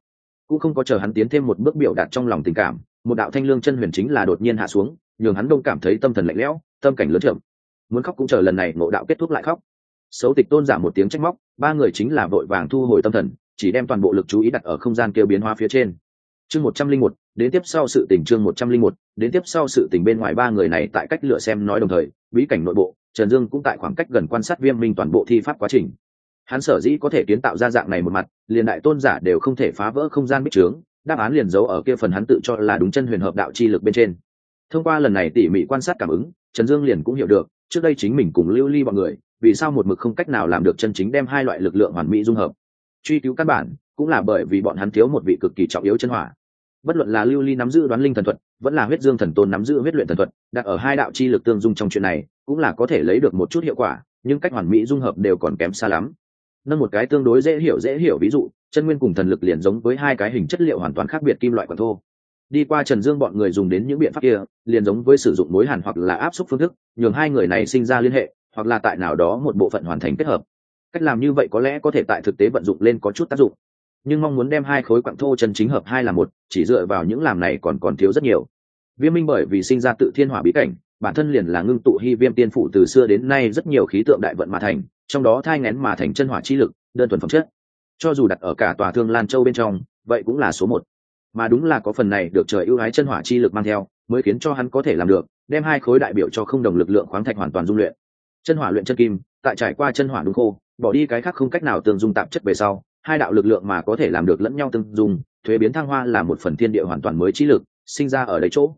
Cũng không có chờ hắn tiến thêm một bước biểu đạt trong lòng tình cảm, một đạo thanh lương chân huyền chính là đột nhiên hạ xuống nhường hắn đông cảm thấy tâm thần lạnh lẽo, tâm cảnh lớn chậm. Muốn khóc cũng chờ lần này ngộ đạo kết thúc lại khóc. Xấu tịch tôn giả một tiếng trách móc, ba người chính là vội vàng thu hồi tâm thần, chỉ đem toàn bộ lực chú ý đặt ở không gian kêu biến hóa phía trên. Chương một trăm linh một, đến tiếp sau sự tình chương một trăm linh một, đến tiếp sau sự tình bên ngoài ba người này tại cách lựa xem nói đồng thời, bí cảnh nội bộ, trần dương cũng tại khoảng cách gần quan sát viêm minh toàn bộ thi pháp quá trình. Hắn sở dĩ có thể kiến tạo ra dạng này một mặt, liền đại tôn giả đều không thể phá vỡ không gian bích trướng, đáp án liền giấu ở kia phần hắn tự cho là đúng chân huyền hợp đạo chi lực bên trên thông qua lần này tỉ mỉ quan sát cảm ứng, trần dương liền cũng hiểu được, trước đây chính mình cùng lưu ly bọn người, vì sao một mực không cách nào làm được chân chính đem hai loại lực lượng hoàn mỹ dung hợp. Truy cứu căn bản, cũng là bởi vì bọn hắn thiếu một vị cực kỳ trọng yếu chân hỏa. Bất luận là lưu ly nắm giữ đoán linh thần thuật, vẫn là huyết dương thần tôn nắm giữ huyết luyện thần thuật, đặt ở hai đạo chi lực tương dung trong chuyện này, cũng là có thể lấy được một chút hiệu quả, nhưng cách hoàn mỹ dung hợp đều còn kém xa lắm. Nâng một cái tương đối dễ hiểu dễ hiểu ví dụ, chân nguyên cùng thần lực liền giống với hai cái hình chất liệu hoàn toàn khác biệt kim loại quản thô đi qua trần dương bọn người dùng đến những biện pháp kia, liền giống với sử dụng mối hàn hoặc là áp suất phương thức, nhường hai người này sinh ra liên hệ, hoặc là tại nào đó một bộ phận hoàn thành kết hợp. Cách làm như vậy có lẽ có thể tại thực tế vận dụng lên có chút tác dụng. Nhưng mong muốn đem hai khối quặng thô chân chính hợp hai là một, chỉ dựa vào những làm này còn còn thiếu rất nhiều. Viêm minh bởi vì sinh ra tự thiên hỏa bí cảnh, bản thân liền là ngưng tụ hy viêm tiên phủ từ xưa đến nay rất nhiều khí tượng đại vận mà thành, trong đó thai ngén mà thành chân hỏa chi lực, đơn thuần phẩm chất. Cho dù đặt ở cả tòa thương lan châu bên trong, vậy cũng là số một mà đúng là có phần này được trời ưu ái chân hỏa chi lực mang theo, mới khiến cho hắn có thể làm được, đem hai khối đại biểu cho không đồng lực lượng khoáng thạch hoàn toàn dung luyện. Chân hỏa luyện chân kim, tại trải qua chân hỏa đúng khô, bỏ đi cái khác không cách nào tương dung tạp chất về sau, hai đạo lực lượng mà có thể làm được lẫn nhau tương dung, thuế biến thăng hoa là một phần thiên địa hoàn toàn mới trí lực, sinh ra ở đấy chỗ.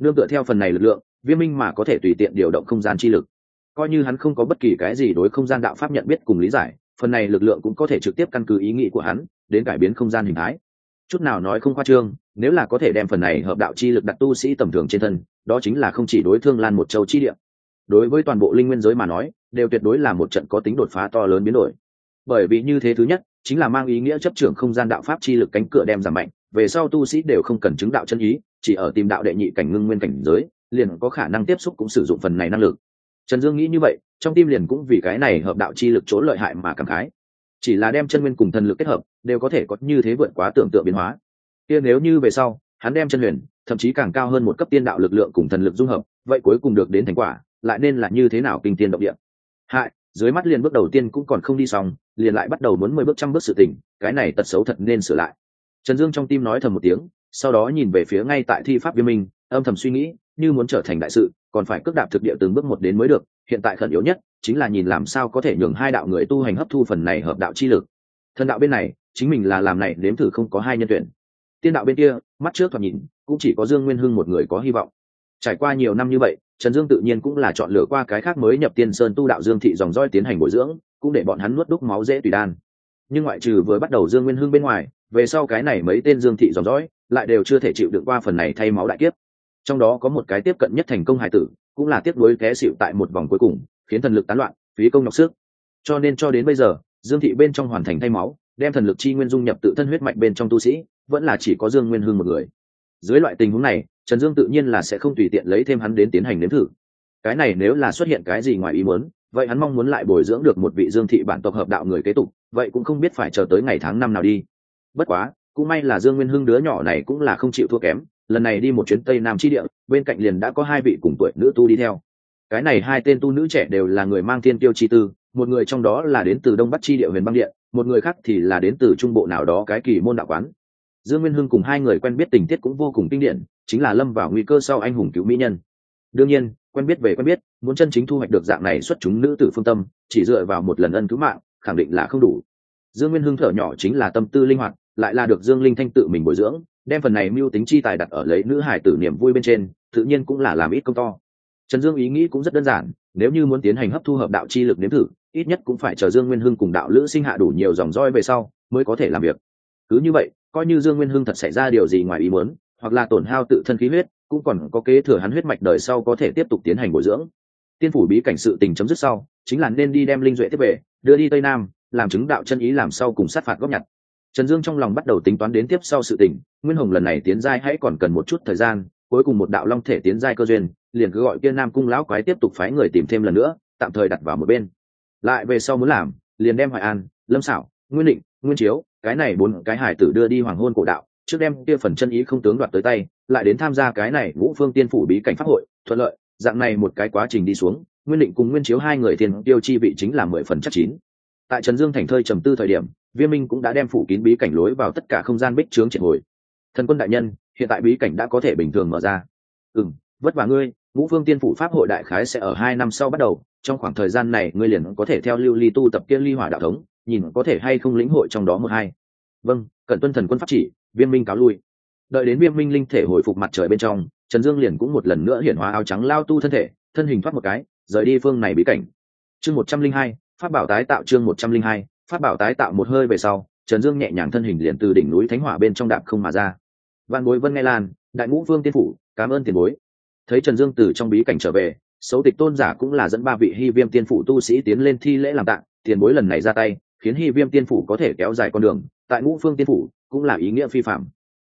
Nương tựa theo phần này lực lượng viêm minh mà có thể tùy tiện điều động không gian chi lực. Coi như hắn không có bất kỳ cái gì đối không gian đạo pháp nhận biết cùng lý giải, phần này lực lượng cũng có thể trực tiếp căn cứ ý nghĩ của hắn, đến cải biến không gian hình thái chút nào nói không khoa trương, nếu là có thể đem phần này hợp đạo chi lực đặt tu sĩ tầm thường trên thân, đó chính là không chỉ đối thương lan một châu chi địa. Đối với toàn bộ linh nguyên giới mà nói, đều tuyệt đối là một trận có tính đột phá to lớn biến đổi. Bởi vì như thế thứ nhất, chính là mang ý nghĩa chấp trưởng không gian đạo pháp chi lực cánh cửa đem giảm mạnh, về sau tu sĩ đều không cần chứng đạo chân ý, chỉ ở tìm đạo đệ nhị cảnh ngưng nguyên cảnh giới, liền có khả năng tiếp xúc cũng sử dụng phần này năng lực. Trần dương nghĩ như vậy, trong tim liền cũng vì cái này hợp đạo chi lực chỗ lợi hại mà cảm khái chỉ là đem chân nguyên cùng thần lực kết hợp, đều có thể có như thế vượt quá tưởng tượng biến hóa. Kia nếu như về sau, hắn đem chân huyền, thậm chí càng cao hơn một cấp tiên đạo lực lượng cùng thần lực dung hợp, vậy cuối cùng được đến thành quả, lại nên là như thế nào kinh tiên động địa? Hại, dưới mắt liền bước đầu tiên cũng còn không đi xong, liền lại bắt đầu muốn mười bước trăm bước sự tình, cái này tật xấu thật nên sửa lại. Trần dương trong tim nói thầm một tiếng, sau đó nhìn về phía ngay tại thi pháp viên minh, âm thầm suy nghĩ, như muốn trở thành đại sự còn phải cước đạp thực địa từng bước một đến mới được, hiện tại khẩn yếu nhất chính là nhìn làm sao có thể nhường hai đạo người tu hành hấp thu phần này hợp đạo chi lực. Thần đạo bên này, chính mình là làm này nếm thử không có hai nhân tuyển. Tiên đạo bên kia, mắt trước thoạt nhìn, cũng chỉ có dương nguyên hưng một người có hy vọng. Trải qua nhiều năm như vậy, trần dương tự nhiên cũng là chọn lựa qua cái khác mới nhập tiên sơn tu đạo dương thị dòng roi tiến hành bồi dưỡng, cũng để bọn hắn nuốt đúc máu dễ tùy đan. Nhưng ngoại trừ vừa bắt đầu dương nguyên hưng bên ngoài, về sau cái này mấy tên dương thị dòng dõi, lại đều chưa thể chịu được qua phần này thay máu đại kiếp trong đó có một cái tiếp cận nhất thành công hải tử, cũng là tiếp nối té xịu tại một vòng cuối cùng, khiến thần lực tán loạn, phí công nhọc sức. Cho nên cho đến bây giờ, dương thị bên trong hoàn thành thay máu, đem thần lực chi nguyên dung nhập tự thân huyết mạch bên trong tu sĩ, vẫn là chỉ có dương nguyên hưng một người. Dưới loại tình huống này, trần dương tự nhiên là sẽ không tùy tiện lấy thêm hắn đến tiến hành nếm thử. Cái này nếu là xuất hiện cái gì ngoài ý muốn, vậy hắn mong muốn lại bồi dưỡng được một vị dương thị bản tộc hợp đạo người kế tục, vậy cũng không biết phải chờ tới ngày tháng năm nào đi. Bất quá, cũng may là dương nguyên hưng đứa nhỏ này cũng là không chịu thua kém lần này đi một chuyến tây nam chi địa, bên cạnh liền đã có hai vị cùng tuổi nữ tu đi theo. Cái này hai tên tu nữ trẻ đều là người mang thiên tiêu chi tư, một người trong đó là đến từ đông bắc chi địa huyền băng điện, một người khác thì là đến từ trung bộ nào đó cái kỳ môn đạo quán. Dương nguyên hưng cùng hai người quen biết tình tiết cũng vô cùng kinh điển, chính là lâm vào nguy cơ sau anh hùng cứu mỹ nhân. Đương nhiên, quen biết về quen biết, muốn chân chính thu hoạch được dạng này xuất chúng nữ tử phương tâm, chỉ dựa vào một lần ân cứu mạng, khẳng định là không đủ. Dương nguyên hưng thở nhỏ chính là tâm tư linh hoạt, lại là được dương linh thanh tự mình bồi dưỡng đem phần này mưu tính chi tài đặt ở lấy nữ hải tử niềm vui bên trên, tự nhiên cũng là làm ít công to. Trần dương ý nghĩ cũng rất đơn giản, nếu như muốn tiến hành hấp thu hợp đạo chi lực nếm thử, ít nhất cũng phải chờ dương nguyên hưng cùng đạo lữ sinh hạ đủ nhiều dòng roi về sau, mới có thể làm việc. Cứ như vậy, coi như dương nguyên hưng thật xảy ra điều gì ngoài ý muốn, hoặc là tổn hao tự thân khí huyết, cũng còn có kế thừa hắn huyết mạch đời sau có thể tiếp tục tiến hành bồi dưỡng. Tiên phủ bí cảnh sự tình chấm dứt sau, chính là nên đi đem linh duệ tiếp về, đưa đi tây nam, làm chứng đạo chân ý làm sau cùng sát phạt góp nhặt trần dương trong lòng bắt đầu tính toán đến tiếp sau sự tình, nguyên hồng lần này tiến giai hãy còn cần một chút thời gian, cuối cùng một đạo long thể tiến giai cơ duyên, liền cứ gọi kia nam cung lão quái tiếp tục phái người tìm thêm lần nữa, tạm thời đặt vào một bên. Lại về sau muốn làm, liền đem hoài an, lâm xảo nguyên định, nguyên chiếu, cái này bốn cái hải tử đưa đi hoàng hôn cổ đạo, trước đem kia phần chân ý không tướng đoạt tới tay, lại đến tham gia cái này ngũ phương tiên phủ bí cảnh pháp hội, thuận lợi, dạng này một cái quá trình đi xuống, nguyên định cùng nguyên chiếu hai người tiền tiêu chi vị chính là mười phần chắc chín tại trần dương thành thơi trầm tư thời điểm, viên minh cũng đã đem phủ kín bí cảnh lối vào tất cả không gian bích trướng triệt hồi. Thần quân đại nhân, hiện tại bí cảnh đã có thể bình thường mở ra. Ừ m vất vả ngươi, ngũ phương tiên phủ pháp hội đại khái sẽ ở hai năm sau bắt đầu, trong khoảng thời gian này ngươi liền có thể theo lưu ly tu tập kia ly hỏa đạo thống, nhìn có thể hay không lĩnh hội trong đó một hai. Vâng cần tuân thần quân pháp chỉ, viên minh cáo lui. Đợi đến viên minh linh thể hồi phục mặt trời bên trong, trần dương liền cũng một lần nữa hiển hóa áo trắng lao tu thân thể, thân hình thoát một cái, rời đi phương này bí cảnh. Chương một trăm linh hai phát bảo tái tạo chương một trăm linh hai phát bảo tái tạo một hơi về sau, trần dương nhẹ nhàng thân hình liền từ đỉnh núi thánh hỏa bên trong đạp không mà ra. Văn bối vân nghe lan, đại ngũ vương tiên phủ, cảm ơn tiền bối. Thấy trần dương từ trong bí cảnh trở về, xấu tịch tôn giả cũng là dẫn ba vị hy viêm tiên phủ tu sĩ tiến lên thi lễ làm tạng, tiền bối lần này ra tay, khiến hy viêm tiên phủ có thể kéo dài con đường, tại ngũ phương tiên phủ cũng là ý nghĩa phi phạm.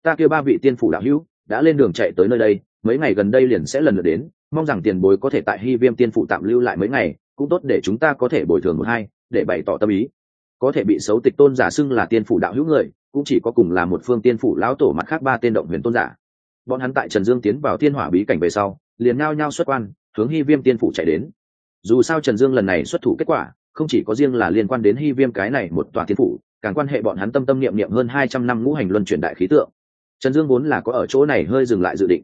Ta kêu ba vị tiên phủ đạo hữu, đã lên đường chạy tới nơi đây, mấy ngày gần đây liền sẽ lần lượt đến, mong rằng tiền bối có thể tại hy viêm tiên phủ tạm lưu lại mấy ngày cũng tốt để chúng ta có thể bồi thường một hai, để bày tỏ tâm ý. Có thể bị xấu tịch tôn giả xưng là tiên phủ đạo hữu người, cũng chỉ có cùng là một phương tiên phủ lão tổ mặt khác ba tên động huyền tôn giả. Bọn hắn tại trần dương tiến vào thiên hỏa bí cảnh về sau, liền ngao nhau xuất quan, hướng hy viêm tiên phủ chạy đến. Dù sao trần dương lần này xuất thủ kết quả, không chỉ có riêng là liên quan đến hy viêm cái này một tòa tiên phủ, càng quan hệ bọn hắn tâm tâm niệm niệm hơn hai trăm năm ngũ hành luân chuyển đại khí tượng. Trần dương vốn là có ở chỗ này hơi dừng lại dự định.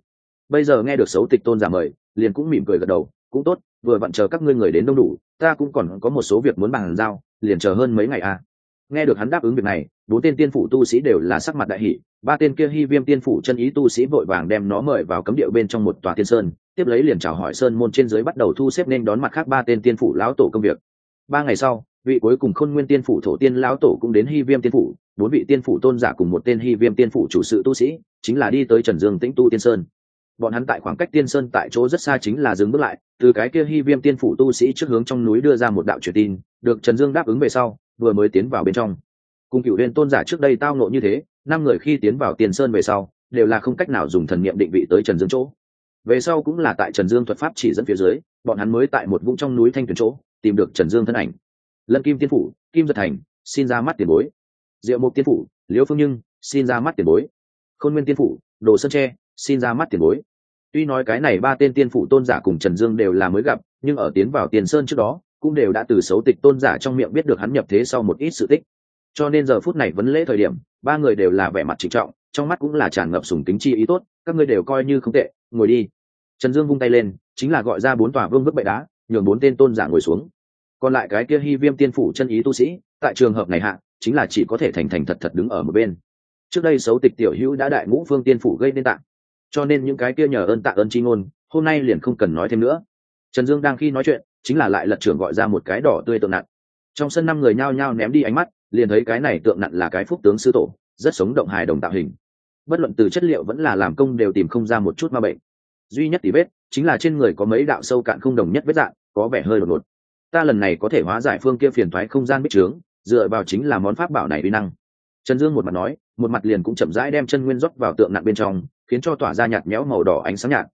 Bây giờ nghe được xấu tịch tôn giả mời, liền cũng mỉm cười gật đầu, cũng tốt vừa vặn chờ các ngươi người đến đông đủ, ta cũng còn có một số việc muốn bàn giao, liền chờ hơn mấy ngày à. Nghe được hắn đáp ứng việc này, bốn tên tiên phủ tu sĩ đều là sắc mặt đại hỷ ba tên kia hy viêm tiên phủ chân ý tu sĩ vội vàng đem nó mời vào cấm điệu bên trong một tòa tiên sơn, tiếp lấy liền chào hỏi sơn môn trên dưới bắt đầu thu xếp nên đón mặt khác ba tên tiên phủ lão tổ công việc. Ba ngày sau, vị cuối cùng khôn nguyên tiên phủ thổ tiên lão tổ cũng đến hy viêm tiên phủ, bốn vị tiên phủ tôn giả cùng một tên hy viêm tiên phủ chủ sự tu sĩ, chính là đi tới trần dương tĩnh tu tiên sơn bọn hắn tại khoảng cách tiên sơn tại chỗ rất xa chính là dừng bước lại, từ cái kia hy viêm tiên phủ tu sĩ trước hướng trong núi đưa ra một đạo truyền tin, được trần dương đáp ứng về sau, vừa mới tiến vào bên trong. Cùng cựu huyền tôn giả trước đây tao nộ như thế, năm người khi tiến vào tiền sơn về sau, đều là không cách nào dùng thần niệm định vị tới trần dương chỗ. Về sau cũng là tại trần dương thuật pháp chỉ dẫn phía dưới, bọn hắn mới tại một vũng trong núi thanh tuyền chỗ, tìm được trần dương thân ảnh. Lân kim tiên phủ, kim giật thành, xin ra mắt tiền bối. Diệu mục tiên phủ, liễu phương nhưng, xin ra mắt tiền bối. Khôn nguyên tiên phủ, đồ sơn tre xin ra mắt tiền bối. Tuy nói cái này ba tên tiên phủ tôn giả cùng trần dương đều là mới gặp, nhưng ở tiến vào tiền sơn trước đó, cũng đều đã từ xấu tịch tôn giả trong miệng biết được hắn nhập thế sau một ít sự tích. Cho nên giờ phút này vấn lễ thời điểm, ba người đều là vẻ mặt trịnh trọng, trong mắt cũng là tràn ngập sùng tính chi ý tốt, các ngươi đều coi như không tệ, ngồi đi. Trần dương vung tay lên, chính là gọi ra bốn tòa vương vức bệ đá, nhường bốn tên tôn giả ngồi xuống. Còn lại cái kia hy viêm tiên phủ chân ý tu sĩ, tại trường hợp này hạ, chính là chỉ có thể thành thành thật thật đứng ở một bên. Trước đây xấu tịch tiểu hữu đã đại ngũ phương tiên phủ gây nên tạng cho nên những cái kia nhờ ơn tạ ơn chi ngôn, hôm nay liền không cần nói thêm nữa. Trần dương đang khi nói chuyện, chính là lại lật trưởng gọi ra một cái đỏ tươi tượng nặng. Trong sân năm người nhao nhao ném đi ánh mắt, liền thấy cái này tượng nặng là cái phúc tướng sư tổ, rất sống động hài đồng tạo hình. Bất luận từ chất liệu vẫn là làm công đều tìm không ra một chút ma bệnh. Duy nhất tỷ vết, chính là trên người có mấy đạo sâu cạn không đồng nhất vết dạng, có vẻ hơi đột ngột. Ta lần này có thể hóa giải phương kia phiền thoái không gian bích trướng, dựa vào chính là món pháp bảo này uy năng. Trần dương một mặt nói, một mặt liền cũng chậm rãi đem chân nguyên rót vào tượng nặng bên trong khiến cho tỏa ra nhạt méo màu đỏ ánh sáng nhạt.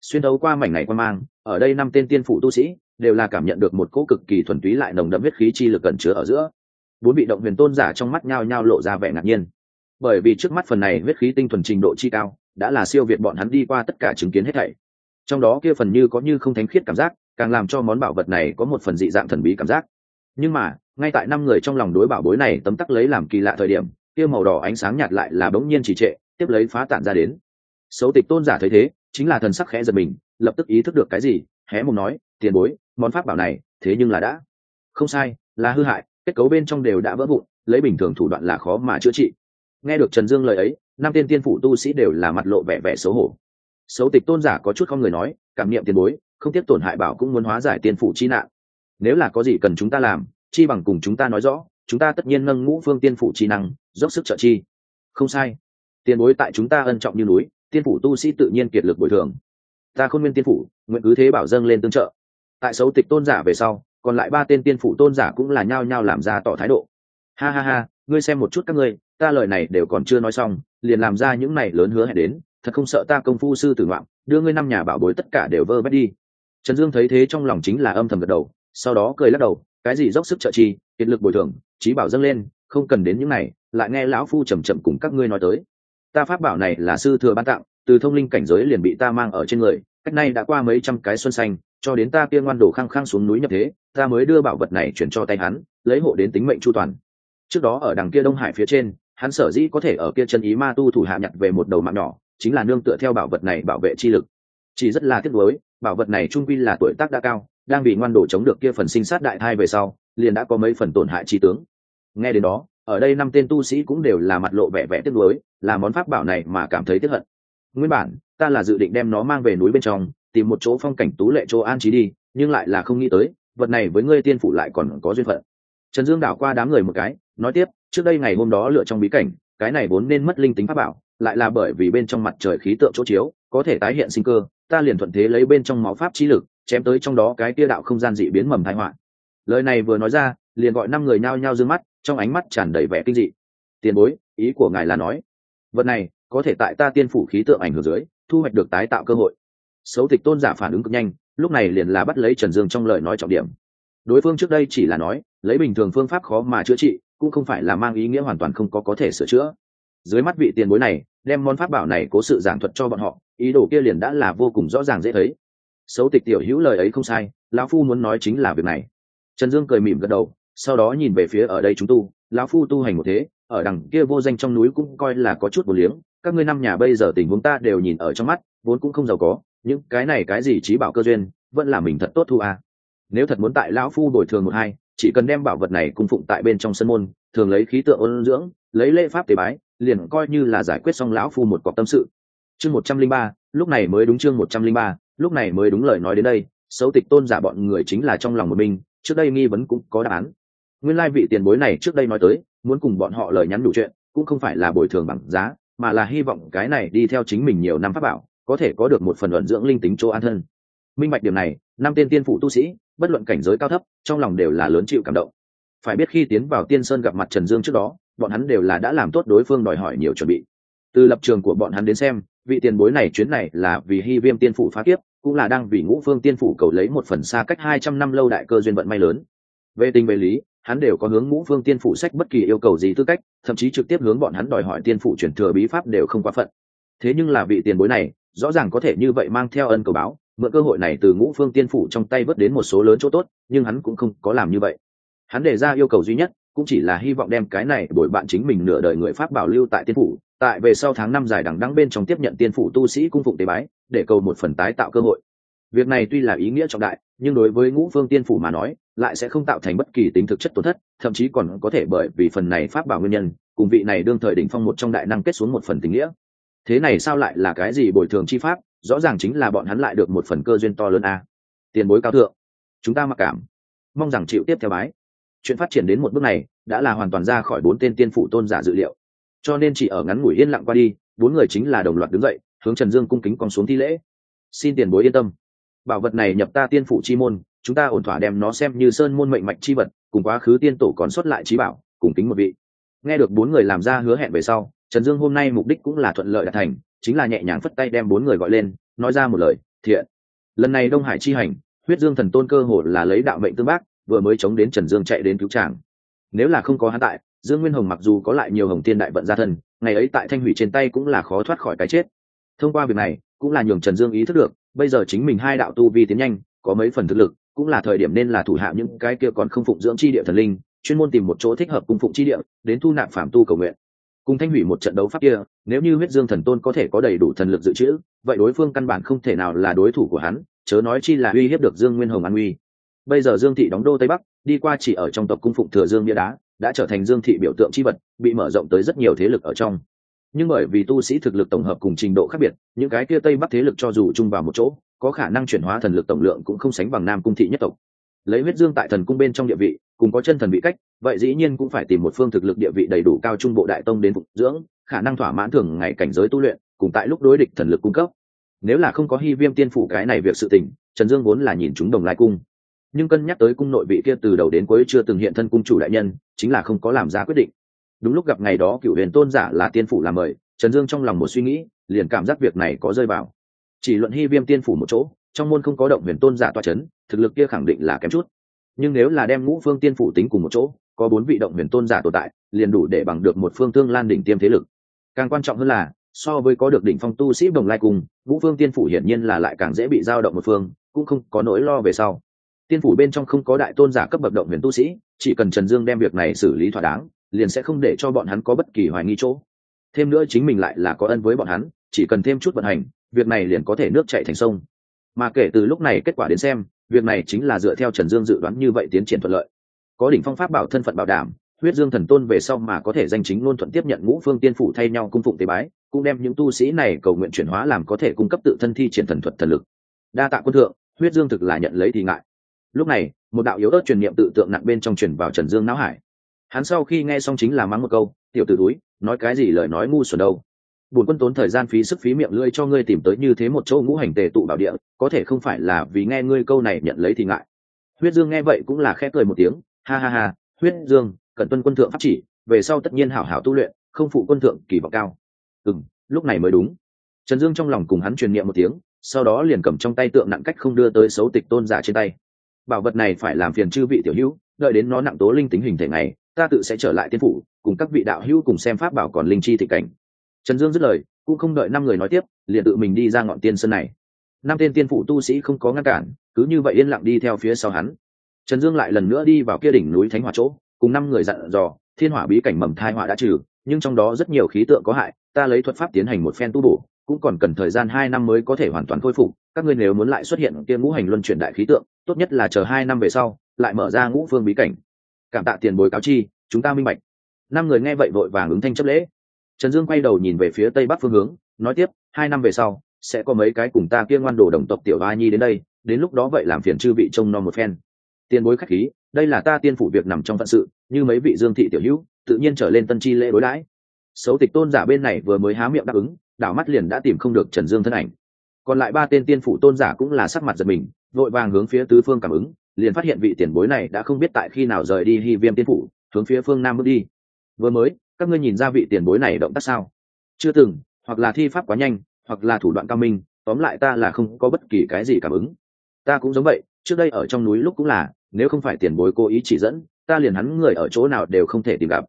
Xuyên đấu qua mảnh này quan mang, ở đây năm tên tiên phụ tu sĩ đều là cảm nhận được một cỗ cực kỳ thuần túy lại nồng đậm huyết khí chi lực cẩn chứa ở giữa. Bốn vị động huyền tôn giả trong mắt nhao nhao lộ ra vẻ ngạc nhiên. Bởi vì trước mắt phần này huyết khí tinh thuần trình độ chi cao, đã là siêu việt bọn hắn đi qua tất cả chứng kiến hết thảy. Trong đó kia phần như có như không thánh khiết cảm giác, càng làm cho món bảo vật này có một phần dị dạng thần bí cảm giác. Nhưng mà, ngay tại năm người trong lòng đối bảo bối này tấm tắc lấy làm kỳ lạ thời điểm, kia màu đỏ ánh sáng nhạt lại là bỗng nhiên trì trệ, tiếp lấy phá tản ra đến xấu tịch tôn giả thấy thế, chính là thần sắc khẽ giật mình, lập tức ý thức được cái gì, hé mồm nói, tiền bối, món pháp bảo này, thế nhưng là đã. Không sai, là hư hại, kết cấu bên trong đều đã vỡ vụn, lấy bình thường thủ đoạn là khó mà chữa trị. Nghe được trần dương lời ấy, năm tiên tiên phủ tu sĩ đều là mặt lộ vẻ vẻ xấu hổ. Xấu tịch tôn giả có chút không người nói, cảm niệm tiền bối, không tiếp tổn hại bảo cũng muốn hóa giải tiên phủ chi nạn. Nếu là có gì cần chúng ta làm, chi bằng cùng chúng ta nói rõ, chúng ta tất nhiên nâng ngũ phương tiên phủ chi năng, dốc sức trợ chi. Không sai. Tiền bối, tại chúng ta ân trọng như núi tiên phủ tu sĩ tự nhiên kiệt lực bồi thường. Ta không nguyên tiên phủ, nguyện cứ thế bảo dâng lên tương trợ. Tại xấu tịch tôn giả về sau, còn lại ba tên tiên phủ tôn giả cũng là nhao nhao làm ra tỏ thái độ. Ha ha ha, ngươi xem một chút các ngươi, ta lời này đều còn chưa nói xong, liền làm ra những này lớn hứa hẹn đến, thật không sợ ta công phu sư tử ngoạm đưa ngươi năm nhà bảo bối tất cả đều vơ vét đi. Trần dương thấy thế trong lòng chính là âm thầm gật đầu, sau đó cười lắc đầu, cái gì dốc sức trợ chi, kiệt lực bồi thường trí bảo dâng lên, không cần đến những này, lại nghe lão phu chầm chậm cùng các ngươi nói tới ta pháp bảo này là sư thừa ban tặng, từ thông linh cảnh giới liền bị ta mang ở trên người, cách nay đã qua mấy trăm cái xuân xanh, cho đến ta kia ngoan đổ khăng khăng xuống núi nhập thế, ta mới đưa bảo vật này chuyển cho tay hắn, lấy hộ đến tính mệnh chu toàn. Trước đó ở đằng kia đông hải phía trên, hắn sở dĩ có thể ở kia chân ý ma tu thủ hạ nhặt về một đầu mạng nhỏ, chính là nương tựa theo bảo vật này bảo vệ chi lực. Chỉ rất là tiếc nuối, bảo vật này trung quy là tuổi tác đã cao, đang bị ngoan đổ chống được kia phần sinh sát đại thai về sau, liền đã có mấy phần tổn hại chi tướng. Nghe đến đó ở đây năm tên tu sĩ cũng đều là mặt lộ vẻ vẻ tiếc nuối, là món pháp bảo này mà cảm thấy tiếc hận. Nguyên bản, ta là dự định đem nó mang về núi bên trong, tìm một chỗ phong cảnh tú lệ chỗ an trí đi, nhưng lại là không nghĩ tới, vật này với ngươi tiên phủ lại còn có duyên phận. Trần dương đảo qua đám người một cái, nói tiếp, trước đây ngày hôm đó lựa trong bí cảnh, cái này vốn nên mất linh tính pháp bảo, lại là bởi vì bên trong mặt trời khí tượng chỗ chiếu, có thể tái hiện sinh cơ, ta liền thuận thế lấy bên trong máu pháp trí lực, chém tới trong đó cái tia đạo không gian dị biến mầm thái họa. Lời này vừa nói ra, liền gọi năm người nhao nhao d ư ơ n g mắt trong ánh mắt tràn đầy vẻ kinh dị. Tiền bối, ý của ngài là nói, vật này có thể tại ta tiên phủ khí tượng ảnh hưởng dưới, thu hoạch được tái tạo cơ hội. Xấu tịch tôn giả phản ứng cực nhanh, lúc này liền là bắt lấy trần dương trong lời nói trọng điểm. Đối phương trước đây chỉ là nói, lấy bình thường phương pháp khó mà chữa trị, cũng không phải là mang ý nghĩa hoàn toàn không có có thể sửa chữa. Dưới mắt vị tiền bối này, đem món pháp bảo này cố sự giảng thuật cho bọn họ, ý đồ kia liền đã là vô cùng rõ ràng dễ thấy. Xấu tịch tiểu hữu lời ấy không sai, lão phu muốn nói chính là việc này. Trần dương cười mỉm gật đầu sau đó nhìn về phía ở đây chúng tu, lão phu tu hành một thế, ở đằng kia vô danh trong núi cũng coi là có chút một liếng, các ngươi năm nhà bây giờ tình huống ta đều nhìn ở trong mắt, vốn cũng không giàu có, những cái này cái gì trí bảo cơ duyên, vẫn là mình thật tốt thu à. nếu thật muốn tại lão phu bồi thường một hai, chỉ cần đem bảo vật này cung phụng tại bên trong sân môn, thường lấy khí tượng ôn dưỡng, lấy lễ pháp tế bái, liền coi như là giải quyết xong lão phu một cọc tâm sự chương một trăm linh ba, lúc này mới đúng chương một trăm linh ba, lúc này mới đúng lời nói đến đây, xấu tịch tôn giả bọn người chính là trong lòng một mình, trước đây nghi vấn cũng có đáp án nguyên lai vị tiền bối này trước đây nói tới, muốn cùng bọn họ lời nhắn đủ chuyện, cũng không phải là bồi thường bằng giá, mà là hy vọng cái này đi theo chính mình nhiều năm pháp bảo, có thể có được một phần luận dưỡng linh tính chỗ an thân. Minh bạch điểm này, năm tên tiên phụ tu sĩ, bất luận cảnh giới cao thấp, trong lòng đều là lớn chịu cảm động. Phải biết khi tiến vào tiên sơn gặp mặt trần dương trước đó, bọn hắn đều là đã làm tốt đối phương đòi hỏi nhiều chuẩn bị. Từ lập trường của bọn hắn đến xem, vị tiền bối này chuyến này là vì hy viêm tiên phụ phá kiếp, cũng là đang vì ngũ phương tiên phụ cầu lấy một phần xa cách hai trăm năm lâu đại cơ duyên vận may lớn. Về tình về lý hắn đều có hướng ngũ phương tiên phủ sách bất kỳ yêu cầu gì tư cách, thậm chí trực tiếp hướng bọn hắn đòi hỏi tiên phủ chuyển thừa bí pháp đều không quá phận. Thế nhưng là vị tiền bối này, rõ ràng có thể như vậy mang theo ân cầu báo, mượn cơ hội này từ ngũ phương tiên phủ trong tay vớt đến một số lớn chỗ tốt, nhưng hắn cũng không có làm như vậy. Hắn đề ra yêu cầu duy nhất, cũng chỉ là hy vọng đem cái này đổi bạn chính mình nửa đời người pháp bảo lưu tại tiên phủ, tại về sau tháng năm dài đằng đắng bên trong tiếp nhận tiên phủ tu sĩ cung phụng tế bái, để cầu một phần tái tạo cơ hội. Việc này tuy là ý nghĩa trọng đại nhưng đối với ngũ phương tiên phủ mà nói, lại sẽ không tạo thành bất kỳ tính thực chất tổn thất, thậm chí còn có thể bởi vì phần này pháp bảo nguyên nhân, cùng vị này đương thời đỉnh phong một trong đại năng kết xuống một phần tình nghĩa. Thế này sao lại là cái gì bồi thường chi pháp? Rõ ràng chính là bọn hắn lại được một phần cơ duyên to lớn a. Tiền bối cao thượng, chúng ta mặc cảm. Mong rằng chịu tiếp theo bái. Chuyện phát triển đến một bước này, đã là hoàn toàn ra khỏi bốn tên tiên phủ tôn giả dự liệu. Cho nên chỉ ở ngắn ngủi yên lặng qua đi, bốn người chính là đồng loạt đứng dậy, hướng trần dương cung kính còn xuống thi lễ. Xin tiền bối yên tâm bảo vật này nhập ta tiên phủ chi môn, chúng ta ổn thỏa đem nó xem như sơn môn mệnh mạch chi vật, cùng quá khứ tiên tổ còn xuất lại trí bảo, cùng tính một vị. Nghe được bốn người làm ra hứa hẹn về sau, trần dương hôm nay mục đích cũng là thuận lợi đạt thành, chính là nhẹ nhàng phất tay đem bốn người gọi lên, nói ra một lời, thiện. Lần này đông hải chi hành, huyết dương thần tôn cơ hồ là lấy đạo mệnh tương bác, vừa mới chống đến trần dương chạy đến cứu tràng nếu là không có hắn tại, dương nguyên hồng mặc dù có lại nhiều hồng tiên đại vận gia thân, ngày ấy tại thanh hủy trên tay cũng là khó thoát khỏi cái chết. Thông qua việc này, cũng là nhường trần dương ý thức được bây giờ chính mình hai đạo tu vi tiến nhanh, có mấy phần thực lực, cũng là thời điểm nên là thủ hạ những cái kia còn không phụng dưỡng chi địa thần linh, chuyên môn tìm một chỗ thích hợp cung phụng chi địa, đến thu nạp phạm tu cầu nguyện. Cùng thanh hủy một trận đấu pháp kia, nếu như huyết dương thần tôn có thể có đầy đủ thần lực dự trữ, vậy đối phương căn bản không thể nào là đối thủ của hắn, chớ nói chi là uy hiếp được dương nguyên hồng an uy. Bây giờ dương thị đóng đô tây bắc, đi qua chỉ ở trong tộc cung phụng thừa dương bia đá, đã trở thành dương thị biểu tượng chi vật, bị mở rộng tới rất nhiều thế lực ở trong nhưng bởi vì tu sĩ thực lực tổng hợp cùng trình độ khác biệt, những cái kia tây bắc thế lực cho dù chung vào một chỗ, có khả năng chuyển hóa thần lực tổng lượng cũng không sánh bằng nam cung thị nhất tộc. Lấy huyết dương tại thần cung bên trong địa vị, cùng có chân thần vị cách, vậy dĩ nhiên cũng phải tìm một phương thực lực địa vị đầy đủ cao trung bộ đại tông đến phục dưỡng, khả năng thỏa mãn thường ngày cảnh giới tu luyện, cùng tại lúc đối địch thần lực cung cấp. Nếu là không có hy viêm tiên phủ cái này việc sự tình, trần dương vốn là nhìn chúng đồng lai cung. Nhưng cân nhắc tới cung nội vị kia từ đầu đến cuối chưa từng hiện thân cung chủ đại nhân, chính là không có làm ra quyết định đúng lúc gặp ngày đó cựu huyền tôn giả là tiên phủ làm mời, trần dương trong lòng một suy nghĩ, liền cảm giác việc này có rơi vào. Chỉ luận hy viêm tiên phủ một chỗ, trong môn không có động huyền tôn giả toa c h ấ n thực lực kia khẳng định là kém chút. Nhưng nếu là đem ngũ phương tiên phủ tính cùng một chỗ, có bốn vị động huyền tôn giả tồn tại, liền đủ để bằng được một phương tương lan đỉnh tiêm thế lực. Càng quan trọng hơn là, so với có được đỉnh phong tu sĩ đồng lai cùng, ngũ phương tiên phủ hiển nhiên là lại càng dễ bị giao động một phương, cũng không có nỗi lo về sau. Tiên phủ bên trong không có đại tôn giả cấp bậc động huyền tu sĩ, chỉ cần trần dương đem việc này xử lý thỏa đáng liền sẽ không để cho bọn hắn có bất kỳ hoài nghi chỗ. Thêm nữa chính mình lại là có ân với bọn hắn, chỉ cần thêm chút vận hành, việc này liền có thể nước chạy thành sông. Mà kể từ lúc này kết quả đến xem, việc này chính là dựa theo trần dương dự đoán như vậy tiến triển thuận lợi. Có đỉnh phong pháp bảo thân phận bảo đảm, huyết dương thần tôn về sau mà có thể danh chính ngôn thuận tiếp nhận ngũ phương tiên phủ thay nhau cung phụng tế bái, cũng đem những tu sĩ này cầu nguyện chuyển hóa làm có thể cung cấp tự thân thi triển thần thuật thần lực. Đa tạ quân thượng, huyết dương thực là nhận lấy thì ngại. Lúc này, một đạo yếu ớt truyền niệm tự tượng nặng bên trong truyền vào trần dương não hải hắn sau khi nghe xong chính là mắng một câu, tiểu t ử túi nói cái gì lời nói ngu xuẩn đâu? Bổn quân tốn thời gian phí sức phí miệng lưỡi cho ngươi tìm tới như thế một chỗ ngũ hành tề tụ bảo địa, có thể không phải là vì nghe ngươi câu này nhận lấy thì ngại. Huyết dương nghe vậy cũng là khẽ cười một tiếng, ha ha ha, huyết dương cần tuân quân thượng pháp chỉ, về sau tất nhiên hảo hảo tu luyện, không phụ quân thượng kỳ vọng cao. Ừ lúc này mới đúng. Trần dương trong lòng cùng hắn truyền niệm một tiếng, sau đó liền cầm trong tay tượng nặng cách không đưa tới xấu tịch tôn giả trên tay. Bảo vật này phải làm phiền chư vị tiểu hữu, đợi đến nó nặng tố linh tính hình thể này ta tự sẽ trở lại tiên phủ, cùng các vị đạo hữu cùng xem pháp bảo còn linh chi thị cảnh. Trần dương dứt lời, cũng không đợi năm người nói tiếp, liền tự mình đi ra ngọn tiên sơn này. Năm tên tiên phủ tu sĩ không có ngăn cản, cứ như vậy yên lặng đi theo phía sau hắn. Trần dương lại lần nữa đi vào kia đỉnh núi thánh hỏa chỗ, cùng năm người dặn dò, thiên hỏa bí cảnh mầm thai hỏa đã trừ, nhưng trong đó rất nhiều khí tượng có hại, ta lấy thuật pháp tiến hành một phen tu bổ, cũng còn cần thời gian hai năm mới có thể hoàn toàn khôi phục, các ngươi nếu muốn lại xuất hiện kia ngũ hành luân chuyển đại khí tượng, tốt nhất là chờ hai năm về sau, lại mở ra ngũ phương bí cảnh cảm tạ tiền bối cáo chi, chúng ta minh bạch. Năm người nghe vậy vội vàng ứng thanh chấp lễ. Trần dương quay đầu nhìn về phía tây bắc phương hướng, nói tiếp, hai năm về sau, sẽ có mấy cái cùng ta kia ngoan đồ đồng tộc tiểu a nhi đến đây, đến lúc đó vậy làm phiền chư vị trông nom một phen. Tiền bối khách khí, đây là ta tiên phủ việc nằm trong phận sự, như mấy vị dương thị tiểu hữu, tự nhiên trở lên tân chi lễ đối đãi. Xấu tịch tôn giả bên này vừa mới há miệng đáp ứng, đảo mắt liền đã tìm không được trần dương thân ảnh. Còn lại ba tên tiên phủ tôn giả cũng là sắc mặt giật mình, vội vàng hướng phía tứ phương cảm ứng liền phát hiện vị tiền bối này đã không biết tại khi nào rời đi hy viêm tiên phủ, hướng phía phương nam bước đi. Vừa mới, các ngươi nhìn ra vị tiền bối này động tác sao? Chưa từng, hoặc là thi pháp quá nhanh, hoặc là thủ đoạn cao minh, tóm lại ta là không có bất kỳ cái gì cảm ứng. Ta cũng giống vậy, trước đây ở trong núi lúc cũng là, nếu không phải tiền bối cố ý chỉ dẫn, ta liền hắn người ở chỗ nào đều không thể tìm gặp.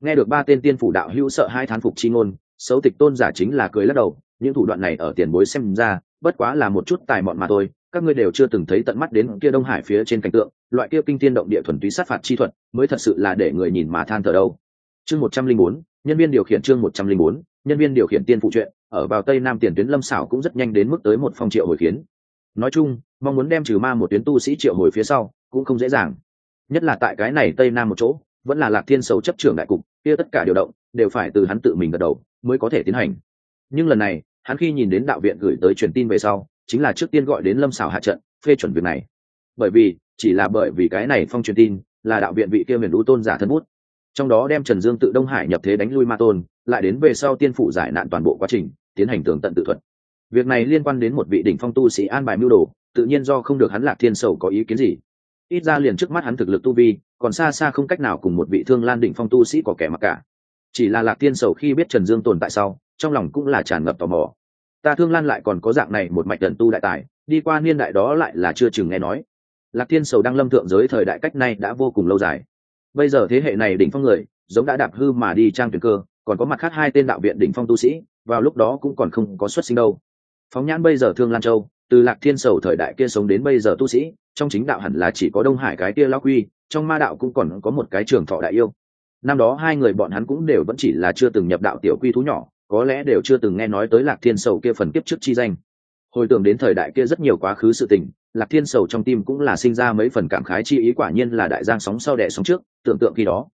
Nghe được ba tên tiên phủ đạo hữu sợ hai thán phục chi ngôn, xấu tịch tôn giả chính là cười lắc đầu, những thủ đoạn này ở tiền bối xem ra, bất quá là một chút tài mọn mà thôi các ngươi đều chưa từng thấy tận mắt đến kia đông hải phía trên cảnh tượng, loại kia kinh tiên động địa thuần túy sát phạt chi thuật, mới thật sự là để người nhìn mà than thở đâu. Chương một trăm linh bốn, nhân viên điều khiển chương một trăm linh bốn, nhân viên điều khiển tiên phụ truyện ở vào tây nam tiền tuyến lâm xảo cũng rất nhanh đến mức tới một phong triệu hồi khiến. Nói chung, mong muốn đem trừ ma một tuyến tu sĩ triệu hồi phía sau, cũng không dễ dàng. Nhất là tại cái này tây nam một chỗ, vẫn là lạc thiên sầu chấp trưởng đại cục, kia tất cả điều động, đều phải từ hắn tự mình gật đầu, mới có thể tiến hành. Nhưng lần này, hắn khi nhìn đến đạo viện gửi tới truyền tin về sau chính là trước tiên gọi đến lâm xảo hạ trận, phê chuẩn việc này. Bởi vì, chỉ là bởi vì cái này phong truyền tin, là đạo viện vị kia huyền lũ tôn giả thân bút. Trong đó đem trần dương tự đông hải nhập thế đánh lui ma tôn, lại đến về sau tiên phụ giải nạn toàn bộ quá trình, tiến hành tường tận tự thuật. Việc này liên quan đến một vị đỉnh phong tu sĩ an bài mưu đồ, tự nhiên do không được hắn lạc thiên sầu có ý kiến gì. Ít ra liền trước mắt hắn thực lực tu vi, còn xa xa không cách nào cùng một vị thương lan đỉnh phong tu sĩ có kẻ mặc cả. Chỉ là lạc thiên sầu khi biết trần dương tồn tại sau, trong lòng cũng là tràn ngập tò mò ta thương lan lại còn có dạng này một mạch tần tu đại tài, đi qua niên đại đó lại là chưa chừng nghe nói. Lạc thiên sầu đang lâm thượng giới thời đại cách này đã vô cùng lâu dài. Bây giờ thế hệ này đỉnh phong người, giống đã đạp hư mà đi trang tuyển cơ, còn có mặt khác hai tên đạo viện đỉnh phong tu sĩ, vào lúc đó cũng còn không có xuất sinh đâu. Phóng nhãn bây giờ thương lan châu, từ lạc thiên sầu thời đại kia sống đến bây giờ tu sĩ, trong chính đạo hẳn là chỉ có đông hải cái kia lao quy, trong ma đạo cũng còn có một cái trường thọ đại yêu. Năm đó hai người bọn hắn cũng đều vẫn chỉ là chưa từng nhập đạo tiểu quy thú nhỏ có lẽ đều chưa từng nghe nói tới lạc thiên sầu kia phần kiếp trước chi danh. Hồi tưởng đến thời đại kia rất nhiều quá khứ sự tình, lạc thiên sầu trong tim cũng là sinh ra mấy phần cảm khái chi ý quả nhiên là đại giang sóng sau đẻ sóng trước, tưởng tượng khi đó.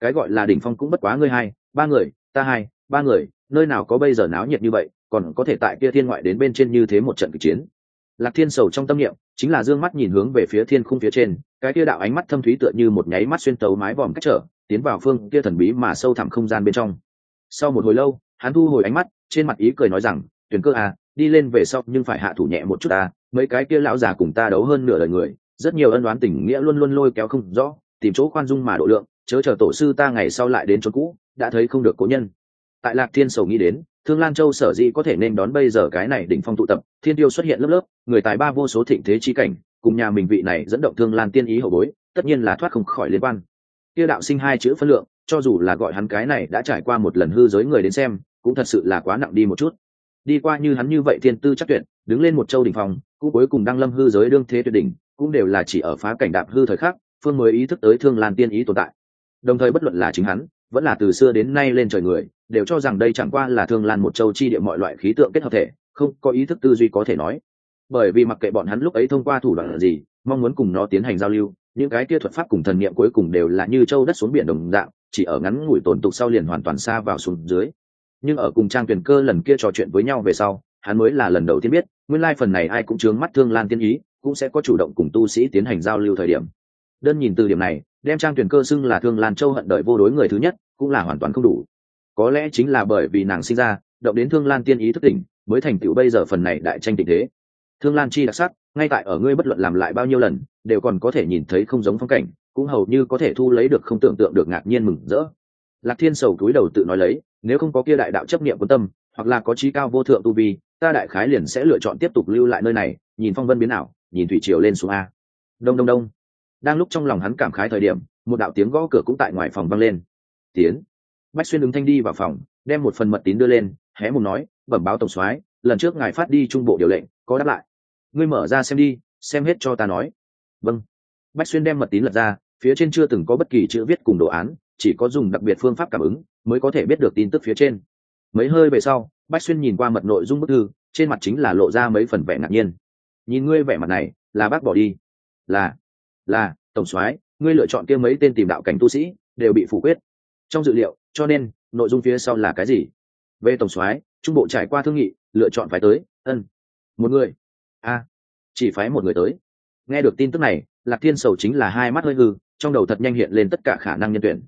Cái gọi là đỉnh phong cũng bất quá ngươi hai, ba người, ta hai, ba người, nơi nào có bây giờ náo nhiệt như vậy, còn có thể tại kia thiên ngoại đến bên trên như thế một trận kịch chiến. Lạc thiên sầu trong tâm niệm, chính là d ư ơ n g mắt nhìn hướng về phía thiên khung phía trên, cái kia đạo ánh mắt thâm thúy tựa như một nháy mắt xuyên tấu mái vòm cách trở, tiến vào phương kia thần bí mà sâu thẳm không gian bên trong. Sau một hồi lâu hắn thu hồi ánh mắt, trên mặt ý cười nói rằng tuyển cơ à đi lên về sau nhưng phải hạ thủ nhẹ một chút à mấy cái kia lão già cùng ta đấu hơn nửa đời người, rất nhiều ân đoán tình nghĩa luôn luôn lôi kéo không rõ, tìm chỗ khoan dung mà độ lượng, chớ chờ tổ sư ta ngày sau lại đến chỗ cũ, đã thấy không được cố nhân. Tại lạc thiên sầu nghĩ đến, thương lan châu sở dĩ có thể nên đón bây giờ cái này đỉnh phong tụ tập, thiên tiêu xuất hiện lớp lớp, người tài ba vô số thịnh thế chi cảnh, cùng nhà mình vị này dẫn động thương lan tiên ý hậu bối, tất nhiên là thoát không khỏi liên quan. Kia đạo sinh hai chữ phân lượng, cho dù là gọi hắn cái này đã trải qua một lần hư giới người đến xem cũng thật sự là quá nặng đi một chút. Đi qua như hắn như vậy thiên tư chắc tuyệt, đứng lên một châu đỉnh phong cũng cuối cùng đăng lâm hư giới đương thế tuyệt đỉnh, cũng đều là chỉ ở phá cảnh đạp hư thời khắc, phương mới ý thức tới thương lan tiên ý tồn tại. Đồng thời bất luận là chính hắn, vẫn là từ xưa đến nay lên trời người, đều cho rằng đây chẳng qua là thương lan một châu chi địa mọi loại khí tượng kết hợp thể, không có ý thức tư duy có thể nói. Bởi vì mặc kệ bọn hắn lúc ấy thông qua thủ đoạn gì, mong muốn cùng nó tiến hành giao lưu, những cái kia thuật pháp cùng thần niệm cuối cùng đều là như châu đất xuống biển đồng dạng, chỉ ở ngắn ngủi tổn tục sau liền hoàn toàn xa vào xuống dưới nhưng ở cùng trang tuyển cơ lần kia trò chuyện với nhau về sau, hắn mới là lần đầu tiên biết, nguyên lai phần này ai cũng chướng mắt thương lan tiên ý, cũng sẽ có chủ động cùng tu sĩ tiến hành giao lưu thời điểm. Đơn nhìn từ điểm này, đem trang tuyển cơ xưng là thương lan châu hận đợi vô đối người thứ nhất, cũng là hoàn toàn không đủ. Có lẽ chính là bởi vì nàng sinh ra, động đến thương lan tiên ý thức tỉnh, mới thành tựu bây giờ phần này đại tranh tình thế. Thương lan chi đặc sắc, ngay tại ở ngươi bất luận làm lại bao nhiêu lần, đều còn có thể nhìn thấy không giống phong cảnh, cũng hầu như có thể thu lấy được không tưởng tượng được ngạc nhiên mừng rỡ. Lạc thiên sầu cúi đầu tự nói lấy nếu không có kia đại đạo chấp niệm quân tâm, hoặc là có trí cao vô thượng tu vi, ta đại khái liền sẽ lựa chọn tiếp tục lưu lại nơi này, nhìn phong vân biến ảo, nhìn thủy triều lên xuống a. Đông đông đông. Đang lúc trong lòng hắn cảm khái thời điểm, một đạo tiếng gõ cửa cũng tại ngoài phòng vang lên. Tiến. Bách xuyên ứng thanh đi vào phòng, đem một phần mật tín đưa lên, hé mồm nói, bẩm báo tổng soái, lần trước ngài phát đi trung bộ điều lệnh, có đáp lại. Ngươi mở ra xem đi, xem hết cho ta nói. Vâng. Bách xuyên đem mật tín lật ra, phía trên chưa từng có bất kỳ chữ viết cùng đồ án, chỉ có dùng đặc biệt phương pháp cảm ứng mới có thể biết được tin tức phía trên. Mấy hơi về sau, bách xuyên nhìn qua mật nội dung bức thư, trên mặt chính là lộ ra mấy phần vẻ ngạc nhiên. Nhìn ngươi vẻ mặt này, là bác bỏ đi. Là là, tổng soái, ngươi lựa chọn kia mấy tên tìm đạo cảnh tu sĩ, đều bị phủ quyết. Trong dự liệu, cho nên, nội dung phía sau là cái gì? Về tổng soái, trung bộ trải qua thương nghị, lựa chọn phải tới, ân. Một người. A. Chỉ phái một người tới. Nghe được tin tức này, lạc thiên sầu chính là hai mắt hơi hư, trong đầu thật nhanh hiện lên tất cả khả năng nhân tuyển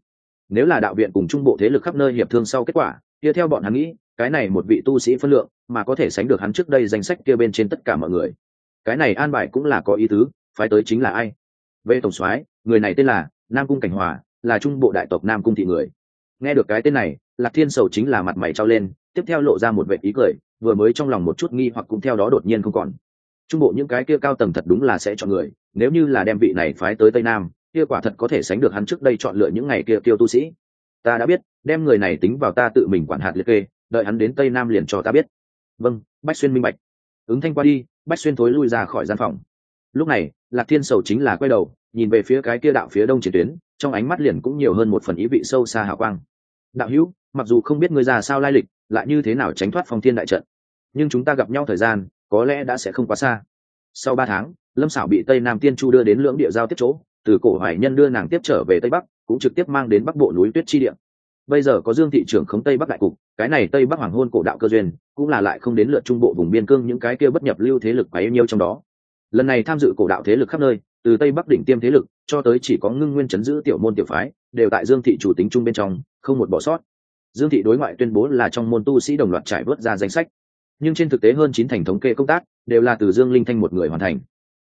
nếu là đạo viện cùng trung bộ thế lực khắp nơi hiệp thương sau kết quả, kia theo bọn hắn nghĩ, cái này một vị tu sĩ phân lượng, mà có thể sánh được hắn trước đây danh sách kia bên trên tất cả mọi người. Cái này an bài cũng là có ý tứ, phái tới chính là ai? Về tổng soái, người này tên là nam cung cảnh hòa, là trung bộ đại tộc nam cung thị người. Nghe được cái tên này, lạc thiên sầu chính là mặt mày trao lên, tiếp theo lộ ra một vệ ý cười, vừa mới trong lòng một chút nghi hoặc cũng theo đó đột nhiên không còn. Trung bộ những cái kia cao tầng thật đúng là sẽ chọn người, nếu như là đem vị này phái tới tây nam kia quả thật có thể sánh được hắn trước đây chọn lựa những ngày kia tiêu tu sĩ. Ta đã biết, đem người này tính vào ta tự mình quản hạt liệt kê, đợi hắn đến tây nam liền cho ta biết. Vâng bách xuyên minh bạch. Ứng thanh qua đi, bách xuyên thối lui ra khỏi gian phòng. Lúc này, lạc thiên sầu chính là quay đầu, nhìn về phía cái kia đạo phía đông chiến tuyến, trong ánh mắt liền cũng nhiều hơn một phần ý vị sâu xa hào quang. Đạo hữu, mặc dù không biết ngươi ra sao lai lịch, lại như thế nào tránh thoát phong thiên đại trận, nhưng chúng ta gặp nhau thời gian, có lẽ đã sẽ không quá xa. Sau ba tháng, lâm xảo bị tây nam tiên chu đưa đến lưỡng địa giao tiếp chỗ từ cổ hoài nhân đưa nàng tiếp trở về tây bắc, cũng trực tiếp mang đến bắc bộ núi tuyết chi địa. Bây giờ có dương thị trưởng khống tây bắc đại cục, cái này tây bắc hoàng hôn cổ đạo cơ duyên, cũng là lại không đến lượt trung bộ vùng biên cương những cái kia bất nhập lưu thế lực bấy nhiêu trong đó. Lần này tham dự cổ đạo thế lực khắp nơi, từ tây bắc đỉnh tiêm thế lực, cho tới chỉ có ngưng nguyên chấn giữ tiểu môn tiểu phái, đều tại dương thị chủ tính chung bên trong, không một bỏ sót. Dương thị đối ngoại tuyên bố là trong môn tu sĩ đồng loạt trải vớt ra danh sách. Nhưng trên thực tế hơn chín thành thống kê công tác, đều là từ dương linh thanh một người hoàn thành.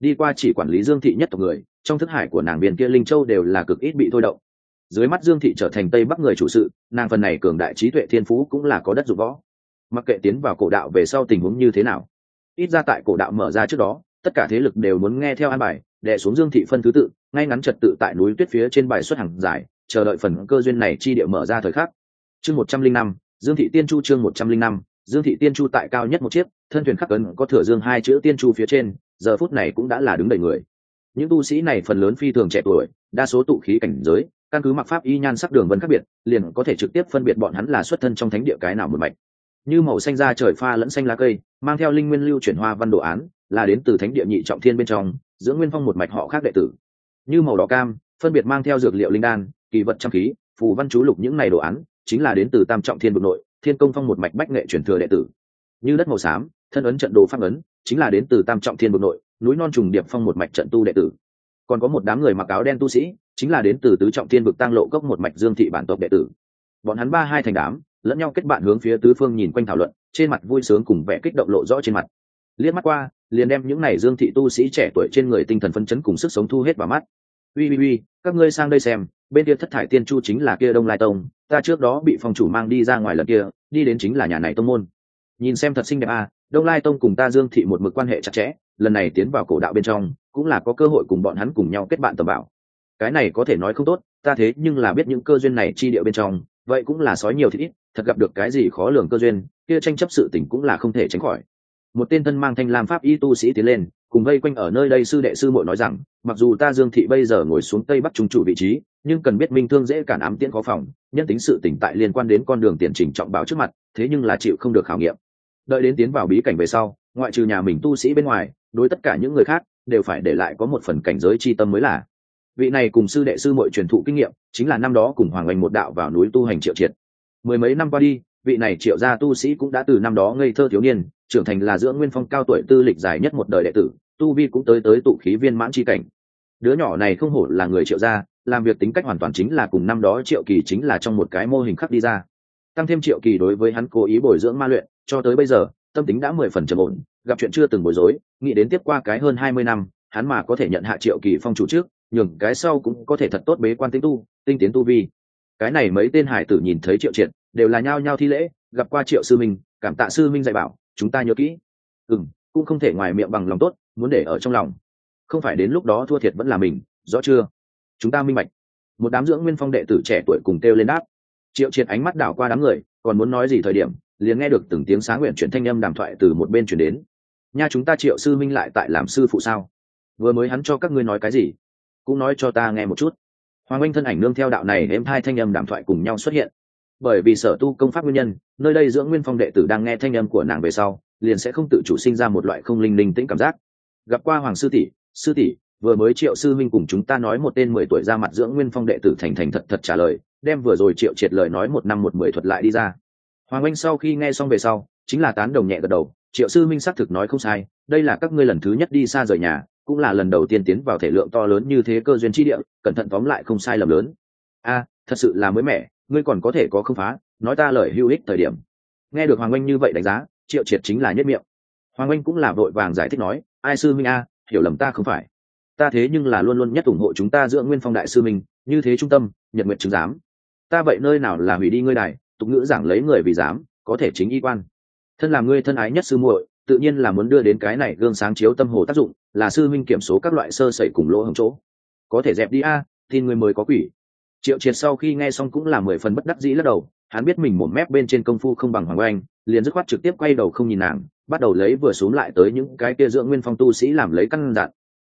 Đi qua chỉ quản lý dương thị nhất tộc người trong thức hải của nàng biên kia linh châu đều là cực ít bị thôi động. Dưới mắt dương thị trở thành tây bắc người chủ sự, nàng phần này cường đại trí tuệ thiên phú cũng là có đất dụng võ. Mặc kệ tiến vào cổ đạo về sau tình huống như thế nào, ít ra tại cổ đạo mở ra trước đó, tất cả thế lực đều muốn nghe theo an bài đệ xuống dương thị phân thứ tự, ngay ngắn trật tự tại núi tuyết phía trên bài xuất hàng giải, chờ đợi phần cơ duyên này chi địa mở ra thời khắc. Chương một trăm linh năm, dương thị tiên chu chương một trăm linh năm, dương thị tiên chu tại cao nhất một chiếc, thân thuyền khắc ấn có thừa dương hai chữ tiên chu phía trên, giờ phút này cũng đã là đứng đầy người những tu sĩ này phần lớn phi thường trẻ tuổi, đa số tụ khí cảnh giới, căn cứ mặc pháp y nhan sắc đường vân khác biệt, liền có thể trực tiếp phân biệt bọn hắn là xuất thân trong thánh địa cái nào một mạch. Như màu xanh da trời pha lẫn xanh lá cây, mang theo linh nguyên lưu chuyển hoa văn đồ án, là đến từ thánh địa nhị trọng thiên bên trong, giữa nguyên phong một mạch họ khác đệ tử. Như màu đỏ cam, phân biệt mang theo dược liệu linh đan, kỳ vật trăm khí, phù văn chú lục những này đồ án, chính là đến từ tam trọng thiên vực nội, thiên công phong một mạch bách nghệ truyền thừa đệ tử. Như đất màu xám, thân ấn trận đồ pháp ấn, chính là đến từ tam trọng thiên vực nội núi non trùng điệp phong một mạch trận tu đệ tử. Còn có một đám người mặc áo đen tu sĩ, chính là đến từ tứ trọng thiên vực tăng lộ cốc một mạch dương thị bản tộc đệ tử. Bọn hắn ba hai thành đám, lẫn nhau kết bạn hướng phía tứ phương nhìn quanh thảo luận, trên mặt vui sướng cùng vẻ kích động lộ rõ trên mặt. Liếc mắt qua, liền đem những này dương thị tu sĩ trẻ tuổi trên người tinh thần phân chấn cùng sức sống thu hết vào mắt. Ui ui ui các ngươi sang đây xem, bên kia thất thải tiên chu chính là kia đông lai tông, ta trước đó bị phòng chủ mang đi ra ngoài lần kia, đi đến chính là nhà này tông môn. Nhìn xem thật xinh đẹp à đông lai tông cùng ta dương thị một mực quan hệ chặt chẽ lần này tiến vào cổ đạo bên trong, cũng là có cơ hội cùng bọn hắn cùng nhau kết bạn tầm bảo. Cái này có thể nói không tốt, ta thế nhưng là biết những cơ duyên này chi địa bên trong, vậy cũng là sói nhiều thì ít, thật gặp được cái gì khó lường cơ duyên, kia tranh chấp sự tình cũng là không thể tránh khỏi. Một tên thân mang thanh lam pháp y tu sĩ tiến lên, cùng vây quanh ở nơi đây sư đệ sư muội nói rằng, mặc dù ta dương thị bây giờ ngồi xuống tây bắc trung chủ vị trí, nhưng cần biết minh thương dễ cản ám tiễn khó phòng, nhân tính sự tỉnh tại liên quan đến con đường tiền trình trọng báo trước mặt, thế nhưng là chịu không được khảo nghiệm. Đợi đến tiến vào bí cảnh về sau, ngoại trừ nhà mình tu sĩ bên ngoài đối tất cả những người khác, đều phải để lại có một phần cảnh giới chi tâm mới là. Vị này cùng sư đệ sư muội truyền thụ kinh nghiệm, chính là năm đó cùng hoàng oanh một đạo vào núi tu hành triệu triệt. Mười mấy năm qua đi, vị này triệu gia tu sĩ cũng đã từ năm đó ngây thơ thiếu niên, trưởng thành là dưỡng nguyên phong cao tuổi tư lịch dài nhất một đời đệ tử, tu vi cũng tới tới tụ khí viên mãn chi cảnh. Đứa nhỏ này không hổ là người triệu gia, làm việc tính cách hoàn toàn chính là cùng năm đó triệu kỳ chính là trong một cái mô hình khắc đi ra. Tăng thêm triệu kỳ đối với hắn cố ý bồi dưỡng ma luyện, cho tới bây giờ, tâm tính đã mười phần trầm ổn gặp chuyện chưa từng bối rối, nghĩ đến tiếp qua cái hơn hai mươi năm, hắn mà có thể nhận hạ triệu kỳ phong chủ trước, nhường cái sau cũng có thể thật tốt bế quan tinh tu, tinh tiến tu vi. Cái này mấy tên hải tử nhìn thấy triệu triệt, đều là nhao nhao thi lễ, gặp qua triệu sư minh, cảm tạ sư minh dạy bảo, chúng ta nhớ kỹ. Ừ cũng không thể ngoài miệng bằng lòng tốt, muốn để ở trong lòng. Không phải đến lúc đó thua thiệt vẫn là mình, rõ chưa? Chúng ta minh bạch. Một đám dưỡng nguyên phong đệ tử trẻ tuổi cùng kêu lên đáp. Triệu triệt ánh mắt đảo qua đám người, còn muốn nói gì thời điểm, liền nghe được từng tiếng sáng nguyện chuyển thanh âm đàm thoại từ một bên chuyển đến nha chúng ta triệu sư minh lại tại làm sư phụ sao? Vừa mới hắn cho các ngươi nói cái gì? Cũng nói cho ta nghe một chút. Hoàng anh thân ảnh nương theo đạo này em hai thanh âm đàm thoại cùng nhau xuất hiện. Bởi vì sở tu công pháp nguyên nhân, nơi đây dưỡng nguyên phong đệ tử đang nghe thanh âm của nàng về sau, liền sẽ không tự chủ sinh ra một loại không linh linh tĩnh cảm giác. Gặp qua hoàng sư tỷ sư tỷ, vừa mới triệu sư minh cùng chúng ta nói một tên mười tuổi ra mặt dưỡng nguyên phong đệ tử thành thành thật thật trả lời, đem vừa rồi triệu triệt lời nói một năm một mười thuật lại đi ra. Hoàng anh sau khi nghe xong về sau, chính là tán đồng nhẹ gật đầu triệu sư minh xác thực nói không sai, đây là các ngươi lần thứ nhất đi xa rời nhà, cũng là lần đầu tiên tiến vào thể lượng to lớn như thế cơ duyên chi địa, cẩn thận tóm lại không sai lầm lớn. A, thật sự là mới mẻ, ngươi còn có thể có không phá, nói ta lời hữu ích thời điểm. Nghe được hoàng anh như vậy đánh giá, triệu triệt chính là nhất miệng. Hoàng anh cũng là vội vàng giải thích nói, ai sư minh a, hiểu lầm ta không phải. Ta thế nhưng là luôn luôn nhất ủng hộ chúng ta giữa nguyên phong đại sư minh, như thế trung tâm, nhật nguyện chứng giám. Ta vậy nơi nào là hủy đi ngươi đài, tục ngữ giảng lấy người vì dám có thể chính y quan thân là ngươi thân ái nhất sư muội, tự nhiên là muốn đưa đến cái này gương sáng chiếu tâm hồ tác dụng, là sư minh kiểm số các loại sơ sẩy cùng lỗ hồng chỗ. Có thể dẹp đi a, tin người mới có quỷ. Triệu triệt sau khi nghe xong cũng là mười phần bất đắc dĩ lắc đầu, hắn biết mình một mép bên trên công phu không bằng hoàng oanh, liền dứt khoát trực tiếp quay đầu không nhìn nàng, bắt đầu lấy vừa xuống lại tới những cái kia dưỡng nguyên phong tu sĩ làm lấy căn dặn.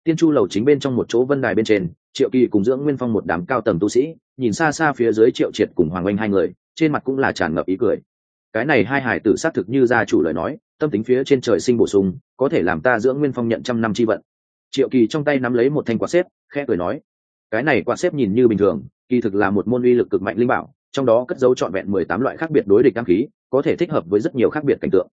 Tiên chu lầu chính bên trong một chỗ vân đài bên trên, triệu kỳ cùng dưỡng nguyên phong một đám cao tầng tu sĩ, nhìn xa xa phía dưới triệu triệt cùng hoàng oanh hai người, trên mặt cũng là tràn ngập ý cười cái này hai hải tử xác thực như gia chủ lời nói, tâm tính phía trên trời sinh bổ sung, có thể làm ta dưỡng nguyên phong nhận trăm năm chi vận. Triệu kỳ trong tay nắm lấy một thanh quạt xếp, khẽ cười nói, cái này quạt xếp nhìn như bình thường, kỳ thực là một môn uy lực cực mạnh linh bảo, trong đó cất dấu trọn vẹn mười tám loại khác biệt đối địch đăng khí, có thể thích hợp với rất nhiều khác biệt cảnh tượng.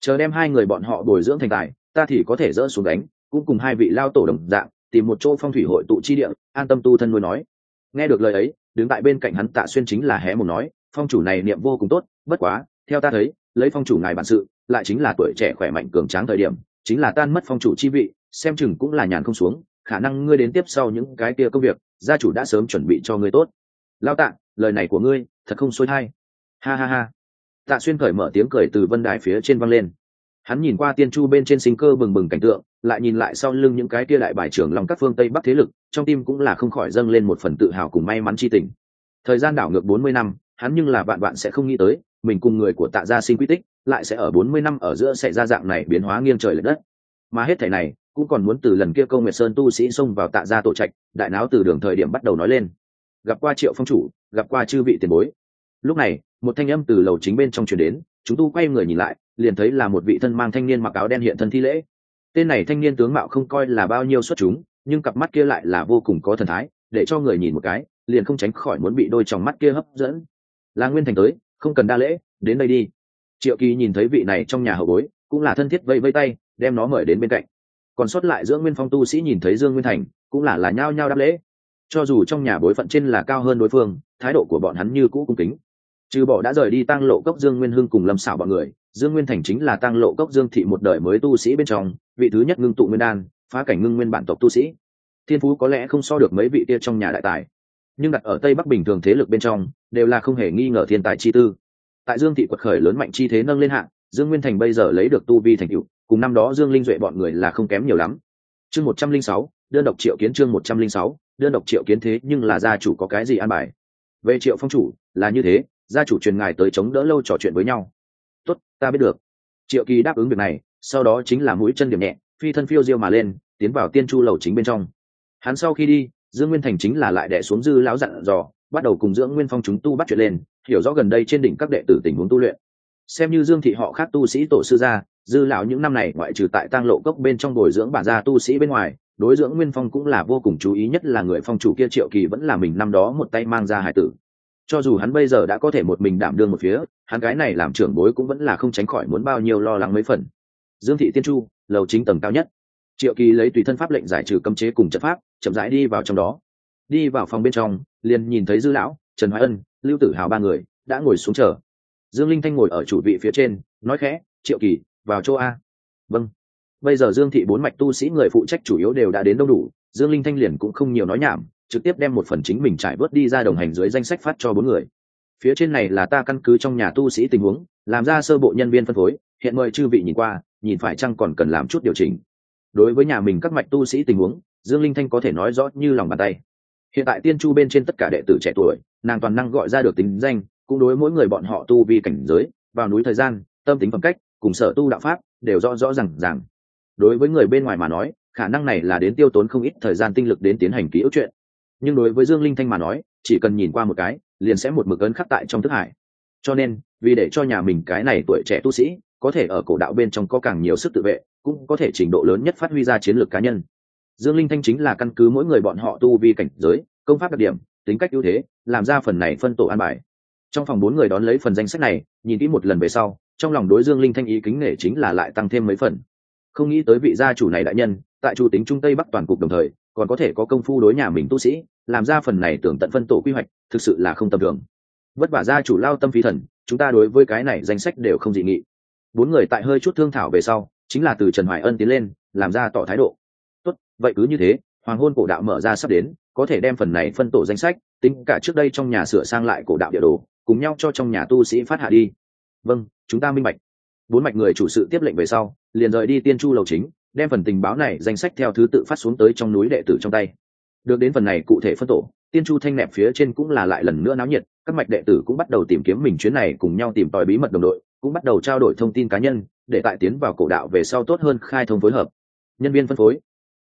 Chờ đem hai người bọn họ bồi dưỡng thành tài, ta thì có thể dỡ xuống đánh cũng cùng hai vị lao tổ đồng dạng, tìm một chỗ phong thủy hội tụ chi địa, an tâm tu thân nuôi nói. Nghe được lời ấy, đứng tại bên cạnh hắn tạ xuyên chính là hé một nói, phong chủ này niệm vô cùng tốt, bất quá theo ta thấy, lấy phong chủ ngài bản sự, lại chính là tuổi trẻ khỏe mạnh cường tráng thời điểm, chính là tan mất phong chủ chi vị, xem chừng cũng là nhàn không xuống, khả năng ngươi đến tiếp sau những cái kia công việc, gia chủ đã sớm chuẩn bị cho ngươi tốt. Lao tạ, lời này của ngươi, thật không xuôi thai. Ha ha ha. Tạ xuyên cởi mở tiếng cười từ vân đài phía trên văng lên. Hắn nhìn qua tiên chu bên trên sinh cơ bừng bừng cảnh tượng, lại nhìn lại sau lưng những cái kia đại bài trưởng lòng các phương tây bắc thế lực, trong tim cũng là không khỏi dâng lên một phần tự hào cùng may mắn chi tình. Thời gian đảo ngược bốn mươi năm, hắn nhưng là bạn bạn sẽ không nghĩ tới mình cùng người của tạ gia sinh quy tích, lại sẽ ở bốn mươi năm ở giữa sẽ ra dạng này biến hóa nghiêng trời l ệ đất. Mà hết thể này, cũng còn muốn từ lần kia câu nguyệt sơn tu sĩ xông vào tạ gia tổ trạch, đại náo từ đường thời điểm bắt đầu nói lên. Gặp qua triệu phong chủ, gặp qua chư vị tiền bối. Lúc này, một thanh âm từ lầu chính bên trong truyền đến, chúng tu quay người nhìn lại, liền thấy là một vị thân mang thanh niên mặc áo đen hiện thân thi lễ. Tên này thanh niên tướng mạo không coi là bao nhiêu xuất chúng, nhưng cặp mắt kia lại là vô cùng có thần thái, để cho người nhìn một cái, liền không tránh khỏi muốn bị đôi tròng mắt kia hấp dẫn. Là nguyên thành tới không cần đa lễ, đến đây đi. Triệu kỳ nhìn thấy vị này trong nhà hậu bối, cũng là thân thiết vây vây tay, đem nó mời đến bên cạnh. Còn sót lại giữa nguyên phong tu sĩ nhìn thấy dương nguyên thành, cũng là là nhao nhao đáp lễ. Cho dù trong nhà bối phận trên là cao hơn đối phương, thái độ của bọn hắn như cũ cung kính. Trừ bỏ đã rời đi tăng lộ cốc dương nguyên hưng cùng lâm xảo bọn người, dương nguyên thành chính là tăng lộ cốc dương thị một đời mới tu sĩ bên trong, vị thứ nhất ngưng tụ nguyên đan, phá cảnh ngưng nguyên bản tộc tu sĩ. Thiên phú có lẽ không so được mấy vị kia trong nhà đại tài nhưng đặt ở tây bắc bình thường thế lực bên trong, đều là không hề nghi ngờ thiên tài chi tư. Tại dương thị quật khởi lớn mạnh chi thế nâng lên hạng dương nguyên thành bây giờ lấy được tu vi thành cựu cùng năm đó dương linh duệ bọn người là không kém nhiều lắm. Chương một trăm linh sáu, đơn độc triệu kiến chương một trăm linh sáu, đơn độc triệu kiến thế nhưng là gia chủ có cái gì an bài? Về triệu phong chủ, là như thế, gia chủ truyền ngài tới chống đỡ lâu trò chuyện với nhau. Tốt, ta biết được. Triệu kỳ đáp ứng việc này, sau đó chính là mũi chân điểm nhẹ, phi thân phiêu diêu mà lên, tiến vào tiên chu lầu chính bên trong. Hắn sau khi đi dương nguyên thành chính là lại đẻ xuống dư lão dặn dò, bắt đầu cùng dưỡng nguyên phong chúng tu bắt chuyện lên, hiểu rõ gần đây trên đỉnh các đệ tử tình huống tu luyện. Xem như dương thị họ khác tu sĩ tổ sư gia, dư lão những năm này ngoại trừ tại tang lộ cốc bên trong bồi dưỡng bản gia tu sĩ bên ngoài, đối dưỡng nguyên phong cũng là vô cùng chú ý, nhất là người phong chủ kia triệu kỳ vẫn là mình năm đó một tay mang ra hải tử. Cho dù hắn bây giờ đã có thể một mình đảm đương một phía, hắn gái này làm trưởng bối cũng vẫn là không tránh khỏi muốn bao nhiêu lo lắng mấy phần. Dương thị tiên chu, lầu chính tầng cao nhất. Triệu kỳ lấy tùy thân pháp lệnh giải trừ cấm chế cùng chất pháp chậm rãi đi vào trong đó. Đi vào phòng bên trong, liền nhìn thấy dư lão, trần hoài ân, lưu tử hào ba người đã ngồi xuống chờ. Dương linh thanh ngồi ở chủ vị phía trên, nói khẽ, triệu kỳ, vào chỗ a. Vâng. Bây giờ dương thị bốn mạch tu sĩ người phụ trách chủ yếu đều đã đến đông đủ, dương linh thanh liền cũng không nhiều nói nhảm, trực tiếp đem một phần chính mình trải bớt đi ra đồng hành dưới danh sách phát cho bốn người. Phía trên này là ta căn cứ trong nhà tu sĩ tình huống, làm ra sơ bộ nhân viên phân phối, hiện mời chư vị nhìn qua, nhìn phải chăng còn cần làm chút điều chỉnh. Đối với nhà mình các mạch tu sĩ tình huống dương linh thanh có thể nói rõ như lòng bàn tay. Hiện tại tiên chu bên trên tất cả đệ tử trẻ tuổi, nàng toàn năng gọi ra được tính danh, cũng đối mỗi người bọn họ tu vi cảnh giới, vào núi thời gian, tâm tính phẩm cách, cùng sở tu đạo pháp, đều rõ rõ r à n g rằng đối với người bên ngoài mà nói, khả năng này là đến tiêu tốn không ít thời gian tinh lực đến tiến hành ký ức chuyện. Nhưng đối với dương linh thanh mà nói, chỉ cần nhìn qua một cái, liền sẽ một mực ấn khắc tại trong thức hải. Cho nên, vì để cho nhà mình cái này tuổi trẻ tu sĩ, có thể ở cổ đạo bên trong có càng nhiều sức tự vệ, cũng có thể trình độ lớn nhất phát huy ra chiến lược cá nhân dương linh thanh chính là căn cứ mỗi người bọn họ tu vi cảnh giới, công pháp đặc điểm, tính cách ưu thế, làm ra phần này phân tổ an bài. Trong phòng bốn người đón lấy phần danh sách này, nhìn kỹ một lần về sau, trong lòng đối dương linh thanh ý kính nể chính là lại tăng thêm mấy phần. Không nghĩ tới vị gia chủ này đại nhân, tại chủ tính trung tây bắc toàn cục đồng thời, còn có thể có công phu đối nhà mình tu sĩ, làm ra phần này tưởng tận phân tổ quy hoạch, thực sự là không tầm thường. Vất vả gia chủ lao tâm phí thần, chúng ta đối với cái này danh sách đều không dị nghị. Bốn người tại hơi chút thương thảo về sau, chính là từ trần hoài ân tiến lên, làm ra tỏ thái độ tốt, vậy cứ như thế, hoàng hôn cổ đạo mở ra sắp đến, có thể đem phần này phân tổ danh sách, tính cả trước đây trong nhà sửa sang lại cổ đạo địa đồ, cùng nhau cho trong nhà tu sĩ phát hạ đi. Vâng chúng ta minh bạch. Bốn mạch người chủ sự tiếp lệnh về sau, liền rời đi tiên chu lầu chính, đem phần tình báo này danh sách theo thứ tự phát xuống tới trong núi đệ tử trong tay. Được đến phần này cụ thể phân tổ, tiên chu thanh nẹp phía trên cũng là lại lần nữa náo nhiệt, các mạch đệ tử cũng bắt đầu tìm kiếm mình chuyến này cùng nhau tìm tòi bí mật đồng đội, cũng bắt đầu trao đổi thông tin cá nhân, để tại tiến vào cổ đạo về sau tốt hơn khai thông phối hợp. Nhân viên phân phối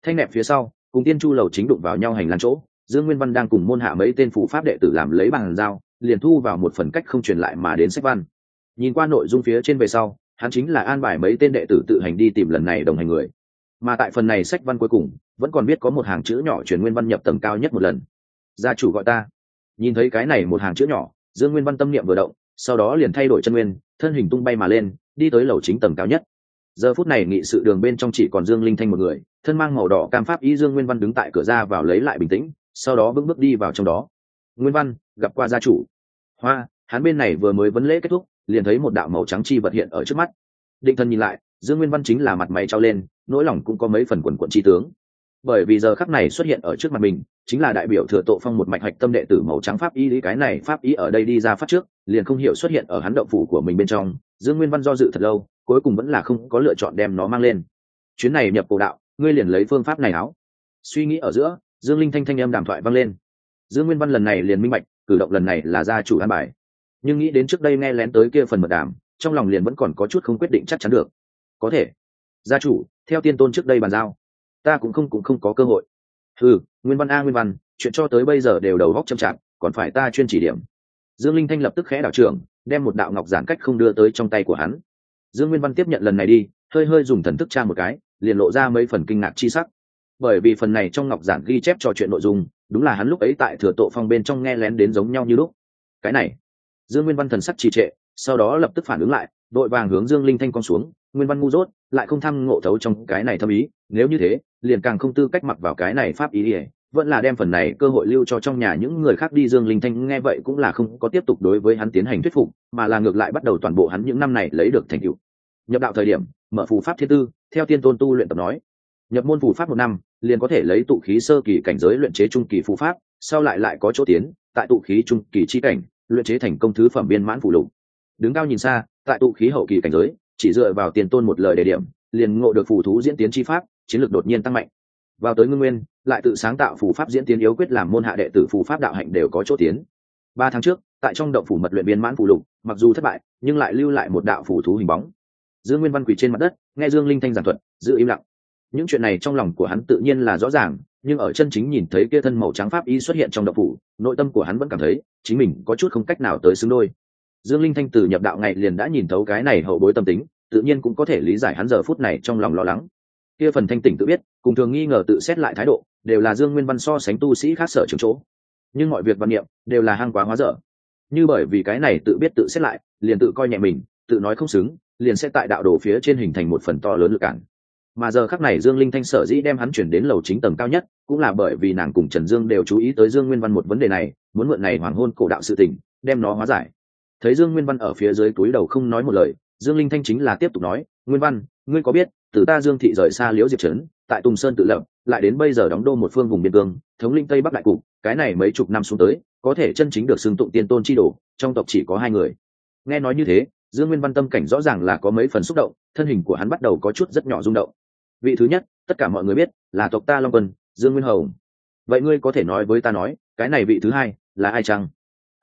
thanh nẹp phía sau, cùng tiên chu lầu chính đụng vào nhau hành lang chỗ, dương nguyên văn đang cùng môn hạ mấy tên phụ pháp đệ tử làm lấy bằng dao liền thu vào một phần cách không truyền lại mà đến sách văn. Nhìn qua nội dung phía trên về sau, hắn chính là an bài mấy tên đệ tử tự hành đi tìm lần này đồng hành người. Mà tại phần này sách văn cuối cùng, vẫn còn biết có một hàng chữ nhỏ truyền nguyên văn nhập tầng cao nhất một lần. Gia chủ gọi ta. Nhìn thấy cái này một hàng chữ nhỏ, dương nguyên văn tâm niệm vừa động, sau đó liền thay đổi chân nguyên, thân hình tung bay mà lên, đi tới lầu chính tầng cao nhất giờ phút này nghị sự đường bên trong chỉ còn dương linh thanh một người, thân mang màu đỏ cam pháp ý dương nguyên văn đứng tại cửa ra vào lấy lại bình tĩnh, sau đó bước bước đi vào trong đó. Nguyên văn, gặp qua gia chủ. Hoa, hắn bên này vừa mới vấn lễ kết thúc, liền thấy một đạo màu trắng chi vật hiện ở trước mắt. Định thần nhìn lại, dương nguyên văn chính là mặt máy trao lên, nỗi lòng cũng có mấy phần quần quận chi tướng. Bởi vì giờ khắc này xuất hiện ở trước mặt mình, chính là đại biểu thừa tộ phong một mạch hạch tâm đệ tử màu trắng pháp y lý cái này, pháp y ở đây đi ra phát trước, liền không hiểu xuất hiện ở hắn động phủ của mình bên trong. Dương nguyên văn do dự thật lâu cuối cùng vẫn là không có lựa chọn đem nó mang lên. Chuyến này nhập cổ đạo, ngươi liền lấy phương pháp này áo. Suy nghĩ ở giữa, dương linh thanh thanh âm đàm thoại vang lên. Dương nguyên văn lần này liền minh bạch, cử động lần này là gia chủ an bài. Nhưng nghĩ đến trước đây nghe lén tới kia phần mật đàm, trong lòng liền vẫn còn có chút không quyết định chắc chắn được. Có thể. Gia chủ, theo tiên tôn trước đây bàn giao, ta cũng không cũng không có cơ hội. Ừ nguyên văn a, nguyên văn, chuyện cho tới bây giờ đều đầu góc châm chạp, còn phải ta chuyên chỉ điểm. Dương linh thanh lập tức khẽ đảo trưởng, đem một đạo ngọc giản cách không đưa tới trong tay của hắn dương nguyên văn tiếp nhận lần này đi, hơi hơi dùng thần thức tra một cái, liền lộ ra mấy phần kinh ngạc chi sắc. Bởi vì phần này trong ngọc giản ghi chép trò chuyện nội dung, đúng là hắn lúc ấy tại thừa tổ phong bên trong nghe lén đến giống nhau như lúc. Cái này, dương nguyên văn thần sắc trì trệ, sau đó lập tức phản ứng lại, đội vàng hướng dương linh thanh con xuống, nguyên văn ngu dốt, lại không thăm ngộ thấu trong cái này thâm ý, nếu như thế, liền càng không tư cách mặc vào cái này pháp ý ỉa vẫn là đem phần này cơ hội lưu cho trong nhà những người khác đi. Dương linh thanh nghe vậy cũng là không có tiếp tục đối với hắn tiến hành thuyết phục, mà là ngược lại bắt đầu toàn bộ hắn những năm này lấy được thành tựu. Nhập đạo thời điểm, mở phù pháp thiên tư, theo tiên tôn tu luyện tập nói. Nhập môn phù pháp một năm, liền có thể lấy tụ khí sơ kỳ cảnh giới luyện chế trung kỳ phù pháp, sau lại lại có chỗ tiến, tại tụ khí trung kỳ chi cảnh, luyện chế thành công thứ phẩm biên mãn phù lục. Đứng cao nhìn xa, tại tụ khí hậu kỳ cảnh giới, chỉ dựa vào tiền tôn một lời đề điểm, liền ngộ được phù thú diễn tiến chi pháp, chiến lược đột nhiên tăng mạnh vào tới ngưng nguyên, lại tự sáng tạo phù pháp diễn tiến yếu quyết làm môn hạ đệ tử phù pháp đạo hạnh đều có chỗ tiến. Ba tháng trước, tại trong động phủ mật luyện biên mãn phù lục, mặc dù thất bại, nhưng lại lưu lại một đạo phù thú hình bóng. Dương nguyên văn quỳ trên mặt đất, nghe dương linh thanh giảng thuật, giữ im lặng. Những chuyện này trong lòng của hắn tự nhiên là rõ ràng, nhưng ở chân chính nhìn thấy kia thân màu trắng pháp y xuất hiện trong động phủ, nội tâm của hắn vẫn cảm thấy chính mình có chút không cách nào tới xứng đôi. Dương linh thanh từ nhập đạo ngày liền đã nhìn thấu cái này hậu bối tâm tính, tự nhiên cũng có thể lý giải hắn giờ phút này trong lòng lo lắng kia phần thanh tỉnh tự biết, cùng thường nghi ngờ tự xét lại thái độ, đều là dương nguyên văn so sánh tu sĩ khác sở trường chỗ. Nhưng mọi việc văn niệm đều là hang quá hóa dở. Như bởi vì cái này tự biết tự xét lại, liền tự coi nhẹ mình, tự nói không xứng, liền sẽ tại đạo đồ phía trên hình thành một phần to lớn lực cản. Mà giờ khắc này dương linh thanh sở dĩ đem hắn chuyển đến lầu chính tầng cao nhất, cũng là bởi vì nàng cùng trần dương đều chú ý tới dương nguyên văn một vấn đề này, muốn mượn này hoàng hôn cổ đạo sự tình, đem nó hóa giải. Thấy dương nguyên văn ở phía dưới túi đầu không nói một lời, dương linh thanh chính là tiếp tục nói, nguyên văn, ngươi có biết từ ta dương thị rời xa liễu diệp trấn, tại tùng sơn tự lập, lại đến bây giờ đóng đô một phương vùng biên cương, thống linh tây bắc đại cục, cái này mấy chục năm xuống tới, có thể chân chính được xưng tụng tiên tôn chi đồ, trong tộc chỉ có hai người. Nghe nói như thế, dương nguyên văn tâm cảnh rõ ràng là có mấy phần xúc động, thân hình của hắn bắt đầu có chút rất nhỏ rung động. Vị thứ nhất, tất cả mọi người biết, là tộc ta long quân, dương nguyên hồng. Vậy ngươi có thể nói với ta nói, cái này vị thứ hai, là ai chăng?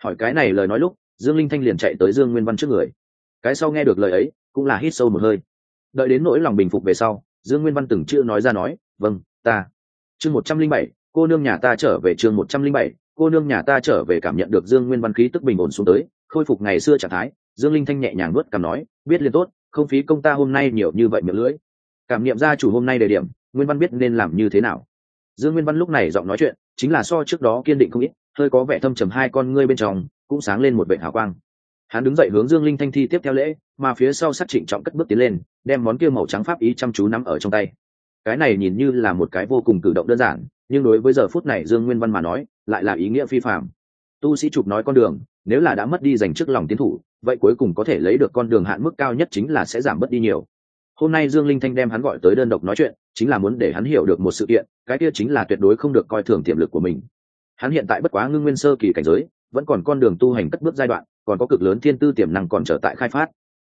Hỏi cái này lời nói lúc, dương linh thanh liền chạy tới dương nguyên văn trước người. Cái sau nghe được lời ấy, cũng là hít sâu một hơi đợi đến nỗi lòng bình phục về sau, dương nguyên văn từng chưa nói ra nói vâng ta. Chương một trăm linh bảy, cô nương nhà ta trở về chương một trăm linh bảy, cô nương nhà ta trở về cảm nhận được dương nguyên văn khí tức bình ổn xuống tới, khôi phục ngày xưa trạng thái, dương linh thanh nhẹ nhàng nuốt cảm nói, biết liền tốt, không phí công ta hôm nay nhiều như vậy miệng lưỡi. Cảm nghiệm gia chủ hôm nay đề điểm, nguyên văn biết nên làm như thế nào. Dương nguyên văn lúc này giọng nói chuyện, chính là so trước đó kiên định không ít, hơi có vẻ thâm trầm hai con ngươi bên trong, cũng sáng lên một vệ hào quang hắn đứng dậy hướng dương linh thanh thi tiếp theo lễ, mà phía sau sát trịnh trọng cất bước tiến lên, đem món kia màu trắng pháp ý chăm chú nắm ở trong tay. Cái này nhìn như là một cái vô cùng cử động đơn giản, nhưng đối với giờ phút này dương nguyên văn mà nói, lại là ý nghĩa phi phạm tu sĩ chụp nói con đường, nếu là đã mất đi dành trước lòng tiến thủ, vậy cuối cùng có thể lấy được con đường hạn mức cao nhất chính là sẽ giảm bớt đi nhiều. Hôm nay dương linh thanh đem hắn gọi tới đơn độc nói chuyện, chính là muốn để hắn hiểu được một sự kiện, cái kia chính là tuyệt đối không được coi thường tiềm lực của mình. Hắn hiện tại bất quá ngưng nguyên sơ kỳ cảnh giới vẫn còn con đường tu hành cất bước giai đoạn, còn có cực lớn thiên tư tiềm năng còn trở tại khai phát.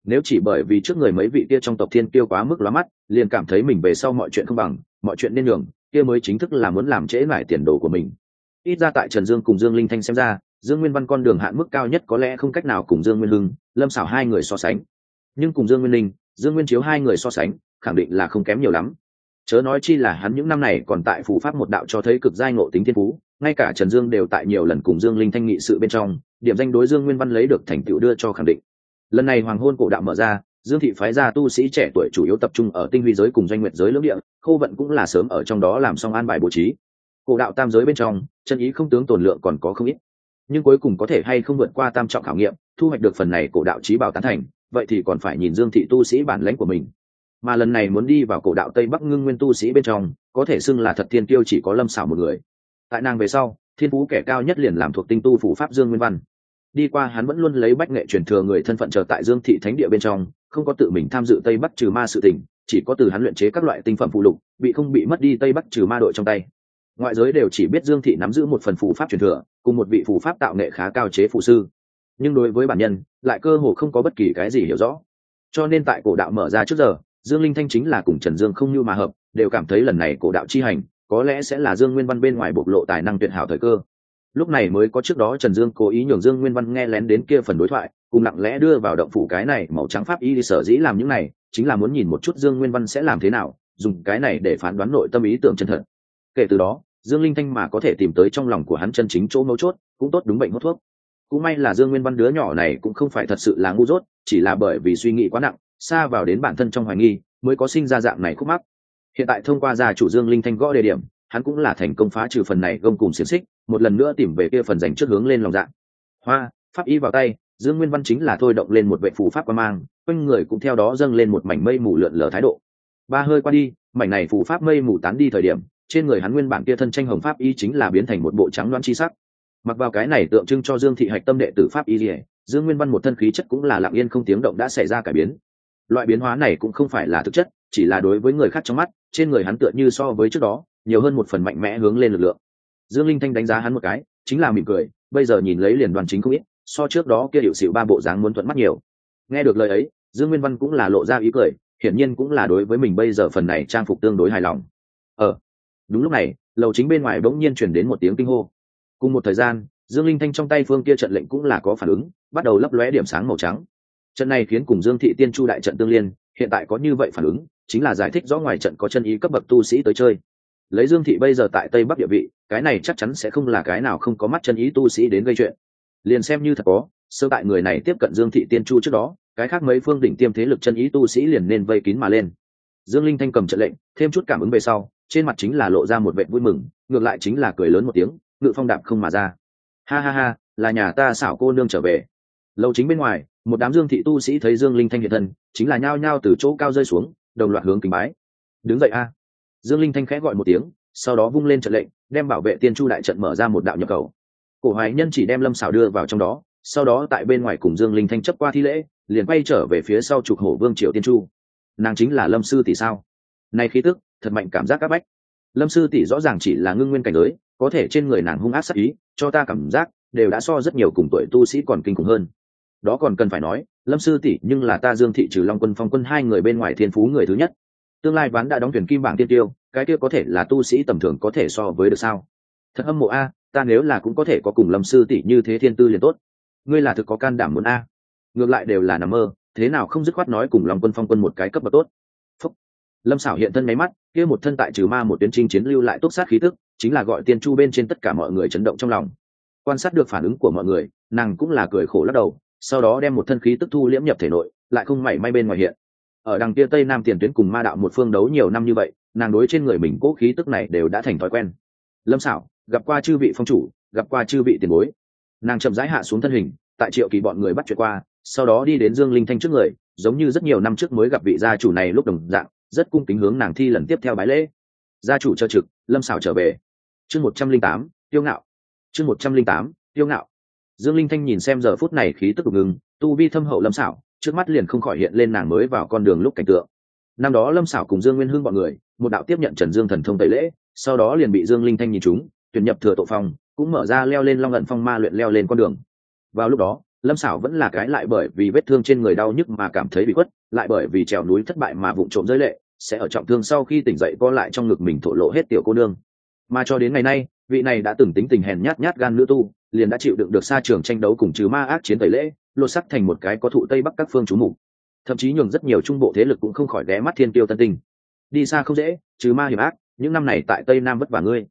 Nếu chỉ bởi vì trước người mấy vị kia trong tộc thiên tiêu quá mức lóa mắt, liền cảm thấy mình về sau mọi chuyện không bằng, mọi chuyện nên nhường, kia mới chính thức là muốn làm trễ lại tiền đồ của mình. Ít ra tại trần dương cùng dương linh thanh xem ra, dương nguyên văn con đường hạn mức cao nhất có lẽ không cách nào cùng dương nguyên hưng, lâm xảo hai người so sánh. Nhưng cùng dương nguyên linh, dương nguyên chiếu hai người so sánh, khẳng định là không kém nhiều lắm chớ nói chi là hắn những năm này còn tại phủ pháp một đạo cho thấy cực giai ngộ tính thiên phú, ngay cả trần dương đều tại nhiều lần cùng dương linh thanh nghị sự bên trong, điểm danh đối dương nguyên văn lấy được thành tựu đưa cho khẳng định. Lần này hoàng hôn cổ đạo mở ra, dương thị phái ra tu sĩ trẻ tuổi chủ yếu tập trung ở tinh huy giới cùng doanh nguyện giới lưỡng địa, khâu vận cũng là sớm ở trong đó làm xong an bài bố trí. Cổ đạo tam giới bên trong, chân ý không tướng tồn lượng còn có không ít. Nhưng cuối cùng có thể hay không vượt qua tam trọng khảo nghiệm, thu hoạch được phần này cổ đạo trí bảo tán thành, vậy thì còn phải nhìn dương thị tu sĩ bản lãnh của mình mà lần này muốn đi vào cổ đạo tây bắc ngưng nguyên tu sĩ bên trong, có thể xưng là thật thiên tiêu chỉ có lâm xảo một người. Tại nàng về sau, thiên phú kẻ cao nhất liền làm thuộc tinh tu phủ pháp dương nguyên văn. Đi qua hắn vẫn luôn lấy bách nghệ truyền thừa người thân phận chờ tại dương thị thánh địa bên trong, không có tự mình tham dự tây bắc trừ ma sự tình, chỉ có từ hắn luyện chế các loại tinh phẩm phụ lục, bị không bị mất đi tây bắc trừ ma đội trong tay. Ngoại giới đều chỉ biết dương thị nắm giữ một phần phù pháp truyền thừa, cùng một vị phù pháp tạo nghệ khá cao chế phụ sư. Nhưng đối với bản nhân, lại cơ hồ không có bất kỳ cái gì hiểu rõ. Cho nên tại cổ đạo mở ra trước giờ dương linh thanh chính là cùng trần dương không như mà hợp, đều cảm thấy lần này cổ đạo chi hành, có lẽ sẽ là dương nguyên văn bên ngoài bộc lộ tài năng tuyệt hảo thời cơ. Lúc này mới có trước đó trần dương cố ý nhường dương nguyên văn nghe lén đến kia phần đối thoại, cùng lặng lẽ đưa vào động phủ cái này màu trắng pháp y sở dĩ làm những này, chính là muốn nhìn một chút dương nguyên văn sẽ làm thế nào, dùng cái này để phán đoán nội tâm ý tưởng chân thật. Kể từ đó, dương linh thanh mà có thể tìm tới trong lòng của hắn chân chính chỗ mấu chốt, cũng tốt đúng bệnh hút thuốc. Cũng may là dương nguyên văn đứa nhỏ này cũng không phải thật sự là ngu dốt, chỉ là bởi vì suy nghĩ quá nặng xa vào đến bản thân trong hoài nghi, mới có sinh ra dạng này khúc mắc. Hiện tại thông qua gia chủ dương linh thanh gõ đề điểm, hắn cũng là thành công phá trừ phần này gông cùng xiềng xích, một lần nữa tìm về kia phần dành trước hướng lên lòng dạng hoa, pháp y vào tay, dương nguyên văn chính là thôi động lên một vệ phù pháp qua mang, quanh người cũng theo đó dâng lên một mảnh mây mù lượn lờ thái độ. Ba hơi qua đi, mảnh này phù pháp mây mù tán đi thời điểm, trên người hắn nguyên bản kia thân tranh hồng pháp y chính là biến thành một bộ trắng loan chi sắc. Mặc vào cái này tượng trưng cho dương thị hạch tâm đệ tử pháp y dỉa dương nguyên văn một thân khí chất cũng là lặng yên không tiếng động đã xảy ra cải biến loại biến hóa này cũng không phải là thực chất, chỉ là đối với người khác trong mắt, trên người hắn tựa như so với trước đó, nhiều hơn một phần mạnh mẽ hướng lên lực lượng. Dương linh thanh đánh giá hắn một cái, chính là mỉm cười, bây giờ nhìn lấy liền đoàn chính không ít, so trước đó kia hiệu xịu ba bộ dáng muốn thuận mắt nhiều. Nghe được lời ấy, dương nguyên văn cũng là lộ ra ý cười, hiển nhiên cũng là đối với mình bây giờ phần này trang phục tương đối hài lòng. Ờ đúng lúc này, lầu chính bên ngoài bỗng nhiên chuyển đến một tiếng kinh hô. Cùng một thời gian, dương linh thanh trong tay phương kia trận lệnh cũng là có phản ứng, bắt đầu lấp lóe điểm sáng màu trắng trận này khiến cùng dương thị tiên chu đại trận tương liên, hiện tại có như vậy phản ứng, chính là giải thích rõ ngoài trận có chân ý cấp bậc tu sĩ tới chơi. Lấy dương thị bây giờ tại tây bắc địa vị, cái này chắc chắn sẽ không là cái nào không có mắt chân ý tu sĩ đến gây chuyện. Liền xem như thật có, sơ tại người này tiếp cận dương thị tiên chu trước đó, cái khác mấy phương đỉnh tiêm thế lực chân ý tu sĩ liền nên vây kín mà lên. Dương linh thanh cầm trận lệnh, thêm chút cảm ứng về sau, trên mặt chính là lộ ra một vệ vui mừng, ngược lại chính là cười lớn một tiếng, ngự phong đạp không mà ra. Ha ha ha, là nhà ta xảo cô nương trở về lâu chính bên ngoài, một đám dương thị tu sĩ thấy dương linh thanh hiện thân, chính là nhao nhao từ chỗ cao rơi xuống, đồng loạt hướng kính bái. Đứng dậy a. Dương linh thanh khẽ gọi một tiếng, sau đó vung lên trận lệnh, đem bảo vệ tiên chu đại trận mở ra một đạo nhập cầu. Cổ hoài nhân chỉ đem lâm xảo đưa vào trong đó, sau đó tại bên ngoài cùng dương linh thanh chấp qua thi lễ, liền quay trở về phía sau trục hổ vương triều tiên chu. Nàng chính là lâm sư tỷ sao? Nay khí tức, thật mạnh cảm giác áp bách. Lâm sư tỷ rõ ràng chỉ là ngưng nguyên cảnh giới, có thể trên người nàng hung ác sắc ý, cho ta cảm giác đều đã so rất nhiều cùng tuổi tu sĩ còn kinh khủng hơn đó còn cần phải nói, lâm sư tỷ nhưng là ta dương thị trừ long quân phong quân hai người bên ngoài thiên phú người thứ nhất. Tương lai ván đã đóng thuyền kim bảng tiên tiêu, cái kia có thể là tu sĩ tầm thường có thể so với được sao? Thật âm mộ a, ta nếu là cũng có thể có cùng lâm sư tỷ như thế thiên tư liền tốt. Ngươi là thực có can đảm muốn a. Ngược lại đều là nằm mơ, thế nào không dứt khoát nói cùng long quân phong quân một cái cấp bậc tốt. Phúc. lâm xảo hiện thân máy mắt, kia một thân tại trừ ma một tuyến trinh chiến lưu lại túc sát khí tức, chính là gọi tiên chu bên trên tất cả mọi người chấn động trong lòng. Quan sát được phản ứng của mọi người, nàng cũng là cười khổ lắc đầu sau đó đem một thân khí tức thu liễm nhập thể nội, lại không mảy may bên ngoài hiện. Ở đằng kia tây nam tiền tuyến cùng ma đạo một phương đấu nhiều năm như vậy, nàng đối trên người mình cố khí tức này đều đã thành thói quen. Lâm xảo gặp qua chư vị phong chủ, gặp qua chư vị tiền bối. Nàng chậm rãi hạ xuống thân hình, tại triệu kỳ bọn người bắt chuyện qua, sau đó đi đến dương linh thanh trước người, giống như rất nhiều năm trước mới gặp vị gia chủ này lúc đồng dạng, rất cung kính hướng nàng thi lần tiếp theo bái lễ. Gia chủ cho trực, lâm xảo trở về. Chương một trăm linh tám, tiêu ngạo. Chương một trăm linh tám, tiêu ngạo dương linh thanh nhìn xem giờ phút này khí tức ngừng, tu vi thâm hậu lâm xảo trước mắt liền không khỏi hiện lên nàng mới vào con đường lúc cảnh tượng. Năm đó lâm xảo cùng dương nguyên hưng bọn người, một đạo tiếp nhận trần dương thần thông tẩy lễ, sau đó liền bị dương linh thanh nhìn chúng, tuyển nhập thừa tổ phong, cũng mở ra leo lên long ẩn phong ma luyện leo lên con đường. Vào lúc đó, lâm xảo vẫn là cái lại bởi vì vết thương trên người đau nhức mà cảm thấy bị khuất, lại bởi vì trèo núi thất bại mà vụ trộm rơi lệ, sẽ ở trọng thương sau khi tỉnh dậy co lại trong ngực mình thổ lộ hết tiểu cô nương. Mà cho đến ngày nay, vị này đã từng tính tình hèn nhát nhát gan nữ tu liền đã chịu đựng được xa trường tranh đấu cùng trừ ma ác chiến tẩy lễ, lột sắc thành một cái có thụ tây bắc các phương chú mục. Thậm chí nhường rất nhiều trung bộ thế lực cũng không khỏi ghé mắt thiên tiêu tân tinh. Đi xa không dễ, trừ ma hiểm ác, những năm này tại tây nam vất vả ngươi.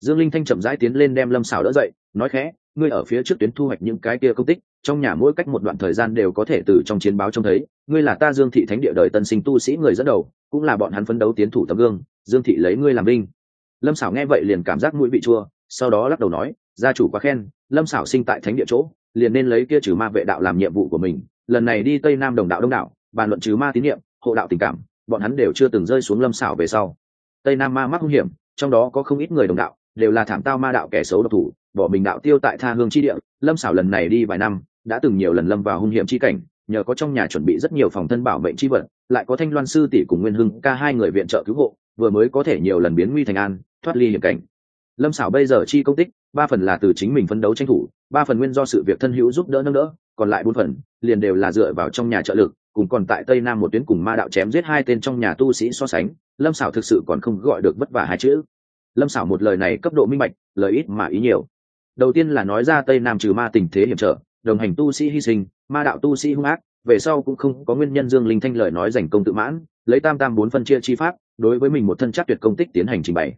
Dương linh thanh chậm rãi tiến lên đem lâm xảo đỡ dậy, nói khẽ, ngươi ở phía trước tuyến thu hoạch những cái kia công tích, trong nhà mỗi cách một đoạn thời gian đều có thể từ trong chiến báo trông thấy, ngươi là ta dương thị thánh địa đời tân sinh tu sĩ người dẫn đầu, cũng là bọn hắn phấn đấu tiến thủ tấm gương, dương thị lấy ngươi làm binh. Lâm xảo nghe vậy liền cảm giác mũi bị chua, sau đó lắc đầu nói gia chủ quá khen, lâm xảo sinh tại thánh địa chỗ, liền nên lấy kia trừ ma vệ đạo làm nhiệm vụ của mình, lần này đi tây nam đồng đạo đông đảo bàn luận trừ ma tín nhiệm hộ đạo tình cảm, bọn hắn đều chưa từng rơi xuống lâm xảo về sau. Tây nam ma mắc hung hiểm, trong đó có không ít người đồng đạo, đều là thảm tao ma đạo kẻ xấu độc thủ, bỏ mình đạo tiêu tại tha hương chi địa, lâm xảo lần này đi vài năm, đã từng nhiều lần lâm vào hung hiểm chi cảnh, nhờ có trong nhà chuẩn bị rất nhiều phòng thân bảo mệnh chi vật, lại có thanh loan sư tỷ cùng nguyên hưng ca hai người viện trợ cứu hộ, vừa mới có thể nhiều lần biến nguy thành an, thoát ly hiểm cảnh. Lâm xảo bây giờ chi công tích ba phần là từ chính mình phấn đấu tranh thủ, ba phần nguyên do sự việc thân hữu giúp đỡ nâng đỡ, còn lại bốn phần liền đều là dựa vào trong nhà trợ lực, cùng còn tại tây nam một tuyến cùng ma đạo chém giết hai tên trong nhà tu sĩ so sánh, lâm xảo thực sự còn không gọi được vất vả hai chữ. Lâm xảo một lời này cấp độ minh bạch, lời ít mà ý nhiều. Đầu tiên là nói ra tây nam trừ ma tình thế hiểm trở, đồng hành tu sĩ hy sinh, ma đạo tu sĩ hung ác, về sau cũng không có nguyên nhân dương linh thanh lời nói dành công tự mãn, lấy tam tam bốn phân chia chi pháp, đối với mình một thân chắc tuyệt công tích tiến hành trình bày.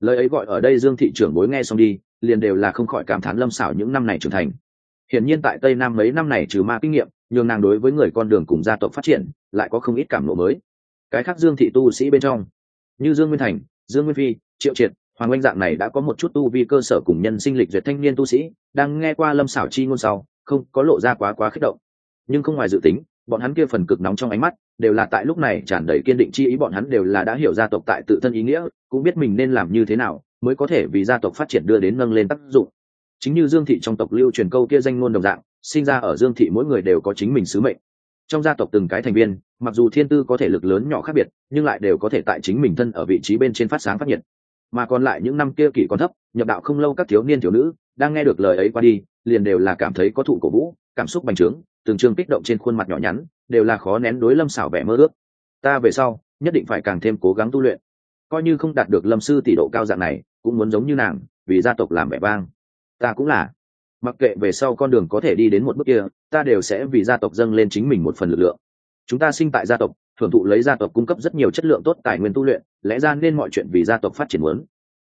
Lời ấy gọi ở đây dương thị trưởng bối nghe xong đi liền đều là không khỏi cảm thán lâm xảo những năm này trưởng thành. Hiển nhiên tại tây nam mấy năm này trừ ma kinh nghiệm, nhường nàng đối với người con đường cùng gia tộc phát triển, lại có không ít cảm lộ mới. Cái khác dương thị tu sĩ bên trong, như dương nguyên thành, dương nguyên phi, triệu triệt, hoàng oanh dạng này đã có một chút tu vi cơ sở cùng nhân sinh lịch duyệt thanh niên tu sĩ, đang nghe qua lâm xảo chi ngôn sau, không có lộ ra quá quá kích động. Nhưng không ngoài dự tính, bọn hắn kia phần cực nóng trong ánh mắt, đều là tại lúc này tràn đầy kiên định chi ý, bọn hắn đều là đã hiểu gia tộc tại tự thân ý nghĩa, cũng biết mình nên làm như thế nào mới có thể vì gia tộc phát triển đưa đến nâng lên tác dụng. Chính như dương thị trong tộc lưu truyền câu kia danh ngôn đồng dạng, sinh ra ở dương thị mỗi người đều có chính mình sứ mệnh. Trong gia tộc từng cái thành viên, mặc dù thiên tư có thể lực lớn nhỏ khác biệt, nhưng lại đều có thể tại chính mình thân ở vị trí bên trên phát sáng phát nhiệt. Mà còn lại những năm kia kỷ còn thấp, nhập đạo không lâu các thiếu niên thiếu nữ, đang nghe được lời ấy qua đi, liền đều là cảm thấy có thụ cổ vũ, cảm xúc bành trướng, từng trường kích động trên khuôn mặt nhỏ nhắn, đều là khó nén đối lâm xảo vẻ mơ ước. Ta về sau, nhất định phải càng thêm cố gắng tu luyện coi như không đạt được lâm sư tỷ độ cao dạng này, cũng muốn giống như nàng, vì gia tộc làm vẻ vang. Ta cũng là. Mặc kệ về sau con đường có thể đi đến một bước kia, ta đều sẽ vì gia tộc dâng lên chính mình một phần lực lượng. Chúng ta sinh tại gia tộc, thưởng thụ lấy gia tộc cung cấp rất nhiều chất lượng tốt tài nguyên tu luyện, lẽ ra nên mọi chuyện vì gia tộc phát triển muốn.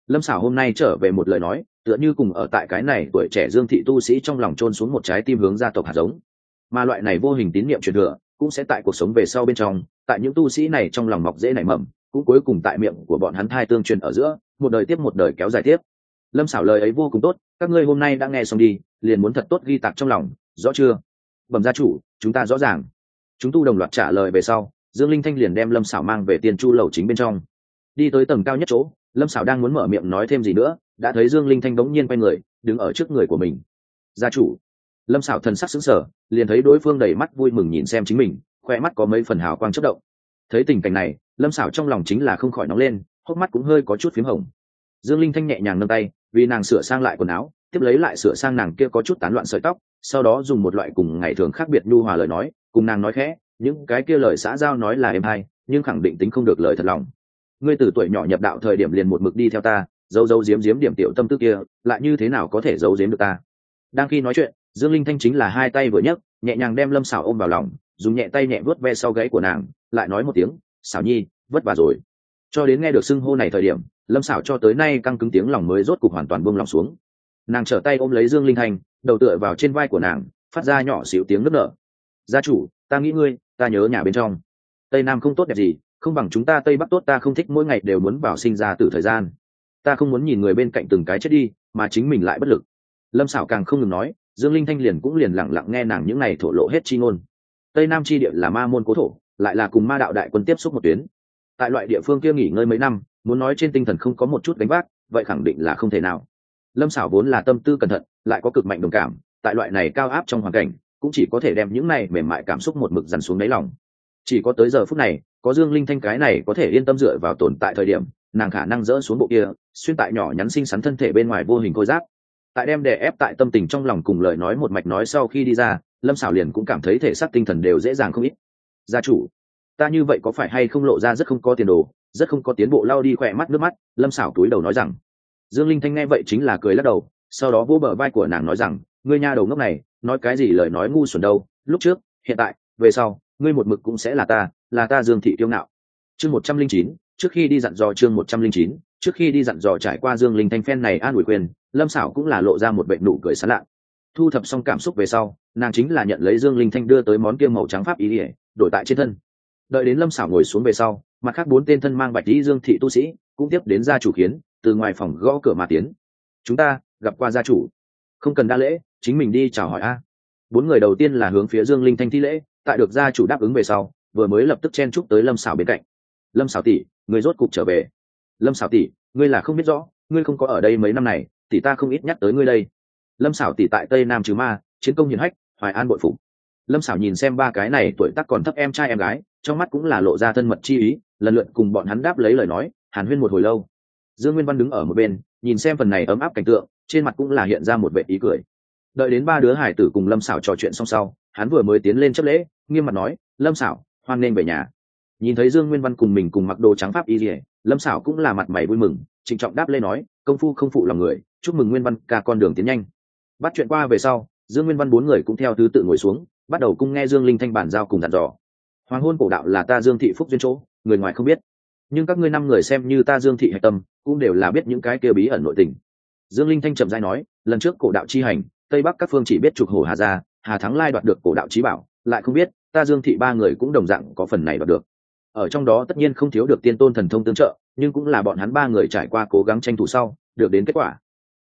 Lâm xảo hôm nay trở về một lời nói, tựa như cùng ở tại cái này tuổi trẻ dương thị tu sĩ trong lòng trôn xuống một trái tim hướng gia tộc hạt giống. Mà loại này vô hình tín niệm truyền thừa, cũng sẽ tại cuộc sống về sau bên trong, tại những tu sĩ này trong lòng mọc dễ nảy mầm cũng cuối cùng tại miệng của bọn hắn thai tương truyền ở giữa, một đời tiếp một đời kéo dài tiếp. Lâm xảo lời ấy vô cùng tốt, các ngươi hôm nay đã nghe xong đi, liền muốn thật tốt ghi tạc trong lòng, rõ chưa? Bẩm gia chủ, chúng ta rõ ràng. Chúng tu đồng loạt trả lời về sau, dương linh thanh liền đem lâm xảo mang về tiền chu lầu chính bên trong. Đi tới tầng cao nhất chỗ, lâm xảo đang muốn mở miệng nói thêm gì nữa, đã thấy dương linh thanh đống nhiên quay người, đứng ở trước người của mình. Gia chủ. Lâm xảo thần sắc xứng sở liền thấy đối phương đầy mắt vui mừng nhìn xem chính mình khoe mắt có mấy phần hào quang chất động thấy tình cảnh này, lâm xảo trong lòng chính là không khỏi nóng lên, hốc mắt cũng hơi có chút p h í m hồng. Dương linh thanh nhẹ nhàng nâng tay, vì nàng sửa sang lại quần áo, tiếp lấy lại sửa sang nàng kia có chút tán loạn sợi tóc, sau đó dùng một loại cùng ngày thường khác biệt nhu hòa lời nói, cùng nàng nói khẽ, những cái kia lời xã giao nói là em hay, nhưng khẳng định tính không được lời thật lòng. Ngươi từ tuổi nhỏ nhập đạo thời điểm liền một mực đi theo ta dâu dâu diếm diếm điểm tiểu tâm tư kia, lại như thế nào có thể giấu diếm được ta? Đang khi nói chuyện, dương linh thanh chính là hai tay vừa nhấc, nhẹ nhàng đem lâm xảo ôm vào lòng dùng nhẹ tay nhẹ vuốt ve sau gáy của nàng, lại nói một tiếng, xảo nhi, vất vả rồi. Cho đến nghe được xưng hô này thời điểm, lâm xảo cho tới nay căng cứng tiếng lòng mới rốt cục hoàn toàn buông lòng xuống. Nàng trở tay ôm lấy dương linh thanh, đầu tựa vào trên vai của nàng, phát ra nhỏ xíu tiếng nức nở. Gia chủ, ta nghĩ ngươi, ta nhớ nhà bên trong. Tây nam không tốt đẹp gì, không bằng chúng ta tây bắc tốt, ta không thích mỗi ngày đều muốn vào sinh ra từ thời gian. Ta không muốn nhìn người bên cạnh từng cái chết đi, mà chính mình lại bất lực. Lâm xảo càng không ngừng nói, dương linh thanh liền cũng liền lặng lặng nghe nàng những n à y thổ lộ hết chi ngôn tây nam chi địa là ma môn cố thổ, lại là cùng ma đạo đại quân tiếp xúc một tuyến. Tại loại địa phương kia nghỉ ngơi mấy năm, muốn nói trên tinh thần không có một chút đánh vác, vậy khẳng định là không thể nào. Lâm xảo vốn là tâm tư cẩn thận, lại có cực mạnh đồng cảm, tại loại này cao áp trong hoàn cảnh, cũng chỉ có thể đem những này mềm mại cảm xúc một mực dằn xuống đáy lòng. Chỉ có tới giờ phút này, có dương linh thanh cái này có thể yên tâm dựa vào tồn tại thời điểm, nàng khả năng dỡ xuống bộ kia, xuyên tại nhỏ nhắn xinh xắn thân thể bên ngoài vô hình khôi giáp. Tại đem đè ép tại tâm tình trong lòng cùng lời nói một mạch nói sau khi đi ra lâm xảo liền cũng cảm thấy thể xác tinh thần đều dễ dàng không ít. Gia chủ, ta như vậy có phải hay không lộ ra rất không có tiền đồ, rất không có tiến bộ lao đi khỏe mắt nước mắt, lâm xảo túi đầu nói rằng. Dương linh thanh nghe vậy chính là cười lắc đầu, sau đó vô bờ vai của nàng nói rằng, ngươi nha đầu ngốc này, nói cái gì lời nói ngu xuẩn đâu, lúc trước, hiện tại, về sau, ngươi một mực cũng sẽ là ta là ta dương thị tiêu ngạo. Chương một trăm linh chín, trước khi đi dặn dò chương một trăm linh chín, trước khi đi dặn dò trải qua dương linh thanh phen này an ủi quyền, lâm xảo cũng là lộ ra một bệnh nụ cười sán lạ thu thập xong cảm xúc về sau, nàng chính là nhận lấy dương linh thanh đưa tới món kia màu trắng pháp ý ỉa đổi tại trên thân. Đợi đến lâm xảo ngồi xuống về sau, mặt khác bốn tên thân mang bạch lý dương thị tu sĩ cũng tiếp đến gia chủ kiến, từ ngoài phòng gõ cửa mà tiến. Chúng ta gặp qua gia chủ. Không cần đa lễ, chính mình đi chào hỏi a. Bốn người đầu tiên là hướng phía dương linh thanh thi lễ, tại được gia chủ đáp ứng về sau, vừa mới lập tức chen chúc tới lâm xảo bên cạnh. Lâm xảo tỷ, người rốt cục trở về. Lâm xảo tỷ, ngươi là không biết rõ, ngươi không có ở đây mấy năm này, tỷ ta không ít nhắc tới ngươi đây lâm xảo tỷ tại tây nam trừ ma, chiến công hiền hách, hoài an bội phục. Lâm xảo nhìn xem ba cái này tuổi tác còn thấp em trai em gái, trong mắt cũng là lộ ra thân mật chi ý, lần lượt cùng bọn hắn đáp lấy lời nói, hàn huyên một hồi lâu. Dương nguyên văn đứng ở một bên, nhìn xem phần này ấm áp cảnh tượng, trên mặt cũng là hiện ra một vệ ý cười. Đợi đến ba đứa hải tử cùng lâm xảo trò chuyện xong sau, hắn vừa mới tiến lên chấp lễ, nghiêm mặt nói, lâm xảo hoan nên về nhà. Nhìn thấy dương nguyên văn cùng mình cùng mặc đồ trắng pháp y dỉa lâm xảo cũng là mặt mày vui mừng, trịnh trọng đáp lê nói, công phu không phụ lòng người, chúc mừng nguyên văn ca con đường tiến nhanh bắt chuyện qua về sau, dương nguyên văn bốn người cũng theo thứ tự ngồi xuống, bắt đầu cung nghe dương linh thanh bản giao cùng dặn dò. Hoàng hôn cổ đạo là ta dương thị phúc duyên chỗ, người ngoài không biết. Nhưng các ngươi năm người xem như ta dương thị hạch tâm, cũng đều là biết những cái kia bí ẩn nội tình. Dương linh thanh trầm dai nói, lần trước cổ đạo chi hành, tây bắc các phương chỉ biết trục hổ hà gia, hà thắng lai đoạt được cổ đạo trí bảo, lại không biết, ta dương thị ba người cũng đồng dạng có phần này đoạt được. Ở trong đó tất nhiên không thiếu được tiên tôn thần thông tương trợ, nhưng cũng là bọn hắn ba người trải qua cố gắng tranh thủ sau, được đến kết quả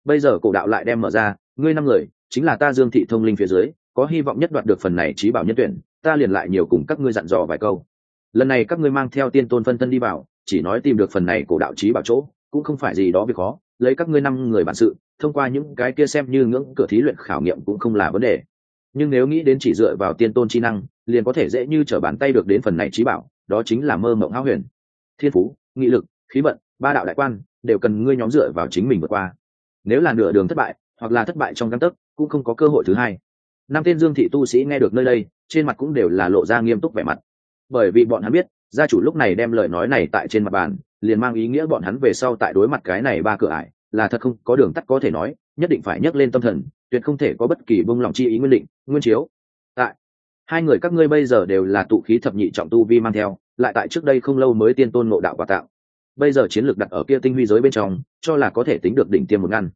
bây giờ cổ đạo lại đem mở ra, ngươi năm người, chính là ta dương thị thông linh phía dưới, có hy vọng nhất đoạt được phần này trí bảo nhân tuyển, ta liền lại nhiều cùng các ngươi dặn dò vài câu. Lần này các ngươi mang theo tiên tôn phân thân đi vào, chỉ nói tìm được phần này cổ đạo trí bảo chỗ, cũng không phải gì đó việc khó, lấy các ngươi năm người bản sự, thông qua những cái kia xem như ngưỡng cửa thí luyện khảo nghiệm cũng không là vấn đề. Nhưng nếu nghĩ đến chỉ dựa vào tiên tôn chi năng, liền có thể dễ như trở bàn tay được đến phần này trí bảo, đó chính là mơ mộng háo huyền. Thiên phú, nghị lực, khí vận, ba đạo đại quan, đều cần ngươi nhóm dựa vào chính mình vượt qua nếu là nửa đường thất bại, hoặc là thất bại trong căn tấc, cũng không có cơ hội thứ hai. Năm tên dương thị tu sĩ nghe được nơi đây, trên mặt cũng đều là lộ ra nghiêm túc vẻ mặt. Bởi vì bọn hắn biết, gia chủ lúc này đem lời nói này tại trên mặt bàn, liền mang ý nghĩa bọn hắn về sau tại đối mặt cái này ba cửa ải, là thật không có đường tắt có thể nói, nhất định phải nhấc lên tâm thần, tuyệt không thể có bất kỳ bông lòng chi ý nguyên định, nguyên chiếu. Tại, hai người các ngươi bây giờ đều là tụ khí thập nhị trọng tu vi mang theo, lại tại trước đây không lâu mới tiên tôn ngộ đạo và tạo bây giờ chiến lược đặt ở kia tinh huy giới bên trong, cho là có thể tính được đỉnh tiêm một ngăn.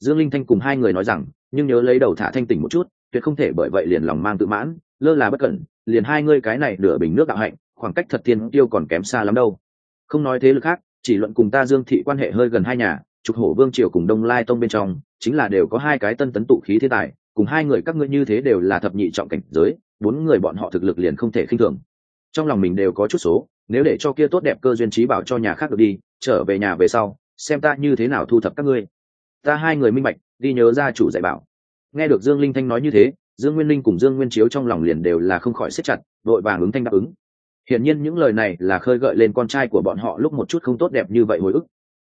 Dương linh thanh cùng hai người nói rằng, nhưng nhớ lấy đầu thả thanh tỉnh một chút, tuyệt không thể bởi vậy liền lòng mang tự mãn, lơ là bất cẩn, liền hai ngươi cái này nửa bình nước đạo hạnh, khoảng cách thật tiên tiêu còn kém xa lắm đâu. Không nói thế lực khác, chỉ luận cùng ta dương thị quan hệ hơi gần hai nhà, trục hổ vương triều cùng đông lai tông bên trong, chính là đều có hai cái tân tấn tụ khí thế tài, cùng hai người các ngươi như thế đều là thập nhị trọng cảnh giới, bốn người bọn họ thực lực liền không thể khinh thường. Trong lòng mình đều có chút số nếu để cho kia tốt đẹp cơ duyên trí bảo cho nhà khác được đi, trở về nhà về sau, xem ta như thế nào thu thập các ngươi. Ta hai người minh bạch đi nhớ ra chủ dạy bảo. Nghe được dương linh thanh nói như thế, dương nguyên linh cùng dương nguyên chiếu trong lòng liền đều là không khỏi xếp chặt, vội vàng ứng thanh đáp ứng. Hiển nhiên những lời này là khơi gợi lên con trai của bọn họ lúc một chút không tốt đẹp như vậy hồi ức.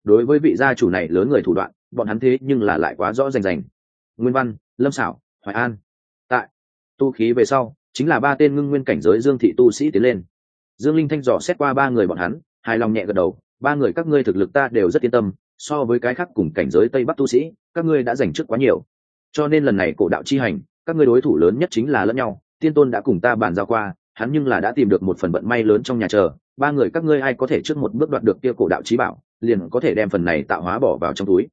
Đối với vị gia chủ này lớn người thủ đoạn, bọn hắn thế nhưng là lại quá rõ rành rành. Nguyên văn, lâm xảo hoài an. Tại, tu khí về sau, chính là ba tên ngưng nguyên cảnh giới dương thị tu sĩ tiến lên dương linh thanh dò xét qua ba người bọn hắn, hài lòng nhẹ gật đầu, ba người các ngươi thực lực ta đều rất yên tâm, so với cái khác cùng cảnh giới tây bắc tu sĩ, các ngươi đã giành trước quá nhiều. Cho nên lần này cổ đạo chi hành, các ngươi đối thủ lớn nhất chính là lẫn nhau, tiên tôn đã cùng ta bàn giao qua, hắn nhưng là đã tìm được một phần vận may lớn trong nhà chờ, ba người các ngươi ai có thể trước một bước đoạt được kia cổ đạo trí bảo, liền có thể đem phần này tạo hóa bỏ vào trong túi.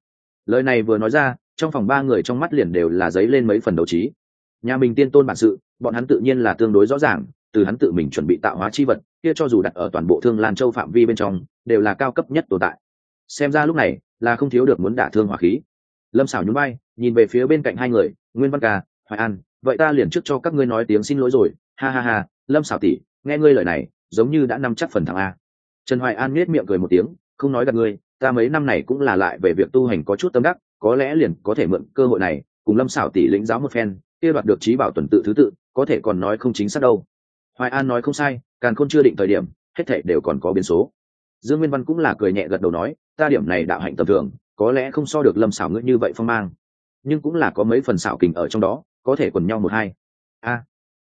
Lời này vừa nói ra, trong phòng ba người trong mắt liền đều là giấy lên mấy phần đấu trí. Nhà mình tiên tôn bản sự, bọn hắn tự nhiên là tương đối rõ ràng từ hắn tự mình chuẩn bị tạo hóa chi vật, kia cho dù đặt ở toàn bộ thương lan châu phạm vi bên trong, đều là cao cấp nhất tồn tại. Xem ra lúc này, là không thiếu được muốn đả thương hỏa khí. Lâm xảo nhún bay nhìn về phía bên cạnh hai người, nguyên văn ca, hoài an, vậy ta liền trước cho các ngươi nói tiếng xin lỗi rồi. Ha ha ha, lâm xảo tỷ, nghe ngươi lời này, giống như đã nắm chắc phần thằng a. Trần hoài an nhếch miệng cười một tiếng, không nói gặp ngươi, ta mấy năm này cũng là lại về việc tu hành có chút tâm đắc, có lẽ liền có thể mượn cơ hội này, cùng lâm xảo tỷ lĩnh giáo một phen, kia đoạt được trí bảo tuần tự thứ tự, có thể còn nói không chính xác đâu hoài an nói không sai càng không chưa định thời điểm, hết thảy đều còn có biến số. Dương nguyên văn cũng là cười nhẹ gật đầu nói, ta điểm này đạo hạnh tầm thường, có lẽ không so được lâm xảo ngươi như vậy phong mang. Nhưng cũng là có mấy phần xảo kình ở trong đó, có thể quần nhau một hai. A,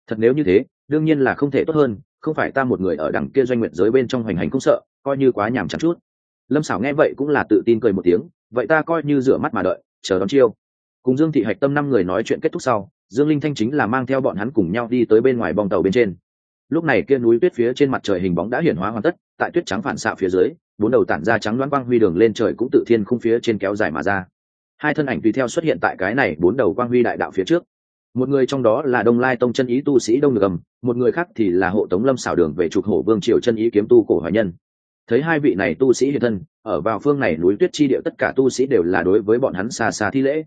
thật nếu như thế, đương nhiên là không thể tốt hơn, không phải ta một người ở đằng kia doanh nguyện giới bên trong hoành hành không sợ, coi như quá nhàm chán chút. Lâm xảo nghe vậy cũng là tự tin cười một tiếng, vậy ta coi như rửa mắt mà đợi, chờ đón chiêu. Cùng dương thị hạch tâm năm người nói chuyện kết thúc sau, dương linh thanh chính là mang theo bọn hắn cùng nhau đi tới bên ngoài bong tàu bên trên lúc này kia núi tuyết phía trên mặt trời hình bóng đã hiển hóa hoàn tất, tại tuyết trắng phản xạ phía dưới, bốn đầu tản ra trắng loáng quang huy đường lên trời cũng tự thiên khung phía trên kéo dài mà ra. Hai thân ảnh tùy theo xuất hiện tại cái này bốn đầu quang huy đại đạo phía trước. Một người trong đó là đông lai tông chân ý tu sĩ đông được gầm một người khác thì là hộ tống lâm xảo đường về trục hổ vương triều chân ý kiếm tu cổ hoài nhân. Thấy hai vị này tu sĩ hiện thân, ở vào phương này núi tuyết chi điệu tất cả tu sĩ đều là đối với bọn hắn xa xa thi lễ.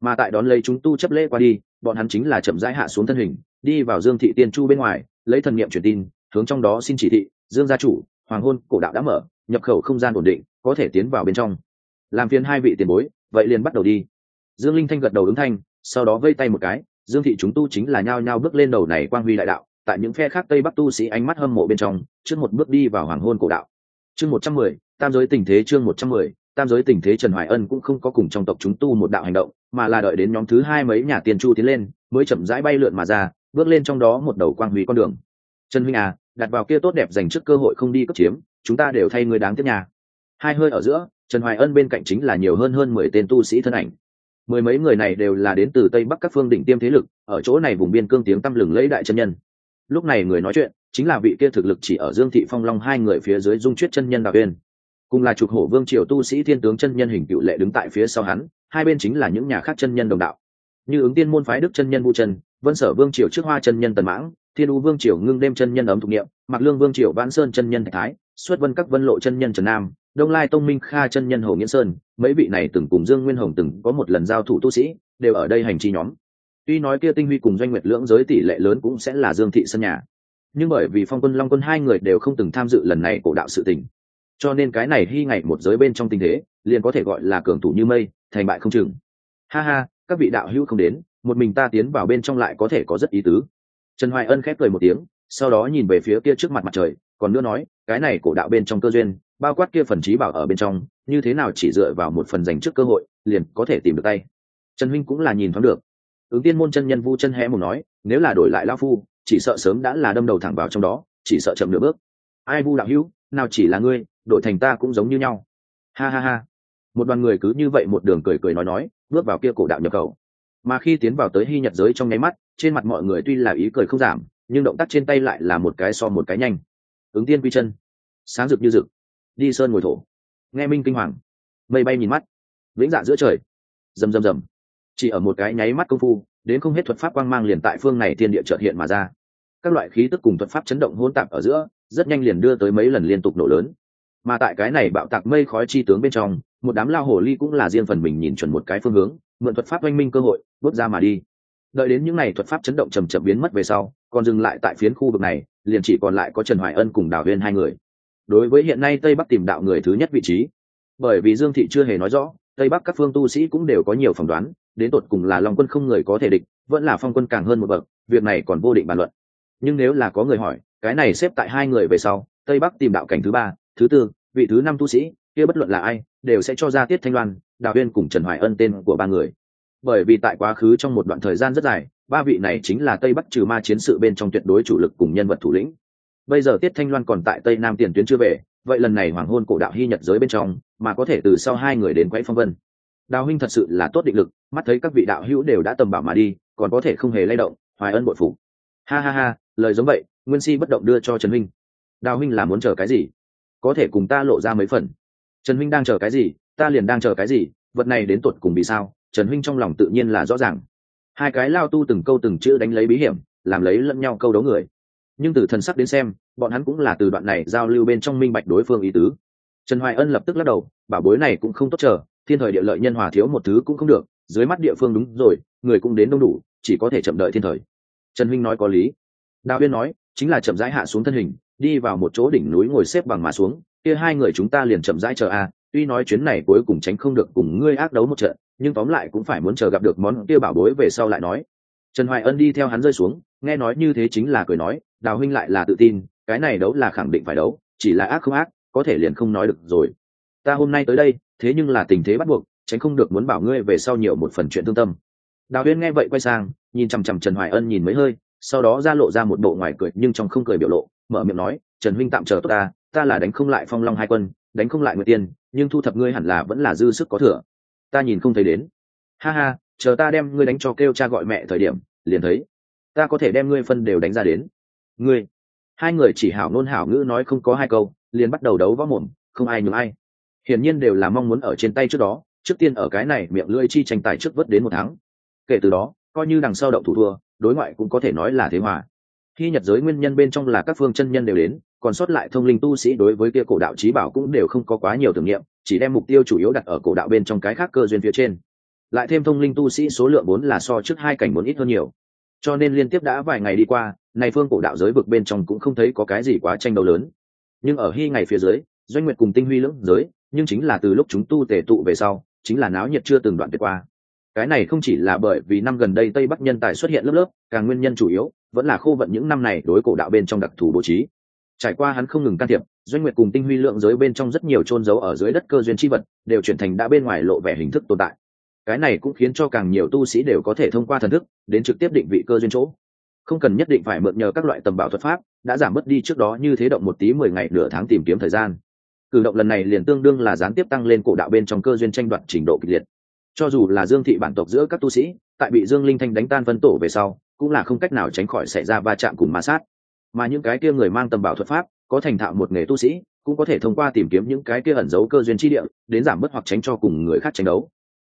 Mà tại đón lấy chúng tu chấp lễ qua đi, bọn hắn chính là chậm rãi hạ xuống thân hình, đi vào dương thị tiên chu bên ngoài lấy thần niệm truyền tin, hướng trong đó xin chỉ thị, dương gia chủ, hoàng hôn cổ đạo đã mở, nhập khẩu không gian ổn định, có thể tiến vào bên trong. Làm phiền hai vị tiền bối, vậy liền bắt đầu đi. Dương linh thanh gật đầu ứng thanh, sau đó vây tay một cái, dương thị chúng tu chính là nhao nhao bước lên đầu này quang huy đại đạo, tại những phe khác tây bắc tu sĩ ánh mắt hâm mộ bên trong, trước một bước đi vào hoàng hôn cổ đạo. Chương một trăm mười, tam giới tình thế chương một trăm mười, tam giới tình thế trần hoài ân cũng không có cùng trong tộc chúng tu một đạo hành động, mà là đợi đến nhóm thứ hai mấy nhà tiền chu tiến lên, mới chậm rãi bay lượn mà ra bước lên trong đó một đầu quang huy con đường. Trần huynh à đặt vào kia tốt đẹp dành trước cơ hội không đi cấp chiếm, chúng ta đều thay người đáng tiếc nhà hai hơi ở giữa, trần hoài ân bên cạnh chính là nhiều hơn hơn mười tên tu sĩ thân ảnh. Mười mấy người này đều là đến từ tây bắc các phương đỉnh tiêm thế lực, ở chỗ này vùng biên cương tiếng tăm lừng lẫy đại chân nhân. Lúc này người nói chuyện, chính là vị kia thực lực chỉ ở dương thị phong long hai người phía dưới dung chuyết chân nhân đạo uyên cùng là trục hổ vương triều tu sĩ thiên tướng chân nhân hình cựu lệ đứng tại phía sau hắn, hai bên chính là những nhà khác chân nhân đồng đạo như ứng tiên môn phái đức chân nhân vu trần vân sở vương triều trước hoa chân nhân tần mãng, thiên u vương triều ngưng đêm chân nhân ấm thục niệm mặc lương vương triều vãn sơn chân nhân thạch thái, xuất vân các vân lộ chân nhân trần nam, đông lai tông minh kha chân nhân hồ nghĩa sơn, mấy vị này từng cùng dương nguyên hồng từng có một lần giao thủ tu sĩ, đều ở đây hành chi nhóm. tuy nói kia tinh huy cùng doanh nguyệt lưỡng giới tỷ lệ lớn cũng sẽ là dương thị sân nhà, nhưng bởi vì phong quân long quân hai người đều không từng tham dự lần này cổ đạo sự tình, cho nên cái này hy ngày một giới bên trong tình thế, liền có thể gọi là cường thủ như mây, thành bại không chừng. Ha ha các vị đạo hữu không đến, một mình ta tiến vào bên trong lại có thể có rất ý tứ. Trần hoài ân khép cười một tiếng, sau đó nhìn về phía kia trước mặt mặt trời, còn nữa nói, cái này cổ đạo bên trong cơ duyên, bao quát kia phần trí bảo ở bên trong, như thế nào chỉ dựa vào một phần dành trước cơ hội, liền có thể tìm được tay. Trần huynh cũng là nhìn thoáng được. Ứng tiên môn chân nhân vu chân hé một nói, nếu là đổi lại lao phu, chỉ sợ sớm đã là đâm đầu thẳng vào trong đó, chỉ sợ chậm nửa bước. Ai vu đạo hữu, nào chỉ là ngươi, đổi thành ta cũng giống như nhau. Ha ha ha một đoàn người cứ như vậy một đường cười cười nói nói, bước vào kia cổ đạo nhập khẩu. Mà khi tiến vào tới hy nhật giới trong nháy mắt, trên mặt mọi người tuy là ý cười không giảm, nhưng động tác trên tay lại là một cái so một cái nhanh. Ứng tiên quy chân, sáng rực như rực, đi sơn ngồi thổ. Nghe minh kinh hoàng, mây bay nhìn mắt, vĩnh dạ giữa trời. Rầm rầm rầm. Chỉ ở một cái nháy mắt công phu, đến không hết thuật pháp quang mang liền tại phương này thiên địa trợt hiện mà ra. Các loại khí tức cùng thuật pháp chấn động hỗn tạp ở giữa, rất nhanh liền đưa tới mấy lần liên tục nổ lớn mà tại cái này bạo tạc mây khói chi tướng bên trong, một đám lao hồ ly cũng là riêng phần mình nhìn chuẩn một cái phương hướng, mượn thuật pháp oanh minh cơ hội, bước ra mà đi. Đợi đến những n à y thuật pháp chấn động chầm chậm biến mất về sau, còn dừng lại tại phiến khu vực này, liền chỉ còn lại có trần hoài ân cùng đào huyên hai người. Đối với hiện nay tây bắc tìm đạo người thứ nhất vị trí, bởi vì dương thị chưa hề nói rõ, tây bắc các phương tu sĩ cũng đều có nhiều phỏng đoán, đến tột cùng là long quân không người có thể địch, vẫn là phong quân càng hơn một bậc, việc này còn vô định bàn luận. Nhưng nếu là có người hỏi, cái này xếp tại hai người về sau, tây bắc tìm đạo cảnh thứ ba thứ tư, vị thứ năm tu sĩ, kia bất luận là ai, đều sẽ cho ra tiết thanh loan, đào huyên cùng trần hoài ân tên của ba người. Bởi vì tại quá khứ trong một đoạn thời gian rất dài, ba vị này chính là tây bắc trừ ma chiến sự bên trong tuyệt đối chủ lực cùng nhân vật thủ lĩnh. Bây giờ tiết thanh loan còn tại tây nam tiền tuyến chưa về, vậy lần này hoàng hôn cổ đạo hy nhật giới bên trong, mà có thể từ sau hai người đến quãy phong vân. Đào huynh thật sự là tốt định lực, mắt thấy các vị đạo hữu đều đã tầm bảo mà đi, còn có thể không hề lay động, hoài ân bội phụ. ha ha ha, lời giống vậy, nguyên si bất động đưa cho trần huynh. Đào huynh là muốn chờ cái gì? Có thể cùng ta lộ ra mấy phần. Trần huynh đang chờ cái gì, ta liền đang chờ cái gì, vật này đến tuột cùng vì sao, trần huynh trong lòng tự nhiên là rõ ràng. Hai cái lao tu từng câu từng chữ đánh lấy bí hiểm, làm lấy lẫn nhau câu đấu người. Nhưng từ thần sắc đến xem, bọn hắn cũng là từ đoạn này giao lưu bên trong minh bạch đối phương ý tứ. Trần hoài ân lập tức lắc đầu, bảo bối này cũng không tốt chờ, thiên thời địa lợi nhân hòa thiếu một thứ cũng không được, dưới mắt địa phương đúng rồi, người cũng đến đông đủ, chỉ có thể chậm đợi thiên thời. Trần huynh nói có lý. Đào viên nói, chính là chậm rãi hạ xuống thân hình đi vào một chỗ đỉnh núi ngồi xếp bằng mà xuống, kia hai người chúng ta liền chậm rãi chờ a, tuy nói chuyến này cuối cùng tránh không được cùng ngươi ác đấu một trận, nhưng tóm lại cũng phải muốn chờ gặp được món kia bảo bối về sau lại nói. Trần hoài ân đi theo hắn rơi xuống, nghe nói như thế chính là cười nói, đào huynh lại là tự tin, cái này đấu là khẳng định phải đấu, chỉ là ác không ác, có thể liền không nói được rồi. Ta hôm nay tới đây, thế nhưng là tình thế bắt buộc, tránh không được muốn bảo ngươi về sau nhiều một phần chuyện thương tâm. Đào huyên nghe vậy quay sang, nhìn chằm chằm trần hoài ân nhìn mấy hơi, sau đó ra lộ ra một bộ ngoài cười, nhưng trong không cười biểu lộ mở miệng nói, trần huynh tạm chờ tốt ta ta là đánh không lại phong long hai quân, đánh không lại nguyệt tiên, nhưng thu thập ngươi hẳn là vẫn là dư sức có thừa. Ta nhìn không thấy đến. Ha ha, chờ ta đem ngươi đánh cho kêu cha gọi mẹ thời điểm, liền thấy. Ta có thể đem ngươi phân đều đánh ra đến. Ngươi. Hai người chỉ hảo nôn hảo ngữ nói không có hai câu, liền bắt đầu đấu võ mồm, không ai nhường ai. Hiển nhiên đều là mong muốn ở trên tay trước đó, trước tiên ở cái này miệng lưỡi chi tranh tài trước vớt đến một tháng kể từ đó, coi như đằng sau động thủ thua, đối ngoại cũng có thể nói là thế hòa khi nhật giới nguyên nhân bên trong là các phương chân nhân đều đến, còn sót lại thông linh tu sĩ đối với kia cổ đạo trí bảo cũng đều không có quá nhiều thử nghiệm, chỉ đem mục tiêu chủ yếu đặt ở cổ đạo bên trong cái khác cơ duyên phía trên. Lại thêm thông linh tu sĩ số lượng vốn là so trước hai cảnh muốn ít hơn nhiều. Cho nên liên tiếp đã vài ngày đi qua, này phương cổ đạo giới vực bên trong cũng không thấy có cái gì quá tranh đấu lớn. Nhưng ở hy ngày phía dưới, doanh nguyệt cùng tinh huy lưỡng giới, nhưng chính là từ lúc chúng tu tề tụ về sau, chính là náo nhiệt chưa từng đoạn tuyệt qua cái này không chỉ là bởi vì năm gần đây tây bắc nhân tài xuất hiện lớp lớp, càng nguyên nhân chủ yếu vẫn là khô vận những năm này đối cổ đạo bên trong đặc thù bố trí. Trải qua hắn không ngừng can thiệp, doanh nguyệt cùng tinh huy lượng giới bên trong rất nhiều trôn giấu ở dưới đất cơ duyên chi vật, đều chuyển thành đã bên ngoài lộ vẻ hình thức tồn tại. Cái này cũng khiến cho càng nhiều tu sĩ đều có thể thông qua thần thức, đến trực tiếp định vị cơ duyên chỗ. Không cần nhất định phải mượn nhờ các loại tầm bảo thuật pháp, đã giảm mất đi trước đó như thế động một tí mười ngày, nửa tháng tìm kiếm thời gian. Cử động lần này liền tương đương là gián tiếp tăng lên cổ đạo bên trong cơ duyên tranh đoạt trình độ kịch liệt cho dù là dương thị bản tộc giữa các tu sĩ, tại bị dương linh thanh đánh tan phân tổ về sau, cũng là không cách nào tránh khỏi xảy ra va chạm cùng ma sát. Mà những cái kia người mang tầm bảo thuật pháp, có thành thạo một nghề tu sĩ, cũng có thể thông qua tìm kiếm những cái kia ẩn giấu cơ duyên chi địa, đến giảm bớt hoặc tránh cho cùng người khác tranh đấu.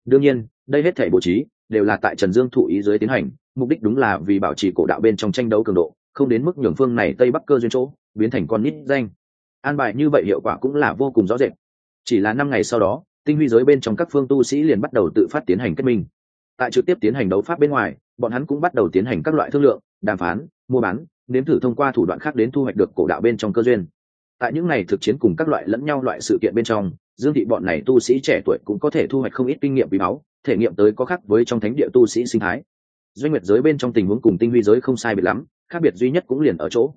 Đương nhiên, đây hết thể bố trí, đều là tại trần dương thụ ý dưới tiến hành, mục đích đúng là vì bảo trì cổ đạo bên trong tranh đấu cường độ, không đến mức nhường phương này tây bắc cơ duyên chỗ, biến thành con nít danh. An bài như vậy hiệu quả cũng là vô cùng rõ rệt. Chỉ là năm ngày sau đó tinh huy giới bên trong các phương tu sĩ liền bắt đầu tự phát tiến hành kết minh. Tại trực tiếp tiến hành đấu pháp bên ngoài, bọn hắn cũng bắt đầu tiến hành các loại thương lượng, đàm phán, mua bán, nếm thử thông qua thủ đoạn khác đến thu hoạch được cổ đạo bên trong cơ duyên. Tại những ngày thực chiến cùng các loại lẫn nhau loại sự kiện bên trong, dương thị bọn này tu sĩ trẻ tuổi cũng có thể thu hoạch không ít kinh nghiệm quý báu, thể nghiệm tới có khác với trong thánh địa tu sĩ sinh thái. Doanh nguyệt giới bên trong tình huống cùng tinh huy giới không sai biệt lắm, khác biệt duy nhất cũng liền ở chỗ.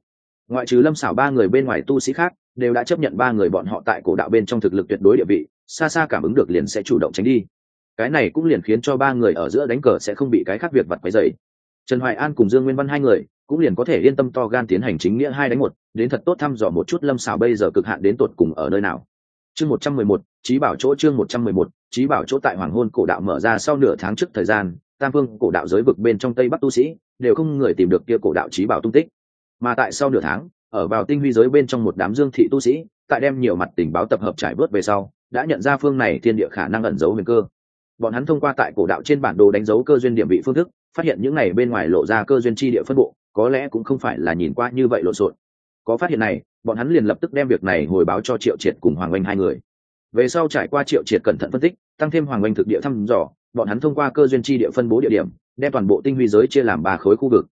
Ngoại trừ lâm xảo ba người bên ngoài tu sĩ khác, đều đã chấp nhận ba người bọn họ tại cổ đạo bên trong thực lực tuyệt đối địa vị xa xa cảm ứng được liền sẽ chủ động tránh đi. Cái này cũng liền khiến cho ba người ở giữa đánh cờ sẽ không bị cái khác việc vặt quấy dày trần hoài an cùng dương nguyên văn hai người cũng liền có thể yên tâm to gan tiến hành chính nghĩa hai đánh một, đến thật tốt thăm dò một chút lâm xảo bây giờ cực hạn đến tột cùng ở nơi nào. Chương một trăm mười một trí bảo chỗ chương một trăm mười một trí bảo chỗ tại hoàng hôn cổ đạo mở ra sau nửa tháng trước thời gian, tam phương cổ đạo giới vực bên trong tây bắc tu sĩ đều không người tìm được kia cổ đạo trí bảo tung tích. Mà tại sau nửa tháng, ở vào tinh huy giới bên trong một đám dương thị tu sĩ, tại đem nhiều mặt tình báo tập hợp trải bớt về sau đã nhận ra phương này thiên địa khả năng ẩn giấu huyền cơ. Bọn hắn thông qua tại cổ đạo trên bản đồ đánh dấu cơ duyên điểm vị phương thức, phát hiện những này bên ngoài lộ ra cơ duyên chi địa phân bộ, có lẽ cũng không phải là nhìn qua như vậy lộn xộn. Có phát hiện này, bọn hắn liền lập tức đem việc này hồi báo cho triệu triệt cùng hoàng oanh hai người. Về sau trải qua triệu triệt cẩn thận phân tích, tăng thêm hoàng oanh thực địa thăm dò, bọn hắn thông qua cơ duyên chi địa phân bố địa điểm, đem toàn bộ tinh huy giới chia làm ba khối khu vực.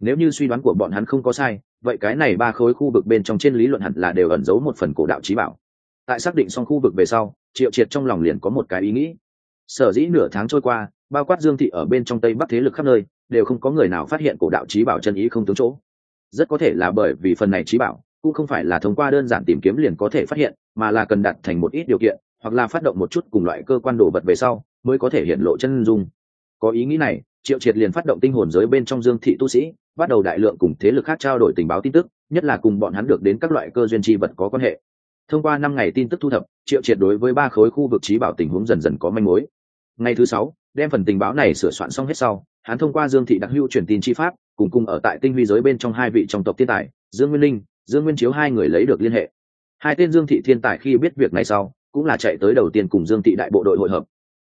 Nếu như suy đoán của bọn hắn không có sai, vậy cái này ba khối khu vực bên trong trên lý luận hẳn là đều ẩn giấu một phần cổ đạo trí bảo tại xác định xong khu vực về sau, triệu triệt trong lòng liền có một cái ý nghĩ. Sở dĩ nửa tháng trôi qua, bao quát dương thị ở bên trong tây bắc thế lực khắp nơi, đều không có người nào phát hiện cổ đạo trí bảo chân ý không tướng chỗ. Rất có thể là bởi vì phần này trí bảo, cũng không phải là thông qua đơn giản tìm kiếm liền có thể phát hiện, mà là cần đặt thành một ít điều kiện, hoặc là phát động một chút cùng loại cơ quan đồ vật về sau, mới có thể hiện lộ chân dung. Có ý nghĩ này, triệu triệt liền phát động tinh hồn giới bên trong dương thị tu sĩ, bắt đầu đại lượng cùng thế lực khác trao đổi tình báo tin tức, nhất là cùng bọn hắn được đến các loại cơ duyên tri vật có quan hệ thông qua năm ngày tin tức thu thập, triệu triệt đối với ba khối khu vực trí bảo tình huống dần dần có manh mối. Ngày thứ sáu, đem phần tình báo này sửa soạn xong hết sau, hắn thông qua dương thị đặc hữu truyền tin chi pháp, cùng cùng ở tại tinh huy giới bên trong hai vị trong tộc thiên tài, dương nguyên linh, dương nguyên chiếu hai người lấy được liên hệ. Hai tên dương thị thiên tài khi biết việc này sau, cũng là chạy tới đầu tiên cùng dương thị đại bộ đội hội hợp.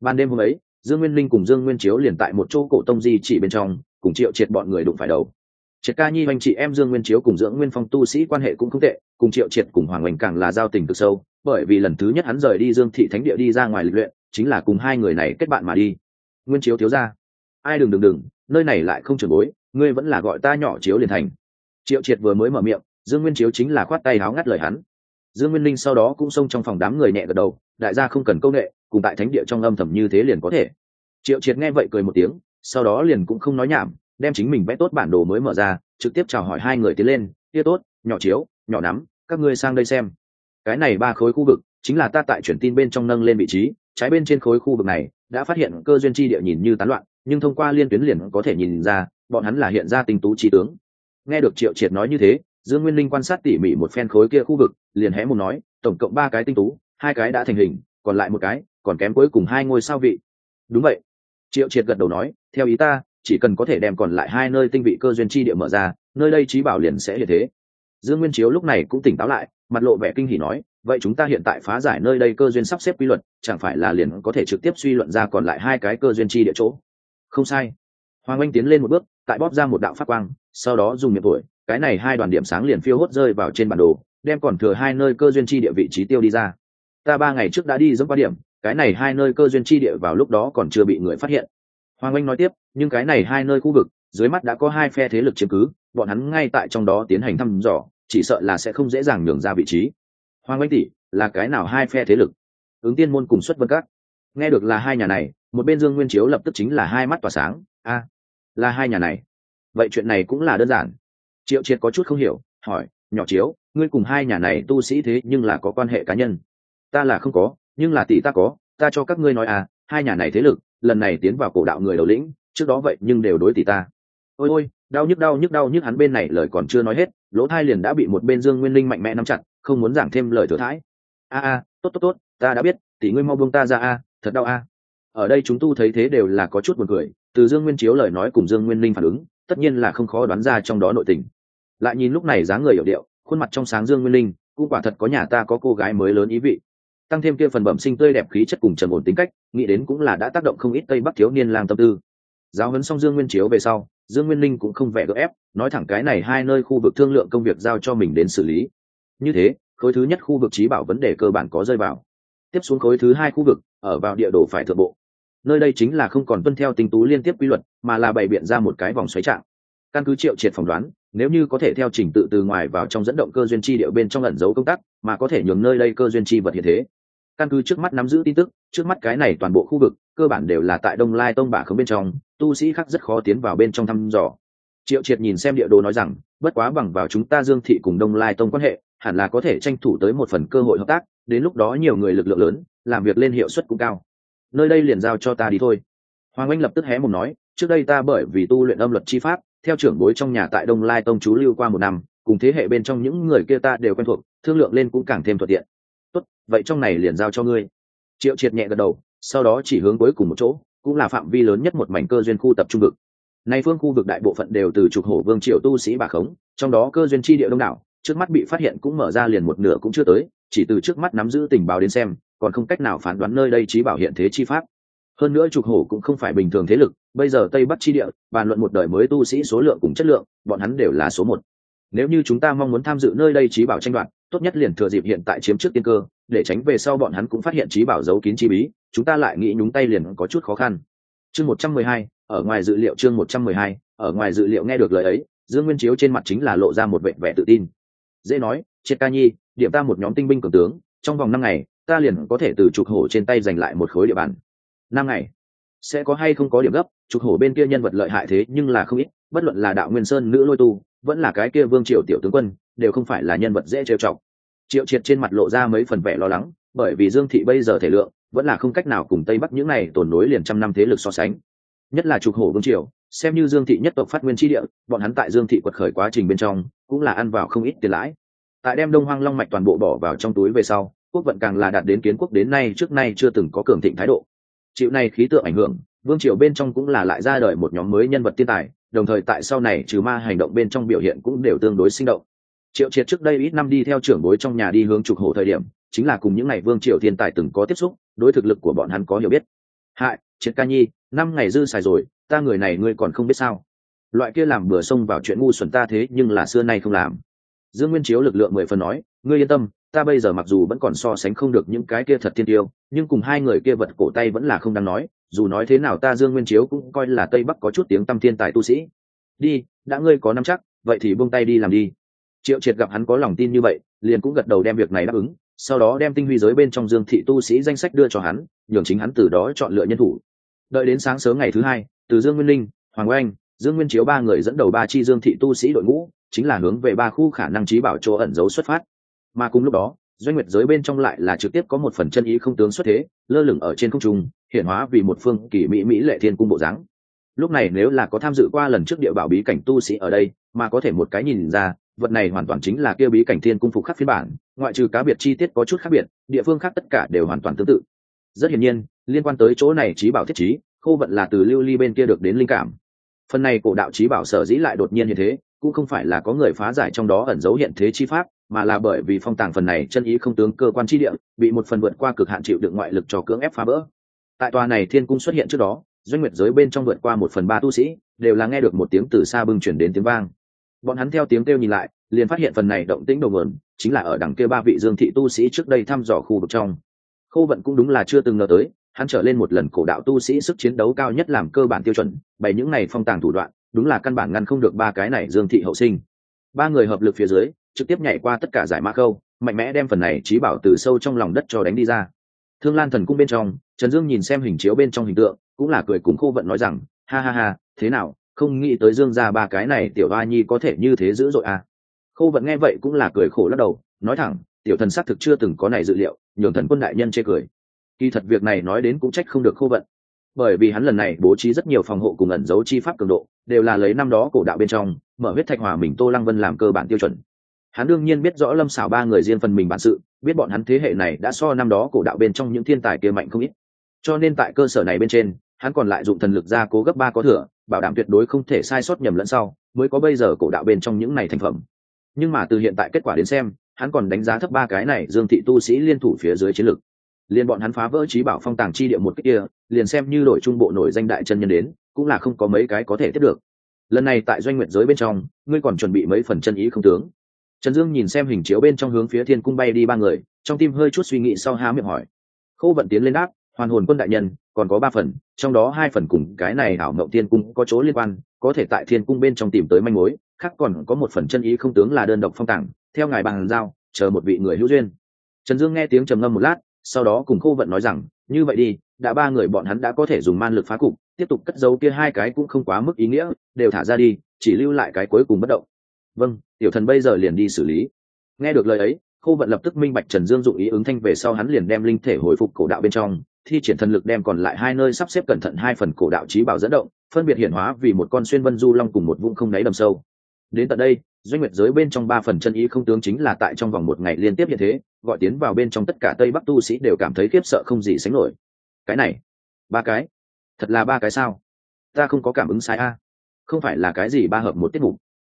Ban đêm hôm ấy, dương nguyên linh cùng dương nguyên chiếu liền tại một chỗ cổ tông di chỉ bên trong, cùng triệu triệt bọn người đụng phải đầu triệt ca nhi anh chị em dương nguyên chiếu cùng dưỡng nguyên phong tu sĩ quan hệ cũng không tệ, cùng triệu triệt cùng hoàng oanh càng là giao tình cực sâu, bởi vì lần thứ nhất hắn rời đi dương thị thánh địa đi ra ngoài lịch luyện, chính là cùng hai người này kết bạn mà đi. Nguyên chiếu thiếu ra ai đừng đừng đừng, nơi này lại không trường bối, ngươi vẫn là gọi ta nhỏ chiếu liền thành. Triệu triệt vừa mới mở miệng, dương nguyên chiếu chính là khoát tay háo ngắt lời hắn. Dương nguyên linh sau đó cũng xông trong phòng đám người nhẹ gật đầu, đại gia không cần công nghệ, cùng tại thánh địa trong âm thầm như thế liền có thể. Triệu triệt nghe vậy cười một tiếng, sau đó liền cũng không nói nhảm đem chính mình vẽ tốt bản đồ mới mở ra, trực tiếp chào hỏi hai người tiến lên, tia tốt, nhỏ chiếu, nhỏ nắm, các ngươi sang đây xem. Cái này ba khối khu vực chính là ta tại chuyển tin bên trong nâng lên vị trí, trái bên trên khối khu vực này đã phát hiện cơ duyên chi địa nhìn như tán loạn, nhưng thông qua liên tuyến liền có thể nhìn ra, bọn hắn là hiện ra tinh tú trí tướng. Nghe được triệu triệt nói như thế, dương nguyên linh quan sát tỉ mỉ một phen khối kia khu vực, liền hé một nói, tổng cộng ba cái tinh tú, hai cái đã thành hình, còn lại một cái, còn kém cuối cùng hai ngôi sao vị. Đúng vậy. Triệu triệt gật đầu nói, theo ý ta chỉ cần có thể đem còn lại hai nơi tinh vị cơ duyên chi địa mở ra, nơi đây trí bảo liền sẽ hiện thế. Dương nguyên chiếu lúc này cũng tỉnh táo lại, mặt lộ vẻ kinh hỉ nói, vậy chúng ta hiện tại phá giải nơi đây cơ duyên sắp xếp quy luật, chẳng phải là liền có thể trực tiếp suy luận ra còn lại hai cái cơ duyên chi địa chỗ? Không sai. Hoàng anh tiến lên một bước, tại bóp ra một đạo phát quang, sau đó dùng miệng tuổi, cái này hai đoàn điểm sáng liền phiêu hốt rơi vào trên bản đồ, đem còn thừa hai nơi cơ duyên chi địa vị trí tiêu đi ra. Ta ba ngày trước đã đi dẫm qua điểm, cái này hai nơi cơ duyên chi địa vào lúc đó còn chưa bị người phát hiện hoàng anh nói tiếp, nhưng cái này hai nơi khu vực, dưới mắt đã có hai phe thế lực chiếm cứ, bọn hắn ngay tại trong đó tiến hành thăm dò, chỉ sợ là sẽ không dễ dàng nhường ra vị trí. Hoàng anh tỷ, là cái nào hai phe thế lực? Ứng tiên môn cùng xuất vân các. Nghe được là hai nhà này, một bên dương nguyên chiếu lập tức chính là hai mắt tỏa sáng, a, là hai nhà này. Vậy chuyện này cũng là đơn giản. Triệu triệt có chút không hiểu, hỏi, nhỏ chiếu, ngươi cùng hai nhà này tu sĩ thế nhưng là có quan hệ cá nhân? Ta là không có, nhưng là tỷ ta có, ta cho các ngươi nói à hai nhà này thế lực lần này tiến vào cổ đạo người đầu lĩnh, trước đó vậy nhưng đều đối tỷ ta. Ôi ôi, đau nhức đau nhức đau nhức, hắn bên này lời còn chưa nói hết, lỗ thai liền đã bị một bên dương nguyên linh mạnh mẽ nắm chặt, không muốn giảng thêm lời thừa thãi. A a, tốt tốt tốt, ta đã biết, tỷ ngươi mau buông ta ra a, thật đau a. Ở đây chúng tu thấy thế đều là có chút buồn cười, từ dương nguyên chiếu lời nói cùng dương nguyên linh phản ứng, tất nhiên là không khó đoán ra trong đó nội tình. Lại nhìn lúc này dáng người hiểu điệu, khuôn mặt trong sáng dương nguyên linh, cũng quả thật có nhà ta có cô gái mới lớn ý vị tăng thêm kia phần bẩm sinh tươi đẹp khí chất cùng trầm ổn tính cách, nghĩ đến cũng là đã tác động không ít tây bắc thiếu niên lang tâm tư. Giáo huấn xong dương nguyên chiếu về sau, dương nguyên linh cũng không vẻ gỡ ép, nói thẳng cái này hai nơi khu vực thương lượng công việc giao cho mình đến xử lý. Như thế, khối thứ nhất khu vực trí bảo vấn đề cơ bản có rơi vào. Tiếp xuống khối thứ hai khu vực, ở vào địa đồ phải thượng bộ. Nơi đây chính là không còn tuân theo tính tú liên tiếp quy luật, mà là bày biện ra một cái vòng xoáy trạng. Căn cứ triệu triệt phỏng đoán, nếu như có thể theo trình tự từ ngoài vào trong dẫn động cơ duyên chi điệu bên trong ẩn dấu công tác, mà có thể nhường nơi đây cơ duyên chi vật hiện thế căn cứ trước mắt nắm giữ tin tức, trước mắt cái này toàn bộ khu vực, cơ bản đều là tại đông lai tông bả không bên trong, tu sĩ khác rất khó tiến vào bên trong thăm dò. Triệu triệt nhìn xem địa đồ nói rằng, bất quá bằng vào chúng ta dương thị cùng đông lai tông quan hệ, hẳn là có thể tranh thủ tới một phần cơ hội hợp tác, đến lúc đó nhiều người lực lượng lớn, làm việc lên hiệu suất cũng cao. Nơi đây liền giao cho ta đi thôi. Hoàng anh lập tức hé một nói, trước đây ta bởi vì tu luyện âm luật chi pháp, theo trưởng bối trong nhà tại đông lai tông chú lưu qua một năm, cùng thế hệ bên trong những người kia ta đều quen thuộc, thương lượng lên cũng càng thêm thuận tiện vậy trong này liền giao cho ngươi. Triệu triệt nhẹ gật đầu, sau đó chỉ hướng cuối cùng một chỗ, cũng là phạm vi lớn nhất một mảnh cơ duyên khu tập trung vực. Nay phương khu vực đại bộ phận đều từ trục hổ vương triều tu sĩ bà khống, trong đó cơ duyên chi địa đông đảo, trước mắt bị phát hiện cũng mở ra liền một nửa cũng chưa tới, chỉ từ trước mắt nắm giữ tình báo đến xem, còn không cách nào phán đoán nơi đây trí bảo hiện thế chi pháp. Hơn nữa trục hổ cũng không phải bình thường thế lực, bây giờ tây bắc chi địa, bàn luận một đời mới tu sĩ số lượng cùng chất lượng, bọn hắn đều là số một. Nếu như chúng ta mong muốn tham dự nơi đây trí bảo tranh đoạt, tốt nhất liền thừa dịp hiện tại chiếm trước tiên cơ để tránh về sau bọn hắn cũng phát hiện trí bảo giấu kín chi bí, chúng ta lại nghĩ nhúng tay liền có chút khó khăn. Chương một trăm mười hai, ở ngoài dự liệu chương một trăm mười hai, ở ngoài dự liệu nghe được lời ấy, dương nguyên chiếu trên mặt chính là lộ ra một vệ vẻ tự tin. Dễ nói, triệt ca nhi, điểm ta một nhóm tinh binh cường tướng, trong vòng năm ngày, ta liền có thể từ trục hổ trên tay giành lại một khối địa bàn. Năm ngày, sẽ có hay không có điểm gấp, trục hổ bên kia nhân vật lợi hại thế nhưng là không ít, bất luận là đạo nguyên sơn nữ lôi tu, vẫn là cái kia vương triều tiểu tướng quân, đều không phải là nhân vật dễ trêu chọc triệu triệt trên mặt lộ ra mấy phần vẻ lo lắng, bởi vì dương thị bây giờ thể lượng vẫn là không cách nào cùng tây bắc những này tổn nối liền trăm năm thế lực so sánh. Nhất là trục hổ vương triều, xem như dương thị nhất tộc phát nguyên tri địa, bọn hắn tại dương thị quật khởi quá trình bên trong, cũng là ăn vào không ít tiền lãi. Tại đem đông hoang long mạch toàn bộ bỏ vào trong túi về sau, quốc vận càng là đạt đến kiến quốc đến nay trước nay chưa từng có cường thịnh thái độ. Chịu này khí tượng ảnh hưởng, vương triều bên trong cũng là lại ra đời một nhóm mới nhân vật thiên tài, đồng thời tại sau này trừ ma hành động bên trong biểu hiện cũng đều tương đối sinh động triệu triệt trước đây ít năm đi theo trưởng bối trong nhà đi hướng trục hổ thời điểm, chính là cùng những ngày vương triều thiên tài từng có tiếp xúc, đối thực lực của bọn hắn có hiểu biết. Hại, triệt ca nhi, năm ngày dư xài rồi, ta người này ngươi còn không biết sao? Loại kia làm bừa xông vào chuyện ngu xuẩn ta thế nhưng là xưa nay không làm. Dương nguyên chiếu lực lượng mười phần nói, ngươi yên tâm, ta bây giờ mặc dù vẫn còn so sánh không được những cái kia thật thiên tiêu, nhưng cùng hai người kia vật cổ tay vẫn là không đáng nói, dù nói thế nào ta dương nguyên chiếu cũng coi là tây bắc có chút tiếng tăm thiên tài tu sĩ. Đi, đã ngươi có năm chắc, vậy thì buông tay đi làm đi triệu triệt gặp hắn có lòng tin như vậy, liền cũng gật đầu đem việc này đáp ứng, sau đó đem tinh huy giới bên trong dương thị tu sĩ danh sách đưa cho hắn, nhường chính hắn từ đó chọn lựa nhân thủ. Đợi đến sáng sớm ngày thứ hai, từ dương nguyên linh, hoàng oanh, dương nguyên chiếu ba người dẫn đầu ba chi dương thị tu sĩ đội ngũ, chính là hướng về ba khu khả năng trí bảo chỗ ẩn giấu xuất phát. Mà cùng lúc đó, doanh nguyệt giới bên trong lại là trực tiếp có một phần chân ý không tướng xuất thế, lơ lửng ở trên không trung hiện hóa vì một phương kỳ mỹ mỹ lệ thiên cung bộ dáng. Lúc này nếu là có tham dự qua lần trước địa bảo bí cảnh tu sĩ ở đây, mà có thể một cái nhìn ra vật này hoàn toàn chính là kia bí cảnh thiên cung phục khắc phiên bản, ngoại trừ cá biệt chi tiết có chút khác biệt, địa phương khác tất cả đều hoàn toàn tương tự. Rất hiển nhiên, liên quan tới chỗ này trí bảo thiết trí, khô vận là từ lưu ly bên kia được đến linh cảm. Phần này cổ đạo trí bảo sở dĩ lại đột nhiên như thế, cũng không phải là có người phá giải trong đó ẩn dấu hiện thế chi pháp, mà là bởi vì phong tàng phần này chân ý không tướng cơ quan chi địa, bị một phần vượt qua cực hạn chịu được ngoại lực cho cưỡng ép phá bỡ. Tại tòa này thiên cung xuất hiện trước đó, doanh nguyệt giới bên trong vượt qua một phần ba tu sĩ, đều là nghe được một tiếng từ xa bưng chuyển đến tiếng vang bọn hắn theo tiếng kêu nhìn lại, liền phát hiện phần này động tĩnh đầu nguồn chính là ở đằng kia ba vị dương thị tu sĩ trước đây thăm dò khu vực trong. Khâu vận cũng đúng là chưa từng ngờ tới, hắn trở lên một lần cổ đạo tu sĩ sức chiến đấu cao nhất làm cơ bản tiêu chuẩn, bày những này phong tàng thủ đoạn, đúng là căn bản ngăn không được ba cái này dương thị hậu sinh. Ba người hợp lực phía dưới, trực tiếp nhảy qua tất cả giải mã khâu, mạnh mẽ đem phần này trí bảo từ sâu trong lòng đất cho đánh đi ra. Thương lan thần cung bên trong, trần dương nhìn xem hình chiếu bên trong hình tượng, cũng là cười cùng khô vận nói rằng, ha ha ha, thế nào không nghĩ tới dương ra ba cái này tiểu ba nhi có thể như thế dữ dội à. Khô vận nghe vậy cũng là cười khổ lắc đầu, nói thẳng, tiểu thần xác thực chưa từng có này dự liệu, nhường thần quân đại nhân chê cười. Kỳ thật việc này nói đến cũng trách không được khô vận. Bởi vì hắn lần này bố trí rất nhiều phòng hộ cùng ẩn dấu chi pháp cường độ, đều là lấy năm đó cổ đạo bên trong, mở huyết thạch hòa mình tô lăng vân làm cơ bản tiêu chuẩn. Hắn đương nhiên biết rõ lâm xảo ba người riêng phần mình bản sự, biết bọn hắn thế hệ này đã so năm đó cổ đạo bên trong những thiên tài kia mạnh không ít. Cho nên tại cơ sở này bên trên, hắn còn lại dụng thần lực ra cố gấp ba có thừa bảo đảm tuyệt đối không thể sai sót nhầm lẫn sau, mới có bây giờ cổ đạo bên trong những này thành phẩm. Nhưng mà từ hiện tại kết quả đến xem, hắn còn đánh giá thấp ba cái này dương thị tu sĩ liên thủ phía dưới chiến lực. Liền bọn hắn phá vỡ trí bảo phong tàng chi địa một cách kia, liền xem như đội trung bộ nổi danh đại chân nhân đến, cũng là không có mấy cái có thể tiếp được. Lần này tại doanh nguyện giới bên trong, ngươi còn chuẩn bị mấy phần chân ý không tướng? Trần dương nhìn xem hình chiếu bên trong hướng phía thiên cung bay đi ba người, trong tim hơi chút suy nghĩ sau há miệng hỏi. Khâu vận tiến lên đáp, hoàn hồn quân đại nhân, còn có ba phần trong đó hai phần cùng cái này ảo mộng thiên cung có chỗ liên quan, có thể tại thiên cung bên trong tìm tới manh mối, khác còn có một phần chân ý không tướng là đơn độc phong tặng, theo ngài bàn giao, chờ một vị người hữu duyên. Trần dương nghe tiếng trầm ngâm một lát, sau đó cùng khô vận nói rằng, như vậy đi, đã ba người bọn hắn đã có thể dùng man lực phá cục, tiếp tục cất giấu kia hai cái cũng không quá mức ý nghĩa, đều thả ra đi, chỉ lưu lại cái cuối cùng bất động. Vâng tiểu thần bây giờ liền đi xử lý. Nghe được lời ấy, khô vận lập tức minh bạch trần dương dụng ý ứng thanh về sau hắn liền đem linh thể hồi phục cổ đạo bên trong thi triển thần lực đem còn lại hai nơi sắp xếp cẩn thận hai phần cổ đạo trí bảo dẫn động, phân biệt hiển hóa vì một con xuyên vân du long cùng một vũng không đáy đầm sâu. Đến tận đây, doanh nguyệt giới bên trong ba phần chân ý không tướng chính là tại trong vòng một ngày liên tiếp như thế, gọi tiến vào bên trong tất cả tây bắc tu sĩ đều cảm thấy khiếp sợ không gì sánh nổi. Cái này, ba cái? Thật là ba cái sao? Ta không có cảm ứng sai a. Không phải là cái gì ba hợp một tiết mục?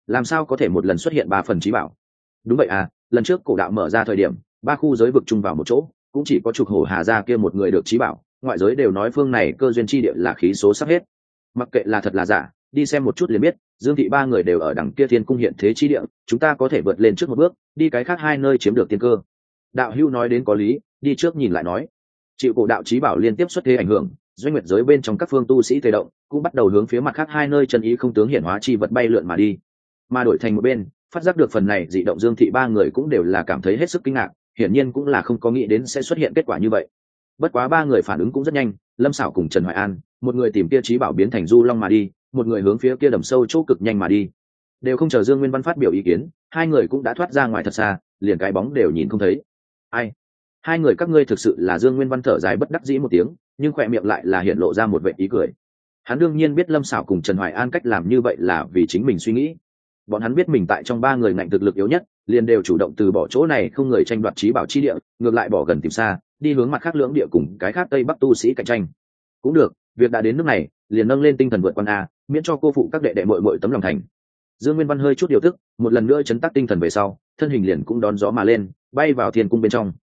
Làm sao có thể một lần xuất hiện ba phần trí bảo? Đúng vậy à lần trước cổ đạo mở ra thời điểm, ba khu giới vực chung vào một chỗ cũng chỉ có trục hổ hà ra kia một người được trí bảo, ngoại giới đều nói phương này cơ duyên chi địa là khí số sắp hết. Mặc kệ là thật là giả, đi xem một chút liền biết, dương thị ba người đều ở đằng kia thiên cung hiện thế chi địa, chúng ta có thể vượt lên trước một bước, đi cái khác hai nơi chiếm được tiên cơ. Đạo hưu nói đến có lý, đi trước nhìn lại nói. Chịu cổ đạo trí bảo liên tiếp xuất thế ảnh hưởng, doanh nguyệt giới bên trong các phương tu sĩ tề động, cũng bắt đầu hướng phía mặt khác hai nơi chân ý không tướng hiển hóa chi vật bay lượn mà đi. Mà đổi thành một bên, phát giác được phần này dị động dương thị ba người cũng đều là cảm thấy hết sức kinh ngạc hiển nhiên cũng là không có nghĩ đến sẽ xuất hiện kết quả như vậy. Bất quá ba người phản ứng cũng rất nhanh, lâm xảo cùng trần hoài an, một người tìm kia trí bảo biến thành du long mà đi, một người hướng phía kia đầm sâu chỗ cực nhanh mà đi. Đều không chờ dương nguyên văn phát biểu ý kiến, hai người cũng đã thoát ra ngoài thật xa, liền cái bóng đều nhìn không thấy. Ai? Hai người các ngươi thực sự là dương nguyên văn thở dài bất đắc dĩ một tiếng, nhưng khỏe miệng lại là hiện lộ ra một vệ ý cười. Hắn đương nhiên biết lâm xảo cùng trần hoài an cách làm như vậy là vì chính mình suy nghĩ bọn hắn biết mình tại trong ba người ngạnh thực lực yếu nhất, liền đều chủ động từ bỏ chỗ này không người tranh đoạt trí bảo chi địa, ngược lại bỏ gần tìm xa, đi hướng mặt khác lưỡng địa cùng cái khác tây bắc tu sĩ cạnh tranh. Cũng được, việc đã đến nước này, liền nâng lên tinh thần vượt quan a, miễn cho cô phụ các đệ đệ mội mội tấm lòng thành. Dương nguyên văn hơi chút điều tức, một lần nữa chấn tắc tinh thần về sau, thân hình liền cũng đón gió mà lên, bay vào thiên cung bên trong.